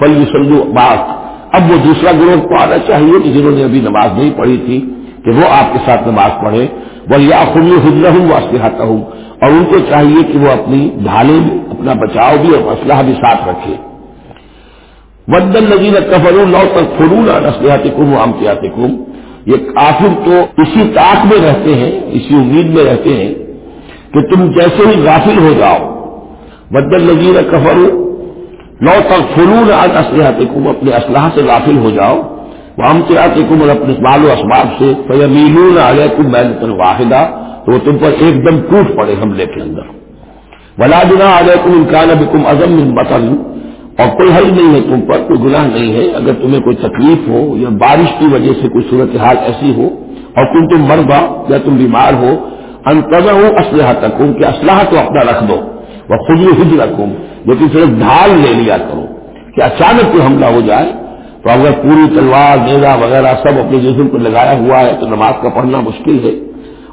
فل سلو بات اب وہ دوسرا گروہ کو آنا چاہیے کہ جنہوں نے ابھی نماز نہیں پڑھی تھی کہ وہ آپ کے ساتھ نماز پڑھے۔ وہ یا خود ہوں وہ ہوں اور ان کو چاہیے کہ وہ اپنی ڈھالیں بھی اپنا بچاؤ بھی اور اسلحہ بھی ساتھ رکھے۔ ودن نظیر کفر لو تک فرون اسلحات کم و امتیات کم یہ کافر تو اسی طاق میں رہتے ہیں، اسی امید میں رہتے ہیں کہ تم جیسے ہی غافل ہو جاؤ۔ بدل نظیر کفر لو تک فرون اسلحات کم اپنے اسلحہ سے غافل ہو جاؤ۔ وہ امتیات کم اپنے مال و اسباب سے فیمینون علیکم میل واحدہ تو وہ تم پر ایک دم ٹوٹ پڑے حملے کے اندر۔ ولادنا علیکم امکان ابکم ازم بطن، اور کوئی حل نہیں ہے تم پر، کوئی گناہ نہیں ہے۔ اگر تمہیں کوئی تکلیف ہو یا بارش کی وجہ سے کوئی صورتحال ایسی ہو اور کن تم مر گا یا تم بیمار ہو انتظا اسلحہ تک کہ اسلحہ تو اپنا رکھ دو وہ خود ہی خود رکھوں لیکن صرف ڈھال لے لیا کرو، کہ اچانک کوئی حملہ ہو جائے، تو اگر پوری تلوار نیزا وغیرہ سب اپنے جسم پر لگایا ہوا ہے، تو نماز کا پڑھنا مشکل ہے،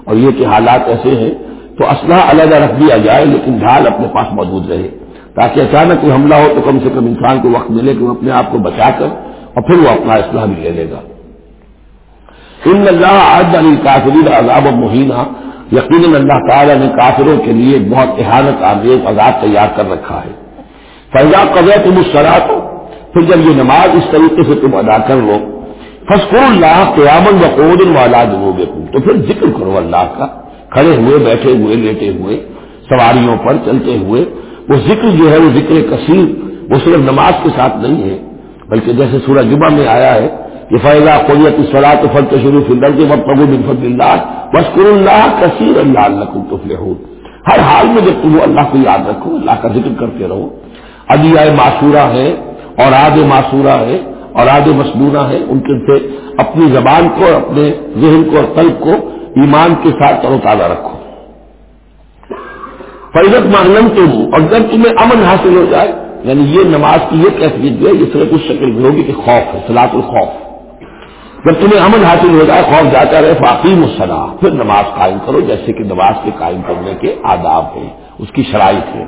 اور یہ کہ حالات ایسے ہیں، تو اسلحہ علیحدہ رکھ دیا جائے، لیکن ڈھال اپنے پاس موجود رہے، تاکہ اچانک کوئی حملہ ہو، تو کم سے کم انسان کو وقت ملے کہ وہ اپنے آپ کو بچا کر، اور پھر وہ اپنا اسلحہ بھی لے لے گا۔ ان اللہ آج علی کافرین عذاب و مہینہ یقیناً اللہ تعالیٰ نے کافروں کے لیے بہت احانت، آمیز عذاب تیار کر رکھا ہے۔ فیضا قبر تم اس ہو پھر جب یہ نماز اس طریقے سے تم ادا کر لو فسکر اللہ قیامن و قودن والا جو تو پھر ذکر کرو اللہ کا، کھڑے ہوئے، بیٹھے ہوئے، لیٹے ہوئے، سواریوں پر چلتے ہوئے۔ وہ ذکر جو ہے، وہ ذکر کثیر، وہ صرف نماز کے ساتھ نہیں ہے، بلکہ جیسے سورہ جمعہ میں آیا ہے کہ فیضا قویت سلا تو فل شروع فلر کے وقت پگو بن فضل اللہ بسکر اللہ کثیر اللہ اللہ کو تو ہر حال میں جب تم اللہ کو یاد رکھو، اللہ کا ذکر کرتے رہو۔ ابھی آئے معصورہ ہے، اور آد معصورہ ہے، اور آد مصنوعہ ہے۔ ان کے سے اپنی زبان کو اور اپنے ذہن کو اور قلب کو ایمان کے ساتھ تر و تازہ رکھو۔ فیضت مانگن تم اور جب تمہیں امن حاصل ہو جائے یعنی یہ نماز کی یہ کیفیت جو ہے، یہ صرف اس شکل میں ہوگی کہ خوف ہے سلاط الخوف۔ جب تمہیں امن حاصل ہو جائے، خوف جاتا رہے، فاقیم الصلاح پھر نماز قائم کرو، جیسے کہ نماز کے قائم کرنے کے آداب ہیں، اس کی شرائط ہے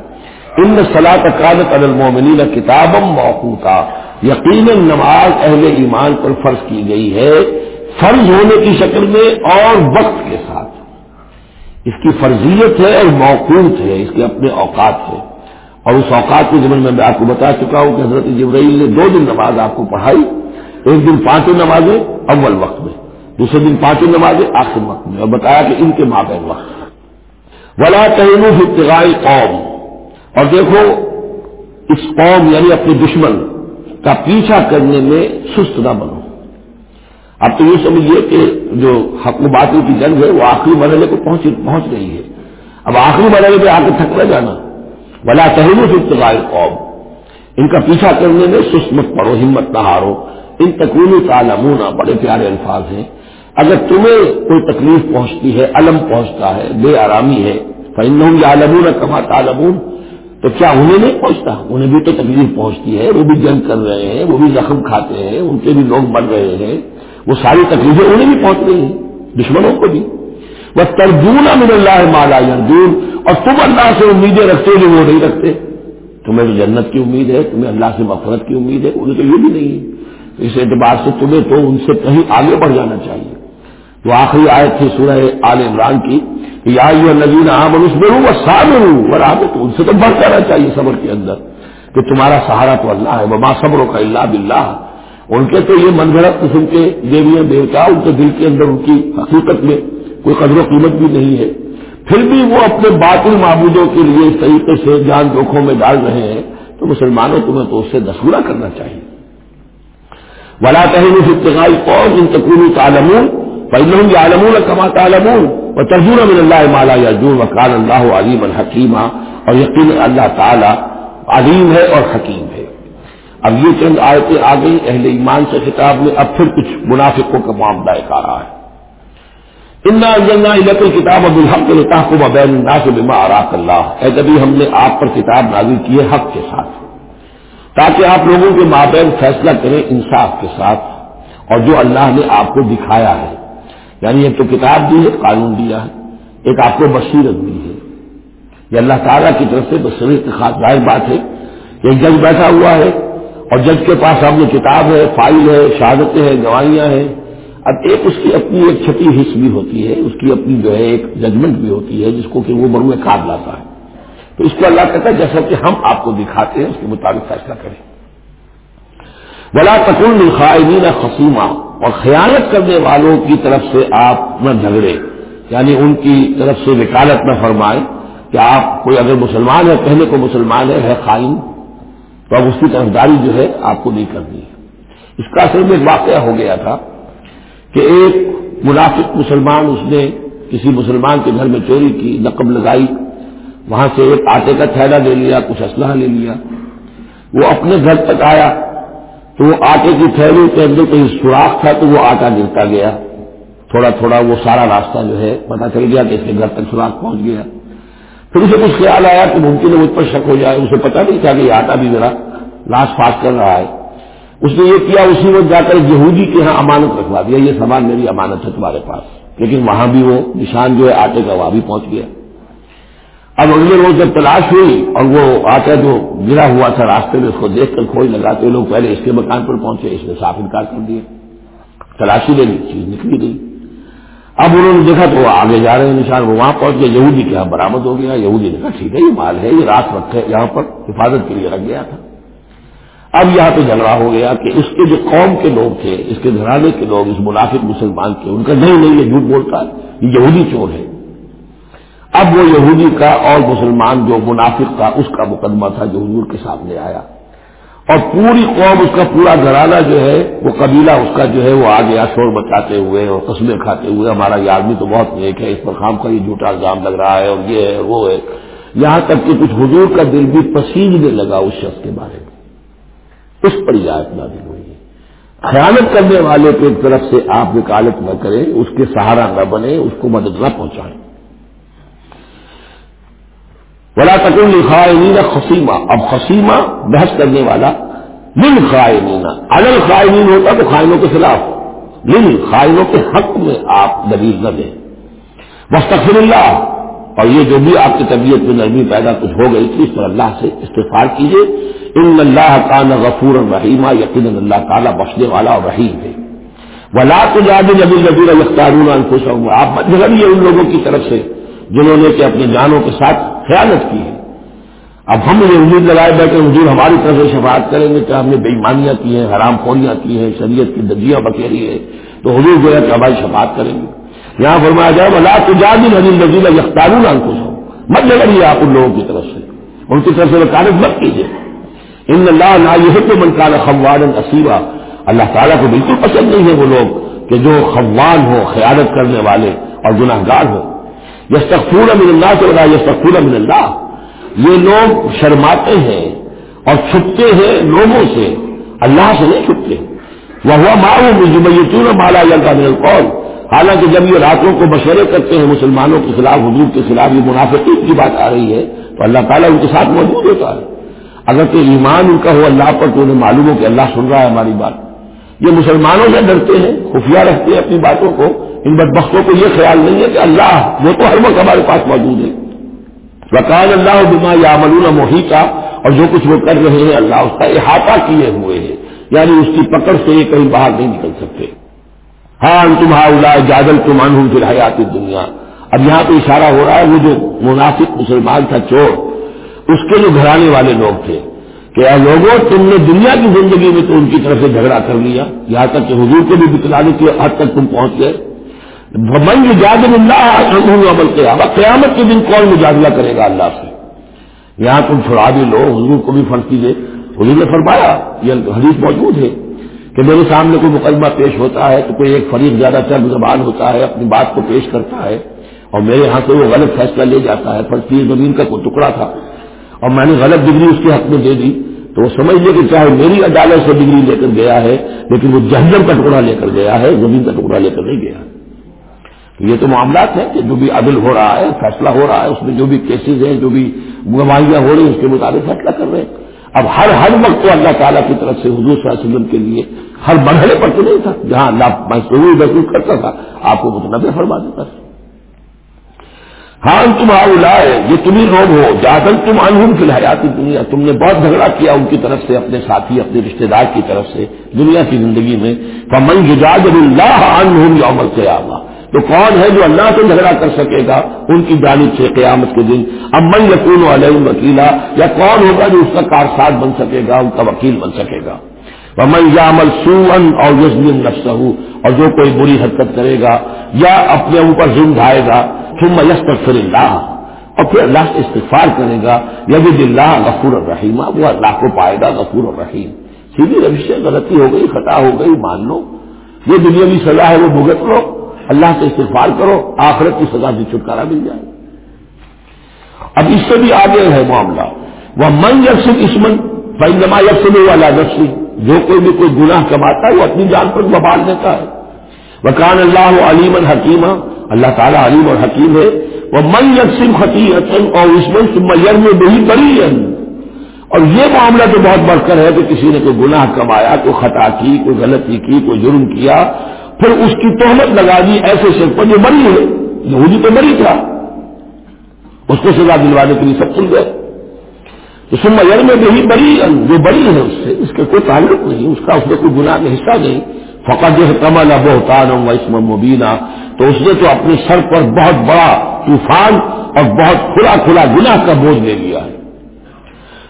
ان صلاح کالت المومنی کتابم موقوتا۔ یقیناً نماز اہل ایمان پر فرض کی گئی ہے، فرض ہونے کی شکل میں اور وقت کے ساتھ۔ اس کی فرضیت ہے اور موقوط ہے، اس کے اپنے اوقات ہے اور اس اوقات کے ذمن میں میں آپ کو بتا چکا ہوں کہ حضرت جبرائیل نے دو دن نماز آپ کو پڑھائی۔ ایک دن پانچوں نمازیں اول وقت میں۔ دوسرے دن پانچوں نمازیں آخر وقت میں۔ اور بتایا کہ ان کے ماں بہن وقت ولا تہین ابتغائی قوم اور دیکھو، اس قوم یعنی اپنے دشمن کا پیچھا کرنے میں سست نہ بنو۔ اب تو یہ سمجھیے کہ جو حق و باطل کی جنگ ہے، وہ آخری مرحلے کو پہنچ پہنچ رہی ہے۔ اب آخری مرحلے پہ آ کے تھک نہ جانا بلا تہل ابتغاء قوم ان کا پیچھا کرنے میں سست مت پڑو، ہمت نہ ہارو۔ ان تکونی تعلمون بڑے پیارے الفاظ ہیں۔ اگر تمہیں کوئی تکلیف پہنچتی ہے، علم پہنچتا ہے، بے آرامی ہے فن یا علمون کما تعلمون، تو کیا انہیں نہیں پہنچتا؟ انہیں بھی تو تکلیف پہنچتی ہے، وہ بھی جنگ کر رہے ہیں، وہ بھی زخم کھاتے ہیں، ان کے بھی لوگ مر رہے ہیں۔ وہ ساری تکلیفیں انہیں بھی پہنچ رہی ہیں، دشمنوں کو بھی۔ وہ ترجون من اللہ مالا یرجون اور تم اللہ سے امیدیں رکھتے جو وہ نہیں رکھتے۔ تمہیں تو جنت کی امید ہے، تمہیں اللہ سے مفرت کی امید ہے، انہیں تو یہ بھی نہیں ہے۔ اس اعتبار سے تمہیں تو ان سے کہیں آگے بڑھ جانا چاہیے۔ تو آخری آیت تھی سورہ آل عمران کی یا نوین عام میں وہ سامر برابر تو ان سے تو بڑھ جانا چاہیے صبر کے اندر کہ تمہارا سہارا تو اللہ ہے، وما صبروں کا اللہ بلّہ ان کے تو یہ من گھڑت قسم کے دیویاں، دیوتا، ان کے دل کے اندر ان کی حقیقت میں کوئی قدر و قیمت بھی نہیں ہے۔ پھر بھی وہ اپنے باطل معبودوں کے لیے اس طریقے سے جان دکھوں میں ڈال رہے ہیں۔ تو مسلمانوں تمہیں تو اس سے دسورا کرنا چاہیے۔ ولا کہیں اس ابتغائی قوم ان تکونی تعلمون پہلے یا عالمون کما تعلمون اور ترجن من اللہ مالا یا جون وقال اللہ علیم الحکیمہ اور یقین اللہ تعالی علیم ہے اور حکیم ہے۔ اب یہ چند آیتیں آ گئی اہل ایمان سے خطاب میں، اب پھر کچھ منافقوں کا معاملہ ایک آ رہا ہے۔ انجلنا کتاب اب الحق الحق بین الناس بما اراک اللہ اے کبھی ہم نے آپ پر کتاب نازل کی ہے حق کے ساتھ۔ تاکہ آپ لوگوں کے مابین فیصلہ کریں انصاف کے ساتھ اور جو اللہ نے آپ کو دکھایا ہے۔ یعنی ایک تو کتاب دی ہے، قانون دیا ہے، ایک آپ کو بصیرت دی ہے۔ یہ اللہ تعالیٰ کی طرف سے بصیرت خاص ظاہر بات ہے۔ کہ ایک جج بیٹھا ہوا ہے اور جج کے پاس سامنے کتاب ہے، فائل ہے، شہادتیں ہیں، گواہیاں ہیں۔ اب ایک اس کی اپنی ایک چھٹی حص بھی ہوتی ہے، اس کی اپنی جو ہے ایک ججمنٹ بھی ہوتی ہے، جس کو کہ وہ مروع کھاد لاتا ہے۔ تو اس کو اللہ کہتا ہے جیسا کہ ہم آپ کو دکھاتے ہیں، اس کے مطابق فیصلہ کریں۔ بلا تکن الخائنین خسیمہ اور خیانت کرنے والوں کی طرف سے آپ نہ جھگڑے یعنی ان کی طرف سے وکالت نہ فرمائیں کہ آپ کوئی اگر مسلمان ہے کہنے کو مسلمان ہے ہے خائن، تو اب اس کی طرفداری جو ہے آپ کو نہیں کرنی ہے۔ اس کا اصل میں ایک واقعہ ہو گیا تھا کہ ایک منافق مسلمان، اس نے کسی مسلمان کے گھر میں چوری کی، نقب لگائی۔ وہاں سے ایک آٹے کا تھیلا لے لیا، کچھ اسلحہ لے لیا۔ وہ اپنے گھر تک آیا تو وہ آٹے کی تھیلی کے اندر کہیں سوراخ تھا تو وہ آٹا گرتا گیا۔ تھوڑا تھوڑا وہ سارا راستہ جو ہے پتا چل گیا کہ اس کے گھر تک سوراخ پہنچ گیا۔ پھر اسے کچھ خیال آیا کہ ممکن ہے مجھ پر شک ہو جائے، اسے پتا نہیں تھا کہ یہ آٹا بھی میرا لاش پاس کر رہا ہے۔ اس نے یہ کیا، اسی وقت جا کر یہودی کے یہاں امانت رکھوا دیا۔ یہ سامان میری امانت ہے تمہارے پاس۔ لیکن وہاں بھی وہ نشان جو ہے آٹے کا، وہاں بھی پہنچ گیا۔ اب اگلے روز جب تلاش ہوئی اور وہ آتا جو گرا ہوا تھا راستے میں، اس کو دیکھ کر کھوج لگاتے لوگ پہلے اس کے مکان پر پہنچے، اس نے صاف انکار کر دیا۔ تلاشی لے لی، چیز نکلی گئی اب انہوں نے دیکھا تو وہ آگے جا رہے ہیں، نشان وہ وہاں پہنچ گئے۔ یہودی کے یہاں برامد ہو گیا۔ یہودی نے کہا، ٹھیک ہے، یہ مال ہے، یہ رات وقت ہے، یہاں پر حفاظت کے لیے رکھ گیا تھا۔ اب یہاں پہ جھگڑا ہو گیا کہ اس کے جو قوم کے لوگ تھے، اس کے گھرانے کے لوگ، اس منافق مسلمان کے، ان کا نہیں نہیں، یہ جھوٹ بولتا ہے، یہ یہودی چور ہے۔ اب وہ یہودی کا اور مسلمان جو منافق تھا اس کا مقدمہ تھا جو حضور کے سامنے آیا۔ اور پوری قوم اس کا پورا گھرانہ جو ہے، وہ قبیلہ اس کا جو ہے، وہ آ گیا شور بچاتے ہوئے اور قسمیں کھاتے ہوئے، ہمارا یہ آدمی تو بہت نیک ہے، اس پر خام کا یہ جھوٹا الزام لگ رہا ہے اور یہ ہے وہ ہے۔ یہاں تک کہ کچھ حضور کا دل بھی پسیجنے لگا اس شخص کے بارے میں۔ اس پر رعایت نہ ہوئی ہے۔ خیالت کرنے والے کی ایک طرف سے آپ وکالت نہ کریں، اس کے سہارا نہ بنے، اس کو مدد نہ پہنچائیں۔ بلا تکن لکھائے خسیمہ اب خسیمہ بحث کرنے والا لن خائنین الل خائنین ہوتا تو خائنوں کے خلاف. لن خائنوں کے حق میں آپ دلیل نہ دیں. مستقفر اللہ. اور یہ جو بھی آپ کی طبیعت میں نرمی پیدا کچھ ہو گئی تھی، اس پر اللہ سے استفار کیجیے ان اللہ کا نہ غفور الرحیمہ یقین اللہ تعالیٰ بخشنے والا اور رحیم ہے. ولا تو جاد نبی نبی یختار خوش ہوں آپ مت جگڑیے ان لوگوں کی طرف سے. جنہوں نے کہ اپنی جانوں کے ساتھ خیالت کی ہے۔ اب ہم یہ امید لگائے بیٹھے حضور ہماری طرف سے شفاعت کریں گے کہ ہم نے بےمانیاں کی ہیں، حرام خوریاں کی ہیں، شریعت کی دجیاں بکیری ہے تو حضور جو ہے کہ ہماری شفاعت کریں گے۔ یہاں فرمایا جائے اللہ تو جاد نبی نبی یختار خوش ہو مت لگائیے آپ ان لوگوں کی طرف سے۔ ان کی طرف سے وکالت مت کیجیے۔ ان اللہ نہ یہ تو منقال خوان اسیبا اللہ تعالیٰ کو بالکل پسند نہیں ہے وہ لوگ کہ جو خوان ہو خیالت کرنے والے اور گناہ گار ہوں۔ یس تخور امن اللہ سے بتا یس تخور امن اللہ۔ یہ لوگ شرماتے ہیں اور چھپتے ہیں لوگوں سے۔ اللہ سے نہیں چھپتے۔ وہ ہوا ماؤ مالا کا من القول۔ حالانکہ جب یہ راتوں کو مشورے کرتے ہیں مسلمانوں کے خلاف حضور کے خلاف یہ منافقین کی بات آ رہی ہے، تو اللہ تعالیٰ ان کے ساتھ موجود ہوتا ہے۔ اگر تو ایمان ان کا ہو اللہ پر، تو انہیں معلوم ہو کہ اللہ سن رہا ہے ہماری بات۔ یہ مسلمانوں سے ڈرتے ہیں، خفیہ رکھتے ہیں اپنی باتوں کو۔ ان بدبختوں کو یہ خیال نہیں ہے کہ اللہ وہ تو ہر وقت ہمارے پاس موجود ہے۔ وکال اللہ بما یا ملون محیطہ اور جو کچھ وہ کر رہے ہیں اللہ اس کا احاطہ کیے ہوئے ہیں۔ یعنی اس کی پکڑ سے یہ کہیں باہر نہیں نکل سکتے۔ ہاں تمہارا جادل تم ان پھر حیات دنیا اب یہاں تو اشارہ ہو رہا ہے، وہ جو مناسب مسلمان تھا، چور، اس کے جو گھرانے والے لوگ تھے کہ اے لوگوں، تم نے دنیا کی زندگی میں تو ان کی طرف سے جھگڑا کر لیا۔ یہاں تک کہ حضور کے بھی بتلانے کی حد تک تم پہنچ گئے۔ من اللہ عمل کیا قیامت کے دن کون مجادلہ کرے گا اللہ سے؟ یہاں تم چھڑا بھی لو، حضور کو بھی فرق کیجیے حضور نے فرمایا، یہ حدیث موجود ہے کہ میرے سامنے کوئی مقدمہ پیش ہوتا ہے، تو کوئی ایک فریق زیادہ چرب زبان ہوتا ہے، اپنی بات کو پیش کرتا ہے، اور میرے یہاں سے وہ غلط فیصلہ لے جاتا ہے۔ فرقی زمین کا کوئی ٹکڑا تھا، اور میں نے غلط ڈگری اس کے حق میں دے دی۔ تو وہ سمجھ لے کہ چاہے میری عدالت سے ڈگری لے کر گیا ہے، لیکن وہ جہنم کا ٹکڑا لے کر گیا ہے، زمین کا ٹکڑا لے کر نہیں گیا۔ یہ تو معاملات ہیں کہ جو بھی عدل ہو رہا ہے، فیصلہ ہو رہا ہے، اس میں جو بھی کیسز ہیں، جو بھی گواہیاں ہو رہی ہیں، اس کے مطابق فیصلہ کر رہے ہیں۔ اب ہر ہر وقت تو اللہ تعالیٰ کی طرف سے حضور صلی اللہ علیہ وسلم کے لیے ہر مرحلے پر تو نہیں تھا، جہاں اللہ محسوس محسوس کرتا تھا، آپ کو متنوع فرما دیتا تھا۔ ہاں تم لائے یہ تمہیں لوگ ہو، جادل تم انہم فی الحیاتی دنیا تم نے بہت جھگڑا کیا ان کی طرف سے، اپنے ساتھی، اپنے رشتے دار کی طرف سے، دنیا کی زندگی میں۔ فمن یجاد اللہ عنہم یوم القیامہ تو کون ہے جو اللہ سے جھگڑا کر سکے گا؟ ان کی جانب سے قیامت کے دن۔ اب من یقون علیہ وکیلا، یا کون ہوگا جو اس کا کارساز بن سکے گا، ان کا وکیل بن سکے گا؟ ومن یامل سون اور یزمین نفس اور جو کوئی بری حرکت کرے گا یا اپنے اوپر ظلم ڈھائے گا، ثم یستغفر اللہ، اور پھر اللہ سے استغفار کرے گا، یجد اللہ غفور الرحیم وہ اللہ کو پائے گا غفور الرحیم۔ سیدھی روش سے غلطی ہو گئی، خطا ہو گئی، مان لو۔ یہ دنیا سزا ہے، وہ بھگت لو۔ اللہ سے استغفار کرو، آخرت کی سزا سے چھٹکارا مل جائے۔ اب اس سے بھی آگے ہے معاملہ۔ وہ من یکسن اسمن فنما یکسن والا نفسی جو کوئی بھی کوئی گناہ کماتا ہے، وہ اپنی جان پر ببال دیتا ہے۔ وہ کان اللہ علیم الحکیمہ اللہ تعالیٰ علیم اور حکیم ہے۔ وہ من یکسم خطی اور اس میں میں بہی بڑی اور یہ معاملہ تو بہت بڑھ کر ہے کہ کسی نے کوئی گناہ کمایا، کوئی خطا کی، کوئی غلطی کی، کوئی جرم کیا۔ پھر اس کی تہمت لگا دی ایسے شخص پر جو بڑی ہے یہودی تو بڑی تھا۔ اس کو سزا دلوانے کے لیے سب سن گئے۔ تو سم میں بہی بڑی جو بڑی ہے اس سے، اس کا کوئی تعلق نہیں، اس کا اس میں کوئی گناہ کا حصہ نہیں۔ فقط جو کمل بہتان ہوں اسم مبینہ تو اس نے تو اپنے سر پر بہت بڑا طوفان اور بہت کھلا کھلا گناہ کا بوجھ لے لیا ہے۔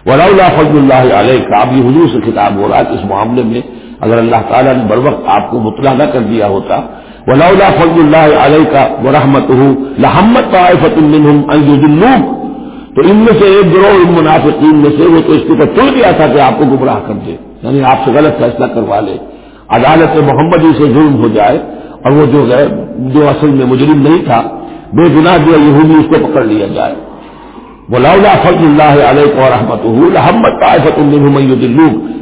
ولا فضل اللہ علیہ کا اب یہ حضور سے خطاب ہو رہا ہے کہ اس معاملے میں اگر اللہ تعالیٰ نے بر وقت آپ کو مطلع نہ کر دیا ہوتا ولا فضل اللہ علیہ کا وہ رحمت ہوں لحمت طائفت منہم تو ان میں سے ایک گروہ ان منافقین میں سے وہ تو اس کے اوپر چل گیا تھا کہ آپ کو گمراہ کر دے۔ یعنی آپ سے غلط فیصلہ کروا لے۔ عدالت محمدی سے ظلم ہو جائے اور وہ جو ہے جو اصل میں مجرم نہیں تھا، بے گناہ جو یہودی اس کو پکڑ لیا جائے۔ بولا فضل اللہ علیہ و رحمت حمد طائفت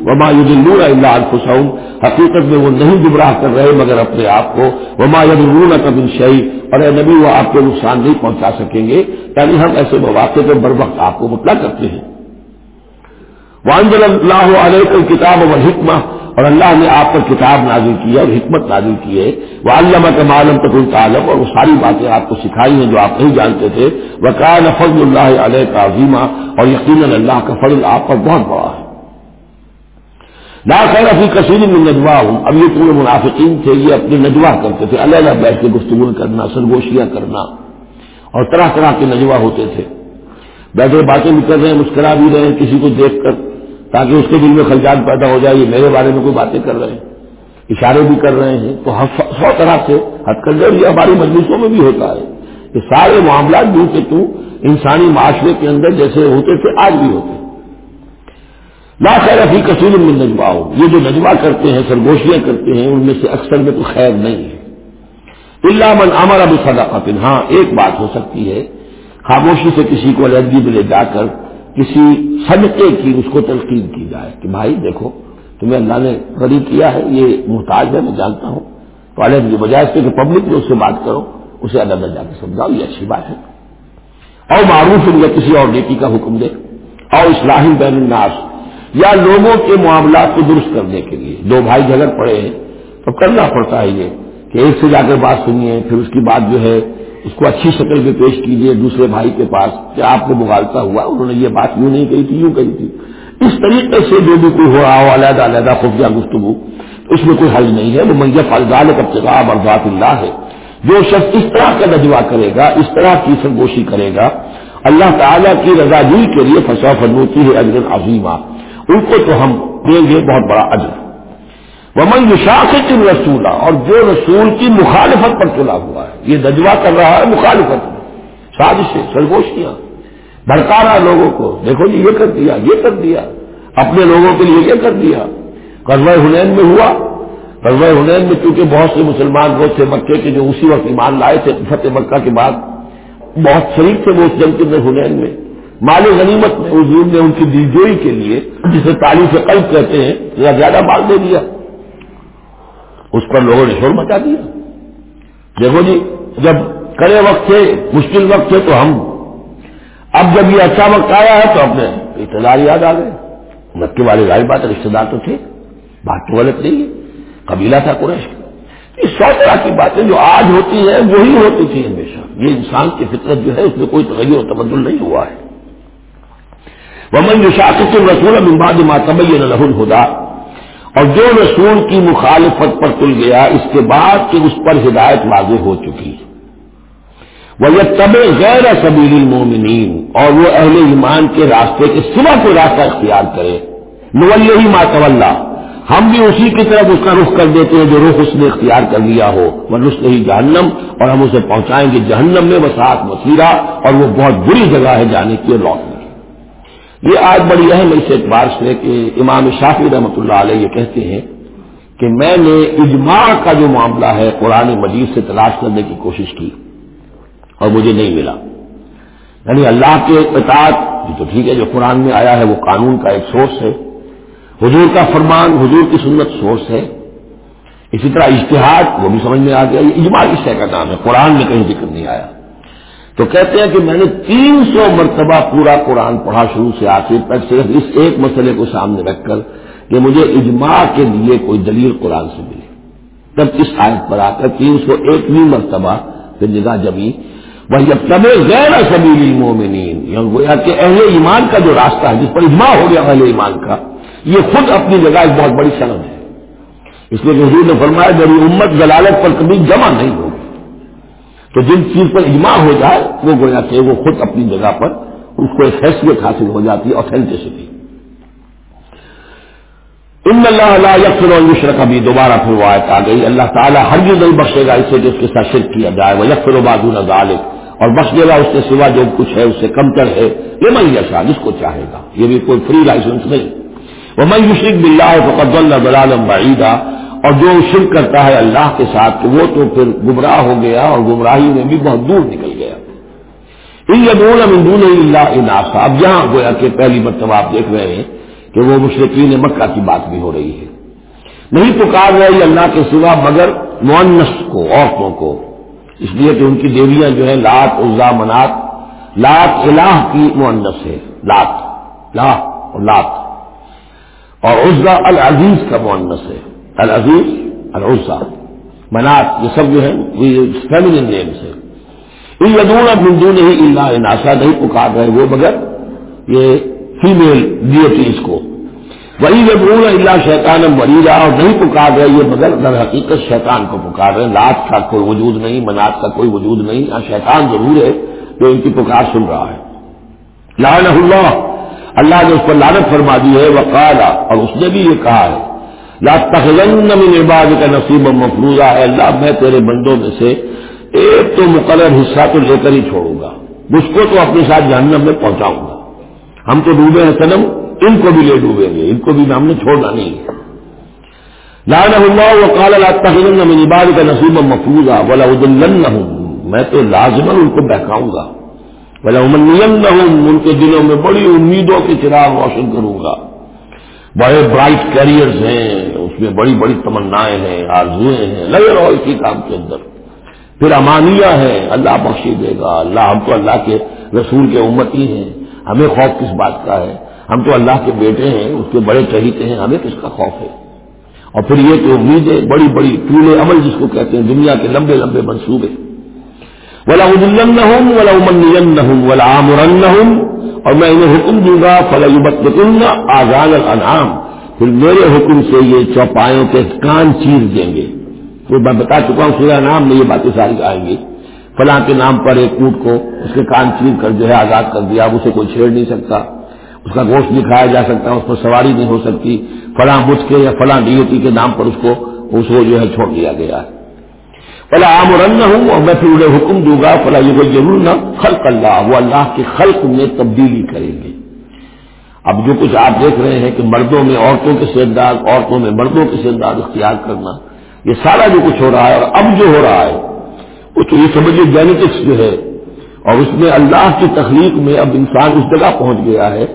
وما یدلون الا انفسهم حقیقت میں وہ نہیں گمراہ کر رہے مگر اپنے آپ کو وما یدلون کبن شعی اور اے نبی وہ آپ کو نقصان نہیں پہنچا سکیں گے یعنی ہم ایسے مواقع پہ بر وقت آپ کو مطلع کرتے ہیں۔ وانزل اللہ علیہ کتاب و حکمہ اور اللہ نے آپ پر کتاب نازل کی ہے اور حکمت نازل کی ہے۔ وہ علامہ کا معلوم تک تعلق اور وہ ساری باتیں آپ کو سکھائی ہیں جو آپ نہیں جانتے تھے۔ وہ کان فضل اللہ علیہ کا عظیمہ اور یقیناً اللہ کا فضل آپ پر بہت بڑا ہے۔ لا خیر افی کثیر میں نجوا ہوں اب یہ پورے منافقین تھے، یہ اپنے نجوا کرتے تھے۔ اللہ بیٹھ کے گفتگو کرنا، سرگوشیاں کرنا اور طرح طرح کے نجوا ہوتے تھے۔ بیٹھے باتیں بھی کر رہے ہیں، مسکرا بھی رہے ہیں، کسی کو دیکھ کر تاکہ اس کے دل میں خلجان پیدا ہو جائے، یہ میرے بارے میں کوئی باتیں کر رہے ہیں، اشارے بھی کر رہے ہیں، تو سو طرح سے حد کر یہ ہماری مجلسوں میں بھی ہوتا ہے۔ یہ سارے معاملات جو کہ تو انسانی معاشرے کے اندر جیسے ہوتے تھے، آج بھی ہوتے۔ لا خیر افی کثیر میں نجوا ہو یہ جو نجوا کرتے ہیں، سرگوشیاں کرتے ہیں، ان میں سے اکثر میں تو خیر نہیں ہے۔ اللہ من امر اب صداقت ہاں ایک بات ہو سکتی ہے، خاموشی سے کسی کو علیحدگی میں لے جا کر کسی صدقے کی اس کو تلقین کی جائے کہ بھائی دیکھو، تمہیں اللہ نے غریب کیا ہے، یہ محتاج ہے، میں جانتا ہوں۔ تو علیہ بجائے اس کے کہ پبلک میں اس سے بات کرو، اسے اللہ جا کے سمجھاؤ یہ اچھی بات ہے۔ اور معروف یا کسی اور نیکی کا حکم دے۔ اور اسلحی بین الناس، یا لوگوں کے معاملات کو درست کرنے کے لیے۔ دو بھائی جھگڑ پڑے ہیں، تو کرنا پڑتا ہے یہ کہ ایک سے جا کر بات سنیے، پھر اس کی بات جو ہے اس کو اچھی شکل میں پیش کیجیے دوسرے بھائی کے پاس کہ آپ کو مغالتا ہوا، انہوں نے یہ بات یوں نہیں کہی تھی، یوں کہی تھی۔ اس طریقے سے جو بھی کوئی ہو رہا ہو، علیحدہ علیحدہ خفیہ گفتگو اس میں کوئی حل نہیں ہے۔ وہ منجف فلدال ابتغاب اور ذات اللہ ہے۔ جو شخص اس طرح کا نجوا کرے گا، اس طرح کی سرگوشی کرے گا، اللہ تعالیٰ کی رضا جی کے لیے فسا فنوتی ہے اجر عظیمہ۔ ان کو تو ہم دیں گے بہت بڑا اجر۔ ومن یشاخت رسولہ اور جو رسول کی مخالفت پر چلا ہوا ہے، یہ نجوا کر رہا ہے مخالفت میں سازشیں سرگوشیاں۔ بھڑکا رہا لوگوں کو، دیکھو جی یہ کر دیا، یہ کر دیا۔ اپنے لوگوں کے لیے یہ کر دیا۔ قزبۂ ہنین میں ہوا۔ قزبۂ ہنین میں چونکہ بہت سے مسلمان وہ تھے مکے کے جو اسی وقت ایمان لائے تھے، فتح مکہ کے بعد، بہت شریف تھے وہ اس جنگ کے ہنین میں۔ مال غنیمت میں، حضور نے ان کی دلجوئی کے لیے، جسے تعلیم سے قلب کہتے ہیں زیادہ مال دے دیا۔ اس پر لوگوں نے شور مچا دیا۔ دیکھو جی جب کڑے وقت تھے، مشکل وقت تھے تو ہم۔ اب جب یہ اچھا وقت آیا ہے تو اپنے اقتدار یاد آ گئے۔ مکے والے ظاہر بات رشتے دار تو تھے۔ بات تو غلط نہیں ہے۔ قبیلہ تھا قریش۔ کا یہ سو طرح کی باتیں جو آج ہوتی ہیں، وہی ہوتی تھی ہمیشہ۔ یہ انسان کی فطرت جو ہے، اس میں کوئی تغیر و تبدل نہیں ہوا ہے۔ ومن شاخت الرسول امباد ماتب لہ الہدا اور جو رسول کی مخالفت پر تل گیا، اس کے بعد کہ اس پر ہدایت واضح ہو چکی۔ وہ یہ طب غیر سبیل المومنین اور وہ اہل ایمان کے راستے کے سوا کوئی راستہ اختیار کرے۔ نول ماتول ہم بھی اسی کی طرف اس کا رخ کر دیتے ہیں جو رخ اس نے اختیار کر لیا ہو۔ وہ نسل ہی جہنم اور ہم اسے پہنچائیں گے جہنم میں وساط مسیرہ اور وہ بہت بری جگہ ہے جانے کی لوٹنے یہ آج بڑی اہم اس اعتبار سے کہ امام شافی رحمۃ اللہ علیہ یہ کہتے ہیں کہ میں نے اجماع کا جو معاملہ ہے قرآن مجید سے تلاش کرنے کی کوشش کی اور مجھے نہیں ملا۔ یعنی اللہ کے اطاعت تو ٹھیک ہے جو قرآن میں آیا ہے وہ قانون کا ایک سورس ہے۔ حضور کا فرمان، حضور کی سنت سورس ہے۔ اسی طرح اشتہاد وہ بھی سمجھ میں آ گیا، یہ اجماع شے کا نام ہے۔ قرآن میں کہیں ذکر نہیں آیا۔ تو کہتے ہیں کہ میں نے تین سو مرتبہ پورا قرآن پڑھا شروع سے آخر تک صرف اس ایک مسئلے کو سامنے رکھ کر کہ مجھے اجماع کے لیے کوئی دلیل قرآن سے ملی۔ تب اس آیت پر آ کر تین سو ایکویں مرتبہ نگاہ جمی۔ وہ جب تب غیر سبیل مومنین یا یعنی گویا کہ اہل ایمان کا جو راستہ ہے، جس پر اجماع ہو گیا اہل ایمان کا، یہ خود اپنی جگہ ایک بہت بڑی سند ہے۔ اس لیے حضور نے فرمایا، جب امت ضلالت پر کبھی جمع نہیں ہوگی تو جن چیز پر اجماع ہو جائے، وہ گویا کہ وہ خود اپنی جگہ پر اس کو ایک حیثیت حاصل ہو جاتی ہے اوتھینٹسٹی ان اللہ اللہ یکفر اور ابھی دوبارہ پھر وہ آیت آ گئی۔ اللہ تعالیٰ ہر بھی نہیں بخشے گا اسے کہ اس کے ساتھ شرک کیا جائے۔ وہ یکفر و بادون غالب اور بخش دے گا اس کے سوا جو کچھ ہے، اس سے کم تر ہے۔ یہ میں یشا جس کو چاہے گا۔ یہ بھی کوئی فری لائسنس نہیں۔ وہ میں یوشرق بلّہ فقد اللہ بلالم بعیدہ اور جو شرک کرتا ہے اللہ کے ساتھ وہ تو پھر گمراہ ہو گیا اور گمراہی میں بھی بہت دور نکل گیا۔ ان اللہ اناسا۔ اب یہاں گویا کہ پہلی مرتبہ آپ دیکھ رہے ہیں کہ وہ مشرقین مکہ کی بات بھی ہو رہی ہے۔ نہیں پکار رہی اللہ کے سوا مگر مونس کو، عورتوں کو۔ اس لیے کہ ان کی دیویاں جو ہیں، لات، عزا، منات۔ لات الہ کی مونس ہے، لات۔ لا اور لات۔ اور عزا العزیز کا معنس ہے۔ العزیز، العزا، منات، یہ سب جو ہے فیملین نیمس ہے ان یدون بندو نہیں اللہ ناسا نہیں پکار رہے وہ مگر یہ فیمل ڈیٹیز کو۔ وہی یدون اللہ شیطان مریضا اور نہیں پکار رہے یہ مگر در حقیقت شیطان کو پکار رہے لات کا کوئی وجود نہیں، منات کا کوئی وجود نہیں ہاں شیطان ضرور ہے جو ان کی پکار سن رہا ہے۔ لعنہ اللہ اللہ نے اس پر لانت فرما دی ہے۔ وہ اور اس نے بھی یہ کہا ہے۔ لا تخلن من عباد کا نصیب مفروضہ ہے اللہ، میں تیرے بندوں میں سے ایک تو مقرر حصہ تو لے کر ہی چھوڑوں گا۔ مجھ کو تو اپنے ساتھ جہنم میں پہنچاؤں گا۔ ہم تو ڈوبے ہیں سنم ان کو بھی لے ڈوبیں گے، ان کو بھی ہم نے چھوڑنا نہیں۔ ہے لان اللہ و کال اللہ تخلن من عباد کا نصیب مفروضہ بولا ادن میں تو لازمن ان کو بہکاؤں گا۔ بلا امن نہ ہوں ان کے دلوں میں بڑی امیدوں کے چراغ روشن کروں گا۔ بڑے برائٹ کیریئرز ہیں میں بڑی بڑی تمنائیں ہیں آرزویں ہیں، لگے رہو اسی کام کے اندر۔ پھر امانیہ ہے، اللہ بخشی دے گا۔ اللہ، ہم تو اللہ کے رسول کے امت ہی ہیں۔ ہمیں خوف کس بات کا ہے؟ ہم تو اللہ کے بیٹے ہیں، اس کے بڑے چہیتے ہیں، ہمیں کس کا خوف ہے؟ اور پھر یہ کہ امیدیں بڑی بڑی طول عمل جس کو کہتے ہیں، دنیا کے لمبے لمبے منصوبے۔ ولا ادن ہوں ولا امن ہوں ولا عامرن ہوں اور میں انہیں حکم دوں گا فلاحبت آزان الانعام پھر میرے حکم سے یہ چوپایوں کے کان چیر دیں گے۔ تو میں بتا چکا ہوں، سورہ نام میں یہ باتیں ساری آئیں گی۔ فلاں کے نام پر ایک اونٹ کو اس کے کان چیر کر جو ہے آزاد کر دیا، اب اسے کوئی چھیڑ نہیں سکتا۔ اس کا گوشت نہیں کھایا جا سکتا، اس پر سواری نہیں ہو سکتی۔ فلاں مجھ کے یا فلاں ڈیوٹی کے نام پر اس کو اس کو جو ہے چھوڑ دیا گیا۔ ہے فلا عام رنگ ہوں اور میں پھر انہیں حکم دوں گا، فلا یہ کوئی ضرور نہ خلق اللہ وہ اللہ کے خلق میں تبدیلی کریں گے۔ اب جو کچھ آپ دیکھ رہے ہیں کہ مردوں میں عورتوں کے سردار عورتوں میں مردوں کے سردار اختیار کرنا، یہ سارا جو کچھ ہو رہا ہے اور اب جو ہو رہا ہے، وہ تو یہ سمجھیے جینیٹکس جو ہے، اور اس میں اللہ کی تخلیق میں اب انسان اس جگہ پہنچ گیا ہے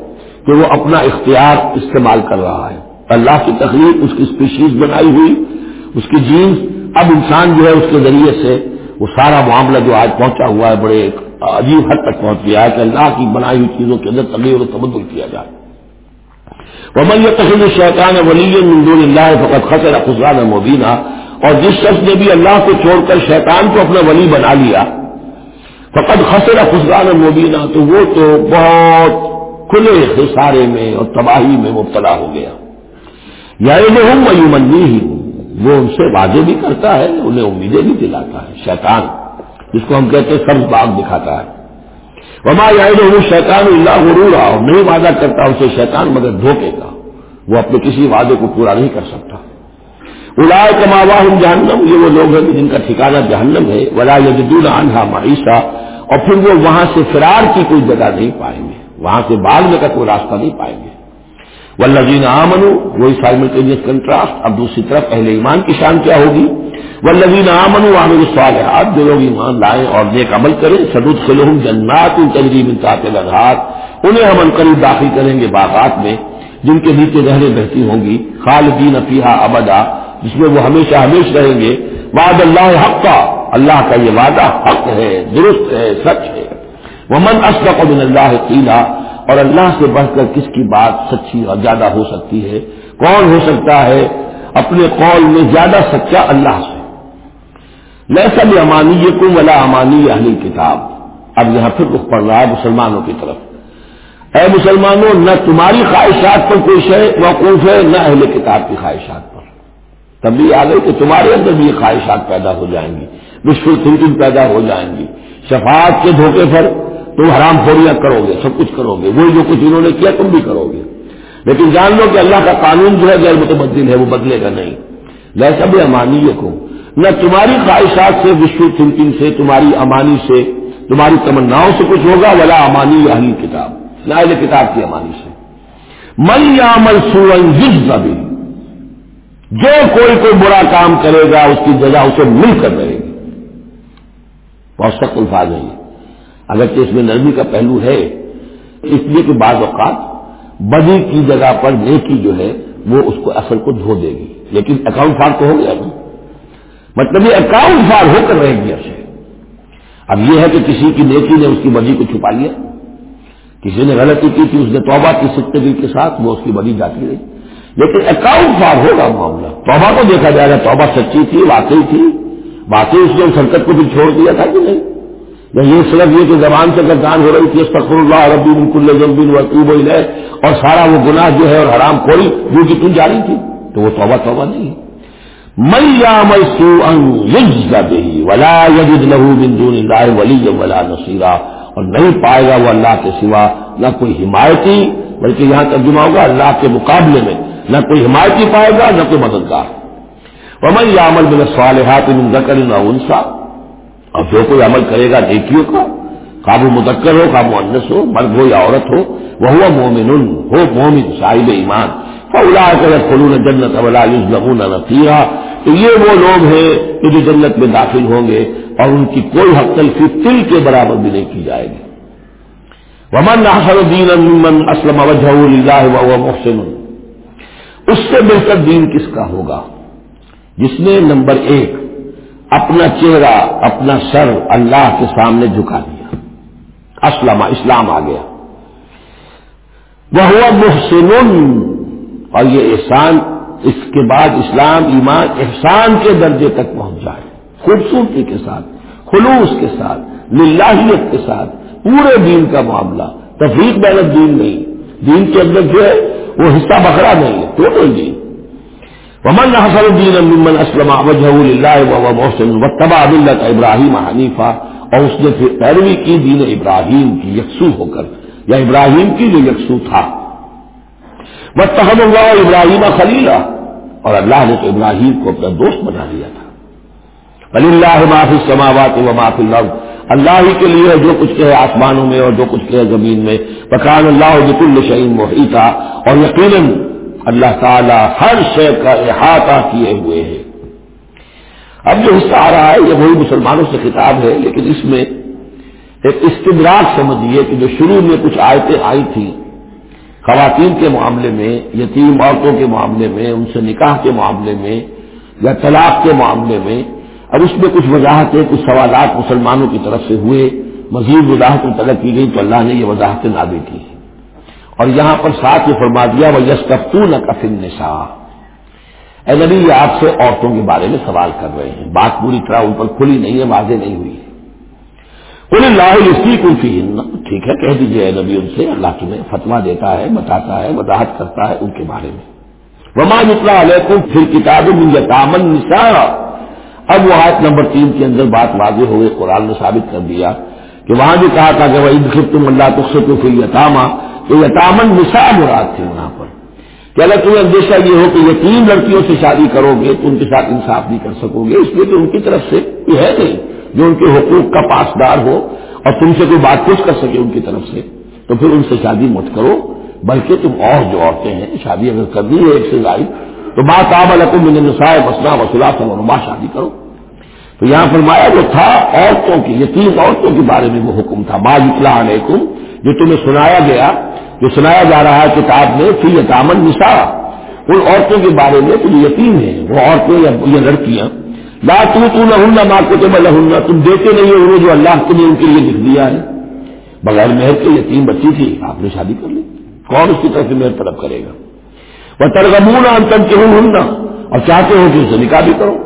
کہ وہ اپنا اختیار استعمال کر رہا ہے۔ اللہ کی تخلیق، اس کی اسپیشیز بنائی ہوئی، اس کی جینس اب انسان جو ہے اس کے ذریعے سے وہ سارا معاملہ جو آج پہنچا ہوا ہے، بڑے عجیب حد تک پہنچ گیا ہے کہ اللہ کی بنائی ہوئی چیزوں کے اندر تغیر و تبدل کیا جائے۔ وہ من یہ تخلیق شیطان ولی اللہ فقط خطر خسران مبینہ اور جس شخص نے بھی اللہ کو چھوڑ کر شیطان کو اپنا ولی بنا لیا فقط خسرا خسران مبینہ تو وہ تو بہت کھلے خسارے میں اور تباہی میں مبتلا ہو گیا۔ یا ہوں میں ہی وہ ان سے وعدے بھی کرتا ہے، انہیں امیدیں بھی دلاتا ہے، شیطان، جس کو ہم کہتے ہیں سبز باغ دکھاتا ہے۔ وما یا شیطان اللہ غرور نہیں وعدہ کرتا اسے شیطان مگر دھوکے کا۔ وہ اپنے کسی وعدے کو پورا نہیں کر سکتا۔ الاائے کماوا ہوں جہنم، یہ وہ لوگ ہیں جن کا ٹھکانا جہنم ہے۔ ولا یدون انہا معیشہ اور پھر وہ وہاں سے فرار کی کوئی جگہ نہیں پائیں گے۔ وہاں سے میں کا کوئی راستہ نہیں پائیں گے۔ ولزین آمن وہی سائملٹینیس کنٹراسٹ۔ اب دوسری طرف پہلے ایمان کی شان کیا ہوگی؟ ولزین آمن عامر سوال ہے جو لوگ ایمان لائیں اور نیک عمل کریں سدود خلوم جنات ان تجریب انتہا لگات انہیں ہم قریب داخل کریں گے باغات میں، جن کے نیچے رہنے بہتی ہوں گی، خالدین افیہ ابدا، جس میں وہ ہمیشہ ہمیشہ رہیں گے۔ وعد اللہ حق کا اللہ کا یہ وعدہ حق ہے، درست ہے، سچ ہے۔ وہ من من اللہ قیلا، اور اللہ سے بڑھ کر کس کی بات سچی اور زیادہ ہو سکتی ہے؟ کون ہو سکتا ہے؟ اپنے قول میں زیادہ سچا اللہ سے۔ سب امانی کو ولا امانی اہلی کتاب۔ اب یہاں پھر رخ پڑ رہا ہے مسلمانوں کی طرف۔ اے مسلمانوں، نہ تمہاری خواہشات پر کوئی شے موقوف ہے، نہ اہل کتاب کی خواہشات پر۔ تبھی آ گئی کہ تمہارے اندر بھی یہ خواہشات پیدا ہو جائیں گی، مشکل تھنکنگ پیدا ہو جائیں گی۔ شفاعت کے دھوکے پر تم حرام خوریاں کرو گے، سب کچھ کرو گے۔ وہی جو کچھ انہوں نے کیا، تم بھی کرو گے۔ لیکن جان لو کہ اللہ کا قانون جو ہے غیر متبدل ہے، وہ بدلے گا نہیں۔ میں سب امانی کو نہ تمہاری خواہشات سے وشو تھنکنگ سے، تمہاری امانی سے، تمہاری تمناؤں سے کچھ ہوگا، ولا امانی یا کتاب نہ کتاب کی امانی سے۔ من یا مل سورن زبی جو کوئی کوئی برا کام کرے گا، اس کی جگہ اسے مل کر رہے گی۔ بہت سخت الفاظ ہے اگرچہ اس میں نرمی کا پہلو ہے، اس لیے کہ بعض اوقات بدی کی جگہ پر نیکی جو ہے، وہ اس کو اثر کو دھو دے گی۔ لیکن اکاؤنٹ فار تو ہو گیا نا۔ مطلب یہ اکاؤنٹ فار ہو کر رہے گی اسے اب یہ ہے کہ کسی کی نیکی نے اس کی بدی کو چھپا لیا۔ کسی نے غلطی کی تھی، اس نے توبہ کی ستگی کے ساتھ وہ اس کی بدی جاتی رہی۔ لیکن اکاؤنٹ فار ہوگا معاملہ۔ توبہ کو دیکھا جائے گا، توبہ سچی تھی، واقعی تھی۔ باقی اس نے سرکت کو بھی چھوڑ دیا تھا کہ نہیں؟ یا یہ صرف یہ کہ زبان سے گردان ہو رہی تھی، استغفر اللہ ربی کل ضمبین وقوب اور سارا وہ گناہ جو ہے اور حرام کوئی، جو کہ تم جاری تھی، تو وہ توبہ توبہ نہیں ہے۔ من ولا یجد لہو بندون اللہ ولی ولا نصیرہ اور نہیں پائے گا وہ اللہ کے سوا نہ کوئی حمایتی، بلکہ یہاں ترجمہ ہوگا اللہ کے مقابلے میں، نہ کوئی حمایتی پائے گا، نہ کوئی مددگار۔ ومن یا عمل بل صالحات من ذکر نہ انسا اور جو کوئی عمل کرے گا نیکیوں کا، قابو مدکر ہو، قابو انس ہو، مرد ہو یا عورت ہو وہ ہوا مومن ہو مومن صاحب ایمان۔ فولا کر خلون جنت اولا یوز نفیرہ تو یہ وہ لوگ ہیں کہ جو جنت میں داخل ہوں گے اور ان کی کوئی حق تلفی تل کے برابر بھی نہیں کی جائے گی۔ ومن احسن دین من اسلم وجہ اللہ و محسن۔ اس سے بہتر دین کس کا ہوگا؟ جس نے نمبر ایک، اپنا چہرہ، اپنا سر اللہ کے سامنے جھکا دیا۔ اسلم، اسلام آ گیا۔ وہ محسن۔ اور یہ احسان اس کے بعد اسلام، ایمان احسان کے درجے تک پہنچ جائے۔ خوبصورتی کے ساتھ، خلوص کے ساتھ، للہیت کے ساتھ، پورے دین کا معاملہ۔ تفریق بین دین نہیں، دین کے اندر جو ہے، وہ حصہ بکرا نہیں ہے، ٹوٹل دین۔ ومن حسن الدین ممن اسلم وجہ اللہ و محسن و تبا ملت ابراہیم حنیفہ اور اس نے پھر پیروی کی دین ابراہیم کی یکسو ہو کر، یا ابراہیم کی جو یکسو تھا۔ وہ تحم اللہ ابراہیم خلیلہ اور اللہ نے تو ابراہیم کو اپنا دوست بنا لیا تھا. علی اللہ معافی سماوات و معافی اللہ اللہ ہی کے لیے جو کچھ کہے آسمانوں میں اور جو کچھ کہے زمین میں. پکان اللہ بک الشعین محیطہ اور یقیناً اللہ تعالی ہر شے کا احاطہ کیے ہوئے ہیں. اب جو حصہ آ رہا ہے یہ وہی مسلمانوں سے خطاب ہے، لیکن اس میں ایک استدراک سمجھیے کہ جو شروع میں کچھ آیتیں آئی تھیں خواتین کے معاملے میں، یتیم عورتوں کے معاملے میں، ان سے نکاح کے معاملے میں، یا طلاق کے معاملے میں، اب اس میں کچھ وضاحتیں، کچھ سوالات مسلمانوں کی طرف سے ہوئے، مزید وضاحتیں طلب کی گئی تو اللہ نے یہ وضاحتیں نادے کی ہیں۔ اور یہاں پر ساتھ یہ فرما دیا وہ یس نہ کفن اے نبی، یہ آپ سے عورتوں کے بارے میں سوال کر رہے ہیں۔ بات پوری طرح ان پر کھلی نہیں ہے، واضح نہیں ہوئی ہے۔ اللہ اسی کلفی ٹھیک ہے، کہہ دیجیے نبی، ان سے اللہ تمہیں فتوا دیتا ہے، بتاتا ہے، وضاحت کرتا ہے ان کے بارے میں۔ وما نکلا علیکم پھر کتاب یتامن نسا اب وہ آیت نمبر تین کے اندر بات واضح ہوئے قرآن نے ثابت کر دیا کہ وہاں بھی کہا تھا کہ وہ عید تم اللہ تخص پھر یتامہ تو یتامن نسا مراد تھے وہاں پر۔ کہ اگر تمہیں اندیشہ یہ ہو کہ یہ تین لڑکیوں سے شادی کرو گے، تو ان کے ساتھ انصاف نہیں کر سکو گے۔ اس لیے کہ ان کی طرف سے یہ ہے نہیں، جو ان کے حقوق کا پاسدار ہو اور تم سے کوئی بات پوچھ کر سکے ان کی طرف سے، تو پھر ان سے شادی مت کرو، بلکہ تم اور جو عورتیں ہیں، شادی اگر کرنی ہے ایک سے زائد، تو بات آب الحکم نسائے مسئلہ وسلا سما شادی کرو۔ تو یہاں فرمایا جو تھا عورتوں کی یہ تین عورتوں کے بارے میں وہ حکم تھا۔ بعض اطلاع علیکم، جو تمہیں سنایا گیا، جو سنایا جا رہا ہے کتاب میں پھر یتامن نسا ان عورتوں کے بارے میں تو یتیم ہے وہ عورتیں یا یہ لڑکیاں۔ لا تو نہ ماں کو تو میں تم دیتے نہیں ہو وہ جو اللہ نے ان کے لیے لکھ دیا ہے۔ بغیر مہر کے یتیم بچی تھی، آپ نے شادی کر لی۔ کون اس کی طرف سے مہر طلب کرے گا؟ وہ ترغمون انتم کے ہوں اور چاہتے ہو کہ اسے نکاح بھی کرو۔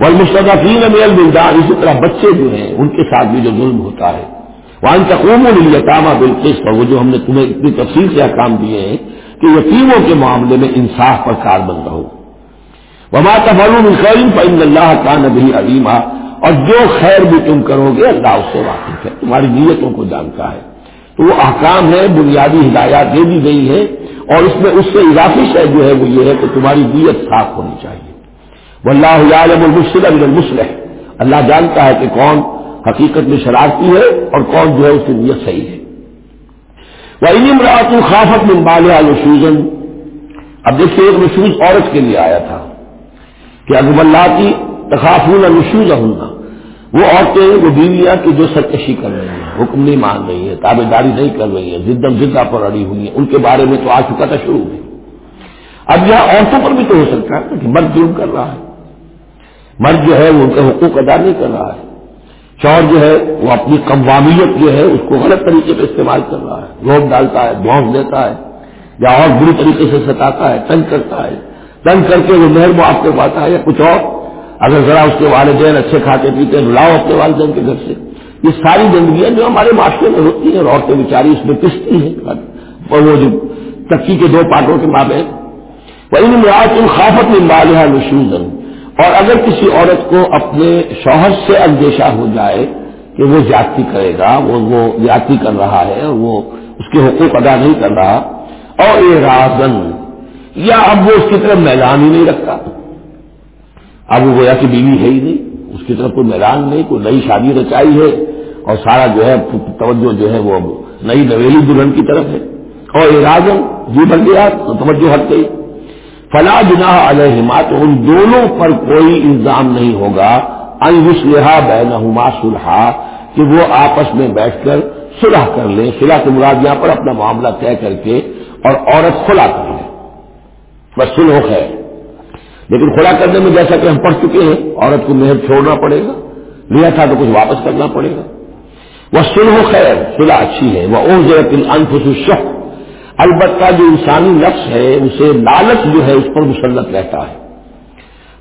وہ مستقفین میل بلدان اسی طرح بچے جو ہیں، ان کے ساتھ بھی جو ظلم ہوتا ہے۔ وہاں تقوم التامہ بالقسط وہ جو ہم نے تمہیں اتنی تفصیل سے احکام دیے ہیں کہ یتیموں کے معاملے میں انصاف پر کار بند رہو۔ وما تفعلوا من خیر فإن اللہ کا نبی علیما۔ اور جو خیر بھی تم کرو گے، اللہ اس سے واقف ہے۔ تمہاری نیتوں کو جانتا ہے۔ تو وہ احکام ہے بنیادی ہدایات دے دی گئی ہے اور اس میں اس سے اضافی شہ جو ہے وہ یہ ہے کہ تمہاری نیت صاف ہونی چاہیے۔ وہ اللہ عالم المسلم اللہ جانتا ہے کہ کون حقیقت میں شرارتی ہے اور کون جو ہے اس کی نیت صحیح ہے۔ وہ علم رات خافت میں بالیا نشوزن اب دیکھیے، ایک نشوز عورت کے لیے آیا تھا۔ کہ اکب اللہ کی تخافون نشوز ہونا وہ عورتیں، وہ بیویاں کی جو سرکشی کر رہی ہیں، حکم نہیں مان رہی ہے تابے داری نہیں کر رہی ہے زدم زدہ پر اڑی ہوئی ہیں، ان کے بارے میں تو آ چکا تھا شروع میں۔ اب یہاں عورتوں پر بھی تو ہو سکتا ہے کہ مرد جرم کر رہا ہے۔ مرد جو ہے، وہ ان کا حقوق ادا نہیں کر رہا ہے۔ چور جو ہے، وہ اپنی قوامیت جو ہے، اس کو غلط طریقے پہ استعمال کر رہا ہے۔ روک ڈالتا ہے بونس دیتا ہے، یا اور بری طریقے سے ستاتا ہے، تنگ کرتا ہے۔ تنگ کر کے وہ مہر معاف کر پاتا ہے یا کچھ اور۔ اگر ذرا اس کے والدین اچھے کھاتے پیتے لاؤ اپنے والدین کے گھر سے۔ یہ ساری زندگیاں جو ہمارے معاشرے میں ہوتی ہیں اور عورتیں بیچاری اس میں پستی ہیں۔ اور وہ جو تکی کے دو پاٹوں کے ماں وہ ان میں ان خافت میں بالحا نشوزن اور اگر کسی عورت کو اپنے شوہر سے اندیشہ ہو جائے کہ وہ جاتی کرے گا، وہ وہ جاتی کر رہا ہے اور وہ اس کے حقوق ادا نہیں کر رہا، اور یہ رازن یا اب وہ اس کی طرف میدان ہی نہیں رکھتا؟ اب وہ گویا کہ بیوی ہے ہی نہیں، اس کی طرف کوئی میدان نہیں، کوئی نئی شادی رچائی ہے، اور سارا جو ہے توجہ جو ہے وہ نئی نویلی دلہن کی طرف ہے۔ اور یہ رازن جی بن گیا تو توجہ ہٹ گئی۔ فلا جناح علیہما، تو ان دونوں پر کوئی الزام نہیں ہوگا۔ انسلحا بینہما سلحا کہ وہ آپس میں بیٹھ کر صلح کر لیں۔ صلح کے مراد یہاں پر اپنا معاملہ طے کر کے اور عورت کھلا کر لیں۔ بس سلح خیر۔ لیکن کھلا کرنے میں جیسا کہ ہم پڑھ چکے ہیں، عورت کو محنت چھوڑنا پڑے گا، لیا تھا تو کچھ واپس کرنا پڑے گا۔ وہ سلح خیر، صلح اچھی ہے۔ وہ او ضرورت البتہ جو انسانی نفس ہے، اسے لالچ جو ہے، اس پر مسلط رہتا ہے۔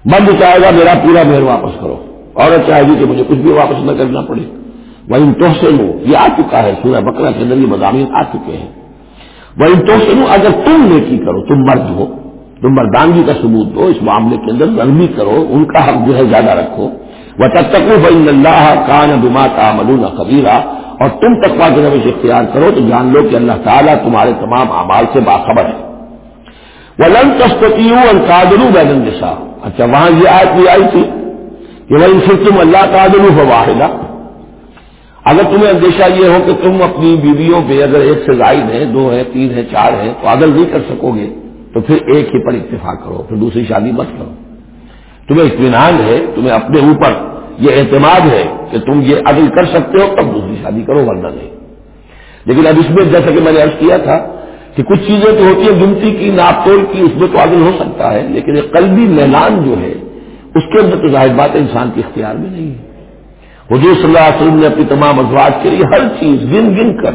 مرد چاہے گا، میرا پورا مہر واپس کرو۔ عورت چاہے گی کہ مجھے کچھ بھی واپس نہ کرنا پڑے۔ وہ ان تو سے یہ آ چکا ہے، سورہ بکرا کے اندر یہ مضامین آ چکے ہیں۔ وہ ان تو سے اگر تم نیکی کرو، تم مرد ہو۔ تم مردانگی کا ثبوت دو، اس معاملے کے اندر نرمی کرو، ان کا حق جو ہے زیادہ رکھو۔ وہ تب تک اللہ کان بما تعملون خبیرہ اور تم تقوا کے روش اختیار کرو تو جان لو کہ اللہ تعالیٰ تمہارے تمام اعمال سے باخبر ہے۔ وہ لن تسپتی ہوں کادلو بین نسا اچھا وہاں یہ آیت بھی آئی تھی کہ وہ پھر تم اللہ کادلو ہو واحدہ اگر تمہیں اندیشہ یہ ہو کہ تم اپنی بیویوں پہ اگر ایک سے زائد ہیں، دو ہیں، تین ہیں، چار ہیں، تو عدل نہیں کر سکو گے۔ تو پھر ایک ہی پر اتفاق کرو، پھر دوسری شادی مت کرو۔ تمہیں اطمینان ہے، تمہیں اپنے اوپر یہ اعتماد ہے کہ تم یہ عدل کر سکتے ہو، تب دوسری شادی کرو، ورنہ نہیں۔ لیکن اب اس میں جیسا کہ میں نے عرض کیا تھا کہ کچھ چیزیں تو ہوتی ہیں، گنتی کی ناپ توڑ کی، اس میں تو عدل ہو سکتا ہے، لیکن یہ قلبی میلان جو ہے، اس کے اندر تو ظاہر بات انسان کے اختیار میں نہیں ہے۔ حضور صلی اللہ علیہ وسلم نے اپنی تمام ازواج کے لیے ہر چیز گن گن کر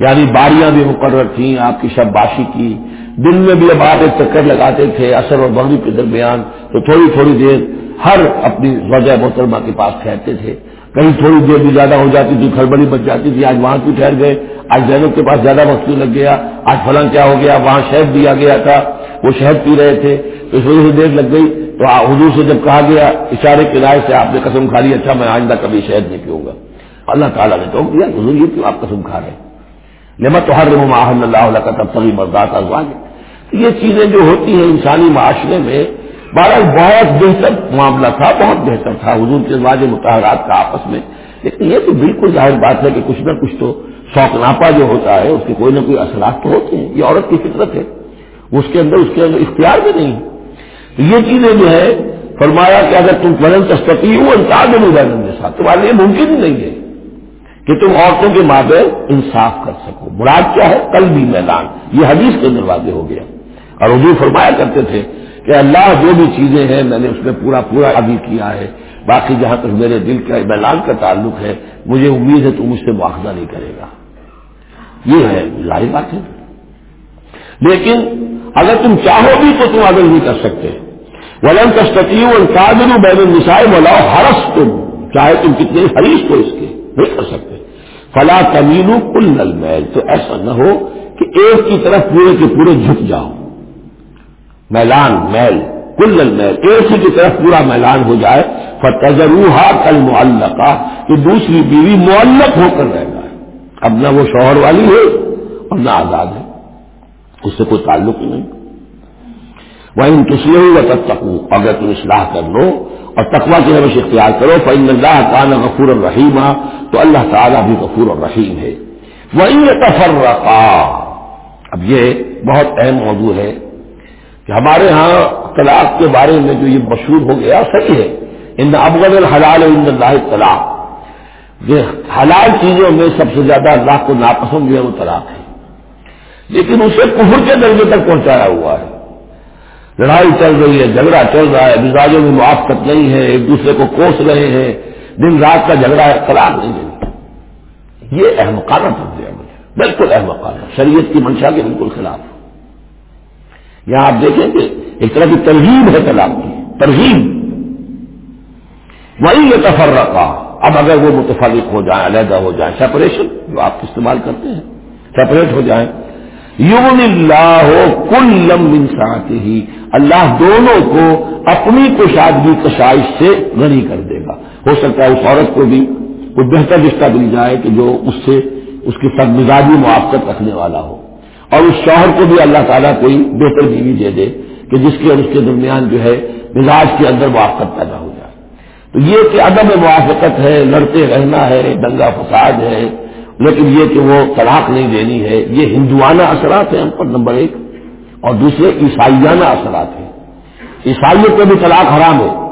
یعنی باریاں بھی مقرر تھیں، آپ کی شب باشی کی دن میں بھی اب آپ ایک چکر لگاتے تھے اثر اور بغری کے درمیان تو تھوڑی تھوڑی دیر ہر اپنی وجہ محترمہ کے پاس ٹھہرتے تھے۔ کہیں تھوڑی دیر بھی زیادہ ہو جاتی تھی، کھڑبڑی بچ جاتی تھی، آج وہاں کیوں ٹھہر گئے؟ آج زینب کے پاس زیادہ وقت لگ گیا؟ آج فلاں کیا ہو گیا؟ وہاں شہد دیا گیا تھا، وہ شہد پی رہے تھے۔ تو اس وجہ سے دیر لگ گئی۔ تو حضور سے جب کہا گیا، اشارے کرائے سے آپ نے قسم کھا لی اچھا میں آئندہ کبھی شہد نہیں پیوں گا۔ اللہ تعالیٰ نے تو حضور یہ کیوں آپ قسم کھا رہے ہیں؟ لمت تو ہر اللہ اللہ کا تب تبھی مردات ازواج یہ چیزیں جو ہوتی ہیں انسانی معاشرے میں، بہرحال بہت بہتر معاملہ تھا، بہت بہتر تھا حضور کے واضح متحرات کا آپس میں۔ لیکن یہ تو بالکل ظاہر بات ہے کہ کچھ نہ کچھ تو شوق ناپا جو ہوتا ہے، اس کے کوئی نہ کوئی اثرات تو ہوتے ہیں۔ یہ عورت کی فطرت ہے۔ اس کے اندر، اس کے اندر اختیار بھی نہیں۔ تو یہ چیزیں جو ہے فرمایا کہ اگر تم کرن تستی ہو انتظار میں کے ساتھ تمہارے لیے ممکن ہی نہیں ہے کہ تم عورتوں کے مابین انصاف کر سکو۔ مراد کیا ہے؟ کل بھی میدان یہ حدیث کے اندر واضح ہو گیا۔ اور حضور فرمایا کرتے تھے کہ اللہ جو بھی چیزیں ہیں میں نے اس میں پورا پورا ابھی کیا ہے، باقی جہاں تک میرے دل کا اعلان کا تعلق ہے، مجھے امید ہے تو مجھ سے مواخذہ نہیں کرے گا۔ یہ ہے، ظاہر بات ہے۔ لیکن اگر تم چاہو بھی تو تم عدل نہیں کر سکتے۔ ولن کشتی قابل بین النساء ولاؤ ہرس تم چاہے تم کتنے حریص ہو اس کے، نہیں کر سکتے۔ فلا تمیلو کل نل تو ایسا نہ ہو کہ ایک کی طرف پورے کے پورے جھک جاؤ۔ میلان، میل کل میل، ایک ہی کی طرف پورا میلان ہو جائے، فتضروہا کل معلقہ کہ دوسری بیوی معلق ہو کر رہ جائے اب نہ وہ شوہر والی ہے اور نہ آزاد ہے، اس سے کوئی تعلق ہی نہیں۔ وہ ان کسلے ہوئی تب تک اگر تم اصلاح کر لو اور تقوا کی روش اختیار کرو فن اللہ کان غفور الرحیم تو اللہ تعالیٰ بھی غفور الرحیم ہے۔ وہ ان اب یہ بہت اہم موضوع ہے۔ کہ ہمارے ہاں طلاق کے بارے میں جو یہ مشہور ہو گیا صحیح ہے۔ ان ابغد الحلال ان اللہ طلاق۔ یہ حلال چیزوں میں سب سے زیادہ اللہ کو ناپسند جو ہے وہ طلاق ہے۔ لیکن اسے کفر کے درجے تک پہنچایا ہوا ہے۔ لڑائی چل رہی ہے، جھگڑا چل رہا ہے، مزاجوں میں موافقت نہیں ہے، ایک دوسرے کو کوس رہے ہیں، دن رات کا جھگڑا ہے، طلاق نہیں دینی یہ احمقانہ سمجھ گیا مجھے بالکل احمقانہ شریعت کی منشا کے بالکل خلاف۔ یہاں آپ دیکھیں کہ ایک طرح کی ترغیب ہے طلاق کی، ترغیب۔ وہی یہ تفر اب اگر وہ متفرق ہو جائیں، علیحدہ ہو جائیں سیپریشن جو آپ استعمال کرتے ہیں سیپریٹ ہو جائیں۔ یون اللہ ہو کل لم ساتھ ہی اللہ دونوں کو اپنی کشادگی، کشائش سے غنی کر دے گا۔ ہو سکتا ہے اس عورت کو بھی کوئی بہتر رشتہ مل جائے کہ جو اس سے، اس کی سب مزاجی موافقت رکھنے والا ہو۔ اور اس شوہر کو بھی اللہ تعالیٰ کوئی بہتر بیوی دے دے کہ جس کے اور اس کے درمیان جو ہے مزاج کے اندر موافقت پیدا ہو جائے۔ تو یہ کہ عدم موافقت ہے، لڑتے رہنا ہے، دنگا فساد ہے، لیکن یہ کہ وہ طلاق نہیں دینی ہے، یہ ہندوانہ اثرات ہیں ہم پر، نمبر ایک۔ اور دوسرے، عیسائیانہ اثرات ہیں۔ عیسائیت میں بھی طلاق حرام ہے۔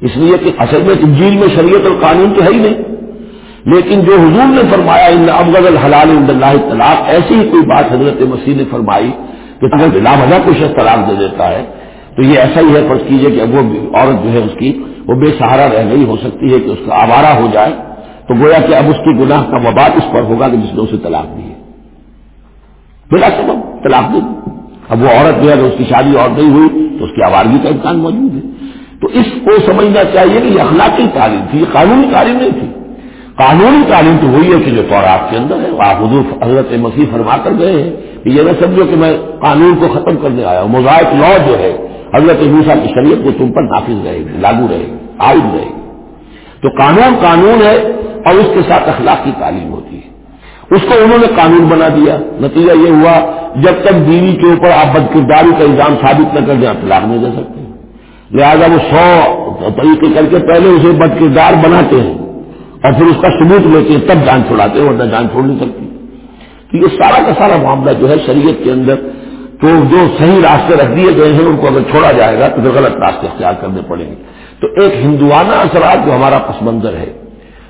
اس لیے کہ اصل میں انجیل میں شریعت اور قانون تو ہے ہی نہیں۔ لیکن جو حضور نے فرمایا، ان ابغض الحلال عند اللہ طلاق ایسی ہی کوئی بات حضرت مسیح نے فرمائی کہ اگر بلا وجہ کچھ طلاق دے دیتا ہے۔ تو یہ ایسا ہی ہے، فرض کیجیے کہ اب وہ عورت جو ہے اس کی، وہ بے سہارا رہ گئی، ہو سکتی ہے کہ اس کا آوارہ ہو جائے۔ تو گویا کہ اب اس کی گناہ کا وباد اس پر ہوگا کہ جس نے اسے طلاق دی ہے۔ بلا سبب طلاق دی اب وہ عورت جو ہے اس کی شادی اور نہیں ہوئی، تو اس کی آوارگی کا امکان موجود ہے۔ تو اس کو سمجھنا چاہیے کہ یہ اخلاقی تعلیم تھی، یہ قانونی تعلیم نہیں تھی۔ قانونی تعلیم تو وہی ہے کہ جو آپ کے اندر ہے آپ حضور حضرت مسیح فرما کر گئے ہیں یہ نہ سمجھو کہ میں قانون کو ختم کرنے آیا ہوں موزائک لا جو ہے، حضرت موسا کی شریعت کو تم پر نافذ رہے گی لاگو رہے گی عائد رہے۔ گی تو قانون قانون ہے اور اس کے ساتھ اخلاق کی تعلیم ہوتی ہے۔ اس کو انہوں نے قانون بنا دیا۔ نتیجہ یہ ہوا، جب تک بیوی کے اوپر آپ بد کرداری کا الزام ثابت نہ کر دیں طلاق نہیں دے سکتے۔ لہٰذا وہ سو طریقے کر کے پہلے اسے بد کردار بناتے ہیں۔ اور پھر اس کا ثبوت لیتے ہیں تب جان چھوڑاتے ہیں، ورنہ جان چھوڑ نہیں سکتی۔ تو یہ سارا کا سارا معاملہ جو ہے شریعت کے اندر، تو جو صحیح راستے رکھ دیے گئے ہیں، ان کو اگر چھوڑا جائے گا تو پھر غلط راستے اختیار کرنے پڑیں گے۔ تو ایک ہندوانہ اثرات جو ہمارا پس منظر ہے،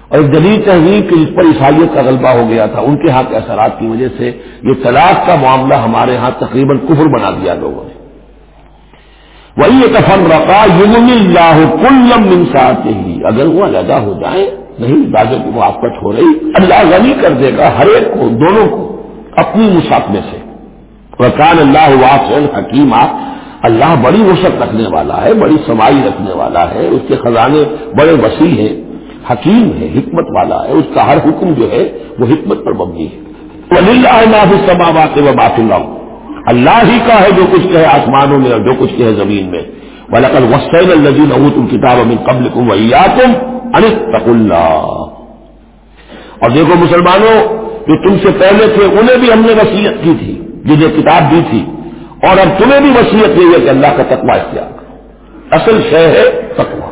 اور ایک جدید تہذیب کے جس پر عیسائیت کا غلبہ ہو گیا تھا، ان کے ہاں کے اثرات کی وجہ سے یہ طلاق کا معاملہ ہمارے ہاں تقریباً کفر بنا دیا لوگوں نے۔ وہی ایک رقا یمن اللہ کلم انسات ہی اگر وہ علیحدہ ہو جائیں نہیں اجازت کی موافقت ہو رہی، اللہ غنی کر دے گا ہر ایک کو، دونوں کو، اپنی مساق میں سے۔ وکان اللہ واف حکیم اللہ بڑی وسعت رکھنے والا ہے، بڑی سمائی رکھنے والا ہے، اس کے خزانے بڑے وسیع ہیں، حکیم ہے، حکمت والا ہے، اس کا ہر حکم جو ہے، وہ حکمت پر مبنی ہے۔ اللہ سماوات و بات اللہ اللہ ہی کا ہے جو کچھ کہے آسمانوں میں اور جو کچھ کہے زمین میں۔ ولقل وسین النزین تم کتاب میں قبل کم تم انتق اللہ۔ اور دیکھو مسلمانوں، جو تم سے پہلے تھے، انہیں بھی ہم نے وسیعت کی تھی، جنہیں کتاب دی تھی۔ اور اب تمہیں بھی وسیعت یہ ہے کہ اللہ کا تقوا اختیار کرو اصل شے ہے تقوا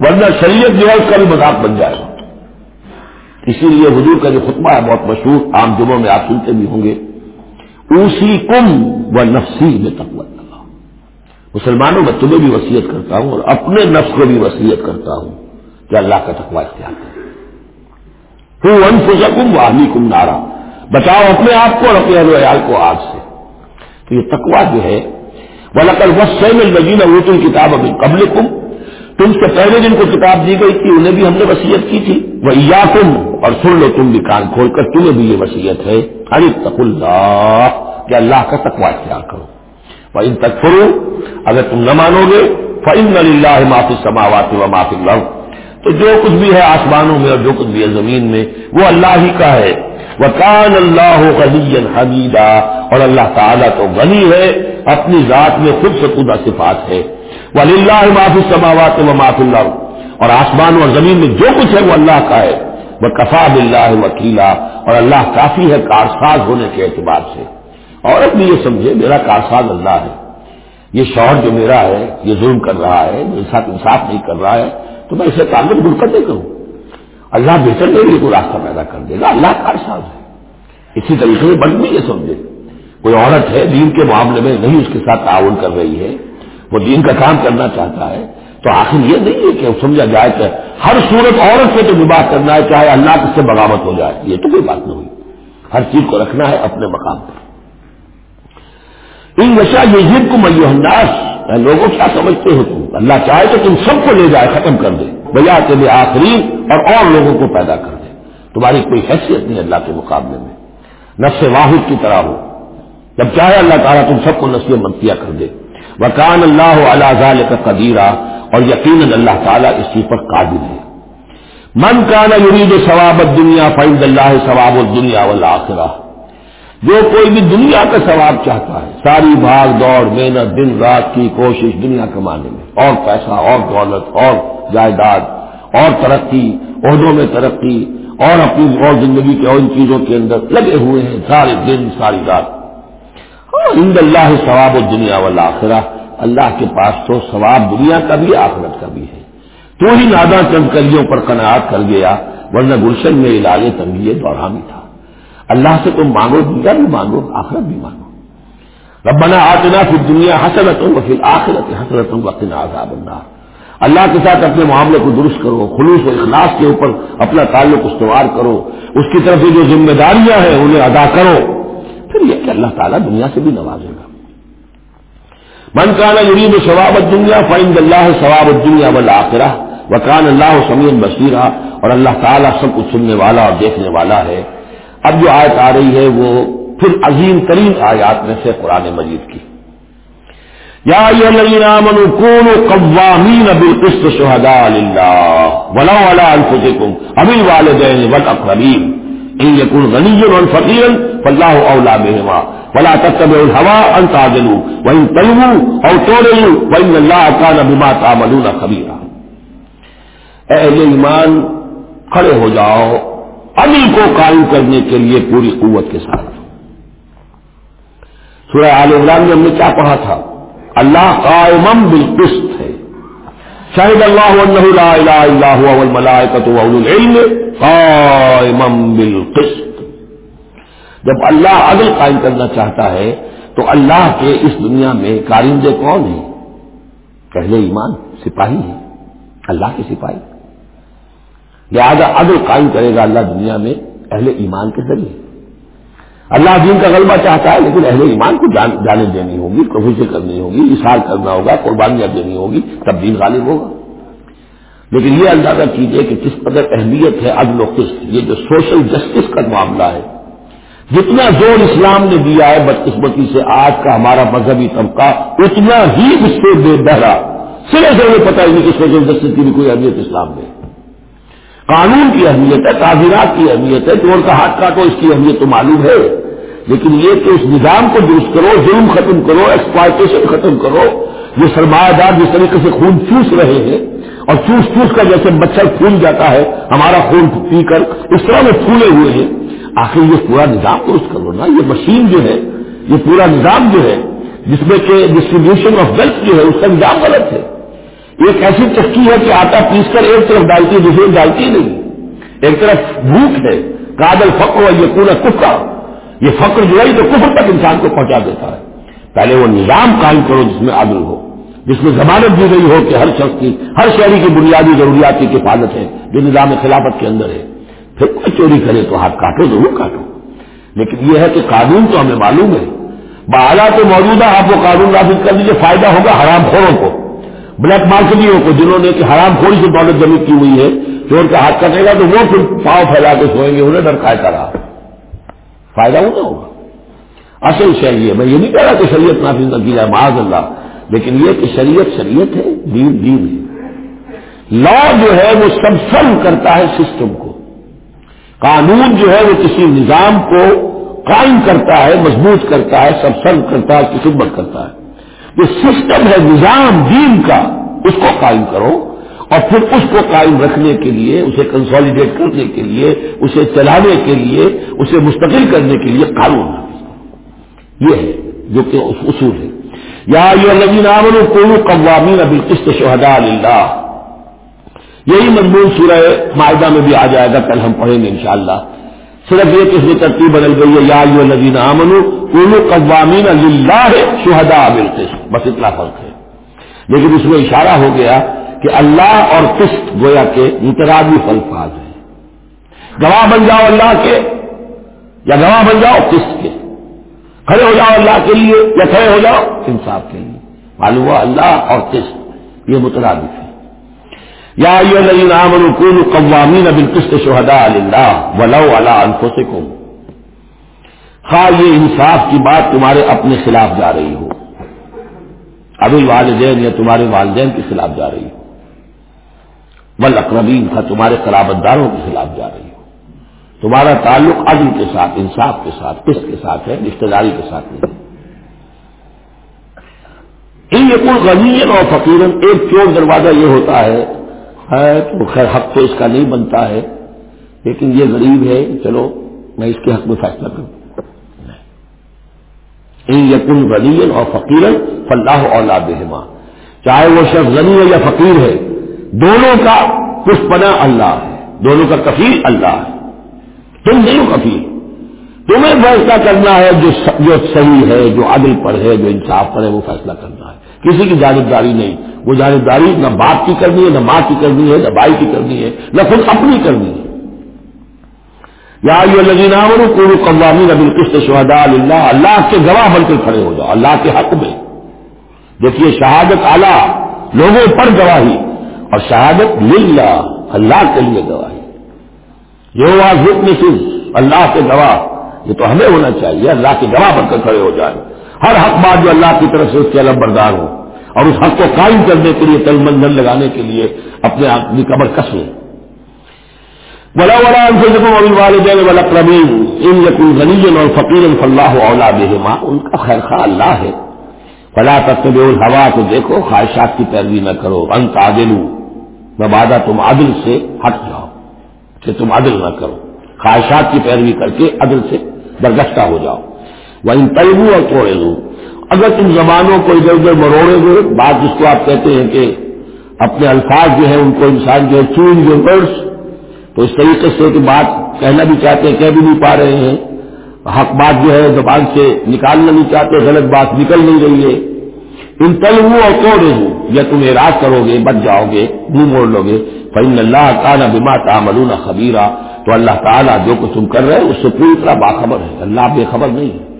ورنہ شریعت جو ہے، اس کا بھی مذاق بن جائے گا۔ اسی لیے حضور کا جو خطبہ ہے، بہت مشہور، عام جمعوں میں آپ سنتے بھی ہوں گے۔ اسی کم و نفسی میں تقوا مسلمانوں، میں تمہیں بھی وسیعت کرتا ہوں اور اپنے نفس کو بھی وسیعت کرتا ہوں۔ کہ اللہ کا تقوا اختیار کرے ہوں انفسکم واہمی کم نارا۔ بچاؤ اپنے آپ کو اور اپنے عیال کو آگ سے۔ تو یہ تقوا جو ہے وہ نقل وسین النجین وہ تم کتاب ابھی قبل کم تم سے پہلے دن کو کتاب دی گئی تھی، انہیں بھی ہم نے وسیعت کی تھی۔ وہ یا تم اور سن لو تم بھی کان کھول کر، تمہیں بھی یہ وسیعت ہے۔ ارے تق اللہ کہ اللہ کا تقوا اختیار کرو۔ وہ ان تک فرو اگر تم نہ مانو گے فعن اللہ معافی سماوات و معافی اللہ تو جو کچھ بھی ہے آسمانوں میں اور جو کچھ بھی ہے زمین میں، وہ اللہ ہی کا ہے۔ وہ کان اللہ غنی حمیدہ اور اللہ تعالیٰ تو غنی ہے، اپنی ذات میں خود سے صفات ہے۔ وہ اللہ معافی سماوات و معاف اللہ اور آسمان اور زمین میں جو کچھ ہے وہ اللہ کا ہے۔ وہ کفا بلّہ وکیلا اور اللہ کافی ہے کارساز ہونے کے اعتبار سے۔ عورت بھی یہ سمجھے، میرا کارساز اللہ ہے۔ یہ شوہر جو میرا ہے، یہ ظلم کر رہا ہے، میرے ساتھ انصاف نہیں کر رہا ہے۔ تو میں اسے تعلق گرکت نہیں کروں۔ اللہ بہتر نہیں لیے کوئی راستہ پیدا کر دے گا۔ اللہ کا ساز ہے۔ اسی طریقے سے بند بھی یہ سمجھے۔ کوئی عورت ہے، دین کے معاملے میں نہیں اس کے ساتھ تعاون کر رہی ہے، وہ دین کا کام کرنا چاہتا ہے، تو آخر یہ نہیں ہے کہ سمجھا جائے کہ ہر صورت عورت سے تو نباہ کرنا ہے، چاہے اللہ کس سے بغاوت ہو جائے۔ یہ تو کوئی بات نہیں۔ ہوئی ہر چیز کو رکھنا ہے اپنے مقام پر۔ ان نشا یہ جب کو میو انداز لوگوں، کیا سمجھتے ہو تم؟ اللہ چاہے تو تم سب کو لے جائے، ختم کر دے۔ بجا کے لیے آخری اور اور لوگوں کو پیدا کر دے۔ تمہاری کوئی حیثیت نہیں اللہ کے مقابلے میں۔ نفس واحد کی طرح ہو۔ جب چاہے اللہ تعالیٰ تم سب کو نسل منتیا کر دے۔ وکان اللہ اللہ کا قدیرہ اور یقین اللہ تعالیٰ اس چیز پر قابل ہے۔ من کانا یرید ثوابت دنیا فائد اللہ ثواب الدنیا والآخرہ۔ جو کوئی بھی دنیا کا ثواب چاہتا ہے، ساری بھاگ دوڑ، محنت، دن، رات کی کوشش دنیا کمانے میں، اور پیسہ، اور دولت، اور جائیداد، اور ترقی، عہدوں میں ترقی، اور اپنی اور زندگی کے اور ان چیزوں کے اندر لگے ہوئے ہیں سارے دن، ساری رات۔ ہاں، ہند اللہ ثواب و دنیا والا اللہ کے پاس تو ثواب دنیا کا بھی، آخرت کا بھی ہے۔ تو ہی نادا چند کلیوں پر قناعت کر گیا، ورنہ گلشن میں علاج تنگی دورانی تھا۔ اللہ سے تم مانگو دنیا بھی مانگو، آخرت بھی مانگو۔ ربنا آتنا پھر دنیا حسرت ہوں پھر آخرت حسرت ہوں وقت عذاب النار۔ اللہ کے ساتھ اپنے معاملے کو درست کرو، خلوص و اخلاص کے اوپر اپنا تعلق استوار کرو۔ اس کی طرف سے جو ذمہ داریاں ہیں، انہیں ادا کرو۔ پھر یہ کہ اللہ تعالیٰ دنیا سے بھی نوازے گا۔ من کانا یرید ثواب دنیا فائن اللہ ثواب الدنیا والا آخرہ وکان اللہ سمین بصیرہ اور اللہ تعالیٰ سب کچھ سننے والا اور دیکھنے والا ہے۔ اب جو آیت آ رہی ہے وہ پھر عظیم ترین آیات میں سے قرآن مجید کی۔ یا من کون قوامین بالقسط شہداء للہ ولا ولا انفسکم ابل والدین والاقربین ان یکن غنی فقیرا فاللہ اولا بہما ولا تتبعوا الهوى ان تعدلوا وان تلووا او تولوا وان اللہ كان بما تعملون خبيرا اے اہل ایمان، کھڑے ہو جاؤ عمل کو قائم کرنے کے لیے پوری قوت کے ساتھ۔ سورہ عال عمران میں ہم نے کیا پڑھا تھا؟ اللہ قائم بالقسط ہے۔ شاہد اللہ لا الہ الا هو والملائکۃ واولو العلم قائم بالقسط۔ جب اللہ عدل قائم کرنا چاہتا ہے، تو اللہ کے اس دنیا میں کارندے کون ہیں؟ پہلے ایمان، سپاہی ہیں۔ اللہ کے سپاہی۔ لہذا عدل قائم کرے گا اللہ دنیا میں اہل ایمان کے ذریعے۔ اللہ دین کا غلبہ چاہتا ہے لیکن اہل ایمان کو جانے دینی ہوگی، کوششیں کرنی ہوگی اشار کرنا ہوگا، قربانیاں دینی ہوگی، تب دین غالب ہوگا۔ لیکن یہ اندازہ کیجیے کہ کس قدر اہمیت ہے عدل و قسط، یہ جو سوشل جسٹس کا معاملہ ہے، جتنا زور اسلام نے دیا ہے، بدقسمتی سے آج کا ہمارا مذہبی طبقہ اتنا ہی اس سے بے بہرا۔ سرے سے ہمیں پتہ ہی نہیں کہ سوشل جسٹس کی بھی کوئی اہمیت اسلام میں۔ قانون کی اہمیت ہے، تعزیرات کی اہمیت ہے چور کا ہاتھ کاٹو، اس کی اہمیت تو معلوم ہے۔ لیکن یہ کہ اس نظام کو درست کرو، ظلم ختم کرو ایکسپلائٹیشن ختم کرو یہ سرمایہ دار جس طریقے سے خون چوس رہے ہیں، اور چوس چوس کر جیسے مچھر پھول جاتا ہے، ہمارا خون پی کر اس طرح وہ پھولے ہوئے ہیں۔ آخر یہ پورا نظام درست کرو نا، یہ مشین جو ہے، یہ پورا نظام جو ہے، جس میں کہ ڈسٹریبیوشن آف ویلتھ جو ہے، اس کا نظام غلط ہے۔ ایک ایسی چکی ہے کہ آٹا پیس کر ایک طرف ڈالتی ہے، دوسری ڈالتی نہیں۔ ایک طرف بھوک ہے کادل فخر اور یہ پورا کفا یہ فخر جو ہے تو کفر تک انسان کو پہنچا دیتا ہے۔ پہلے وہ نظام قائم کرو جس میں عدل ہو، جس میں ضمانت دی گئی ہو کہ ہر شخص کی، ہر شہری کی بنیادی ضروریات کی کفالت ہے، جو نظام خلافت کے اندر ہے۔ پھر کوئی چوری کرے تو ہاتھ کاٹو، ضرور کاٹو۔ لیکن یہ ہے کہ قانون تو ہمیں معلوم ہے۔ بالا تو موجودہ، آپ کو قانون نافذ کر دیجیے فائدہ ہوگا حرام خوروں کو۔ بلیک مارکیٹوں کو جنہوں نے کہ حرام خوری سے دولت جمع کی ہوئی ہے چور کا ہاتھ کٹے گا تو وہ پھر پاؤں پھیلا کے سوئیں گے، انہیں ڈر کھائے کرا۔ فائدہ ہونا ہوگا۔ اصل شہری میں یہ نہیں کہہ رہا کہ شریعت نافذ نہ کی جائے، معاذ اللہ۔ لیکن یہ کہ شریعت شریعت ہے، دین دین ہے۔ لا جو ہے وہ سب کرتا ہے سسٹم کو۔ قانون جو ہے وہ کسی نظام کو قائم کرتا ہے، مضبوط کرتا ہے، سب کرتا ہے خدمت کرتا ہے۔ جو سسٹم ہے نظام دین کا، اس کو قائم کرو اور پھر اس کو قائم رکھنے کے لیے، اسے کنسالیڈیٹ کرنے کے لیے، اسے چلانے کے لیے، اسے مستقل کرنے کے لیے قانون یہ ہے جو کہ اصول ہے۔ یا یہ لگی قوامین ابھی قسط شہدا اللہ یہی مضمون سورہ معاہدہ میں بھی آ جائے گا، کل ہم پڑھیں گے انشاءاللہ۔ صرف یہ کہ اس میں ترتیب بدل گئی ہے، یا الذین امن اولو قوامین اللہ شہدا بالقسط، بس اتنا فرق ہے۔ لیکن اس میں اشارہ ہو گیا کہ اللہ اور قسط گویا کے انترادی الفاظ ہیں۔ گواہ بن جاؤ اللہ کے، یا گواہ بن جاؤ قسط کے۔ کھڑے ہو جاؤ اللہ کے لیے، یا کھڑے ہو جاؤ انصاف کے لیے۔ معلوم ہوا اللہ اور قسط، یہ مترادف ہے۔ یا نام کون قوامین بالقسط شہدا اللہ ولو اللہ انفسکم خواہ یہ انصاف کی بات تمہارے اپنے خلاف جا رہی ہو۔ ابھی والدین یا تمہارے والدین کے خلاف جا رہی ہو۔ ول اقربین تھا تمہارے قرابت داروں کے خلاف جا رہی ہو۔ تمہارا تعلق عدل کے ساتھ، انصاف کے ساتھ، قسط کے ساتھ ہے رشتے داری کے ساتھ نہیں۔ ان یقین غنی اور فقیرن، ایک چور دروازہ یہ ہوتا ہے ہے تو خیر حق تو اس کا نہیں بنتا ہے، لیکن یہ غریب ہے، چلو میں اس کے حق میں فیصلہ کروں۔ یقن غنی اور فقیر فلاح اولاد چاہے وہ شخص غنی ہے یا فقیر ہے، دونوں کا کچھ پنا اللہ ہے، دونوں کا کفیل اللہ ہے۔ تم نہیں ہو کفیل۔ تمہیں فیصلہ کرنا ہے، جو جو صحیح ہے، جو عدل پر ہے، جو انصاف پر ہے، وہ فیصلہ کرنا ہے۔ کسی کی جانبداری نہیں۔ وہ جانبداری نہ باپ کی کرنی ہے، نہ ماں کی کرنی ہے، نہ بھائی کی کرنی ہے، نہ خود اپنی کرنی ہے۔ یا یہ کو قوامی نبی قسط شہدا اللہ اللہ کے گواہ بن کے کھڑے ہو جاؤ، اللہ کے حق میں۔ دیکھیے، شہادت اعلیٰ، لوگوں پر گواہی اور شہادت للہ، اللہ کے لیے گواہی۔ جو آج میں اللہ کے گواہ، یہ تو ہمیں ہونا چاہیے، اللہ کے گواہ بن کر کھڑے ہو جائے ہر حق بات جو اللہ کی طرف سے اس کے علم بردار ہو۔ اور اس حق کو قائم کرنے کے لیے، تل مندن لگانے کے لیے اپنے آپ کی قبر کسے ولا ولا ان سے جب ابھی والدین والا پرمین ان یقین غنی اور فقیر فلاح اولاد ماں ان کا خیر خواہ اللہ ہے۔ فلا تک ہوا تو دیکھو، خواہشات کی پیروی نہ کرو۔ ان عادل مبادہ تم عادل سے ہٹ جاؤ، کہ تم عدل نہ کرو۔ خواہشات کی پیروی کر کے عدل سے برگشتہ ہو جاؤ۔ وہ ان تلو اور توڑے لو اگر تم زبانوں کو ادھر ادھر مروڑے گے بات جس کو آپ کہتے ہیں کہ اپنے الفاظ جو ہے ان کو انسان جو ہے چون جو برس، تو اس طریقے سے کہ بات کہنا بھی چاہتے ہیں، کہہ بھی نہیں پا رہے ہیں۔ حق بات جو ہے، زبان سے نکالنا نہیں چاہتے، غلط بات نکل نہیں رہی ہے۔ ان تلو اور توڑے ہوں یا تم اراض کرو گے، بچ جاؤ گے، منہ موڑ لو گے۔ فن اللہ کا نہ بیما خبیرہ تو اللہ تعالیٰ جو کچھ تم کر رہے ہیں اس سے پوری طرح باخبر ہے۔ اللہ بے خبر نہیں ہے۔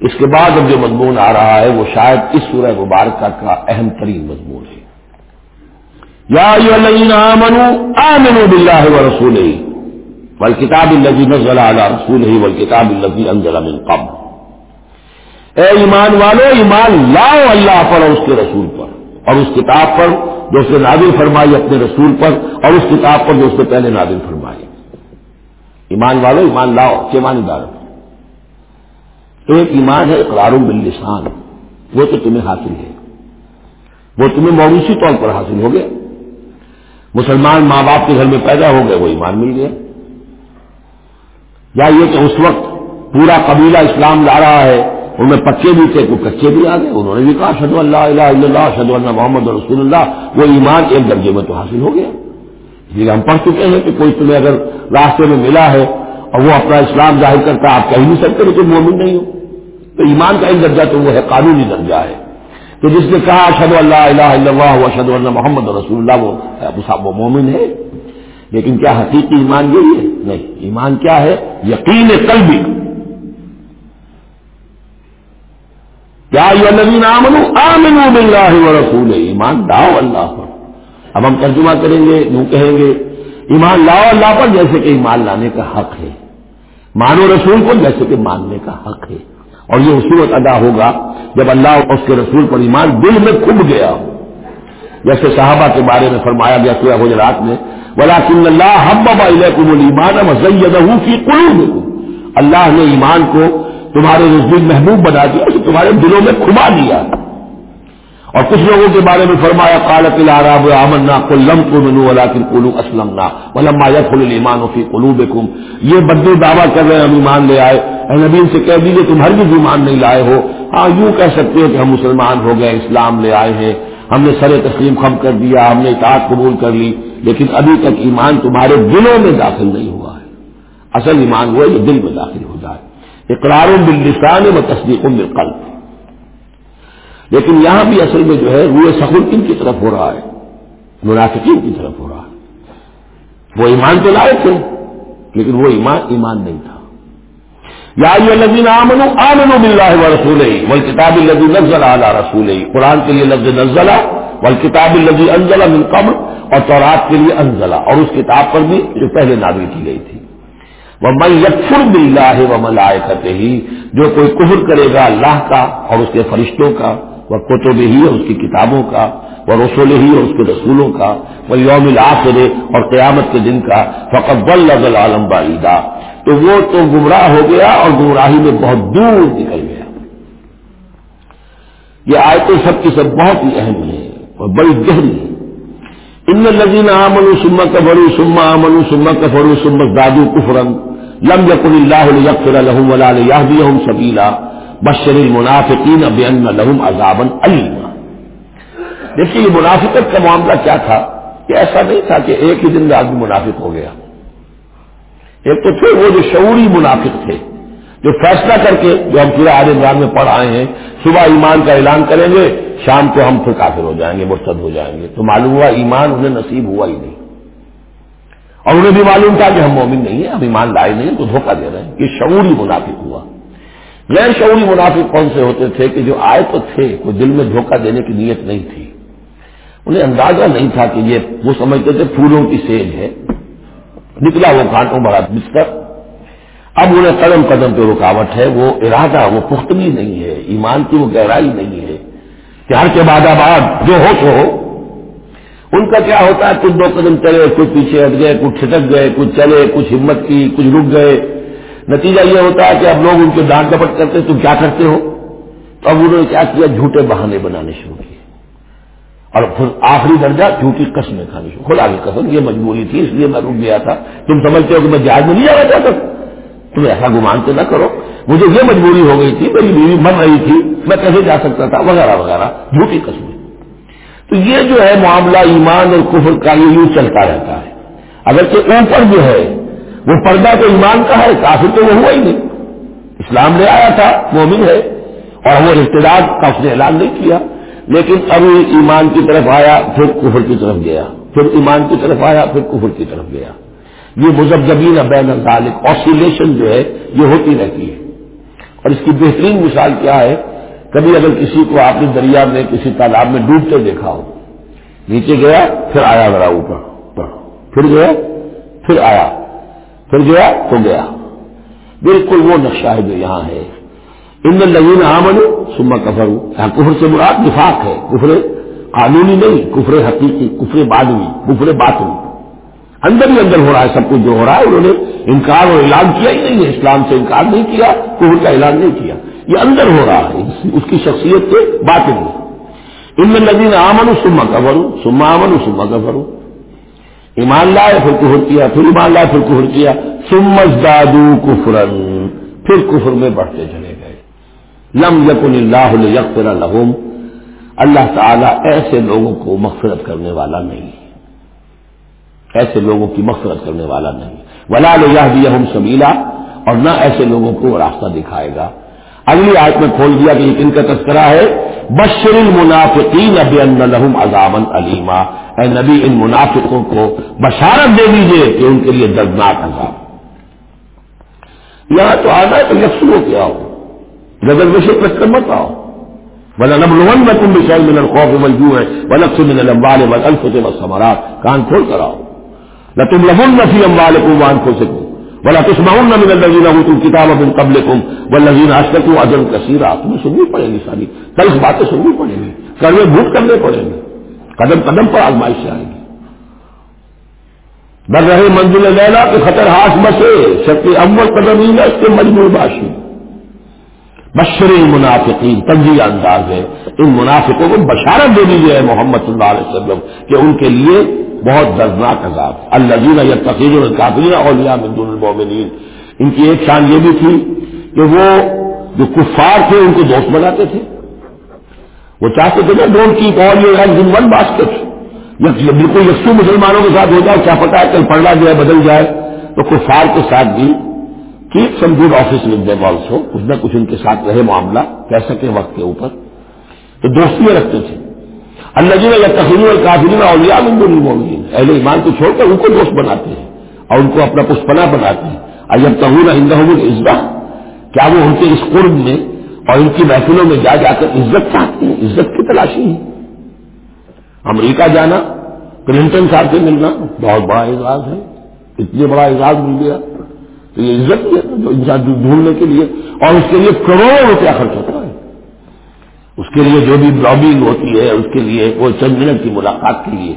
اس کے بعد اب جو مضمون آ رہا ہے وہ شاید اس سورہ مبارکہ کا اہم ترین مضمون ہے۔ یا آمنو آمنو باللہ و رسول بل کتاب نزل علی رسول ہی بل کتاب انزل من قبل۔ اے ایمان والو، ایمان لاؤ اللہ پر اور اس کے رسول پر۔ اور اس کتاب پر جو اس نے نادل فرمائی اپنے رسول پر، اور اس کتاب پر جو اس سے پہلے نادل فرمائی۔ ایمان والو، ایمان لاؤ، کے مان دار ایک ایمان ہے اقرار باللسان وہ تو تمہیں حاصل ہے۔ وہ تمہیں موروثی طور پر حاصل ہو گیا مسلمان ماں باپ کے گھر میں پیدا ہو گئے، وہ ایمان مل گیا یا یہ کہ اس وقت پورا قبیلہ اسلام لا رہا ہے، ان میں پکے بھی تھے، کوئی کچے بھی آ گئے، انہوں نے بھی کہا شد اللہ الہ الا اللہ شد اللہ محمد رسول اللہ۔ وہ ایمان ایک درجے میں تو حاصل ہو گیا۔ اس لیے ہم پڑھ چکے ہیں کہ کوئی تمہیں اگر راستے میں ملا ہے اور وہ اپنا اسلام ظاہر کرتا آپ کہہ نہیں سکتے کہ تم مومن نہیں ہو۔ تو ایمان کا ایک درجہ تو وہ ہے قانونی درجہ ہے۔ تو جس نے کہا اشد اللہ الہ الا اللہ اشد اللہ محمد رسول اللہ، وہ وہ مومن ہے۔ لیکن کیا حقیقی ایمان یہی ہے؟ نہیں، ایمان کیا ہے؟ یقین قلبی۔ کیا یہ آمن رسول ایمان لاؤ اللہ پر۔ اب ہم ترجمہ کریں گے، یوں کہیں گے، ایمان لاؤ اللہ پر جیسے کہ ایمان لانے کا حق ہے۔ مانو رسول کو جیسے کہ ماننے کا حق ہے۔ اور یہ اسی ادا ہوگا جب اللہ اور اس کے رسول پر ایمان دل میں کھب گیا ہو۔ جیسے صحابہ کے بارے میں فرمایا گیا سورہ گجرات میں ولاکن اللہ حب ایمان مزید کی قلوب اللہ نے ایمان کو تمہارے نزدیک محبوب بنا دیا اسے تمہارے دلوں میں کھما دیا۔ اور کچھ لوگوں کے بارے میں فرمایا کالت العراب آمنا کلم کو منو ولاکن کلو اسلم ولما یدخل الایمان فی قلوبکم یہ بدو دعویٰ کر رہے ہیں، ہم ایمان لے آئے۔ اے نبی سے کہہ دیجیے تم ہر بھی ایمان نہیں لائے ہو۔ ہاں یوں کہہ سکتے ہو کہ ہم مسلمان ہو گئے، اسلام لے آئے ہیں۔ ہم نے سر تسلیم خم کر دیا، ہم نے اطاعت قبول کر لی، لیکن ابھی تک ایمان تمہارے دلوں میں داخل نہیں ہوا ہے۔ اصل ایمان ہوا یہ دل میں داخل ہو جائے۔ اقرار باللسان و تصدیق بالقلب۔ لیکن یہاں بھی اصل میں جو ہے روئے سخل کن کی طرف ہو رہا ہے، منافقین کی طرف ہو رہا ہے۔ وہ ایمان تو لائے تھے لیکن وہ ایمان ایمان نہیں تھا۔ یا یہ آمن آمن بلّہ و رسول ول کتاب الزی نزل اعلیٰ رسول قرآن کے لیے لفظ نزلہ ول کتاب الزی انزلہ من قبل، اور تورات کے لیے انزلہ۔ اور اس کتاب پر بھی جو پہلے نازل کی گئی تھی۔ وہ من یکفر بلّہ و ملائے ہی جو کوئی کفر کرے گا اللہ کا اور اس کے فرشتوں کا وہ کتب ہی اور اس کی کتابوں کا وہ رسول ہی اور اس کے رسولوں کا وہ یوم الآخر اور قیامت کے دن کا فقط بل عالم باعیدہ تو وہ تو گمراہ ہو گیا اور گمراہی میں بہت دور نکل گیا۔ یہ آیتیں سب کی سب بہت ہی اہم ہیں اور بڑی گہری ہے ان لذین آمن سما کفرو سما امن سما کفرو سمت دادو کفرن لم یقن اللہ یقر الحم اللہ سبیلا۔ بشر المنافقین بین لہم عذابن علیم دیکھیے، یہ منافقت کا معاملہ کیا تھا؟ کہ ایسا نہیں تھا کہ ایک ہی دن میں آدمی منافق ہو گیا۔ ایک تو پھر وہ جو شعوری منافق تھے، جو فیصلہ کر کے جو ہم پورا عال عمران میں پڑھ آئے ہیں، صبح ایمان کا اعلان کریں گے، شام کو ہم پھر کافر ہو جائیں گے، مرتد ہو جائیں گے۔ تو معلوم ہوا ایمان انہیں نصیب ہوا ہی نہیں۔ اور انہیں بھی معلوم تھا کہ ہم مومن نہیں ہیں، ہم ایمان لائے نہیں ہیں، تو دھوکہ دے رہے ہیں۔ یہ شعوری منافق ہوا۔ غیر شعوری منافق کون سے ہوتے تھے کہ جو آئے تو تھے کوئی دل میں دھوکہ دینے کی نیت نہیں تھی۔ انہیں اندازہ نہیں تھا کہ یہ وہ سمجھتے تھے پھولوں کی سیج ہے۔ نکلا وہ کانٹوں بڑا بستر۔ اب انہیں قدم قدم پہ رکاوٹ ہے، وہ ارادہ، وہ پختگی نہیں ہے، ایمان کی وہ گہرائی نہیں ہے کہ ہر کے بعد آباد جو ہو تو ہو۔ ان کا کیا ہوتا ہے؟ کچھ دو قدم چلے، کچھ پیچھے ہٹ گئے، کچھ چھٹک گئے، کچھ چلے، کچھ ہمت کی، کچھ رک گئے۔ نتیجہ یہ ہوتا ہے کہ اب لوگ ان کے ڈانٹ ڈپٹ کرتے تم کیا کرتے ہو؟ تو اب انہوں نے کیا کیا؟ جھوٹے بہانے بنانے شروع کیے۔ اور پھر آخری درجہ جھوٹی قسمیں کھانے شروع۔ کھلا کی قسم، یہ مجبوری تھی، اس لیے میں رک گیا تھا۔ تم سمجھتے ہو کہ میں جہاز میں نہیں جانا چاہتا تم ایسا گمان تو نہ کرو۔ مجھے یہ مجبوری ہو گئی تھی، میری بیوی مر رہی تھی، میں کیسے جا سکتا تھا؟ وغیرہ وغیرہ۔ جھوٹی قسمیں۔ تو یہ جو ہے معاملہ ایمان اور کفر کا یہ یوں چلتا رہتا ہے۔ اگرچہ اوپر جو ہے وہ پردہ تو ایمان کا ہے، کافر تو وہ ہوا ہی نہیں۔ اسلام لے آیا تھا، مومن ہے، اور وہ رشتے دار کا اس نے اعلان نہیں کیا۔ لیکن اب ایمان کی طرف آیا، پھر کفر کی طرف گیا۔ پھر ایمان کی طرف آیا، پھر کفر کی طرف گیا۔ یہ مزبین بین ذالک آسیلیشن جو ہے، یہ ہوتی رہتی ہے۔ اور اس کی بہترین مثال کیا ہے؟ کبھی اگر کسی کو آپ نے دریا میں، کسی تالاب میں ڈوبتے دیکھا ہو، نیچے گیا، پھر آیا ذرا اوپر پھر گیا پھر آیا۔ پھر گیا تو گیا۔ بالکل وہ نقشہ ہے جو یہاں ہے۔ ان لگین آمن سما کفر یہاں کفر سے مراد نفاق ہے۔ کفر قانونی نہیں، کفر حقیقی، کفر بادوی کفر باطنی۔ اندر ہی اندر ہو رہا ہے، سب کچھ جو ہو رہا ہے، انہوں نے انکار اور اعلان کیا ہی نہیں ہے۔ اسلام سے انکار نہیں کیا، کفر کا اعلان نہیں کیا۔ یہ اندر ہو رہا ہے، اس کی شخصیت سے بات نہیں ان لگین آمن سما کفر سما امن سما کفر ایمان لائے پھر کفر کیا، پھر ایمان لائے پھر کفر کیا۔ سمجھ دادو کفرن پھر کفر میں بڑھتے چلے گئے۔ لم یقن اللہ یکفر لہم۔ اللہ تعالیٰ ایسے لوگوں کو مغفرت کرنے والا نہیں۔ ایسے لوگوں کی مغفرت کرنے والا نہیں۔ ولا لیا ہم سبیلا۔ اور نہ ایسے لوگوں کو راستہ دکھائے گا۔ اگلی آیت میں کھول دیا کہ ان کا تذکرہ ہے، بشر المنافقین اب ان لہم عذابن علیما اے نبی، ان منافقوں کو بشارت دے دیجیے کہ ان کے لیے دردناک عذاب۔ یہاں تو آنا ہے تو یکسو ہو کیا ہو۔ ریزرویشن رکھ کر مت آؤ۔ بلا نبل میں تم بھی من الخوف ملجو ہے ولک سے من الاموال والانفس والثمرات۔ کان کھول کر آؤ۔ نہ تم لمن فی اموالکم وانفسکم ولا تسمعن من الذين اوتوا الكتاب من قبلكم والذين اشركوا اجرا كثيرا۔ تمہیں سننی پڑے گی ساری تلخ باتیں سننی پڑیں گی۔ کروے بھوٹ کرنے پڑیں گے قدم قدم پر آزمائش آئے گی بر رہے منزل لیلا کہ خطر ہاتھ بسے شکتی اول قدم ہی اس کے مجموع باشی۔ بشر منافقین تنظیم انداز ہے۔ ان منافقوں کو بشارت دے دیجیے محمد صلی اللہ علیہ وسلم کہ ان کے لیے بہت دردناک عذاب۔ اللہ یا تقیر القافین اولیا مند المومنین ان کی ایک شان یہ بھی تھی کہ وہ جو کفار تھے، ان کو دوست بناتے تھے۔ وہ چاہتے تھے نا don't keep all your in one basket. بالکل یکسو مسلمانوں کے ساتھ ہو جائے، کیا پتا ہے کل پڑھنا جو ہے بدل جائے۔ تو کفار کے ساتھ بھی keep some good office with them also, کچھ نہ کچھ ان کے ساتھ رہے معاملہ، کہہ سکے وقت کے اوپر۔ تو دوستیاں رکھتے تھے۔ اللہ جی یا تخیر اور کافرین اولیا مند المومنین اہل ایمان کو چھوڑ کر ان کو دوست بناتے ہیں اور ان کو اپنا پشپنا بناتے ہیں۔ اور جب تہور ہندہ عزت کیا وہ ان کے اس قرب میں اور ان کی محفلوں میں جا جا کر عزت چاہتے ہیں، عزت کی تلاشی ہے۔ امریکہ جانا، کلنٹن صاحب سے ملنا، بہت بڑا اعزاز ہے۔ اتنے بڑا اعزاز مل گیا۔ تو یہ عزت ہے جو انسان ڈھونڈنے کے لیے، اور اس کے لیے کروڑوں روپیہ خرچ ہوتا ہے۔ اس کے لیے جو بھی لابنگ ہوتی ہے، اس کے لیے وہ چند منٹ کی ملاقات کے لیے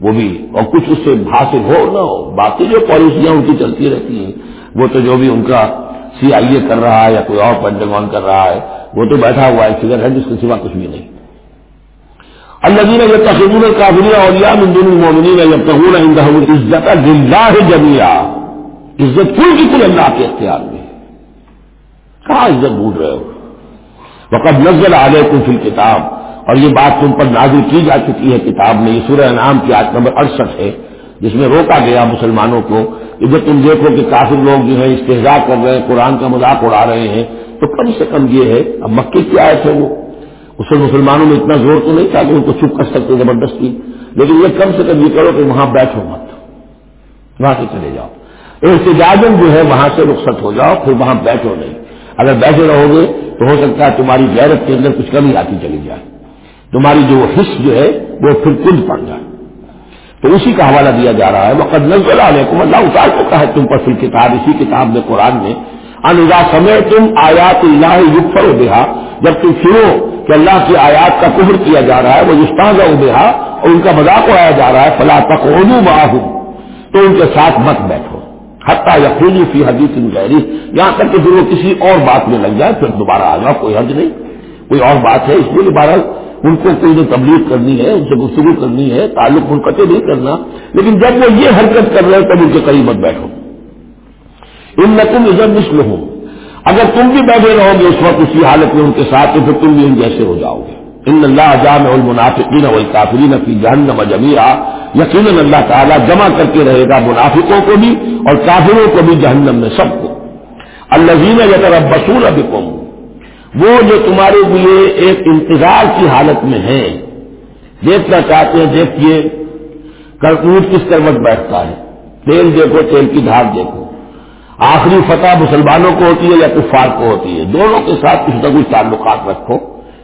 وہ بھی، اور کچھ اس سے حاصل ہو نہ ہو باقی جو پالیسیاں ان کی چلتی رہتی ہیں، وہ تو جو بھی ان کا سی آئی اے کر رہا ہے یا کوئی اور پینٹاگون کر رہا ہے، وہ تو بیٹھا ہوا ہے فگر ہے جس کے سوا کچھ بھی نہیں۔ اللہ جی جب تقریباً کافری اور یا مومنی نے جب عزت جمیا عزت کل کی کل اللہ کے اختیار میں کہاں عزت ڈھونڈ رہے ہو؟ وقت نزل آ گئے کل کتاب اور یہ بات تم پر نازل کی جا چکی ہے، کتاب میں یہ سورہ انعام کی آج نمبر اڑسٹھ ہے، جس میں روکا گیا مسلمانوں کو جب تم دیکھو کہ کافی لوگ جو ہے استحجا کر رہے ہیں، قرآن کا مذاق اڑا رہے ہیں، تو کم سے کم یہ ہے، اب مکے کی آئے تھے وہ۔ اس میں مسلمانوں میں اتنا زور تو نہیں تھا کہ ان کو چپ کر سکتے، زبردستی۔ لیکن یہ کم سے کم یہ کرو کہ وہاں بیٹھو مت۔ وہاں سے چلے جاؤ۔ احتجاجن جو ہے، وہاں سے رخصت ہو جاؤ، پھر وہاں بیٹھو نہیں۔ اگر بیٹھے رہو گے، تو ہو سکتا ہے تمہاری غیرت کے اندر کچھ کمی آتی چلی جائے۔ تمہاری جو حص جو ہے، وہ پھر کل پڑ جائے۔ تو اسی کا حوالہ دیا جا رہا ہے وہ قدم علیکم اللہ اتار چکا ہے تم پر پھر کتاب اسی کتاب میں، قرآن میں انزا سمے تم آیات اللہ یوفر بہا جب تم سنو کہ اللہ کی آیات کا کفر کیا جا رہا ہے وہ استاذہ بہا اور ان کا مذاق اڑایا جا رہا ہے فلاں تک باہو تو ان کے ساتھ مت بیٹھو۔ حتیٰ یقینی فی حدیث غیری یہاں تک کہ پھر وہ کسی اور بات میں لگ جائے، پھر دوبارہ آ جاؤ، کوئی حرج نہیں، کوئی اور بات ہے، اس لیے دوبارہ ان کو کوئی جو تبلیغ کرنی ہے، ان سے گفتگو کرنی ہے، تعلق منقطع نہیں کرنا، لیکن جب وہ یہ حرکت کر رہے ہیں، تب ان کے قریب مت بیٹھو۔ ان نقل عزت مسل ہوں اگر تم بھی بیٹھے رہو گے اس وقت، اسی حالت میں ان کے ساتھ، تو پھر تم بھی ان جیسے ہو جاؤ گے۔ ان اللہ جام المنافقین والکافرین فی جہنم جميعا یقیناً اللہ تعالیٰ جمع کر کے رہے گا منافقوں کو بھی اور کافروں کو بھی جہنم میں سب کو۔ الزین یا طرف بصور اب وہ جو تمہارے لیے ایک انتظار کی حالت میں ہیں، دیکھنا چاہتے ہیں، دیکھیے کرکوٹ کس کروٹ بیٹھتا ہے؟ تیل دیکھو، تیل کی دھار دیکھو۔ آخری فتح مسلمانوں کو ہوتی ہے یا کفار کو ہوتی ہے؟ دونوں کے ساتھ کچھ نہ کچھ تعلقات رکھو،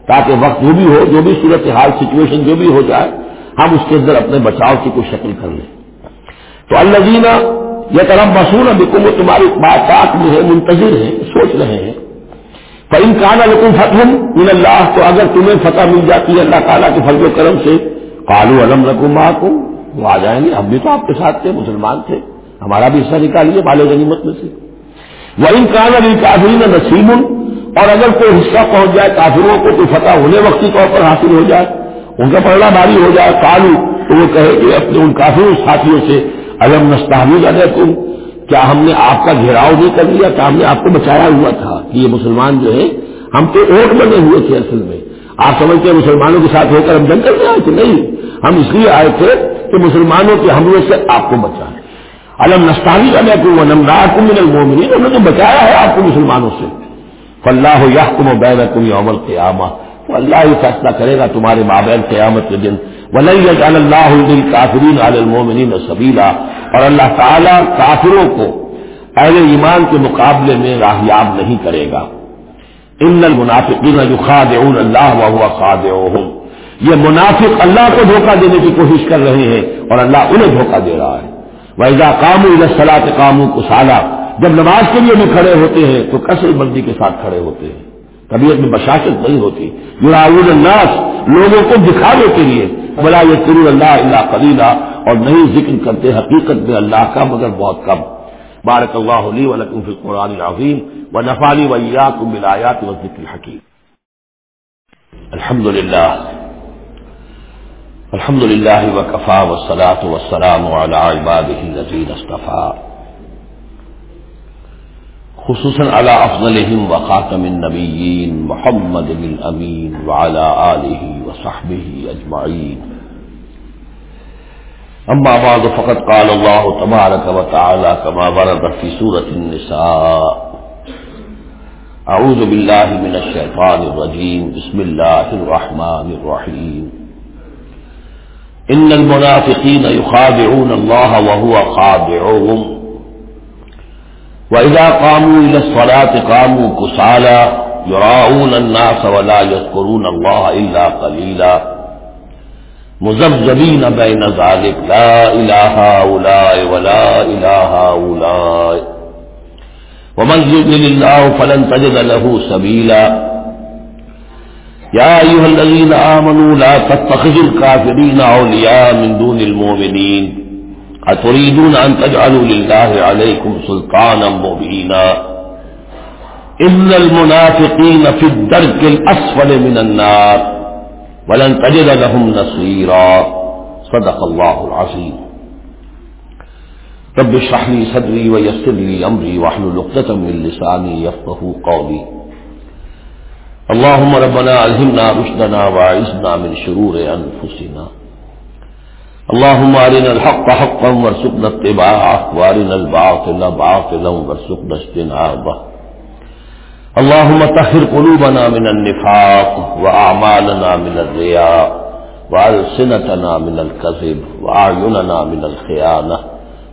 تاکہ وقت جو بھی ہو، جو بھی صورت حال سچویشن جو بھی ہو جائے، ہم اس کے اندر اپنے بچاؤ کی کوئی شکل کر لیں۔ تو اللہ یہ طرف مصور بکم، وہ تمہاری بات میں ہے منتظر ہے سوچ رہے ہیں۔ فعم کان لکم فتح ان اللہ تو اگر تمہیں فتح مل جاتی ہے اللہ تعالیٰ کے فضل و کرم سے کالو علم رقم کو وہ آ جائیں گے۔ ہم بھی تو آپ کے ساتھ تھے، مسلمان تھے۔ ہمارا بھی حصہ نکالیے بالے غنیمت میں سے۔ وہ ان کان علی کافرین نصیب اور اگر کوئی حصہ پہنچ جائے کافروں کو، کوئی فتح ہونے وقتی طور پر حاصل ہو جائے، ان کا پڑھنا باری ہو جائے کالو تو وہ کہے کہ اپنے ان کافروں ساتھیوں سے علم نستحویز اگر تم کیا ہم نے آپ کا گھیراؤ نہیں کر لیا؟ کیا ہم نے آپ کو بچایا ہوا تھا کہ یہ مسلمان جو ہے ہم تو اوٹ بنے ہوئے تھے اصل میں۔ آپ سمجھتے ہیں مسلمانوں کے ساتھ ہو کر ہم جنگ کرنے آئے تھے نہیں؟ ہم اس لیے آئے تھے کہ مسلمانوں کے حملے سے آپ کو بچائیں۔ علم نستانی کا میں کو نمرار کو من انہوں نے بچایا ہے آپ کو مسلمانوں سے۔ فلاح یا تم و بین تم عمل قیامہ تو اللہ ہی فیصلہ کرے گا تمہارے مابین قیامت کے دن۔ ولی اللہ کافرین المومنین سبیلا اور اللہ تعالیٰ کافروں کو اہل ایمان کے مقابلے میں راہیاب نہیں کرے گا۔ ان المنافقین یخادعون اللہ و خادعوہم یہ منافق اللہ کو دھوکہ دینے کی کوشش کر رہے ہیں اور اللہ انہیں دھوکہ دے رہا ہے۔ ویزا کامو الصلاۃ کامو کو جب نماز کے لیے بھی کھڑے ہوتے ہیں تو کثر بندی کے ساتھ کھڑے ہوتے ہیں۔ طبیعت میں بشاشت نہیں ہوتی۔ یوراول الناس لوگوں کو دکھانے کے لیے۔ بلا یہ سرور اللہ اللہ قلیلہ اور نہیں ذکر کرتے حقیقت میں اللہ کا مگر بہت کم۔ بارک اللہ علی ولکم فی القرآن العظیم و نفالی ویاکم بالآیات و ذکر حکیم الحمد للہ الحمد للہ وکفا والصلاة والسلام علی عباده الذین اصطفى خصوصاً على أفضلهم وخاتم النبيين محمد بن الأمين وعلى آله وصحبه أجمعين. أما بعد، فقد قال الله تبارك وتعالى كما ورد في سورة النساء. أعوذ بالله من الشيطان الرجيم. بسم الله الرحمن الرحيم. إن المنافقين يخادعون الله وهو خادعهم. وإذا قاموا إلى الصلاة قاموا كسالا يراؤون الناس ولا يذكرون الله إلا قليلا مزبزبين بين ذلك لا إله هؤلاء ولا إله هؤلاء ومن يؤمن الله فلن تجد له سبيلا يا أيها الذين آمنوا لا تتخذوا الكافرين أولياء من دون المؤمنين أتريدون أن تجعلوا لله عليكم سلطانا مبينا إن المنافقين في الدرك الأسفل من النار ولن تجد لهم نصيرا. صدق الله العظيم. رب اشرح لي صدري ويسر لي أمري واحلل عقدة من لساني يفقهوا قولي. اللهم ربنا ألهمنا رشدنا وأعذنا من شرور أنفسنا. اللهم ارنا الحق حقا وارزقنا اتباعه، وارنا الباطل باطلا وارزقنا اجتنابه. اللهم طهر قلوبنا من النفاق واعمالنا من الرياء والسنتنا من الكذب واعيننا من الخيانه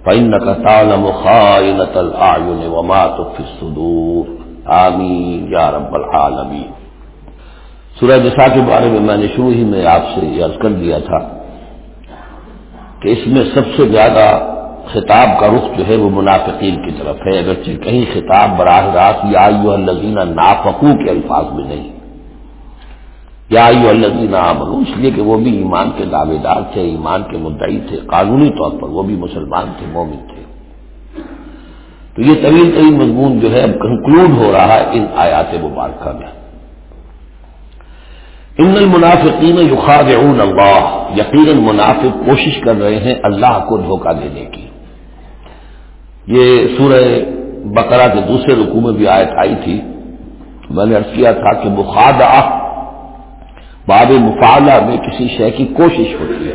فانك تعلم خائنه الاعين وما تخفي الصدور. آمین یا رب العالمین سورہ نساء کے بارے میں میں نے شروع ہی میں آپ سے عرض کر دیا تھا۔ کہ اس میں سب سے زیادہ خطاب کا رخ جو ہے وہ منافقین کی طرف ہے، اگرچہ کہیں خطاب براہ راست یا الزینہ نافقو کے الفاظ میں نہیں۔ یا الزینہ بنو اس لیے کہ وہ بھی ایمان کے دعوے دار تھے، ایمان کے مدعی تھے، قانونی طور پر وہ بھی مسلمان تھے، مومن تھے۔ تو یہ طویل ترین مضمون جو ہے اب کنکلوڈ ہو رہا ہے ان آیات مبارکہ میں۔ ان المنافقین یخادعون اللہ، یقیناً منافق کوشش کر رہے ہیں اللہ کو دھوکہ دینے کی۔ یہ سورہ بقرہ کے دوسرے رقو میں بھی آیت آئی تھی۔ میں نے ارض کیا تھا کہ بخاد باب مفالہ میں کسی شے کی کوشش ہوتی ہے۔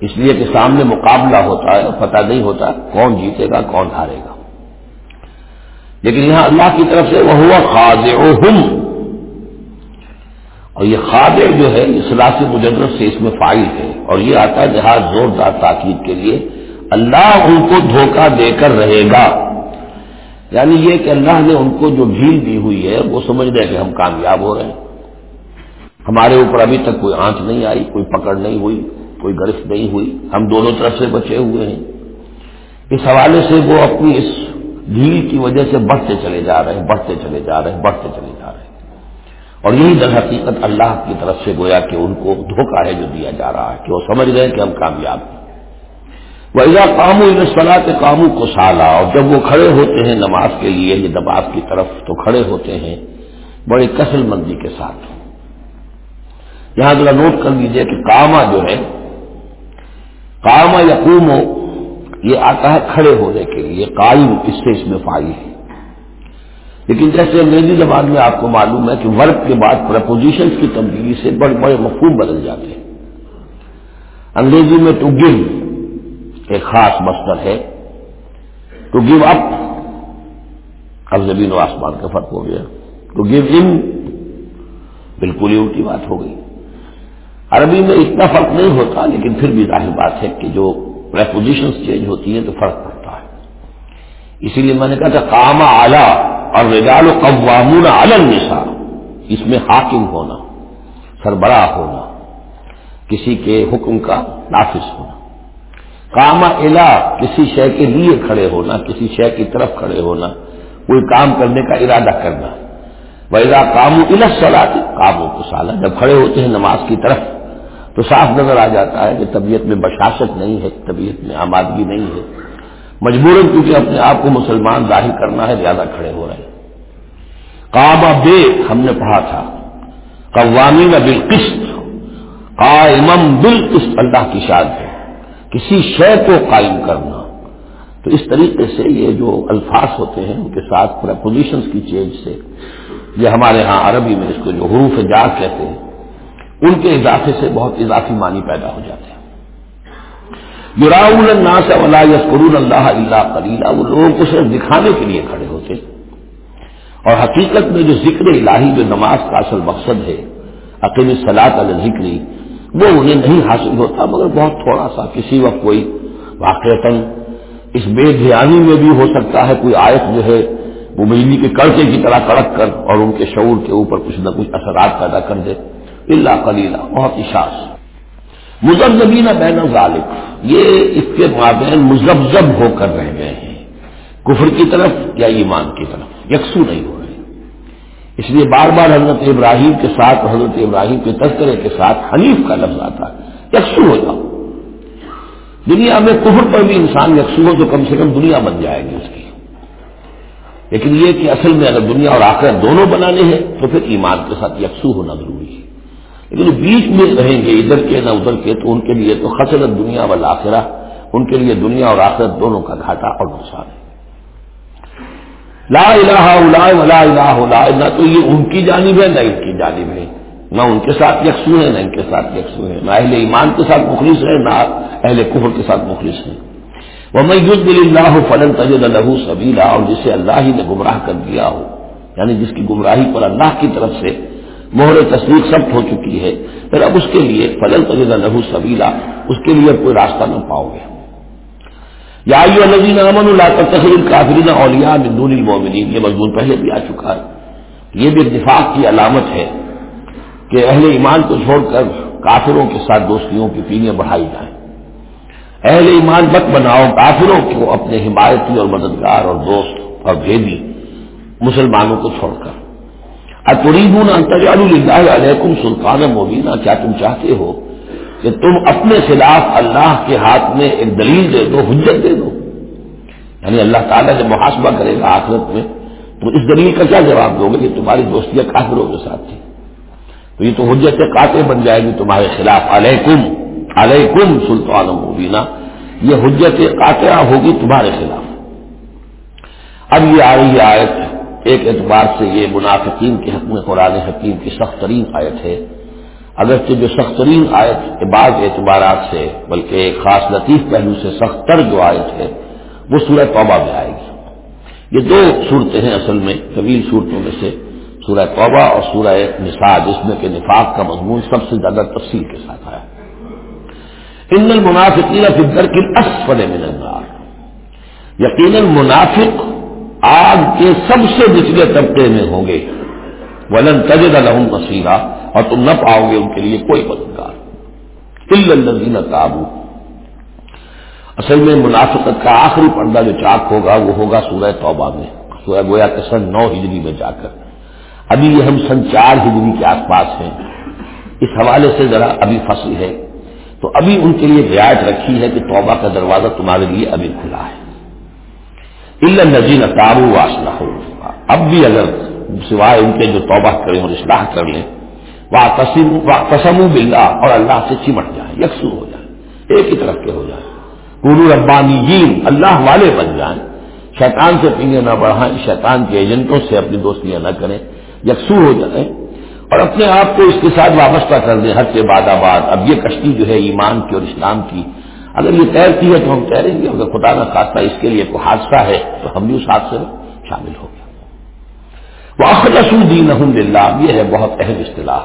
اس لیے کہ سامنے مقابلہ ہوتا ہے پتہ نہیں ہوتا کون جیتے گا، کون ہارے گا۔ لیکن یہاں اللہ کی طرف سے وہ ہوا خاد اور یہ خادع جو ہے اس راس مجرد سے اس میں فائل ہے۔ اور یہ آتا ہے جہاز زوردار تاکید کے لیے۔ اللہ ان کو دھوکہ دے کر رہے گا۔ یعنی یہ کہ اللہ نے ان کو جو ڈھیل دی ہوئی ہے، وہ سمجھ رہے کہ ہم کامیاب ہو رہے ہیں۔ ہمارے اوپر ابھی تک کوئی آنچ نہیں آئی، کوئی پکڑ نہیں ہوئی، کوئی گرفت نہیں ہوئی۔ ہم دونوں طرف سے بچے ہوئے ہیں۔ اس حوالے سے وہ اپنی اس ڈھیل کی وجہ سے بڑھتے چلے جا رہے ہیں، بڑھتے چلے جا رہے ہیں، بڑھتے چلے جا رہے ہیں۔ اور یہی در حقیقت اللہ کی طرف سے گویا کہ ان کو دھوکہ ہے جو دیا جا رہا ہے کہ وہ سمجھ گئے کہ ہم کامیاب ہیں۔ وہ ایزا کامو انسلا کے کاموں کو سالا اور جب وہ کھڑے ہوتے ہیں نماز کے لیے یہ نماز کی طرف تو کھڑے ہوتے ہیں، بڑی کسل مندی کے ساتھ۔ یہاں ذرا نوٹ کر لیجیے کہ کاما جو ہے کاما یا کومو یہ آتا ہے کھڑے ہونے کے لیے، قائم اس سے اس میں فائل ہے۔ لیکن جیسے انگریزی زبان میں آپ کو معلوم ہے کہ ورک کے بعد پرپوزیشن کی تبدیلی سے بڑے بڑے مفہوم بدل جاتے ہیں۔ انگریزی میں ٹو گیو ایک خاص مستر ہے۔ ٹو گیو اپ اب زمین و آسمان کا فرق ہو گیا۔ ٹو گیو ان بالکل ہی الٹی بات ہو گئی۔ عربی میں اتنا فرق نہیں ہوتا، لیکن پھر بھی ظاہر بات ہے کہ جو پریپوزیشن چینج ہوتی ہیں تو فرق پڑتا ہے۔ اسی لیے میں نے کہا تھا کام اعلی اور رجال و قوامون علم نسا اس میں حاکم ہونا، سربراہ ہونا، کسی کے حکم کا نافذ ہونا۔ کام الا کسی شے کے لیے کھڑے ہونا، کسی شے کی طرف کھڑے ہونا، کوئی کام کرنے کا ارادہ کرنا۔ ویزا کام الس چلاتے کاموں کو سالہ جب کھڑے ہوتے ہیں نماز کی طرف، تو صاف نظر آ جاتا ہے کہ طبیعت میں بشاشت نہیں ہے، طبیعت میں آمادگی نہیں ہے۔ مجبور کیونکہ اپنے آپ کو مسلمان ظاہر کرنا ہے، زیادہ کھڑے ہو رہے ہیں۔ کعبہ بے ہم نے پڑھا تھا۔ قوامی میں بالقسط قائمم بالقسط اللہ کی شاد ہے۔ کسی شے کو قائم کرنا۔ تو اس طریقے سے یہ جو الفاظ ہوتے ہیں، ان کے ساتھ پوزیشن کی چینج سے۔ یہ ہمارے ہاں عربی میں اس کو جو حروف جار کہتے ہیں، ان کے اضافے سے بہت اضافی معنی پیدا ہو جاتے ہیں۔ یوراؤ الناس ولا یسکرون اللہ اللہ کلیلہ وہ لوگوں کو صرف دکھانے کے لیے کھڑے ہوتے اور حقیقت میں جو ذکر الہی، جو نماز کا اصل مقصد ہے عقیم صلاح علیہ ذکری وہ انہیں نہیں حاصل ہوتا، مگر بہت تھوڑا سا، کسی وقت کوئی واقع اس بے دھیانی میں بھی ہو سکتا ہے، کوئی آیت جو ہے، وہ بجلی کے کڑکے کی طرح کڑک کر اور ان کے شعور کے اوپر کچھ نہ کچھ اثرات پیدا کر دے۔ اللہ کلیلہ بہت اشاس مزبزبین بین ظالم یہ اس کے مابین مزبزب ہو کر رہ گئے ہیں۔ کفر کی طرف یا ایمان کی طرف؟ یکسو نہیں ہو رہے۔ اس لیے بار بار حضرت ابراہیم کے ساتھ، حضرت ابراہیم کے تذکرے کے ساتھ حنیف کا لفظ آتا ہے۔ یکسو ہو جاؤ۔ دنیا میں کفر پر بھی انسان یکسو ہو تو کم سے کم دنیا بن جائے گی اس کی۔ لیکن یہ کہ اصل میں اگر دنیا اور آخرت دونوں بنانے ہیں تو پھر ایمان کے ساتھ یکسو ہونا ضروری ہے۔ لیکن بیچ میں رہیں گے، ادھر کے نہ ادھر کے، تو ان کے لیے تو خسرت دنیا والا آخرا ان کے لیے دنیا اور آخرت دونوں کا گھاٹا اور نقصان ہے۔ لا الہ الا ولا الہ الا نہ تو یہ ان کی جانب ہے، نہ ان کی جانب ہے۔ نہ ان کے ساتھ یکسو ہے، نہ ان کے ساتھ یکسو ہے۔ نہ اہل ایمان کے ساتھ مخلص ہے، نہ اہل کفر کے ساتھ مخلص ہے۔ وہ میں یوز اللہ فلن تجد لہو سبیلا اور جسے اللہ ہی نے گمراہ کر دیا ہو یعنی جس کی گمراہی پر اللہ کی طرف سے مہر تصدیق سب ہو چکی ہے۔ پھر اب اس کے لیے فضل تجدہ لہو سبیلا اس کے لیے کوئی راستہ نہ پاؤ گے۔ یا نظین امن اللہ کا تصویر کافرین اولیا بندون المومنین یہ مضمون پہلے بھی آ چکا ہے۔ یہ بھی اتفاق کی علامت ہے کہ اہل ایمان کو چھوڑ کر کافروں کے ساتھ دوستیوں کی پینے بڑھائی جائیں۔ اہل ایمان مت بناؤ، کافروں کو اپنے حمایتی اور مددگار اور دوست اور بھیدی مسلمانوں کو چھوڑ کر۔ اتریبون انتجال اللہ علیکم سلطان مبینہ کیا تم چاہتے ہو کہ تم اپنے خلاف اللہ کے ہاتھ میں ایک دلیل دے دو، حجت دے دو؟ یعنی اللہ تعالیٰ جب محاسبہ کرے گا آخرت میں، تو اس دلیل کا کیا جواب دو گے کہ تمہاری دوستیاں کافروں کے ساتھ تھی تو یہ تو حجت قاطع بن جائے گی تمہارے خلاف علیکم علیکم سلطان مبینہ یہ حجت قاطعہ ہوگی تمہارے خلاف۔ اب یہ آ رہی آیت ایک اعتبار سے یہ منافقین کے حق میں قرآن حکیم کی سخت ترین آیت ہے۔ اگرچہ جو سخت ترین آیت بعض اعتبارات سے، بلکہ ایک خاص لطیف پہلو سے سخت تر جو آیت ہے، وہ سورہ توبہ میں آئے گی۔ یہ دو صورتیں ہیں اصل میں، طویل صورتوں میں سے۔ سورہ توبہ اور سورہ نساء، جس میں کہ نفاق کا مضمون سب سے زیادہ تفصیل کے ساتھ آیا۔ ان المنافقین فی الدرک الاسفل من النار۔ یقیناً منافق آگ کے سب سے نچلے طبقے میں ہوں گے۔ ولن تجد لہم مسیرہ اور تم نہ پاؤ گے ان کے لیے کوئی مددگار۔ تابو اصل میں منافقت کا آخری پردہ جو چاک ہوگا، وہ ہوگا سورہ توبہ میں۔ سورہ گویا کے سن نو ہجری میں جا کر۔ ابھی یہ ہم سن چار ہجری کے آس پاس ہیں۔ اس حوالے سے ذرا ابھی فصل ہے۔ تو ابھی ان کے لیے رعایت رکھی ہے کہ توبہ کا دروازہ تمہارے لیے ابھی کھلا ہے۔ اللہ تابو واسلہ ہو اب بھی اگر سوائے ان کے جو توبہ کریں اور اصلاح کر لیں وہ قسم بلّہ اور اللہ سے چمٹ جائیں، یکسو ہو جائے ایک ہی طرف کے ہو جائے پورو ربانی اللہ والے بن جائیں۔ شیطان سے پینے نہ بڑھائیں، شیطان کے ایجنٹوں سے اپنی دوستیاں نہ کریں، یکسو ہو جائیں۔ اور اپنے آپ کو اس کے ساتھ وابستہ کر دیں ہر کے بعد آباد۔ اب یہ کشتی جو ہے ایمان کی اور اسلام کی اگر یہ تیرتی ہے تو ہم کہہ رہیں گے، اگر خدا نہ خاصہ اس کے لیے کوئی حادثہ ہے تو ہم بھی اس حادثے میں شامل ہو گیا وہ اخلص دین اللہ یہ ہے بہت اہم اصطلاح۔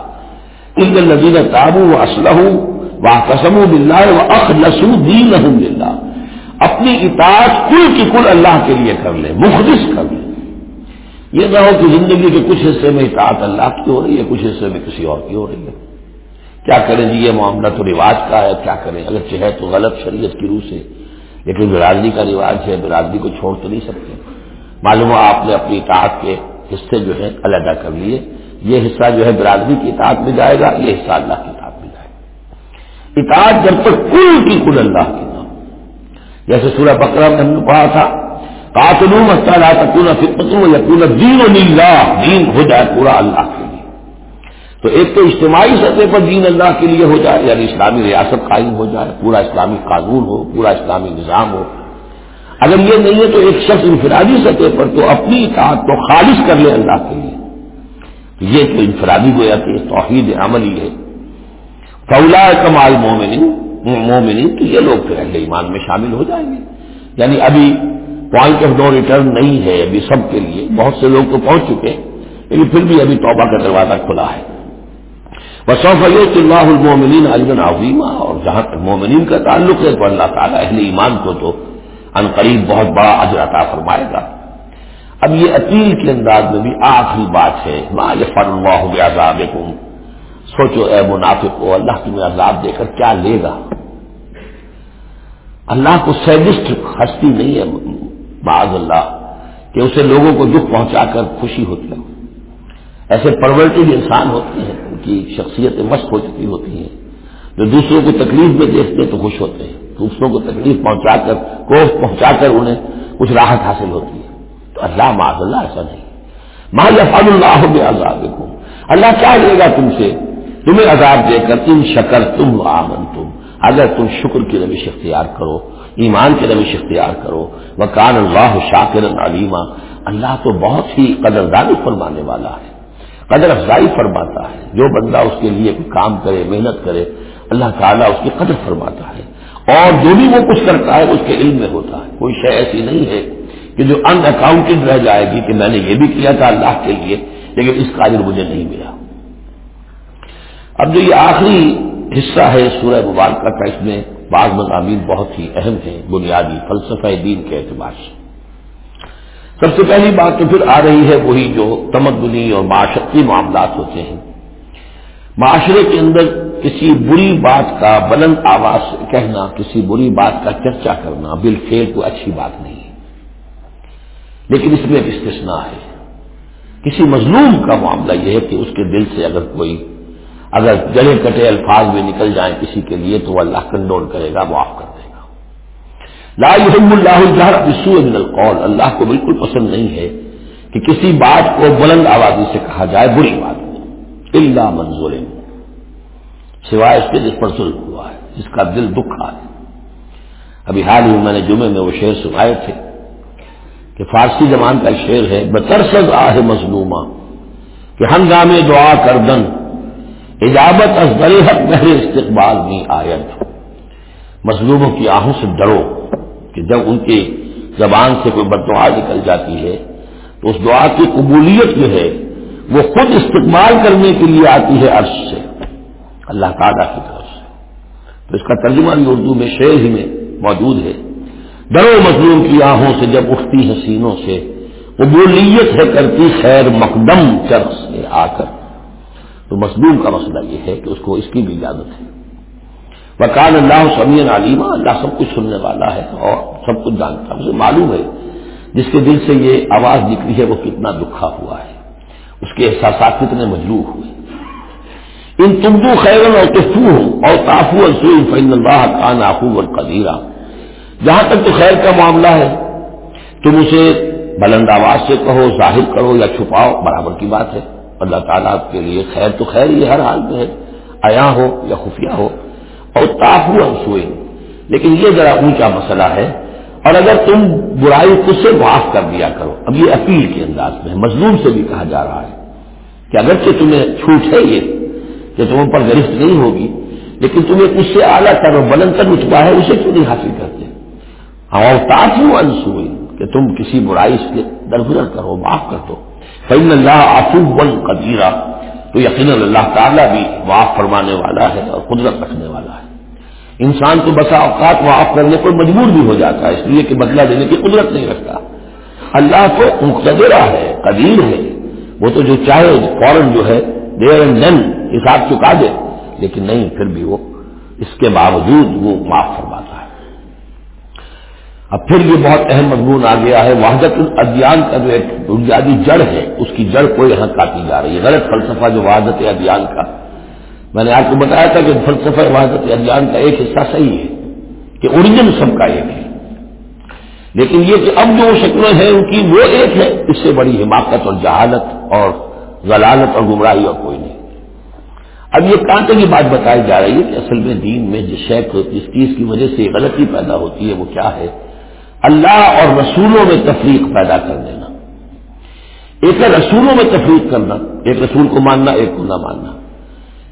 ان نظیر تابو و اسلح و قسم و اخلص اللہ اپنی اطاعت کل کی کل اللہ کے لیے کر لیں، مخلص کر لیں۔ یہ نہ ہو کہ زندگی کے کچھ حصے میں اطاعت اللہ کی ہو رہی ہے، کچھ حصے میں کسی اور کی ہو رہی ہے۔ کیا کریں جی یہ معاملہ تو رواج کا ہے، کیا کریں؟ اگر چاہے تو غلط شریعت کی روح سے۔ لیکن برادری کا رواج ہے، برادری کو چھوڑ تو نہیں سکتے۔ معلوم ہو آپ نے اپنی اطاعت کے حصے جو ہے علیحدہ کر لیے۔ یہ حصہ جو ہے برادری کی اطاعت میں جائے گا، یہ حصہ اللہ کی اطاعت میں جائے گا۔ اطاعت جب تک کل کی کل اللہ کی نہ جیسے سورہ بکرا میں ہم نے پڑھا تھا قاتلوم لا تکون فتنہ یکون دین و دین ہو جائے پورا اللہ کے تو ایک تو اجتماعی سطح پر دین اللہ کے لیے ہو جائے یعنی اسلامی ریاست قائم ہو جائے، پورا اسلامی قانون ہو، پورا اسلامی نظام ہو۔ اگر یہ نہیں ہے تو ایک شخص انفرادی سطح پر تو اپنی اطاعت کو خالص کر لے اللہ کے لیے۔ یہ تو انفرادی گویا کہ توحید عملی ہے۔ فولا کمال مومن مومنی تو یہ لوگ پھر اہل ایمان میں شامل ہو جائیں گے۔ یعنی ابھی پوائنٹ آف نو ریٹرن نہیں ہے ابھی سب کے لیے، بہت سے لوگ تو پہنچ چکے لیکن پھر بھی ابھی توبہ کا دروازہ کھلا ہے۔ بسوف اللہ المومنین علی عظیمہ اور جہاں تک مومنین کا تعلق ہے، تو اللہ تعالیٰ اہل ایمان کو تو ان قریب بہت بڑا اجرتا فرمائے گا۔ اب یہ اپیل کے انداز میں بھی آخری بات ہے، ما فر اللہ عذاب سوچو اے منافق کو اللہ تمہیں عذاب دے کر کیا لے گا؟ اللہ کو سیڈسٹ ہستی نہیں ہے بعض اللہ، کہ اسے لوگوں کو دکھ پہنچا کر خوشی ہوتی ہے۔ ایسے پرورٹیڈ انسان ہوتے ہیں، ان کی شخصیتیں مست ہو چکی ہوتی ہیں۔ جو دوسروں کو تکلیف میں دیکھتے تو خوش ہوتے ہیں۔ دوسروں کو تکلیف پہنچا کر، کوف پہنچا کر انہیں کچھ راحت حاصل ہوتی ہے۔ تو اللہ معذ اللہ ایسا نہیں۔ ماں فال اللہ میں عذاب اللہ کیا لے گا تم سے؟ تمہیں عذاب دے کر تم شکر تم آمن تم اگر تم شکر کی روش اختیار کرو، ایمان کے روش اختیار کرو وہ کان اللہ شاکر علیمہ اللہ تو بہت ہی قدردانی فرمانے والا ہے۔ قدر افزائی فرماتا ہے۔ جو بندہ اس کے لیے کام کرے، محنت کرے، اللہ تعالیٰ اس کی قدر فرماتا ہے۔ اور جو بھی وہ کچھ کرتا ہے اس کے علم میں ہوتا ہے۔ کوئی شے ایسی نہیں ہے کہ جو ان اکاؤنٹڈ رہ جائے گی کہ میں نے یہ بھی کیا تھا اللہ کے لیے، لیکن اس قادر مجھے نہیں ملا۔ اب جو یہ آخری حصہ ہے سورہ مبارکہ کا، اس میں بعض مضامین بہت ہی اہم ہیں، بنیادی فلسفہ دین کے اعتبار سے۔ سب سے پہلی بات تو پھر آ رہی ہے وہی جو تمدنی اور معاشرتی معاملات ہوتے ہیں۔ معاشرے کے اندر کسی بری بات کا بلند آواز کہنا، کسی بری بات کا چرچا کرنا بل کوئی اچھی بات نہیں ہے۔ لیکن اس میں ایک استثنا ہے۔ کسی مظلوم کا معاملہ یہ ہے کہ اس کے دل سے اگر کوئی، اگر جڑے کٹے الفاظ میں نکل جائیں کسی کے لیے تو وہ اللہ کنڈول کرے گا معاف کر گا لا يحب اللہ الجہر بسوء من القول۔ اللہ کو بالکل پسند نہیں ہے کہ کسی بات کو بلند آبادی سے کہا جائے بری بات اللہ منظور سوائے اس کے جس پر ظلم ہوا ہے، جس کا دل دکھا ہے۔ ابھی حال ہی میں نے جمعے میں وہ شعر سنائے تھے کہ فارسی زبان کا شعر ہے بترسد آہ مظلومہ۔ کہ ہنگامے دعا کردن، اجابت از حق محر استقبال میں آیت مظلوموں کی آہوں سے ڈرو۔ کہ جب ان کی زبان سے کوئی بدعا نکل جاتی ہے، تو اس دعا کی قبولیت جو ہے، وہ خود استقبال کرنے کے لیے آتی ہے عرش سے، اللہ تعالیٰ کی طرف سے۔ تو اس کا ترجمہ بھی اردو میں شعر ہی میں موجود ہے۔ ڈرو مظلوم کی آہوں سے جب اٹھتی حسینوں سے، قبولیت ہے کرتی خیر مقدم چرخ سے آ کر۔ تو مظلوم کا مسئلہ یہ ہے کہ اس کو اس کی بھی اجازت ہے۔ وکان اللہ سمین علیمہ اللہ سب کچھ سننے والا ہے اور سب کچھ جانتا ہے اسے معلوم ہے جس کے دل سے یہ آواز نکلی ہے وہ کتنا دکھا ہوا ہے، اس کے احساسات کتنے مجلو ہوئے۔ ان تمدو خیر اور تفو ہوں اور تافو فین اللہ کان آفو اور قدیرہ جہاں تک تو خیر کا معاملہ ہے، تم اسے بلند آواز سے کہو، ظاہر کرو یا چھپاؤ، برابر کی بات ہے۔ اللہ تعالیٰ کے لیے خیر تو خیر یہ ہر حال میں ہے۔ آیا ہو یا خفیہ ہو اور تافو انسوئیں لیکن یہ ذرا اونچا مسئلہ ہے۔ اور اگر تم برائی خود سے معاف کر دیا کرو، اب یہ اپیل کے انداز میں، مظلوم سے بھی کہا جا رہا ہے کہ اگرچہ تمہیں چھوٹ ہے یہ، کہ تم پر گرفت نہیں ہوگی، لیکن تمہیں اس سے اعلیٰ کرو بلند تر اٹھوا ہے، اسے کیوں نہیں حاصل کرتے؟ ہاں، اور تاثو انسوئی کہ تم کسی برائی سے درگزر کرو، معاف کر دو۔ فین اللہ آفو ون قدیرہ تو یقیناً اللہ تعالیٰ بھی معاف فرمانے والا ہے اور قدرت رکھنے والا ہے۔ انسان تو بسا اوقات معاف کرنے پر مجبور بھی ہو جاتا ہے، اس لیے کہ بدلہ دینے کی قدرت نہیں رکھتا۔ اللہ تو مقتدرہ ہے، قدیر ہے۔ وہ تو جو چاہے فوراً جو ہے دیر اینڈ دین حساب چکا دے۔ لیکن نہیں، پھر بھی وہ اس کے باوجود وہ معاف فرماتا ہے۔ اب پھر یہ بہت اہم مضمون آ گیا ہے۔ وحدت الادیان کا جو ایک بنیادی جڑ ہے، اس کی جڑ کوئی یہاں کاٹی جا رہی۔ ہے غلط فلسفہ جو وحدت ادیان کا میں نے آپ کو بتایا تھا کہ فلسفہ حفاظت ابھیان کا ایک حصہ صحیح ہے کہ اوریجن سب کا ایک ہے۔ لیکن یہ کہ اب جو شکلیں ہیں ان کی وہ ایک ہے، اس سے بڑی حماقت اور جہالت اور ضلالت اور گمراہی اور کوئی نہیں۔ اب یہ کانٹے کی بات بتائی جا رہی ہے کہ اصل میں دین میں جس شیخ جس چیز کی وجہ سے غلطی پیدا ہوتی ہے، وہ کیا ہے؟ اللہ اور رسولوں میں تفریق پیدا کر دینا۔ ایک ہے رسولوں میں تفریق کرنا، ایک رسول کو ماننا، ایک کو نہ ماننا۔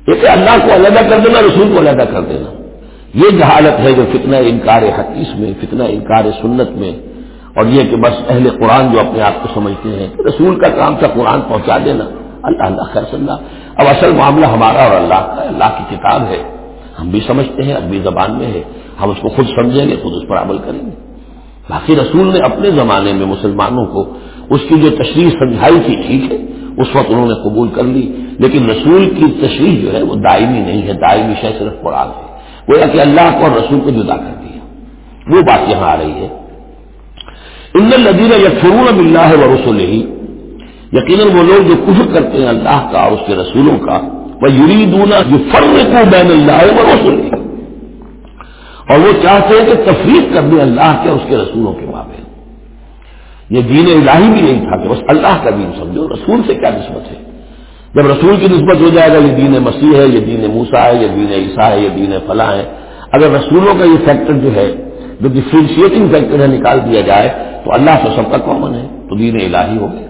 ایک اللہ کو علیحدہ کر دینا، رسول کو علیحدہ کر دینا۔ یہ جہالت ہے، جو فتنہ انکار حقیث میں، فتنہ انکار سنت میں، اور یہ کہ بس اہل قرآن جو اپنے آپ کو سمجھتے ہیں کہ رسول کا کام تھا قرآن پہنچا دینا۔ اللہ اللہ، خیر صلی اب اصل معاملہ ہمارا اور اللہ کا اللہ کی کتاب ہے۔ ہم بھی سمجھتے ہیں عربی زبان میں ہے ہم اس کو خود سمجھیں گے، خود اس پر عمل کریں گے۔ باقی رسول نے اپنے زمانے میں مسلمانوں کو اس کی جو تشریح سمجھائی تھی، ٹھیک ہے اس وقت انہوں نے قبول کر لی۔ لیکن رسول کی تشریح جو ہے وہ دائمی نہیں ہے، دائمی شہ صرف قرآن ہے۔ گویا کہ اللہ کو اور رسول کو جدا کر دیا۔ وہ بات یہاں آ رہی ہے۔ ان الدین یا فرون اللہ و رسول ہی یقیناً وہ لوگ جو کفر کرتے ہیں اللہ کا اور اس کے رسولوں کا وہ یوری دونا جو فرق کو بین اللہ و رسول اور وہ چاہتے ہیں کہ تفریح کر دیں اللہ کے اس کے رسولوں کے مابین۔ یہ دین الہی بھی نہیں تھا کہ بس اللہ کا دین سمجھو رسول سے کیا نسبت ہے؟ جب رسول کی نسبت ہو جائے گا، یہ دین مسیح ہے، یہ دین موسا ہے، یہ دین عیسیٰ ہے، یہ دین فلاں ہے، اگر رسولوں کا یہ فیکٹر جو ہے، جو ڈفرینشیٹنگ فیکٹر ہے نکال دیا جائے، تو اللہ سے سب کا کامن ہے، تو دین الہی ہو گیا۔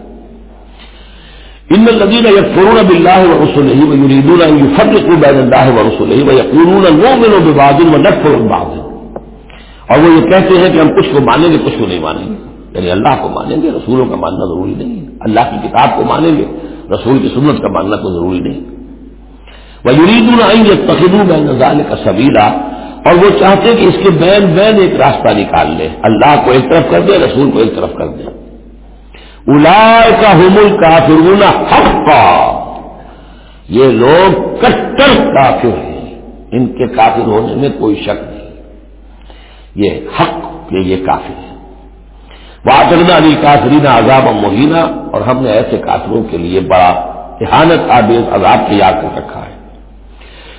ان الدین یہ قرون اب اللہ و رسول ہی وہ یریدون یہ فخر کو بین اللہ و رسول ہی وہ یقین وہ ملو بادل و اور وہ یہ کہتے ہیں کہ ہم کچھ کو مانیں گے، کچھ کو نہیں مانیں گے۔ یعنی اللہ کو مانیں گے، رسولوں کا ماننا ضروری نہیں ہے۔ اللہ کی کتاب کو مانیں گے، رسول کی سنت کا ماننا کوئی ضروری نہیں وہ یرید العین یہ تقدو میں نظال کا سبیلا اور وہ چاہتے کہ اس کے بین بین ایک راستہ نکال لے اللہ کو ایک طرف کر دے رسول کو ایک طرف کر دے الا کا حمل کا فرون حق یہ لوگ کٹر کافر ہیں۔ ان کے کافر ہونے میں کوئی شک نہیں۔ یہ حق کے یہ کافر ہے واطرنا علی کافرین عذاب مہینہ اور ہم نے ایسے کافروں کے لیے بڑا احانت آبیز عذاب تیار کر رکھا ہے۔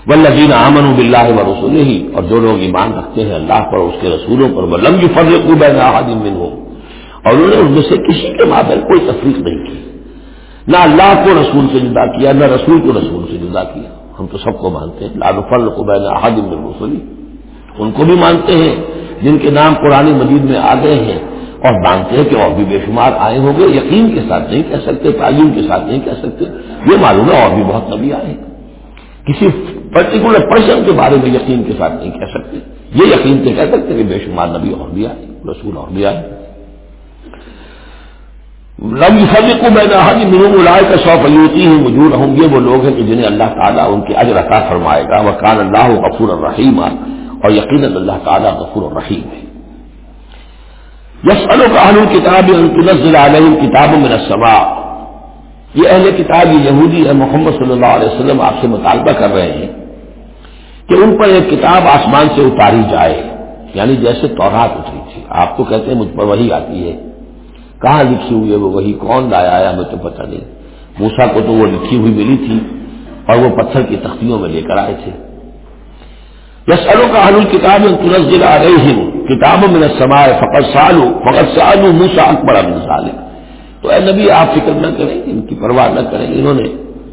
ولدین امن بلّہ و رسول ہی اور جو لوگ ایمان رکھتے ہیں اللہ پر اس کے رسولوں پر وہ لمبی فضل کو بین من ہو اور انہوں نے ان میں سے کسی کے مابین کوئی تفریق نہیں کی۔ نہ اللہ کو رسول سے جدا کیا، نہ رسول کو رسول سے جدا کیا۔ ہم تو سب کو مانتے ہیں۔ لاد فل کو بین احادم بن رسولی ان کو بھی مانتے ہیں جن کے نام قرآن مجید میں آ گئے ہیں۔ اور مانتے ہیں کہ اور بھی بے شمار آئے ہوں گے، یقین کے ساتھ نہیں کہہ سکتے، تعلیم کے ساتھ نہیں کہہ سکتے۔ یہ معلوم ہے اور بھی بہت نبی آئے کسی پرٹیکولر پرسن کے بارے میں یقین کے ساتھ نہیں کہہ سکتے۔ یہ یقین سے کہہ سکتے کہ بے شمار نبی اور بھی آئے رسول اور بھی آئے لم فض کو میں نے مرون الائے کا سو فیوتی ہوں موجود ہوں گے وہ لوگ ہیں کہ جنہیں اللہ تعالیٰ ان کی اجر عطا فرمائے گا۔ وہ کان اللہ غفور الرحیم اور یقیناً اللہ تعالیٰ غفور الرحیم ہے۔ یس الحل کتاب تنزل علیہ کتاب میں رسما یہ اہل کتاب یہ یہودی ہے محمد صلی اللہ علیہ وسلم آپ سے مطالبہ کر رہے ہیں کہ ان پر ایک کتاب آسمان سے اتاری جائے یعنی جیسے تورات اتری تھی۔ آپ تو کہتے ہیں مجھ پر وہی آتی ہے۔ کہاں لکھی ہوئی ہے وہ وہی کون لایا ہے؟ ہمیں تو پتہ نہیں۔ موسا کو تو وہ لکھی ہوئی ملی تھی اور وہ پتھر کی تختیوں میں لے کر آئے تھے۔ یسالو کا حل کتاب تنزل آ رہی ہوں کتابوں میں سمائے فقط سالو فقط سالو موسا اکبر ابن سالے تو اے نبی، آپ فکر نہ کریں، ان کی پرواہ نہ کریں۔ انہوں نے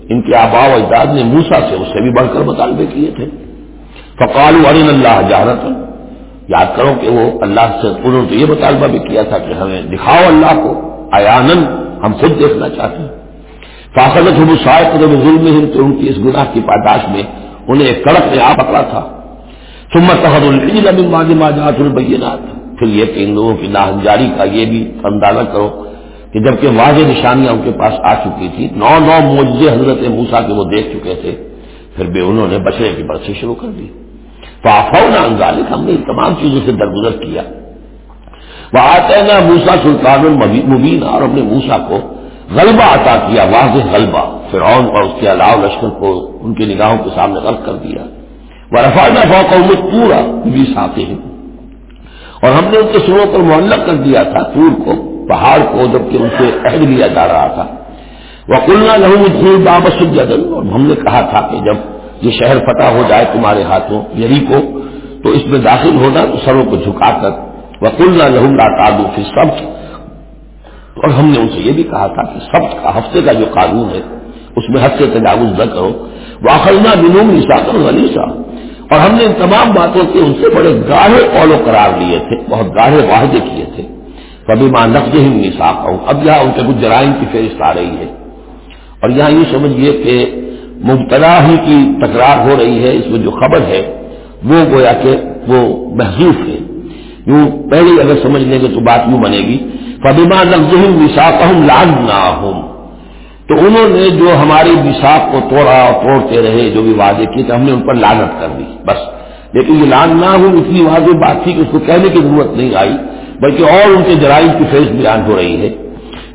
ان کے آبا و اجداد نے موسا سے اس سے بھی بڑھ کر مطالبے کیے تھے۔ فقال ارین اللہ جہرت یاد کرو کہ وہ اللہ سے انہوں نے تو یہ مطالبہ بھی کیا تھا کہ ہمیں دکھاؤ اللہ کو۔ ایانن ہم خود دیکھنا چاہتے ہیں۔ فاصلت ہم شاید ظلم ہند تو ان کی اس گناہ کی پاداش میں انہیں ایک کڑک نے آ پکڑا تھا۔ سمت تحد الجاط البینات پھر یہ کہ ان لوگوں کی ناہنجاری کا یہ بھی اندازہ کرو کہ جبکہ واضح نشانیاں ان کے پاس آ چکی تھی، نو نو موجے حضرت موسا کے وہ دیکھ چکے تھے، پھر بھی انہوں نے بچنے کی برسی شروع کر دی۔ تو آفاؤ نہ انگالک ہم نے ان تمام چیزوں سے درگزر کیا۔ وہ آتے نا موسا سلطان المبین اور ہم نے موسا کو غلبہ عطا کیا، واضح غلبہ، فرعون اور اس کے علاوہ لشکر کو ان کی نگاہوں کے سامنے غلط کر دیا۔ وہ رفانہ فوق پورا اور ہم نے ان کے سروں پر معلق کر دیا تھا پور کو، پہاڑ کو جبکہ ان سے عہد لیا جا رہا تھا۔ وہ کلنا لہو بابس جدن اور ہم نے کہا تھا کہ جب یہ شہر فتح ہو جائے تمہارے ہاتھوں یری کو، تو اس میں داخل ہونا، تو سروں کو جھکا کر۔ وہ کلنا لہو لا پھر سب اور ہم نے ان سے یہ بھی کہا تھا کہ سب کا ہفتے کا جو قانون ہے، اس میں حد سے تجاوز نہ کرو۔ وہ اخلنا بنوم نسا غلیسا اور ہم نے ان تمام باتوں کے ان سے بڑے گاڑھے قول و قرار لیے تھے، بہت گاڑھے واحدے کیے تھے۔ کبھی ماں نقد ہی نصاف ہوں اب یہاں ان کے کچھ جرائم کی فہرست آ رہی ہے۔ اور یہاں یہ سمجھیے کہ مبتلا ہی کی تکرار ہو رہی ہے، اس میں جو خبر ہے، وہ گویا کہ وہ محضوف ہے۔ یوں پہلے اگر سمجھ لیں گے تو بات یوں بنے گی۔ کبھی ماں نقد ہی نصاف ہوں لال نہ ہوں تو انہوں نے جو ہماری نصاب کو توڑا اور توڑتے رہے، جو بھی وعدے کیے تھے، ہم نے ان پر لانت کر دی، بس۔ لیکن یہ لان نہ ہوں اتنی واضح بات تھی کہ اس کو کہنے کی ضرورت نہیں آئی، بلکہ اور ان کے جرائم کی فیض بیان ہو رہی ہے۔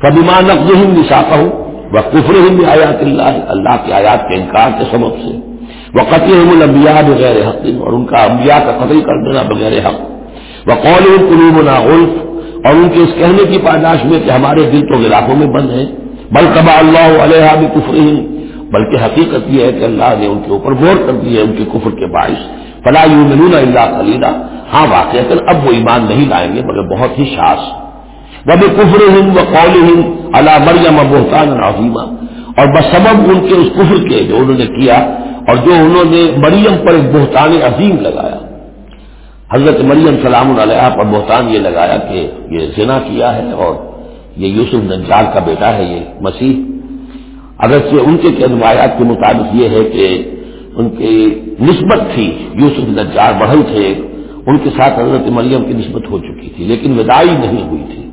کبھی ماں نقد ہند نشاخا ہوں وہ کفر ہند آیات اللہ اللہ کی آیات کے انکار کے سبب سے۔ وہ قطع الانبیاء بغیر حق، اور ان کا انبیاء کا قتل کر دینا بغیر حق۔ وہ قول قلوب نا اور ان کے اس کہنے کی پاداش میں کہ ہمارے دل تو علاقوں میں بند ہیں۔ بل کبا اللہ علیہ بھی کفر بلکہ حقیقت یہ ہے کہ اللہ نے ان کے اوپر غور کر دی ہے، ان کے کفر کے باعث۔ فلا یومنون اللہ خلیدہ ہاں واقع اب وہ ایمان نہیں لائیں گے، مگر بہت ہی شاس۔ وہ کفر ہند و قول ہند اللہ مریم بہتان عظیمہ اور بسبب ان کے اس کفر کے جو انہوں نے کیا اور جو انہوں نے مریم پر ایک بہتان عظیم لگایا۔ حضرت مریم سلام علیہ پر بہتان یہ لگایا کہ یہ زنا کیا ہے اور یہ یوسف نجال کا بیٹا ہے، یہ مسیح۔ اگرچہ ان کے روایات کے مطابق یہ ہے کہ ان کی نسبت تھی، یوسف نجار بڑھل تھے، ان کے ساتھ حضرت مریم کی نسبت ہو چکی تھی، لیکن ودائی نہیں ہوئی تھی۔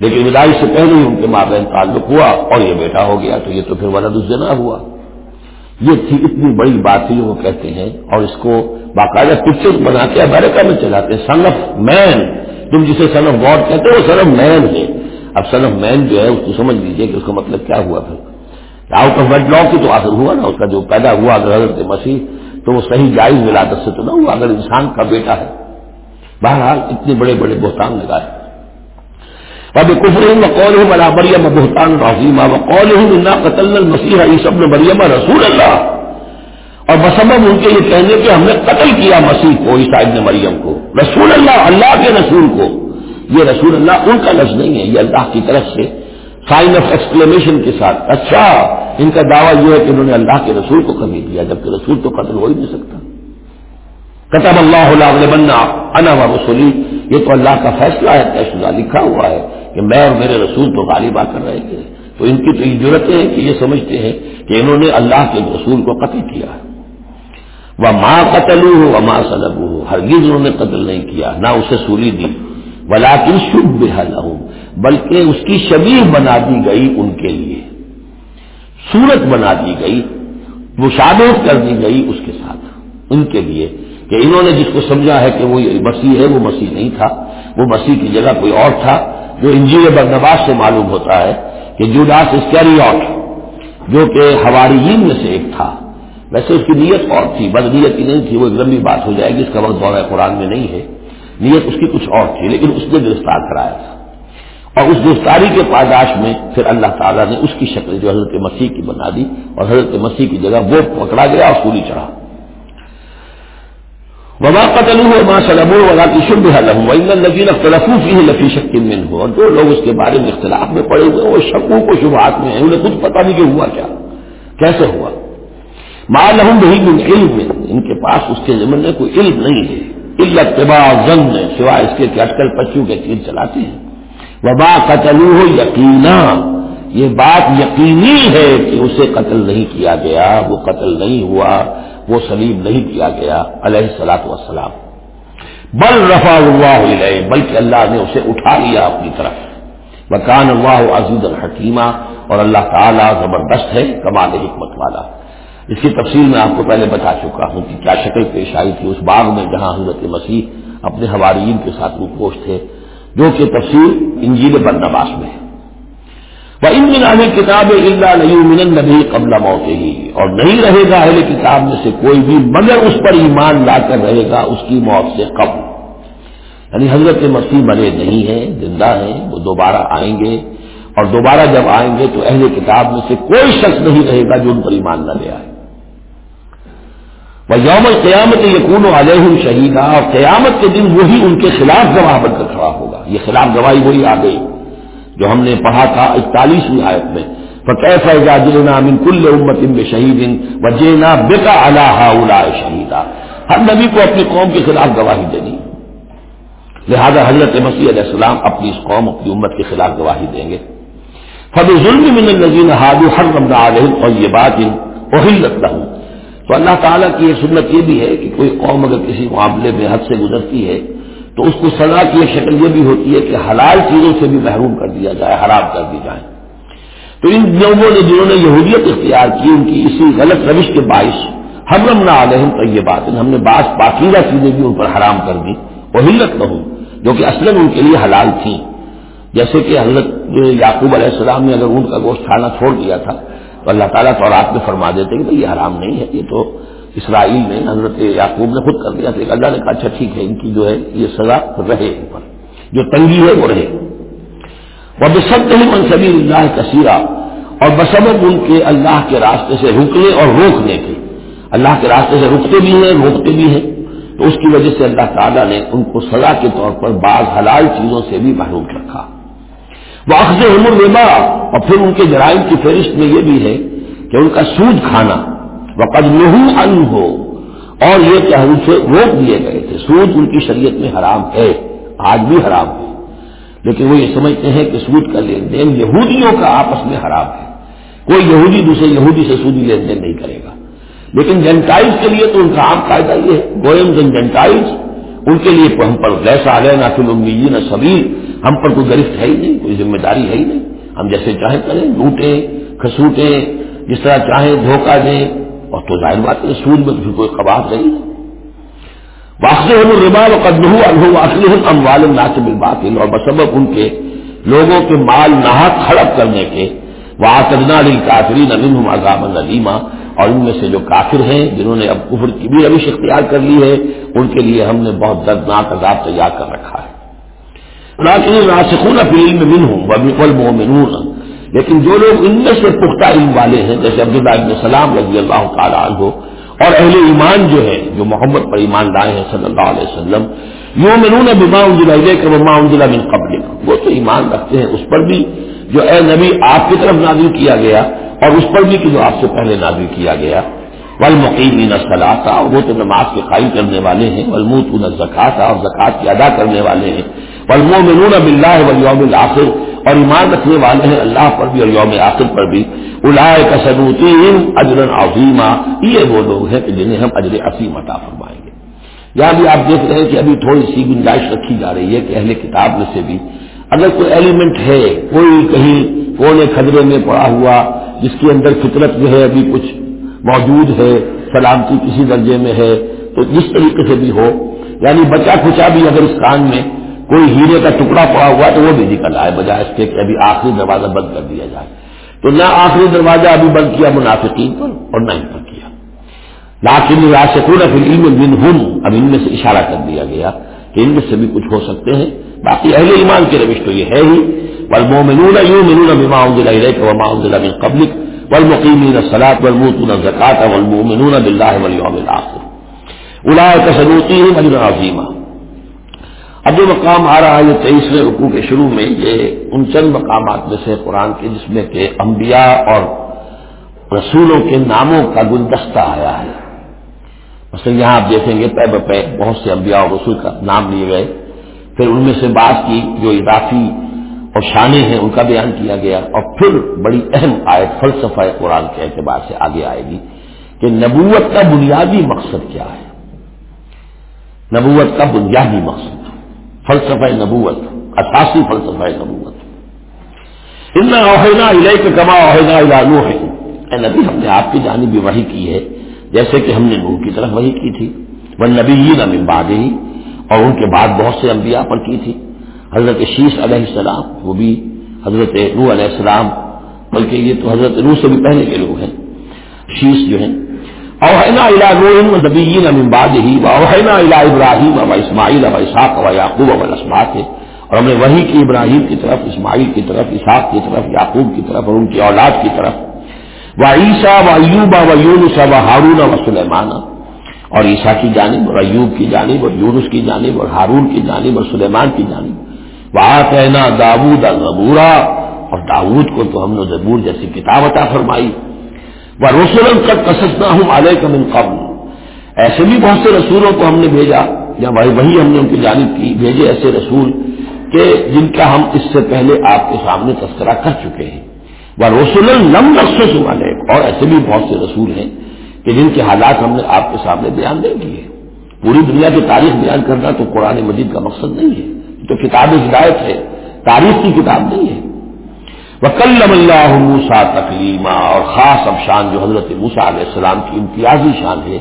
لیکن ودائی سے پہلے ہی ان کے ماں بہن تعلق ہوا اور یہ بیٹا ہو گیا تو یہ تو پھر ولد الزنا ہوا۔ یہ تھی اتنی بڑی بات تھی، وہ کہتے ہیں، اور اس کو باقاعدہ پکچر بنا کے امیرکا میں چلاتے ہیں۔ سن آف مین تم جسے سن آف گاڈ کہتے ہو، وہ سن آف مین ہے۔ اب سن آف مین جو ہے اس کو سمجھ لیجیے کہ اس کا مطلب کیا ہوا پھر۔ آؤٹ آف ویڈ لا کی تو آخر ہوا نا، اس کا جو پیدا ہوا اگر حضرت مسیح، تو وہ صحیح جائز ولادت سے تو نہ ہوا، اگر انسان کا بیٹا ہے۔ بہرحال اتنے بڑے بڑے بہتان لگائے۔ اب کفر قول بلا مریم بہتان رحیم و قول اللہ قتل المسیح سب مریم رسول اللہ۔ اور بسبب ان کے یہ کہنے کہ ہم نے قتل کیا مسیح کو عیسائی نے مریم کو۔ رسول اللہ اللہ کے رسول کو۔ یہ رسول اللہ ان کا لفظ نہیں ہے، یہ اللہ کی طرف سے سائن آف ایکسپلینیشن کے ساتھ۔ اچھا ان کا دعویٰ یہ ہے کہ انہوں نے اللہ کے رسول کو کبھی دیا جبکہ رسول تو قتل ہو ہی نہیں سکتا۔ قطب اللہ بننا انا و رسولی۔ یہ تو اللہ کا فیصلہ ہے، طے شدہ لکھا ہوا ہے کہ میں اور میرے رسول تو غالب آ کر رہے تھے تو ان کی تو یہ ضرورتیں ہیں کہ یہ سمجھتے ہیں کہ انہوں نے اللہ کے رسول کو قتل کیا۔ ہے وہ ماں قتل ہو وہ ماں سلب ہو ہرگز انہوں نے قتل نہیں کیا، نہ اسے سولی دی۔ بلاکن شب بحل بلکہ اس کی شبیر بنا دی گئی ان کے لیے۔ صورت بنا دی گئی، مشابہت کر دی گئی اس کے ساتھ۔ ان کے لیے کہ انہوں نے جس کو سمجھا ہے کہ وہ مسیح ہے، وہ مسیح نہیں تھا۔ وہ مسیح کی جگہ کوئی اور تھا۔ جو انجیر برنواز سے معلوم ہوتا ہے کہ جوداس اسکیری جو کہ ہماری میں سے ایک تھا۔ ویسے اس کی نیت اور تھی، بد نیت کی نہیں تھی، وہ ایک لمبی بات ہو جائے گی، اس کا وقت دورہ قرآن میں نہیں ہے۔ نیت اس کی کچھ اور تھی، لیکن اس نے گرفتار کرایا تھا۔ اور اس گرفتاری کے پاداش میں پھر اللہ تعالیٰ نے اس کی شکل جو حضرت مسیح کی بنا دی اور حضرت مسیح کی جگہ وہ پکڑا گیا اور سولی چڑھا۔ وبا قتل ہو ماں سلم ولا اختلفوف ہی لفی شکل میں ہو اور جو لوگ اس کے بارے میں اختلاف میں پڑے ہوئے وہ شکوں کو شبہات میں ہیں، انہیں کچھ پتا نہیں کہ ہوا کیا، کیسے ہوا۔ ماں لہم بہی علم۔ ان کے پاس اس کے ذمن میں کوئی علم نہیں ہے۔ علت طبا زن سوائے اس کے کہ اٹکل پچو کے تیر چلاتے ہیں۔ وبا قتل ہو یقینا، یہ بات یقینی ہے کہ اسے قتل نہیں کیا گیا، وہ قتل نہیں ہوا، وہ سلیم نہیں کیا گیا، علیہ سلاط وسلام بل رفا اللہ علیہ، بلکہ اللہ نے اسے اٹھا لیا اپنی طرف۔ مکان اللہ عزیز الحکیمہ اور اللہ تعالیٰ زبردست ہے، کمال حکمت والا۔ اس کی تفصیل میں آپ کو پہلے بتا چکا ہوں کہ کیا شکل پیش آئی تھی اس باغ میں جہاں حضرت مسیح اپنے حوارین کے ساتھ وہ گوشت تھے، جو کہ تفصیل انجیل بندباس میں ہے۔ وہ ان دن کتاب اللہ نہیں نبی قبل موت ہی اور نہیں رہے گا اہل کتاب میں سے کوئی بھی، مگر اس پر ایمان لا کر رہے گا اس کی موت سے قبل۔ یعنی حضرت مسیح مرے نہیں ہیں، زندہ ہیں، وہ دوبارہ آئیں گے۔ اور دوبارہ جب آئیں گے تو اہل کتاب میں سے کوئی شخص نہیں رہے گا جو ان پر ایمان نہ لے آئے۔ وہ یوم قیامت یقون علیہ شہیدہ اور قیامت کے دن وہی ان کے خلاف گواہ بن کر کھڑا ہوگا۔ یہ خلاف گواہی وہی آ گئی جو ہم نے پڑھا تھا اکتالیسویں آیت میں۔ فیضا جلنا من کل امت ان شہید و جینا بےکا اللہ شہیدا ہر نبی کو اپنی قوم کے خلاف گواہی دینی لہذا حضرت مسیح علیہ السلام اپنی اس قوم، اپنی امت کے خلاف گواہی دیں گے۔ فب ظلم من النزین ہادو ہر علیہ اور یہ بات وہی رکھتا ہوں تو اللہ تعالیٰ کی یہ سنت یہ بھی ہے کہ کوئی قوم اگر کسی معاملے میں حد سے گزرتی ہے تو اس کو سزا کی ایک شکل یہ بھی ہوتی ہے کہ حلال چیزوں سے بھی محروم کر دیا جائے، حرام کر دی جائے۔ تو ان لوگوں نے جنہوں نے یہودیت اختیار کی، ان کی اسی غلط روش کے باعث حرم نہ علیہم تو یہ بات ہم نے بعض پاکیزہ چیزیں بھی ان پر حرام کر دی۔ وہ ہلت نہ ہوں جو کہ اصل ان کے لیے حلال تھیں۔ جیسے کہ حضرت یعقوب علیہ السلام نے اگر ان کا گوشت کھانا چھوڑ دیا تھا تو اللہ تعالیٰ تو رات میں فرما دیتے کہ یہ حرام نہیں ہے، یہ تو اسرائیل نے حضرت یعقوب نے خود کر دیا تھا۔ اللہ نے کہا اچھا ٹھیک ہے، ان کی جو ہے یہ سزا رہے ان پر جو تنگی ہے وہ رہے۔ وہ بسب نہیں منصبی اللہ کثیرہ اور بسبب ان کے اللہ کے راستے سے رکنے اور روکنے کے۔ اللہ کے راستے سے رکتے بھی ہیں، روکتے بھی ہیں۔ تو اس کی وجہ سے اللہ تعالیٰ نے ان کو سزا کے طور پر بعض حلال چیزوں سے بھی محروم رکھا۔ وہ اخذ عمر ربا اور پھر ان کے جرائم کی فہرست میں یہ بھی ہے کہ ان کا سود کھانا وقد لہو ان ہو اور یہ کہ ہم سے روک دیے گئے تھے۔ سود ان کی شریعت میں حرام ہے، آج بھی حرام ہے۔ لیکن وہ یہ سمجھتے ہیں کہ سود کا لین دین یہودیوں کا آپس میں حرام ہے۔ کوئی یہودی دوسرے یہودی سے سودی لین دین نہیں کرے گا۔ لیکن جنٹائز کے لیے تو ان کا عام قاعدہ یہ ہے۔ گوئم جن جنٹائز، ان کے لیے ہم پر گیس آ گئے نہ پھر نہ سبیر ہم پر کوئی گرفت ہے ہی نہیں، کوئی ذمہ داری ہے ہی نہیں۔ ہم جیسے چاہیں کریں، لوٹیں، کھسوٹیں، جس طرح چاہیں دھوکہ دیں۔ اور تو ظاہر بات ہے سود میں تو کوئی قباب نہیں واقع ربا و قدم واقع ام والم ناصب الباطل اور بسبب ان کے لوگوں کے مال نہا کھڑپ کرنے کے وہ آتدنا علی کافری نبین عذاب علیما اور ان میں سے جو کافر ہیں، جنہوں نے اب کفر کی بھی روش اختیار کر لی ہے، ان کے لیے ہم نے بہت دردناک عذاب تیار کر رکھا ہے۔ راسخون فلم من ہوں وہ مومنون لیکن جو لوگ ان میں سے پختہ علم والے ہیں، جیسے عبداللہ ابن سلام رضی اللہ تعالیٰ عنہ، اور اہل ایمان جو ہے جو محمد پر ایمان لائے ہیں صلی اللہ علیہ وسلم یوں منون بما انجلا کہ وما انجلا من قبل وہ تو ایمان رکھتے ہیں، اس پر بھی جو اے نبی آپ کی طرف نازل کیا گیا، اور اس پر بھی کہ جو آپ سے پہلے نازل کیا گیا۔ والمقیمین الصلاۃ وہ تو نماز کے قائم کرنے والے ہیں، والموتون الزکات اور زکات کی ادا کرنے والے ہیں۔ والمؤمنون باللہ والیوم الاخر اور ایمان رکھنے والے ہیں اللہ پر بھی اور یوم آخر پر بھی۔ الائے کا سبوتین اجر عظیمہ یہ وہ لوگ ہیں کہ جنہیں ہم اجر عظیم عطا فرمائیں گے۔ یہاں بھی آپ دیکھ رہے ہیں کہ ابھی تھوڑی سی گنجائش رکھی جا رہی ہے کہ اہل کتاب میں سے بھی۔ اگر کوئی ایلیمنٹ ہے، کوئی کہیں کونے خدرے میں پڑا ہوا، جس کے اندر فطرت جو ہے ابھی کچھ موجود ہے سلامتی کسی درجے میں ہے، تو جس طریقے سے بھی ہو یعنی بچا کھچا بھی اگر اس کان میں کوئی ہیرے کا ٹکڑا پڑا ہوا تو وہ بھی نکل آئے، بجائے اس کے کہ ابھی آخری دروازہ بند کر دیا جائے۔ تو نہ آخری دروازہ ابھی بند کیا منافقین پر اور نہ ہی پر کیا۔ لاکن راسکون فلم بن ہن اب ان میں سے اشارہ کر دیا گیا کہ ان میں سے بھی کچھ ہو سکتے ہیں۔ باقی اہل ایمان کی روش تو یہ ہے ہی۔ والمؤمنون يؤمنون بما انزل اليك وما انزل من قبلك۔ والمقيمين الصلاه والموتون الزكاه والمؤمنون بالله واليوم الاخر اولئك سنؤتيهم اجرا عظيما. اب جو مقام آ رہا ہے یہ تیئیسویں رقو کے شروع میں، یہ ان چند مقامات میں سے قرآن کے، جس میں کہ انبیاء اور رسولوں کے ناموں کا گلدستہ آیا ہے۔ مثلا یہاں آپ دیکھیں گے پے بے بہت سے انبیاء اور رسول کا نام لیے گئے۔ پھر ان میں سے بعض کی جو اضافی اور شانے ہیں، ان کا بیان کیا گیا۔ اور پھر بڑی اہم آیت، فلسفہ قرآن کے اعتبار سے آگے آئے گی کہ نبوت کا بنیادی مقصد کیا ہے۔ نبوت کا بنیادی مقصد۔ فلسفہ نبوت، اساسی فلسفہ نبوت۔ ان اوہینا علیہ کے کما اوہینا علانو ہے اے نبی، ہم نے آپ کی جانب بھی وہی کی ہے، جیسے کہ ہم نے نور کی طرف وہی کی تھی۔ وہ نبی نبی باد اور ان کے بعد بہت سے انبیاء پر کی تھی۔ حضرت شیش علیہ السلام، وہ بھی حضرت نو علیہ السلام، بلکہ یہ تو حضرت نو سے بھی پہلے کے لوگ ہیں شیش جو ہیں۔ اوہینا الا نو نبیین امن باد ہی اوہینا الا ابراہیم اب اسماعیل اب اساق اب یعقوب اب الاسمات ہے اور ہم نے وہی کی ابراہیم کی طرف، اسماعیل کی طرف اساق کی طرف، یعقوب کی طرف اور ان کی اولاد کی طرف۔ و عیسا و ایوبا و یونس و ہارون و سلیمان۔ اور عیسیٰ کی جانب اور ایوب کی جانب اور یونس کی جانب اور ہارون کی جانب اور سلیمان کی جانب۔ کہنا داود زبورا اور داود کو تو ہم نے زبور جیسی کتاب عطا فرمائی۔ وہ رسول کا کسنا ہوں علیہ کا قبل۔ ایسے بھی بہت سے رسولوں کو ہم نے بھیجا، یا بھائی وہی ہم نے ان کی جانب کی، بھیجے ایسے رسول کہ جن کا ہم اس سے پہلے آپ کے سامنے تذکرہ کر چکے ہیں۔ وہ رسول لم نقص والے اور ایسے بھی بہت سے رسول ہیں کہ جن کے حالات ہم نے آپ کے سامنے بیان نہیں کیے۔ پوری دنیا کی تاریخ بیان کرنا تو قرآن مجید کا مقصد نہیں ہے۔ تو کتاب ہدایت ہے۔ تاریخ کی کتاب نہیں ہے۔ وہ اللہ موسا تکلیمہ اور خاص اب شان جو حضرت موسا علیہ السلام کی امتیازی شان ہے۔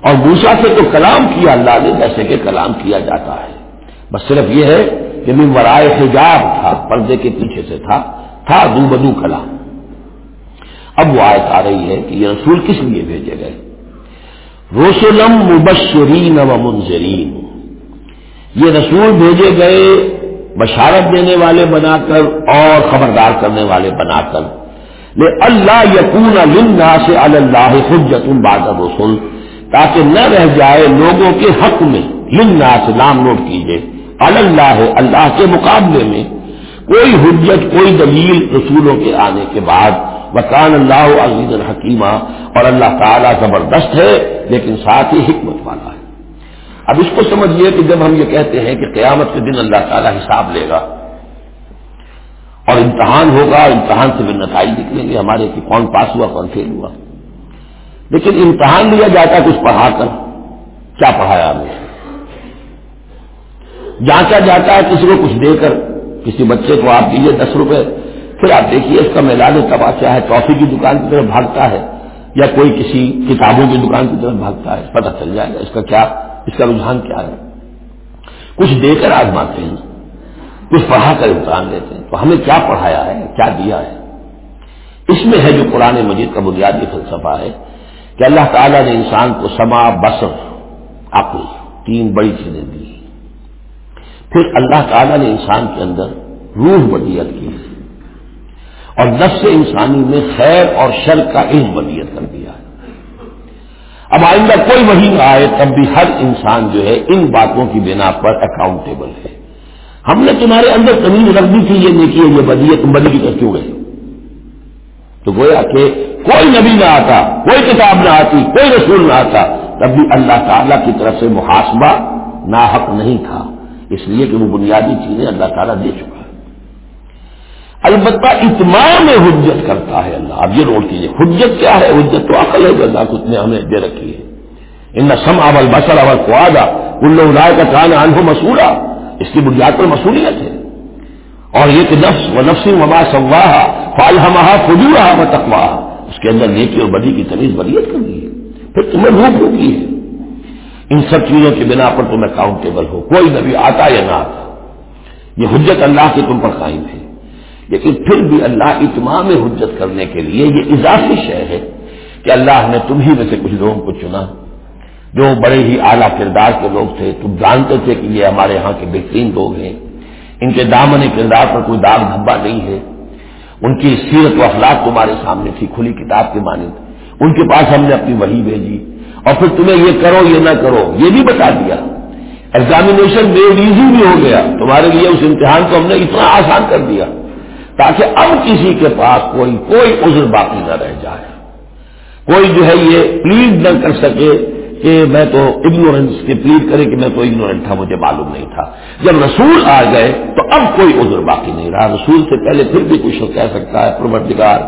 اور موسا سے تو کلام کیا اللہ نے، جیسے کہ کلام کیا جاتا ہے۔ بس صرف یہ ہے کہ ورائے حجاب تھا، پردے کے پیچھے سے تھا تھا دو بدو کلام۔ اب وہ آیت آ رہی ہے کہ یہ رسول کس لیے بھیجے گئے؟ رسولم مبشرین و منظرین یہ رسول بھیجے گئے بشارت دینے والے بنا کر اور خبردار کرنے والے بنا کر۔ لے اللہ یقون لنا سے اللہ حجت الباد رسول تاکہ نہ رہ جائے لوگوں کے حق میں لنا سے نام نوٹ کیجیے اللہ اللہ کے مقابلے میں۔ کوئی حجت، کوئی دلیل رسولوں کے آنے کے بعد۔ وکان اللہ عزیز الحکیمہ اور اللہ تعالیٰ زبردست ہے، لیکن ساتھ ہی حکمت والا ہے۔ اب اس کو سمجھیے کہ جب ہم یہ کہتے ہیں کہ قیامت کے دن اللہ تعالیٰ حساب لے گا اور امتحان ہوگا، امتحان سے بھی نتائج نکلیں گے ہمارے کہ کون پاس ہوا، کون فیل ہوا۔ لیکن امتحان لیا جاتا ہے کچھ پڑھا کر کیا پڑھایا ہم نے؟ جانچا جاتا ہے، کسی کو کچھ دے کر، کسی بچے کو آپ دیجیے دس روپے۔ پھر آپ دیکھیے اس کا میدان تباہ کیا ہے ٹافی کی دکان کی طرف بھاگتا ہے یا کوئی کسی کتابوں کی دکان کی طرف بھاگتا ہے پتہ چل جائے گا اس کا کیا اس کا رجحان کیا ہے؟ کچھ دے کر آزماتے ہیں، کچھ پڑھا کر امتحان لیتے ہیں۔ تو ہمیں کیا پڑھایا ہے؟ کیا دیا ہے؟ اس میں ہے جو قرآن مجید کا بنیادی فلسفہ ہے کہ اللہ تعالیٰ نے انسان کو سما بسر عقل تین بڑی چیزیں دی۔ پھر اللہ تعالیٰ نے انسان کے اندر روح بدیت کی۔ اور نفس انسانی میں خیر اور شر کا علم بدیت کر دیا۔ اب آئندہ کوئی وہی نہ آئے تب بھی ہر انسان جو ہے ان باتوں کی بنا پر اکاؤنٹیبل ہے۔ ہم نے تمہارے اندر زمین رکھ دی تھی، یہ نیکی ہے یہ بدی ہے، تم بدی کی طرف کیوں گئے تو گویا کہ کوئی نبی نہ آتا، کوئی کتاب نہ آتی، کوئی رسول نہ آتا، تب بھی اللہ تعالیٰ کی طرف سے محاسبہ ناحق نہیں تھا۔ اس لیے کہ وہ بنیادی چیزیں اللہ تعالیٰ دے چکا۔ البتہ اتمام حجت کرتا ہے اللہ۔ اب یہ نوٹ کیجیے حجت کیا ہے؟ حجت تو عقل ہے جو اللہ کو نے ہمیں دے رکھی ہے۔ ان سم اول بسر اول خوادا ان لوگ رائے کا کان انہوں مسورا اس کی بنیاد پر مصولیت ہے۔ اور یہ کہ نفس و نفسی وما سواہ فالحمہ فجورہ و تقوا اس کے اندر نیکی اور بدی کی تمیز بریت کر دی ہے۔ پھر تمہیں بھوک ہوگی ہے۔ ان سب چیزوں کی بنا پر تم اکاؤنٹیبل ہو۔ کوئی نبی آتا یا نہ آتا۔ یہ حجت اللہ کی تم پر قائم ہے۔ لیکن پھر بھی اللہ اتمام حجت کرنے کے لیے یہ اضافی شے ہے کہ اللہ نے تم ہی میں سے کچھ لوگوں کو چنا۔ جو بڑے ہی اعلیٰ کردار کے لوگ تھے، تم جانتے تھے کہ یہ ہمارے یہاں کے بہترین لوگ ہیں۔ ان کے دامن کردار پر کوئی داغ دھبا نہیں ہے۔ ان کی سیرت و اخلاق تمہارے سامنے تھی، کھلی کتاب کے مانند ان کے پاس ہم نے اپنی وہی بھیجی۔ اور پھر تمہیں یہ کرو، یہ نہ کرو، یہ بھی بتا دیا۔ ایگزامینیشن بے ایزی بھی ہو گیا۔ تمہارے لیے اس امتحان کو ہم نے اتنا آسان کر دیا۔ تاکہ اب کسی کے پاس کوئی کوئی عذر باقی نہ رہ جائے۔ کوئی جو ہے یہ پلیز نہ کر سکے کہ میں تو اگنورینس کے پلیز کرے کہ میں تو اگنورینٹ تھا، مجھے معلوم نہیں تھا۔ جب رسول آ گئے تو اب کوئی عذر باقی نہیں رہا۔ رسول سے پہلے پھر بھی کچھ کہہ سکتا ہے، پروردگار،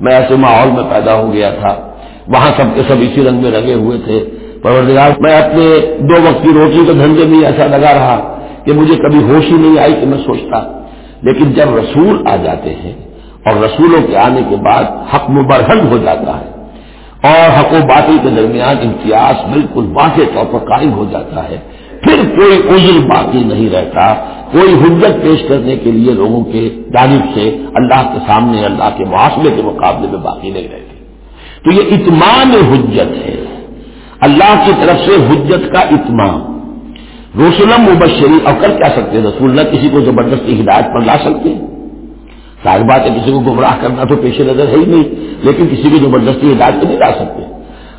میں ایسے ماحول میں پیدا ہو گیا تھا۔ وہاں سب کے سب اسی رنگ میں لگے ہوئے تھے۔ پروردگار، میں اپنے دو وقت کی روٹی کے دھندے میں ایسا لگا رہا کہ مجھے کبھی ہوش ہی نہیں آئی کہ میں سوچتا۔ لیکن جب رسول آ جاتے ہیں اور رسولوں کے آنے کے بعد حق مبرہن ہو جاتا ہے اور حق و باطل کے درمیان امتیاز بالکل واضح طور پر قائم ہو جاتا ہے، پھر کوئی عزل باقی نہیں رہتا، کوئی حجت پیش کرنے کے لیے لوگوں کے جانب سے اللہ کے سامنے، اللہ کے محاسبے کے مقابلے میں باقی نہیں رہتے۔ تو یہ اتمام حجت ہے۔ اللہ کی طرف سے حجت کا اتمام۔ روسلم مبشری اور کر کیا سکتے رسول نہ کسی کو زبردستی ہدایت پر لا سکتے ہیں؟ ظاہر بات ہے، کسی کو گمراہ کرنا تو پیش نظر ہے ہی نہیں، لیکن کسی کو زبردستی ہدایت تو نہیں لا سکتے۔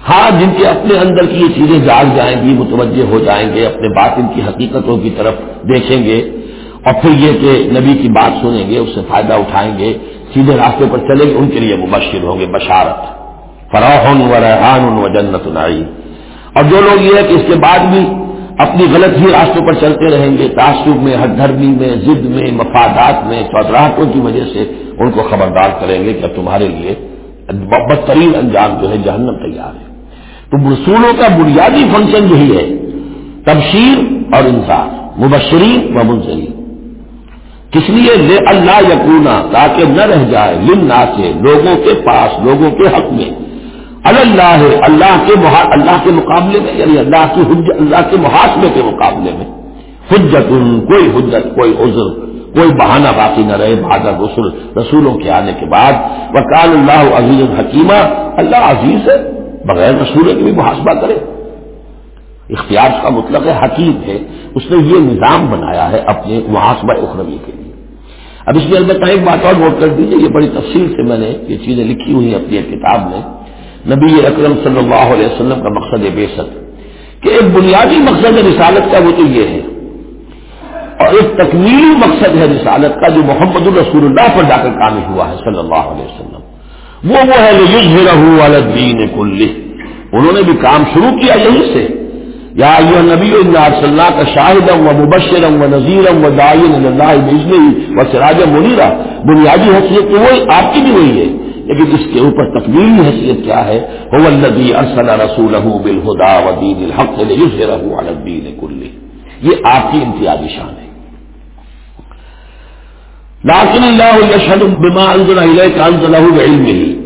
ہاں جن کے اپنے اندر کی یہ چیزیں جاگ جائیں گی، متوجہ ہو جائیں گے، اپنے باطن کی حقیقتوں کی طرف دیکھیں گے، اور پھر یہ کہ نبی کی بات سنیں گے، اس سے فائدہ اٹھائیں گے، سیدھے راستے پر چلیں گے، ان کے لیے مبشر ہوں گے، بشارت۔ فراہن و ریحان و جنت نائی اور جو لوگ یہ ہے کہ اس کے بعد بھی اپنی غلط ہی راستوں پر چلتے رہیں گے، تعصب میں ہر دھرمی میں، ضد میں، مفادات میں چودراہٹوں کی وجہ سے ان کو خبردار کریں گے کہ تمہارے لیے بدترین انجام جو ہے جہنم تیار ہے۔ تو رسولوں کا بنیادی فنکشن یہی ہے، تبشیر اور انصاف، مبشرین و منظرین کس لیے؟ اللہ یقونا تاکہ نہ رہ جائے لن سے لوگوں کے پاس، لوگوں کے حق میں۔ اللہ اللہ کے اللہ کے مقابلے میں یعنی اللہ کی حجت اللہ کے محاسبے کے مقابلے میں۔ حجت کوئی حجت، کوئی عذر، کوئی بہانہ باقی نہ رہے بہادر رسول، رسولوں کے آنے کے بعد۔ وکال اللہ عزیز الحکیمہ اللہ عزیز ہے، بغیر رسولوں کے بھی محاسبہ کرے۔ اختیار کا مطلب ہے، حکیم ہے۔ اس نے یہ نظام بنایا ہے اپنے محاسبہ اخروی کے لیے۔ اب اس میں البتہ ایک بات اور نوٹ کر دیجیے یہ بڑی تفصیل سے میں نے یہ چیزیں لکھی ہوئی ہیں اپنی کتاب میں۔ نبی اکرم صلی اللہ علیہ وسلم کا مقصد بے ست کہ ایک بنیادی مقصد ہے رسالت کا وہ تو یہ ہے اور ایک تکمیلی مقصد ہے رسالت کا جو محمد الرسول اللہ پر جا کر کام ہوا ہے صلی اللہ علیہ وسلم۔ وہ وہ ہے الدین کل انہوں نے بھی کام شروع کیا یہیں سے۔ یا یہ نبی صلی اللہ کا شاہدم و مبشرم و نذیرم و دائن اللہ و سراج منیرا بنیادی حیثیت تو وہی آپ کی بھی وہی ہے۔ لیکن اس کے اوپر تکمیلی حیثیت کیا ہے؟ هو الذي ارسل رسول بالہدا ودین الحق الدین کل یہ آپ کی امتیازی شان ہے۔ لاکن اللہ یشہد بما انزل الیک انزلہ بعلمہ۔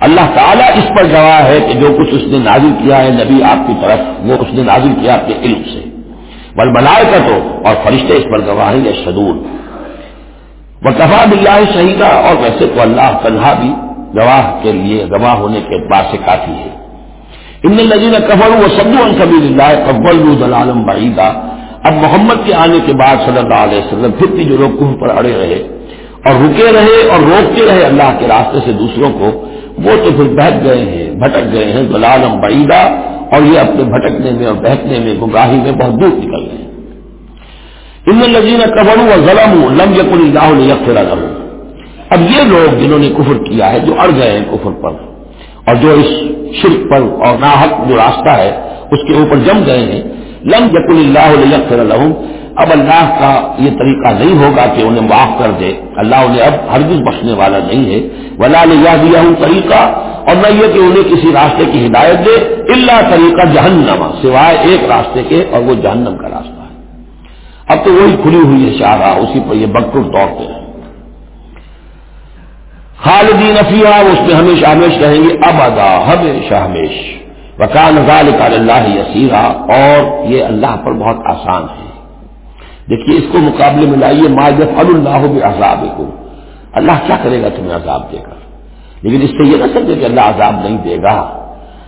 اللہ تعالیٰ اس پر گواہ ہے کہ جو کچھ اس نے نازل کیا ہے نبی آپ کی طرف، وہ اس نے نازل کیا اپنے علم سے۔ بل بلائے تو اور فرشتے اس پر گواہ ہیں یا شدور وہ کفا بلّہ شہیدہ اور ویسے تو اللہ تنہا بھی گواہ کے لیے، گواہ ہونے کے بعد سے کافی ہے۔ ان لذیذ کفر وہ سب سبھی اللہ اکبر دلالم بعیدہ اب محمد کے آنے کے بعد صلی اللہ علیہ وسلم پھر بھی جو لوگ کم پر اڑے رہے اور رکے رہے اور روکتے رہے اللہ کے راستے سے دوسروں کو، وہ تو پھر بہت گئے ہیں، بھٹک گئے ہیں دلالم بعیدہ اور یہ اپنے بھٹکنے میں اور بہتنے میں، گمراہی میں بہت دور نکل گئے ہیں۔ ان لذین قبر و ظلم لم یق اللہ یکفر اب یہ لوگ جنہوں نے کفر کیا ہے، جو اڑ گئے ہیں کفر پر، اور جو اس شرک پر اور ناحق جو راستہ ہے، اس کے اوپر جم گئے ہیں، لم یق اللہ یکفر الحم اب اللہ کا یہ طریقہ نہیں ہوگا کہ انہیں معاف کر دے۔ اللہ انہیں اب ہرگز بخشنے والا نہیں ہے۔ ولا نے دیا ہوں طریقہ اور نہ یہ کہ انہیں کسی راستے کی ہدایت دے اللہ طریقہ جہنما سوائے ایک راستے کے اور وہ جہنم کا راستہ۔ اب تو وہی کھلی ہوئی ہے شاہراہ اسی پر یہ بکر دوڑتے ہیں۔ خالدین افیہ اس میں ہمیشہ ہمیش رہیں گے اب ادا ہمیشہ۔ ہمیش وکان غال اللہ یسیرا، اور یہ اللہ پر بہت آسان ہے۔ دیکھیے، اس کو مقابلے میں لائیے، ما جب اللہ عذاب کو اللہ کیا کرے گا تمہیں عذاب دے کر؟ لیکن اس سے یہ نہ سمجھے کہ اللہ عذاب نہیں دے گا۔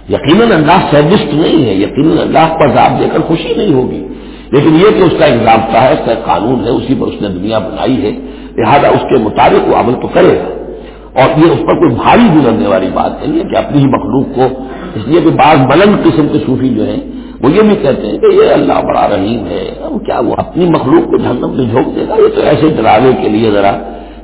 یقیناً اللہ سیڈسٹ نہیں ہے، یقیناً اللہ کو عذاب دے کر خوشی نہیں ہوگی۔ لیکن یہ کہ اس کا ایک ضابطہ ہے، اس کا قانون ہے، اسی پر اس نے دنیا بنائی ہے، لہٰذا اس کے مطابق وہ عمل تو کرے گا۔ اور یہ اس پر کوئی بھاری گزرنے والی بات نہیں ہے کہ اپنی ہی مخلوق کو، اس لیے کہ بعض بلند قسم کے صوفی جو ہیں، وہ یہ بھی کہتے ہیں کہ یہ اللہ بڑا رحیم ہے۔ اب کیا وہ اپنی مخلوق کو جہنم میں جھونک دے گا؟ یہ تو ایسے ڈراوے کے لیے ذرا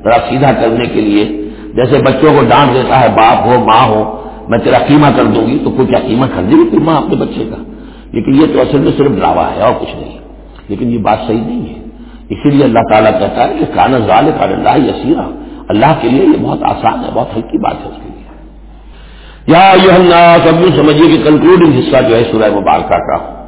ذرا سیدھا کرنے کے لیے۔ جیسے بچوں کو ڈانٹ دیتا ہے، باپ ہو، ماں ہو، میں تیرا قیمہ کر دوں گی، تو کوئی کیا قیمہ کر دے گی؟ ماں اپنے بچے کا۔ لیکن یہ تو اصل میں صرف ڈراوا ہے اور کچھ نہیں، لیکن یہ بات صحیح نہیں ہے۔ اسی لیے اللہ تعالیٰ کہتا ہے کہ کانا ظال کا اللہ یسیرا، اللہ کے لیے یہ بہت آسان ہے، بہت ہلکی بات ہے اس کے لیے۔ یا یہ سب یوں سمجھیے کہ کنکلوڈنگ حصہ جو ہے سورہ مبارکہ کا۔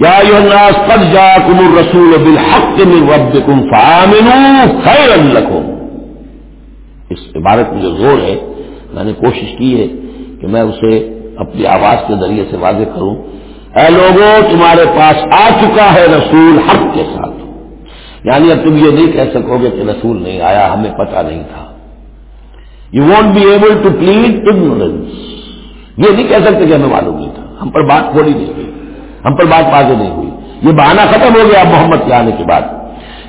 یا قد جاکم الرسول بالحق من ربکم فآمنوا خیرا لکم۔ اس عبارت میں جو زور ہے، میں نے کوشش کی ہے کہ میں اسے اپنی آواز کے ذریعے سے واضح کروں۔ اے لوگوں تمہارے پاس آ چکا ہے رسول حق کے ساتھ۔ یعنی اب تم یہ نہیں کہہ سکو گے کہ رسول نہیں آیا، ہمیں پتہ نہیں تھا۔ You won't be able to plead ignorance یہ نہیں کہہ سکتے کہ ہمیں معلوم نہیں تھا۔ ہم پر بات کھولی نہیں ہوئی۔ ہم پر بات واضح نہیں ہوئی۔ یہ بہانہ ختم ہو گیا محمد کے آنے کے بعد۔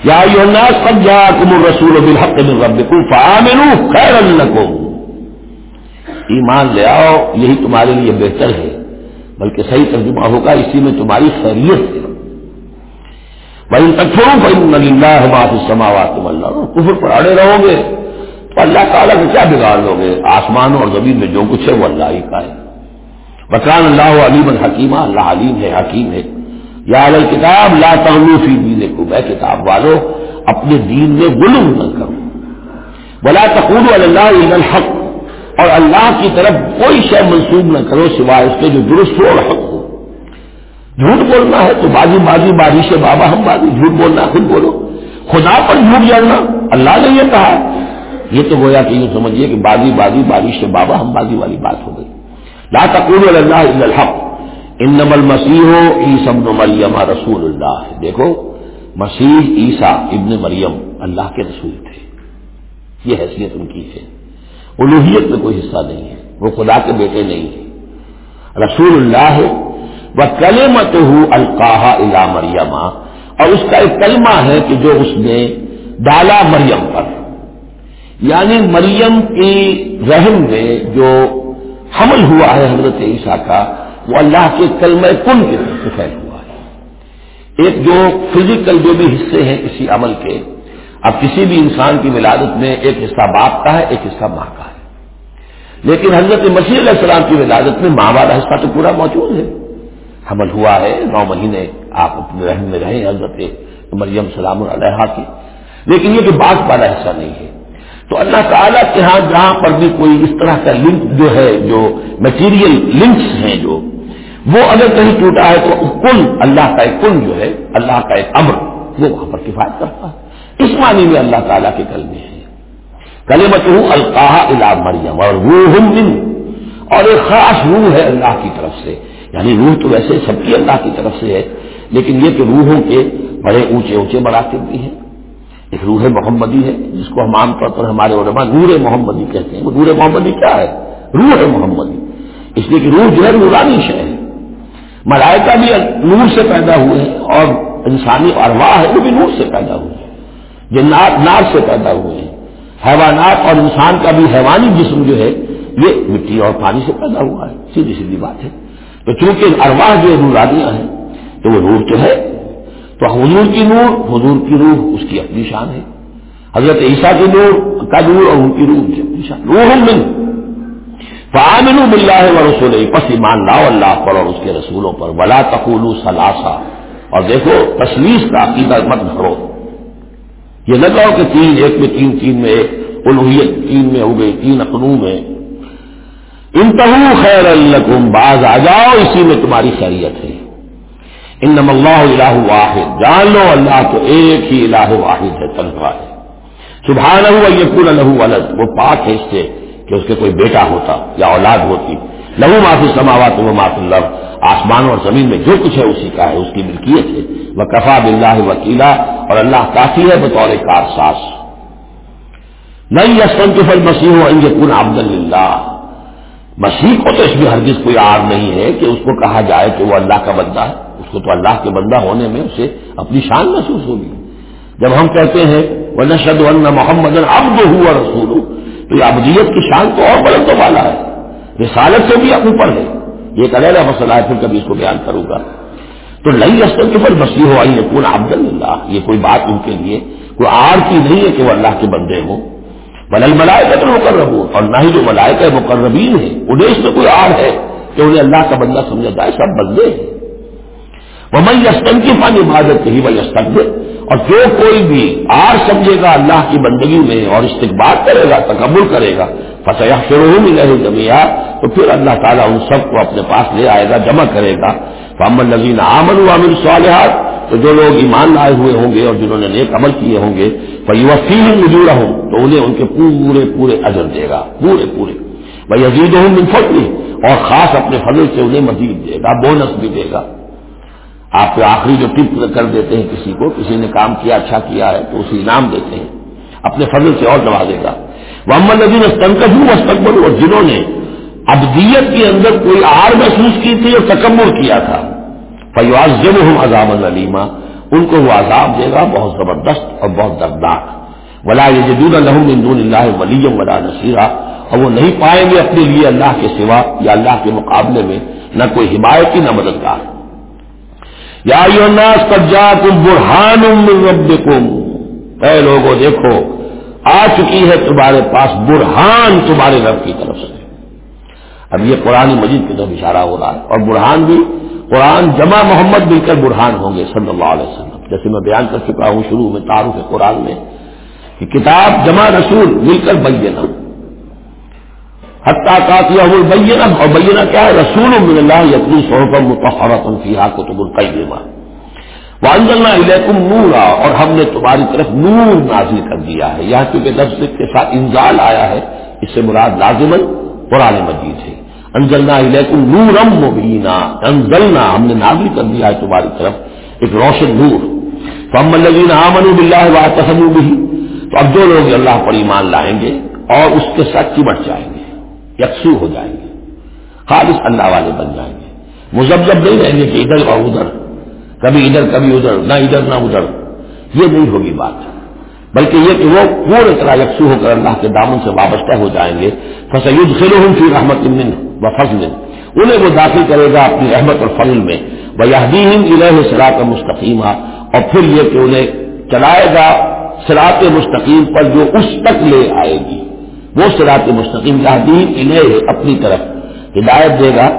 یا سب جا کم رسول بالحق من ربکم فآمنوا خیر لکم۔ ایمان لے آؤ، یہی تمہارے لیے بہتر ہے۔ بلکہ صحیح ترجمہ ہوگا، اسی میں تمہاری خیریت ہے۔ بھائی تکفروں بھائی اللہ معافی سماوات اللہ کفر پر اڑے رہو گے۔ تو اللہ تعالیٰ کو کیا بگاڑ لو گے؟ آسمان اور زمین میں جو کچھ ہے، وہ اللہ ہی کا ہے۔ بکان اللہ علیم الحکیمہ اللہ علیم ہے، حکیم ہے۔ یا کتاب لا فی دین کو میں کتاب والو، اپنے دین میں غلوم نہ کرو۔ بلا تقول اللہ الحق۔ اور اللہ کی طرف کوئی شے منسوب نہ کرو سوائے اس کے جو درست ہو اور حق ہو۔ جھوٹ بولنا ہے تو بازی بازی، بارش بابا ہم بازی۔ جھوٹ بولنا، خود بولو۔ خدا پر جھوٹ جاننا اللہ نے یہ کہا۔ یہ تو گویا کہ یوں سمجھیے کہ بازی بازی، بارش بابا ہم بازی والی بات ہو گئی۔ لا تقول اللہ الحق۔ ان نمل مسیح ہو عیس ابن مریم رسول اللہ۔ دیکھو، مسیح عیسیٰ ابن مریم اللہ کے رسول تھے۔ یہ حیثیت ان کی ہے۔ الوحیت میں کوئی حصہ نہیں ہے، وہ خدا کے بیٹے نہیں ہیں۔ رسول اللہ ہے وہ کلے مت ہوں الا مریم، اور اس کا ایک کلمہ ہے کہ جو اس نے ڈالا مریم پر۔ یعنی مریم کی رحم میں جو حمل ہوا ہے حضرت عیسیٰ کا، وہ اللہ کے کلمہ کن کے پھیل ہوا ہے۔ ایک جو فزیکل جو بھی حصے ہیں کسی عمل کے اب کسی بھی انسان کی ولادت میں ایک حصہ باپ کا ہے، ایک حصہ ماں کا ہے۔ لیکن حضرت مسیح علیہ السلام کی ولادت میں ماں والا حصہ تو پورا موجود ہے۔ حمل ہوا ہے، نو مہینے آپ اپنے رحم میں رہے حضرت مریم سلام علیہ کی۔ لیکن یہ کہ باپ والا حصہ نہیں ہے۔ تو اللہ تعالیٰ کے ہاں جہاں پر بھی کوئی اس طرح کا لنک جو ہے، جو میٹیریل لنکس ہیں جو، وہ اگر کہیں ٹوٹا ہے تو کل اللہ کا ایک کل جو ہے، اللہ کا ایک امر، وہ وہاں پر کفایت کرتا ہے۔ اس معنی میں اللہ تعالیٰ کے کلمے ہیں کلمت ہوں القاح الا مریم اور روح من، اور ایک خاص روح ہے اللہ کی طرف سے۔ یعنی روح تو ویسے سب کی اللہ کی طرف سے ہے، لیکن یہ کہ روحوں کے بڑے اونچے اونچے مراتب بھی ہیں۔ ایک روح محمدی ہے، جس کو ہم عام طور پر ہمارے علماء نور محمدی کہتے ہیں۔ وہ نور محمدی کیا ہے؟ روح محمدی۔ اس لیے کہ روح جو ہے نورانی شہ ہے۔ ملائکہ بھی نور سے پیدا ہوئے ہیں اور انسانی ارواح ہے وہ بھی نور سے پیدا ہوئے ہیں جنات نار سے پیدا ہوئے ہیں۔ حیوانات اور انسان کا بھی حیوانی جسم جو ہے، یہ مٹی اور پانی سے پیدا ہوا ہے۔ سیدھی سیدھی بات ہے۔ تو چونکہ ارواح جو نورانیاں ہیں، تو وہ نور تو ہے۔ تو حضور کی نور، حضور کی روح، اس کی اپنی شان ہے۔ حضرت عیسیٰ کی نور کا نور اور ان کی روح کی اپنی شان۔ روح من فعامن بلّہ و رسول پس ایمان لاؤ اللہ پر اور اس کے رسولوں پر۔ ولا تقول سلاسا اور دیکھو تصویر کا عقیدہ مت بھرو۔ یہ نہ کہو کہ تین ایک میں، تین تین میں ایک الوحیت تین میں ہو گئی، تین اقنو میں انتہو خیر الکم باز آ جاؤ، اسی میں تمہاری خیریت ہے۔ ان اللہ الہ واحد، جان لو اللہ تو ایک ہی الہ واحد ہے تنخواہ ہے۔ سبحان ہوا یہ پورا لہو الگ وہ پاک ہے اس سے کہ اس کے کوئی بیٹا ہوتا یا اولاد ہوتی۔ لہو معافی سماوات و معاف اللہ آسمان اور زمین میں جو کچھ ہے اسی کا ہے، اس کی ملکیت ہے۔ وہ کفا بلّہ وکیلا اور اللہ کافی ہے بطور کار ساس نہیں یسن کے فل مسیح ہو یہ پورا عبد اللہ مسیح کو تو اس میں ہرگز کوئی آر نہیں ہے کہ اس کو کہا جائے کہ وہ اللہ کا بندہ ہے۔ اس کو تو اللہ کے بندہ ہونے میں اسے اپنی شان محسوس ہوگی۔ جب ہم کہتے ہیں وہ نشد محمد اب جو ہوا رسول تو یہ ابدیت کی شان تو اور بلند والا ہے۔ رسالت سے بھی اوپر ہے۔ یہ ایک علیحدہ مسئلہ ہے پھر کبھی اس کو بیان کروں گا۔ تو لئی استر کے پر مسیح ہو آئی پورا عبد اللہ یہ کوئی بات ان کے لیے، کوئی آر کی نہیں ہے کہ وہ اللہ کے بندے ہوں۔ بل ملائے کا تو مقرب ہو اور نہ ہی جو ملائکہ مقربین ہے انہیں اس میں کوئی آر ہے کہ انہیں اللہ کا بندہ سمجھا جائے، سب بندے ہیں۔ وہ میں یستن کی فن عبادت ہی وہ یستن اور جو کوئی بھی آر سمجھے گا اللہ کی بندگی میں اور استقبال کرے گا، تکبر کرے گا فتح شروع میں جمیا تو پھر اللہ تعالیٰ ان سب کو اپنے پاس لے آئے گا، جمع کرے گا۔ محمد نظین عامن عامر صالحات تو جو لوگ ایمان لائے ہوئے ہوں گے اور جنہوں نے نیک عمل کیے ہوں گے وہ وسیع مجور ہوں تو انہیں ان کے پورے پورے اجر دے گا، پورے پورے۔ وہ یزید ہوں منفقلی اور خاص اپنے فضل سے انہیں مزید دے گا، بونس بھی دے گا۔ آپ آخری جو ٹپ کر دیتے ہیں کسی کو، کسی نے کام کیا اچھا کیا ہے تو اسے انعام دیتے ہیں۔ اپنے فضل سے اور دبا دے گا۔ محمد نبی استنکش ہوں مستقبل اور جنہوں نے ابدیت کے اندر کوئی آر محسوس کی تھی اور تکمر کیا تھا فیواز جب ہوں عذاب علیما ان کو وہ عذاب دے گا بہت زبردست اور بہت دردناک۔ ولا یہ جدید الحمد دون اللہ ولیم ولا نصیرہ اور وہ نہیں پائیں گے اپنے لیے اللہ کے سوا یا اللہ کے مقابلے میں، نہ کوئی حمایتی نہ مددگار۔ یا الناس قد جاءكم برهان من ربكم اے لوگوں دیکھو آ چکی ہے تمہارے پاس برہان تمہارے رب کی طرف سے۔ اب یہ قرآن مجید کی طرف اشارہ ہو رہا ہے۔ اور برہان بھی، قرآن جمع محمد مل کر برہان ہوں گے صلی اللہ علیہ وسلم۔ جیسے میں بیان کر چکا ہوں شروع میں تعارف قرآن میں کہ کتاب جمع رسول مل کر بینا حتیٰ کا کیا بینا اور بینا کیا ہے؟ رسول من اللہ یقین سو پر متحرت فیحا کو تم القیمہ۔ وانزلنا الیکم نورا اور ہم نے تمہاری طرف نور نازل کر دیا ہے۔ یہاں کیونکہ لفظ کے ساتھ انزال آیا ہے، اس سے مراد لازمن قرآن مجید ہے۔ انزلنا الیکم نورم مبینہ انزلنا ہم نے نازل کر دیا ہے تمہاری طرف ایک روشن نور۔ تو ہم الذین آمنوا باللہ واعتصموا به، تو اب جو لوگ اللہ پر ایمان لائیں گے اور اس کے ساتھ چمٹ جائیں گے، یکسو ہو جائیں گے، خالص اللہ والے بن جائیں گے۔ مزبزب نہیں رہیں گے کہ ادھر اور ادھر۔ کبھی ادھر کبھی ادھر، نہ ادھر نہ ادھر۔ یہ نہیں ہوگی بات۔ بلکہ یہ کہ وہ پورے طرح یکسو ہو کر اللہ کے دامن سے وابستہ ہو جائیں گے۔ فسعید خلوم فی رحمت و فضل انہیں وہ داخل کرے گا اپنی رحمت اور فضل میں۔ وہ یادین الہ سراط مستقیمہ اور پھر یہ کہ انہیں چلائے گا سراط مستقیم پر جو اس تک لے آئے گی۔ وہ سراط مستقیم یادین انہیں اپنی طرف ہدایت دے گا۔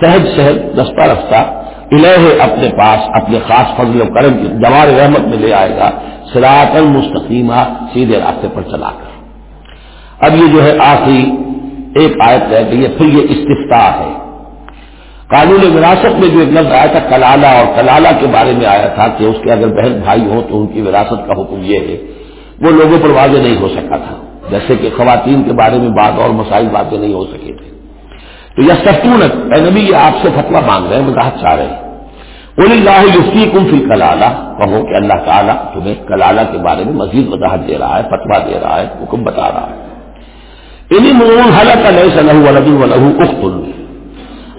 سہج سہج، رستہ رفتہ الہ اپنے پاس، اپنے خاص فضل و کرم کی جوار رحمت میں لے آئے گا سراط المستقیمہ سیدھے راستے پر چلا کر۔ اب یہ جو ہے آخری ایک آیت ہے کہ یہ پھر یہ استفتا ہے۔ قانون وراثت میں جو ایک لفظ آیا تھا، کلالہ، اور کلالہ کے بارے میں آیا تھا کہ اس کے اگر بہن بھائی ہوں تو ان کی وراثت کا حکم یہ ہے، وہ لوگوں پر واضح نہیں ہو سکا تھا۔ جیسے کہ خواتین کے بارے میں بات اور مسائل باتیں نہیں ہو سکے تھے۔ تو یہ سکونت اے نبی، یہ آپ سے فتوا مانگ رہے ہیں وضاحت چاہ رہے ہیں۔ بول اللہ یوفی کم فی کلالہ کہو کہ اللہ تعالیٰ تمہیں کلالہ کے بارے میں مزید وضاحت دے رہا ہے فتوا دے رہا ہے، حکم بتا رہا ہے۔ انہیں مرون حلق علیہ صلی اللہ اخت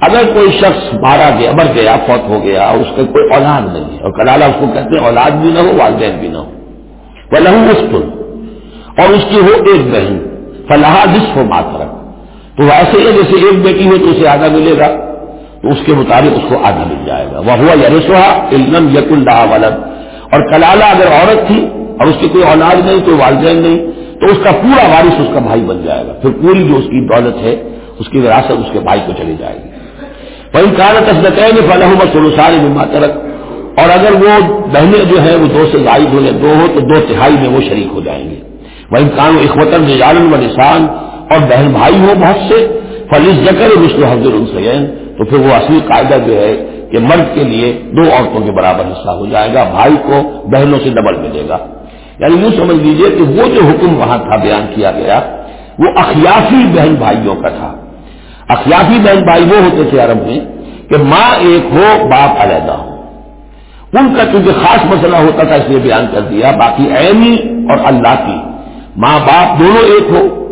اگر کوئی شخص مارا گیا، مر گیا، فوت ہو گیا اس کا کوئی اولاد نہیں ہے، اور کلالہ اس کو کہتے ہیں اولاد بھی نہ ہو، والدین بھی نہ ہو وہ لہو اخت اور اس کی ہو ایک بہن فلاح جس ہو ماترک تو ایسے ہی جیسے ایک بیٹی ہو تو اسے آدھا ملے گا، تو اس کے مطابق اس کو آدھا مل جائے گا۔ وہ ہوا یرسوا علم یق اللہ ولد۔ اور کلالہ اگر عورت تھی اور اس کی کوئی اولاد نہیں، کوئی والدین نہیں، تو اس کا پورا وارث اس کا بھائی بن جائے گا۔ پھر پوری جو اس کی دولت ہے، اس کی وراثت اس کے بھائی کو چلی جائے گی۔ وہی کار تصدقین فلاح سلوسار میں ترک اور اگر وہ بہنیں جو ہیں، وہ دو سے زائد ہو دو ہو تو دو تہائی میں وہ شریک ہو جائیں گے۔ وہ انسان اخوتن رجالن و نسان اور بہن بھائی ہو بہت سے فلیس زکر مسلم حضر السین تو پھر وہ اصلی قاعدہ جو ہے کہ مرد کے لیے دو عورتوں کے برابر حصہ ہو جائے گا، بھائی کو بہنوں سے ڈبل ملے گا۔ یعنی یوں سمجھ لیجیے کہ وہ جو حکم وہاں تھا بیان کیا گیا، وہ اخیافی بہن بھائیوں کا تھا۔ اخیافی بہن بھائی وہ ہوتے تھے عرب میں کہ ماں ایک ہو، باپ علیحدہ ہو۔ ان کا چونکہ خاص مسئلہ ہوتا تھا، اس لیے بیان کر دیا، باقی عینی اور اللہ کی۔ ماں باپ دونوں ایک ہو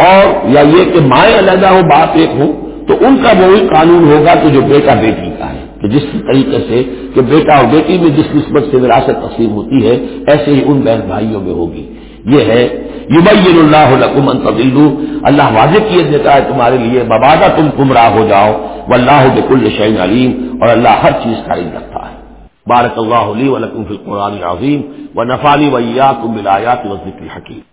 اور یا یہ کہ مائیں علیحدہ ہو، باپ ایک ہو، تو ان کا وہی قانون ہوگا کہ جو بیٹا بیٹی کا ہے۔ کہ جس طریقے سے کہ بیٹا اور بیٹی میں جس نسبت سے وراثت تقسیم ہوتی ہے، ایسے ہی ان بہن بھائیوں میں ہوگی۔ یہ ہے، یبین اللہ لکم ان تضلوا۔ اللہ واضح کیے دیتا ہے تمہارے لیے مبادہ تم گمراہ ہو جاؤ۔ واللہ بكل شيء علیم۔ اور اللہ ہر چیز کا علم رکھتا ہے۔ بارک اللہ علی ولکم فی القرآن العظیم۔ ونفعنی وإياكم بالآیات والذکر الحکیم۔